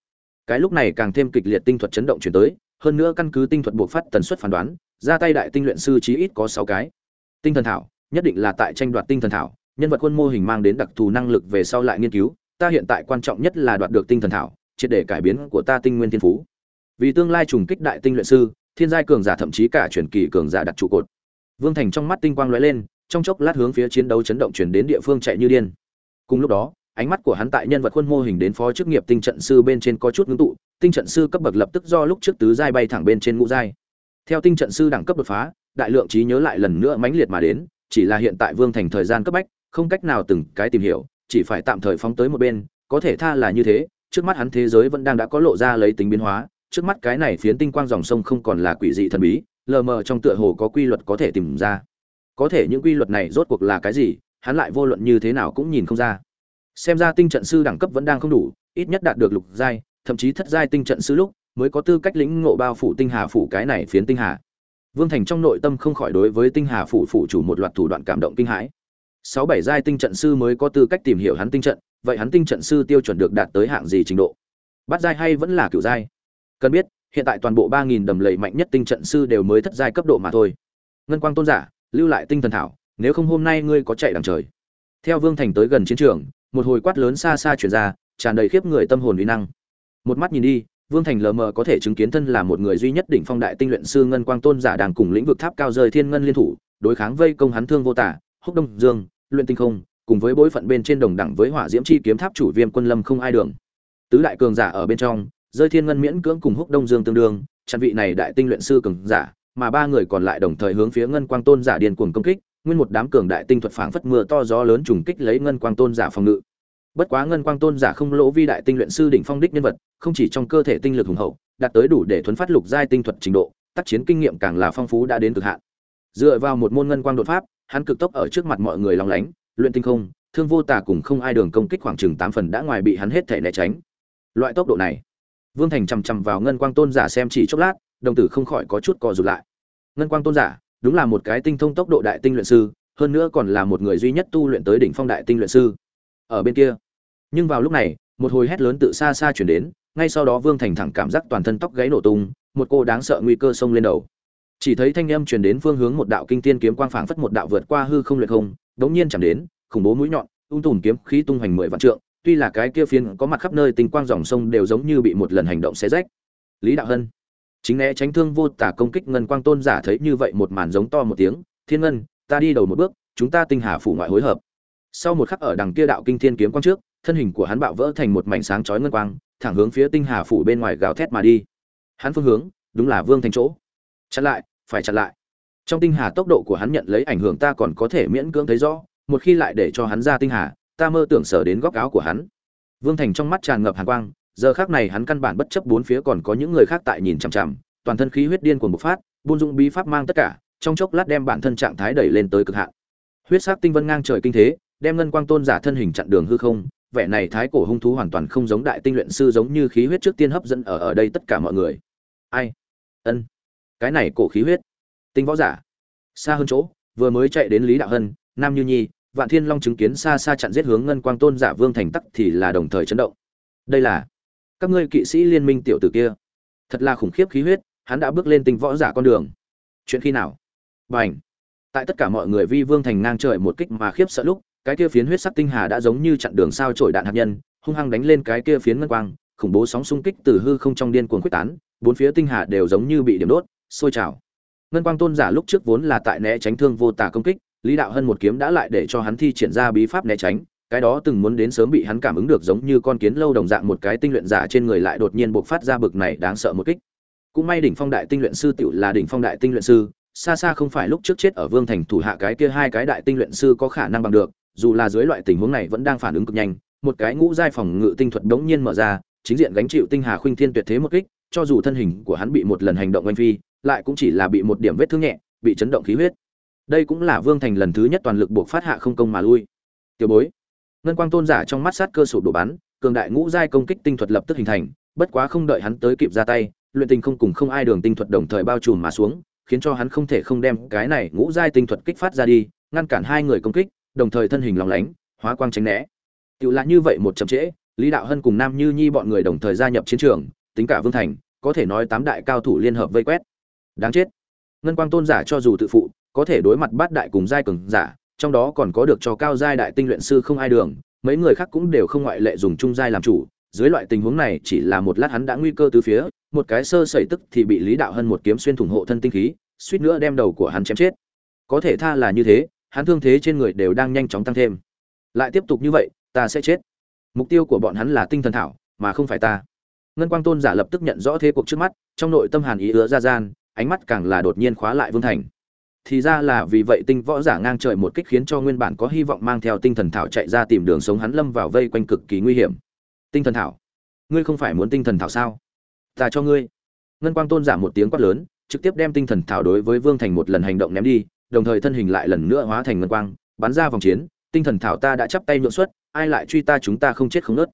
Cái lúc này càng thêm kịch liệt tinh thuật chấn động chuyển tới, hơn nữa căn cứ tinh thuật buộc phát tần suất phán đoán, ra tay đại tinh luyện sư chí ít có sáu cái. Tinh thần thảo, nhất định là tại tranh đoạt tinh thần thảo nhân vật quân mô hình mang đến đặc thù năng lực về sau lại nghiên cứu, ta hiện tại quan trọng nhất là đoạt được tinh thần thảo, triệt để cải biến của ta tinh nguyên thiên phú. Vì tương lai trùng kích đại tinh luyện sư, thiên giai cường giả thậm chí cả truyền kỳ cường giả đặt trụ cột. Vương thành trong mắt tinh quang lóe lên, trong chốc lát hướng phía chiến đấu chấn động chuyển đến địa phương chạy như điên. Cùng lúc đó, ánh mắt của hắn tại nhân vật khuôn mô hình đến phó chức nghiệp tinh trận sư bên trên có chút ngưng tụ, tinh trận sư cấp bậc lập tức do lúc trước tứ giai bay thẳng bên trên ngũ giai. Theo tinh trận sư đẳng cấp đột phá, đại lượng trí nhớ lại lần nữa mãnh liệt mà đến, chỉ là hiện tại vương thành thời gian cấp bách không cách nào từng cái tìm hiểu, chỉ phải tạm thời phóng tới một bên, có thể tha là như thế, trước mắt hắn thế giới vẫn đang đã có lộ ra lấy tính biến hóa, trước mắt cái này phiến tinh quang dòng sông không còn là quỷ dị thần bí, lờ mờ trong tựa hồ có quy luật có thể tìm ra. Có thể những quy luật này rốt cuộc là cái gì, hắn lại vô luận như thế nào cũng nhìn không ra. Xem ra tinh trận sư đẳng cấp vẫn đang không đủ, ít nhất đạt được lục giai, thậm chí thất giai tinh trận sư lúc, mới có tư cách lĩnh ngộ bao phủ tinh hà phủ cái này phiến tinh hà. Vương thành trong nội tâm không khỏi đối với tinh hà phủ phủ chủ một loạt thủ đoạn cảm động kinh hãi sáu bảy giai tinh trận sư mới có tư cách tìm hiểu hắn tinh trận, vậy hắn tinh trận sư tiêu chuẩn được đạt tới hạng gì trình độ? Bắt giai hay vẫn là kiểu giai? Cần biết, hiện tại toàn bộ ba nghìn đầm lầy mạnh nhất tinh trận sư đều mới thất giai cấp độ mà thôi. Ngân quang tôn giả, lưu lại tinh thần thảo, nếu không hôm nay ngươi có chạy đằng trời. Theo vương thành tới gần chiến trường, một hồi quát lớn xa xa chuyển ra, tràn đầy khiếp người tâm hồn uy năng. Một mắt nhìn đi, vương thành lờ mờ có thể chứng kiến thân là một người duy nhất đỉnh phong đại tinh luyện sư ngân quang tôn giả đang cùng lĩnh vực tháp cao rơi thiên ngân liên thủ, đối kháng vây công hắn thương vô tả húc đông dương, luyện tinh không, cùng với bối phận bên trên đồng đẳng với hỏa diễm chi kiếm tháp chủ viêm quân lâm không ai đường. Tứ đại cường giả ở bên trong, rơi thiên ngân miễn cưỡng cùng húc đông dương tương đương, chặn vị này đại tinh luyện sư cường giả, mà ba người còn lại đồng thời hướng phía ngân quang tôn giả điên cuồng công kích, nguyên một đám cường đại tinh thuật phảng phất mưa to gió lớn trùng kích lấy ngân quang tôn giả phòng ngự. Bất quá ngân quang tôn giả không lỗ vi đại tinh luyện sư đỉnh phong đích nhân vật, không chỉ trong cơ thể tinh lực hùng hậu, đạt tới đủ để thuấn phát lục giai tinh thuật trình độ, tác chiến kinh nghiệm càng là phong phú đã đến cực hạn. Dựa vào một môn ngân quang đột pháp hắn cực tốc ở trước mặt mọi người lòng lánh, luyện tinh không, thương vô tà cùng không ai đường công kích khoảng chừng tám phần đã ngoài bị hắn hết thể né tránh. Loại tốc độ này, vương thành chằm chằm vào ngân quang tôn giả xem chỉ chốc lát, đồng tử không khỏi có chút co rụt lại. Ngân quang tôn giả, đúng là một cái tinh thông tốc độ đại tinh luyện sư, hơn nữa còn là một người duy nhất tu luyện tới đỉnh phong đại tinh luyện sư. Ở bên kia, nhưng vào lúc này, một hồi hét lớn tự xa xa chuyển đến, ngay sau đó vương thành thẳng cảm giác toàn thân tóc gáy nổ tung, một cô đáng sợ nguy cơ xông lên đầu chỉ thấy thanh âm truyền đến phương hướng một đạo kinh tiên kiếm quang phảng phất một đạo vượt qua hư không luyện không, đống nhiên chẳng đến, khủng bố mũi nhọn, ung tùm kiếm khí tung hoành mười vạn trượng, tuy là cái kia phiến có mặt khắp nơi tinh quang dòng sông đều giống như bị một lần hành động xé rách. Lý đạo hân, chính né tránh thương vô tả công kích ngân quang tôn giả thấy như vậy một màn giống to một tiếng, thiên ngân, ta đi đầu một bước, chúng ta tinh hà phủ ngoại hối hợp. Sau một khắc ở đằng kia đạo kinh thiên kiếm quang trước, thân hình của hắn bạo vỡ thành một mảnh sáng chói ngân quang, thẳng hướng phía tinh hà phủ bên ngoài gào thét mà đi. Hắn phương hướng, đúng là vương thành chỗ. Chặn lại phải chặn lại. Trong tinh hà tốc độ của hắn nhận lấy ảnh hưởng ta còn có thể miễn cưỡng thấy rõ, một khi lại để cho hắn ra tinh hà, ta mơ tưởng sở đến góc áo của hắn. Vương thành trong mắt tràn ngập hàn quang, giờ khác này hắn căn bản bất chấp bốn phía còn có những người khác tại nhìn chằm chằm, toàn thân khí huyết điên cuồng bộc phát, buôn dụng bí pháp mang tất cả, trong chốc lát đem bản thân trạng thái đẩy lên tới cực hạn. Huyết sắc tinh vân ngang trời kinh thế, đem ngân quang tôn giả thân hình chặn đường hư không, vẻ này thái cổ hung thú hoàn toàn không giống đại tinh luyện sư giống như khí huyết trước tiên hấp dẫn ở ở đây tất cả mọi người. Ai? Ân cái này cổ khí huyết. Tinh võ giả. Xa hơn chỗ, vừa mới chạy đến lý đạo hân, nam như nhi, vạn thiên long chứng kiến xa xa chặn giết hướng ngân quang tôn giả vương thành tắc thì là đồng thời chấn động. Đây là các ngươi kỵ sĩ liên minh tiểu tử kia. Thật là khủng khiếp khí huyết, hắn đã bước lên tinh võ giả con đường. Chuyện khi nào? Bành. Tại tất cả mọi người vi vương thành ngang trời một kích mà khiếp sợ lúc, cái kia phiến huyết sắc tinh hà đã giống như chặn đường sao trổi đạn hạt nhân, hung hăng đánh lên cái kia phiến ngân quang, khủng bố sóng xung kích từ hư không trong điên cuồng quyết tán, bốn phía tinh hà đều giống như bị điểm đốt sôi trào. Ngân quang tôn giả lúc trước vốn là tại né tránh thương vô tả công kích, lý đạo hân một kiếm đã lại để cho hắn thi triển ra bí pháp né tránh, cái đó từng muốn đến sớm bị hắn cảm ứng được giống như con kiến lâu đồng dạng một cái tinh luyện giả trên người lại đột nhiên bộc phát ra bực này đáng sợ một kích. Cũng may đỉnh phong đại tinh luyện sư tiểu là đỉnh phong đại tinh luyện sư, xa xa không phải lúc trước chết ở vương thành thủ hạ cái kia hai cái đại tinh luyện sư có khả năng bằng được, dù là dưới loại tình huống này vẫn đang phản ứng cực nhanh, một cái ngũ giai phòng ngự tinh thuật đống nhiên mở ra, chính diện gánh chịu tinh hà khuynh thiên tuyệt thế một kích, cho dù thân hình của hắn bị một lần hành động oanh phi lại cũng chỉ là bị một điểm vết thương nhẹ, bị chấn động khí huyết. Đây cũng là vương thành lần thứ nhất toàn lực buộc phát hạ không công mà lui. Tiểu bối, ngân quang tôn giả trong mắt sát cơ sụp đổ bắn, cường đại ngũ giai công kích tinh thuật lập tức hình thành, bất quá không đợi hắn tới kịp ra tay, luyện tình không cùng không ai đường tinh thuật đồng thời bao trùm mà xuống, khiến cho hắn không thể không đem cái này ngũ giai tinh thuật kích phát ra đi, ngăn cản hai người công kích, đồng thời thân hình lòng lánh, hóa quang tránh né. Tự là như vậy một chậm trễ, lý đạo hân cùng nam như nhi bọn người đồng thời gia nhập chiến trường, tính cả vương thành, có thể nói tám đại cao thủ liên hợp vây quét đáng chết. Ngân quang tôn giả cho dù tự phụ, có thể đối mặt bát đại cùng giai cường giả, trong đó còn có được cho cao giai đại tinh luyện sư không ai đường, mấy người khác cũng đều không ngoại lệ dùng trung giai làm chủ. Dưới loại tình huống này, chỉ là một lát hắn đã nguy cơ từ phía, một cái sơ sẩy tức thì bị lý đạo hân một kiếm xuyên thủng hộ thân tinh khí, suýt nữa đem đầu của hắn chém chết. Có thể tha là như thế, hắn thương thế trên người đều đang nhanh chóng tăng thêm. Lại tiếp tục như vậy, ta sẽ chết. Mục tiêu của bọn hắn là tinh thần thảo, mà không phải ta. Ngân quang tôn giả lập tức nhận rõ thế cuộc trước mắt, trong nội tâm hàn ý ứa ra gian ánh mắt càng là đột nhiên khóa lại vương thành. Thì ra là vì vậy tinh võ giả ngang trời một kích khiến cho nguyên bản có hy vọng mang theo tinh thần thảo chạy ra tìm đường sống hắn lâm vào vây quanh cực kỳ nguy hiểm. Tinh thần thảo? Ngươi không phải muốn tinh thần thảo sao? Ta cho ngươi. Ngân quang tôn giả một tiếng quát lớn, trực tiếp đem tinh thần thảo đối với vương thành một lần hành động ném đi, đồng thời thân hình lại lần nữa hóa thành ngân quang, bắn ra vòng chiến, tinh thần thảo ta đã chắp tay nhượng xuất, ai lại truy ta chúng ta không chết không nớt.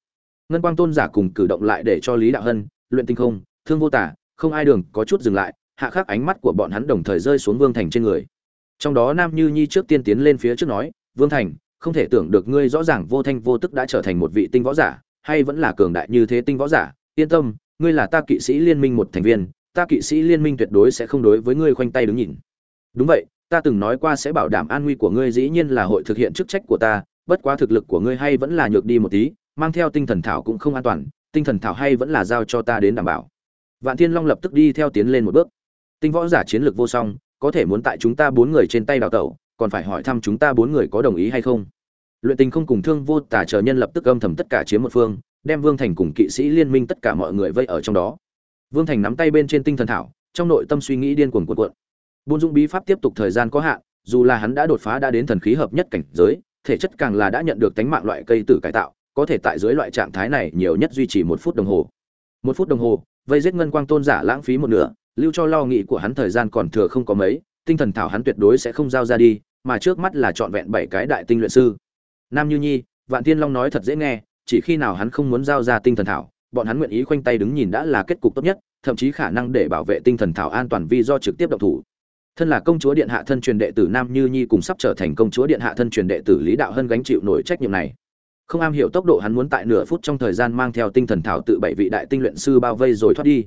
Ngân quang tôn giả cùng cử động lại để cho lý đạo hân, luyện tinh không, thương vô tả, không ai đường, có chút dừng lại hạ khắc ánh mắt của bọn hắn đồng thời rơi xuống vương thành trên người. Trong đó nam như nhi trước tiên tiến lên phía trước nói, vương thành, không thể tưởng được ngươi rõ ràng vô thanh vô tức đã trở thành một vị tinh võ giả, hay vẫn là cường đại như thế tinh võ giả. Yên tâm, ngươi là ta kỵ sĩ liên minh một thành viên, ta kỵ sĩ liên minh tuyệt đối sẽ không đối với ngươi khoanh tay đứng nhìn. Đúng vậy, ta từng nói qua sẽ bảo đảm an nguy của ngươi dĩ nhiên là hội thực hiện chức trách của ta, bất quá thực lực của ngươi hay vẫn là nhược đi một tí, mang theo tinh thần thảo cũng không an toàn, tinh thần thảo hay vẫn là giao cho ta đến đảm bảo. Vạn thiên long lập tức đi theo tiến lên một bước tinh võ giả chiến lược vô song, có thể muốn tại chúng ta bốn người trên tay đào tẩu, còn phải hỏi thăm chúng ta bốn người có đồng ý hay không. Luyện tình không cùng thương vô tả chờ nhân lập tức âm thầm tất cả chiếm một phương, đem vương thành cùng kỵ sĩ liên minh tất cả mọi người vây ở trong đó. Vương thành nắm tay bên trên tinh thần thảo, trong nội tâm suy nghĩ điên cuồng cuộn cuộn. Buôn dũng bí pháp tiếp tục thời gian có hạn, dù là hắn đã đột phá đã đến thần khí hợp nhất cảnh giới, thể chất càng là đã nhận được tánh mạng loại cây tử cải tạo, có thể tại dưới loại trạng thái này nhiều nhất duy trì một phút đồng hồ. Một phút đồng hồ, vây giết ngân quang tôn giả lãng phí một nửa lưu cho lo nghĩ của hắn thời gian còn thừa không có mấy, tinh thần thảo hắn tuyệt đối sẽ không giao ra đi, mà trước mắt là trọn vẹn bảy cái đại tinh luyện sư. Nam như nhi, vạn tiên long nói thật dễ nghe, chỉ khi nào hắn không muốn giao ra tinh thần thảo, bọn hắn nguyện ý khoanh tay đứng nhìn đã là kết cục tốt nhất, thậm chí khả năng để bảo vệ tinh thần thảo an toàn vì do trực tiếp động thủ. Thân là công chúa điện hạ thân truyền đệ tử nam như nhi cùng sắp trở thành công chúa điện hạ thân truyền đệ tử lý đạo hân gánh chịu nổi trách nhiệm này. Không am hiểu tốc độ hắn muốn tại nửa phút trong thời gian mang theo tinh thần thảo tự bảy vị đại tinh luyện sư bao vây rồi thoát đi.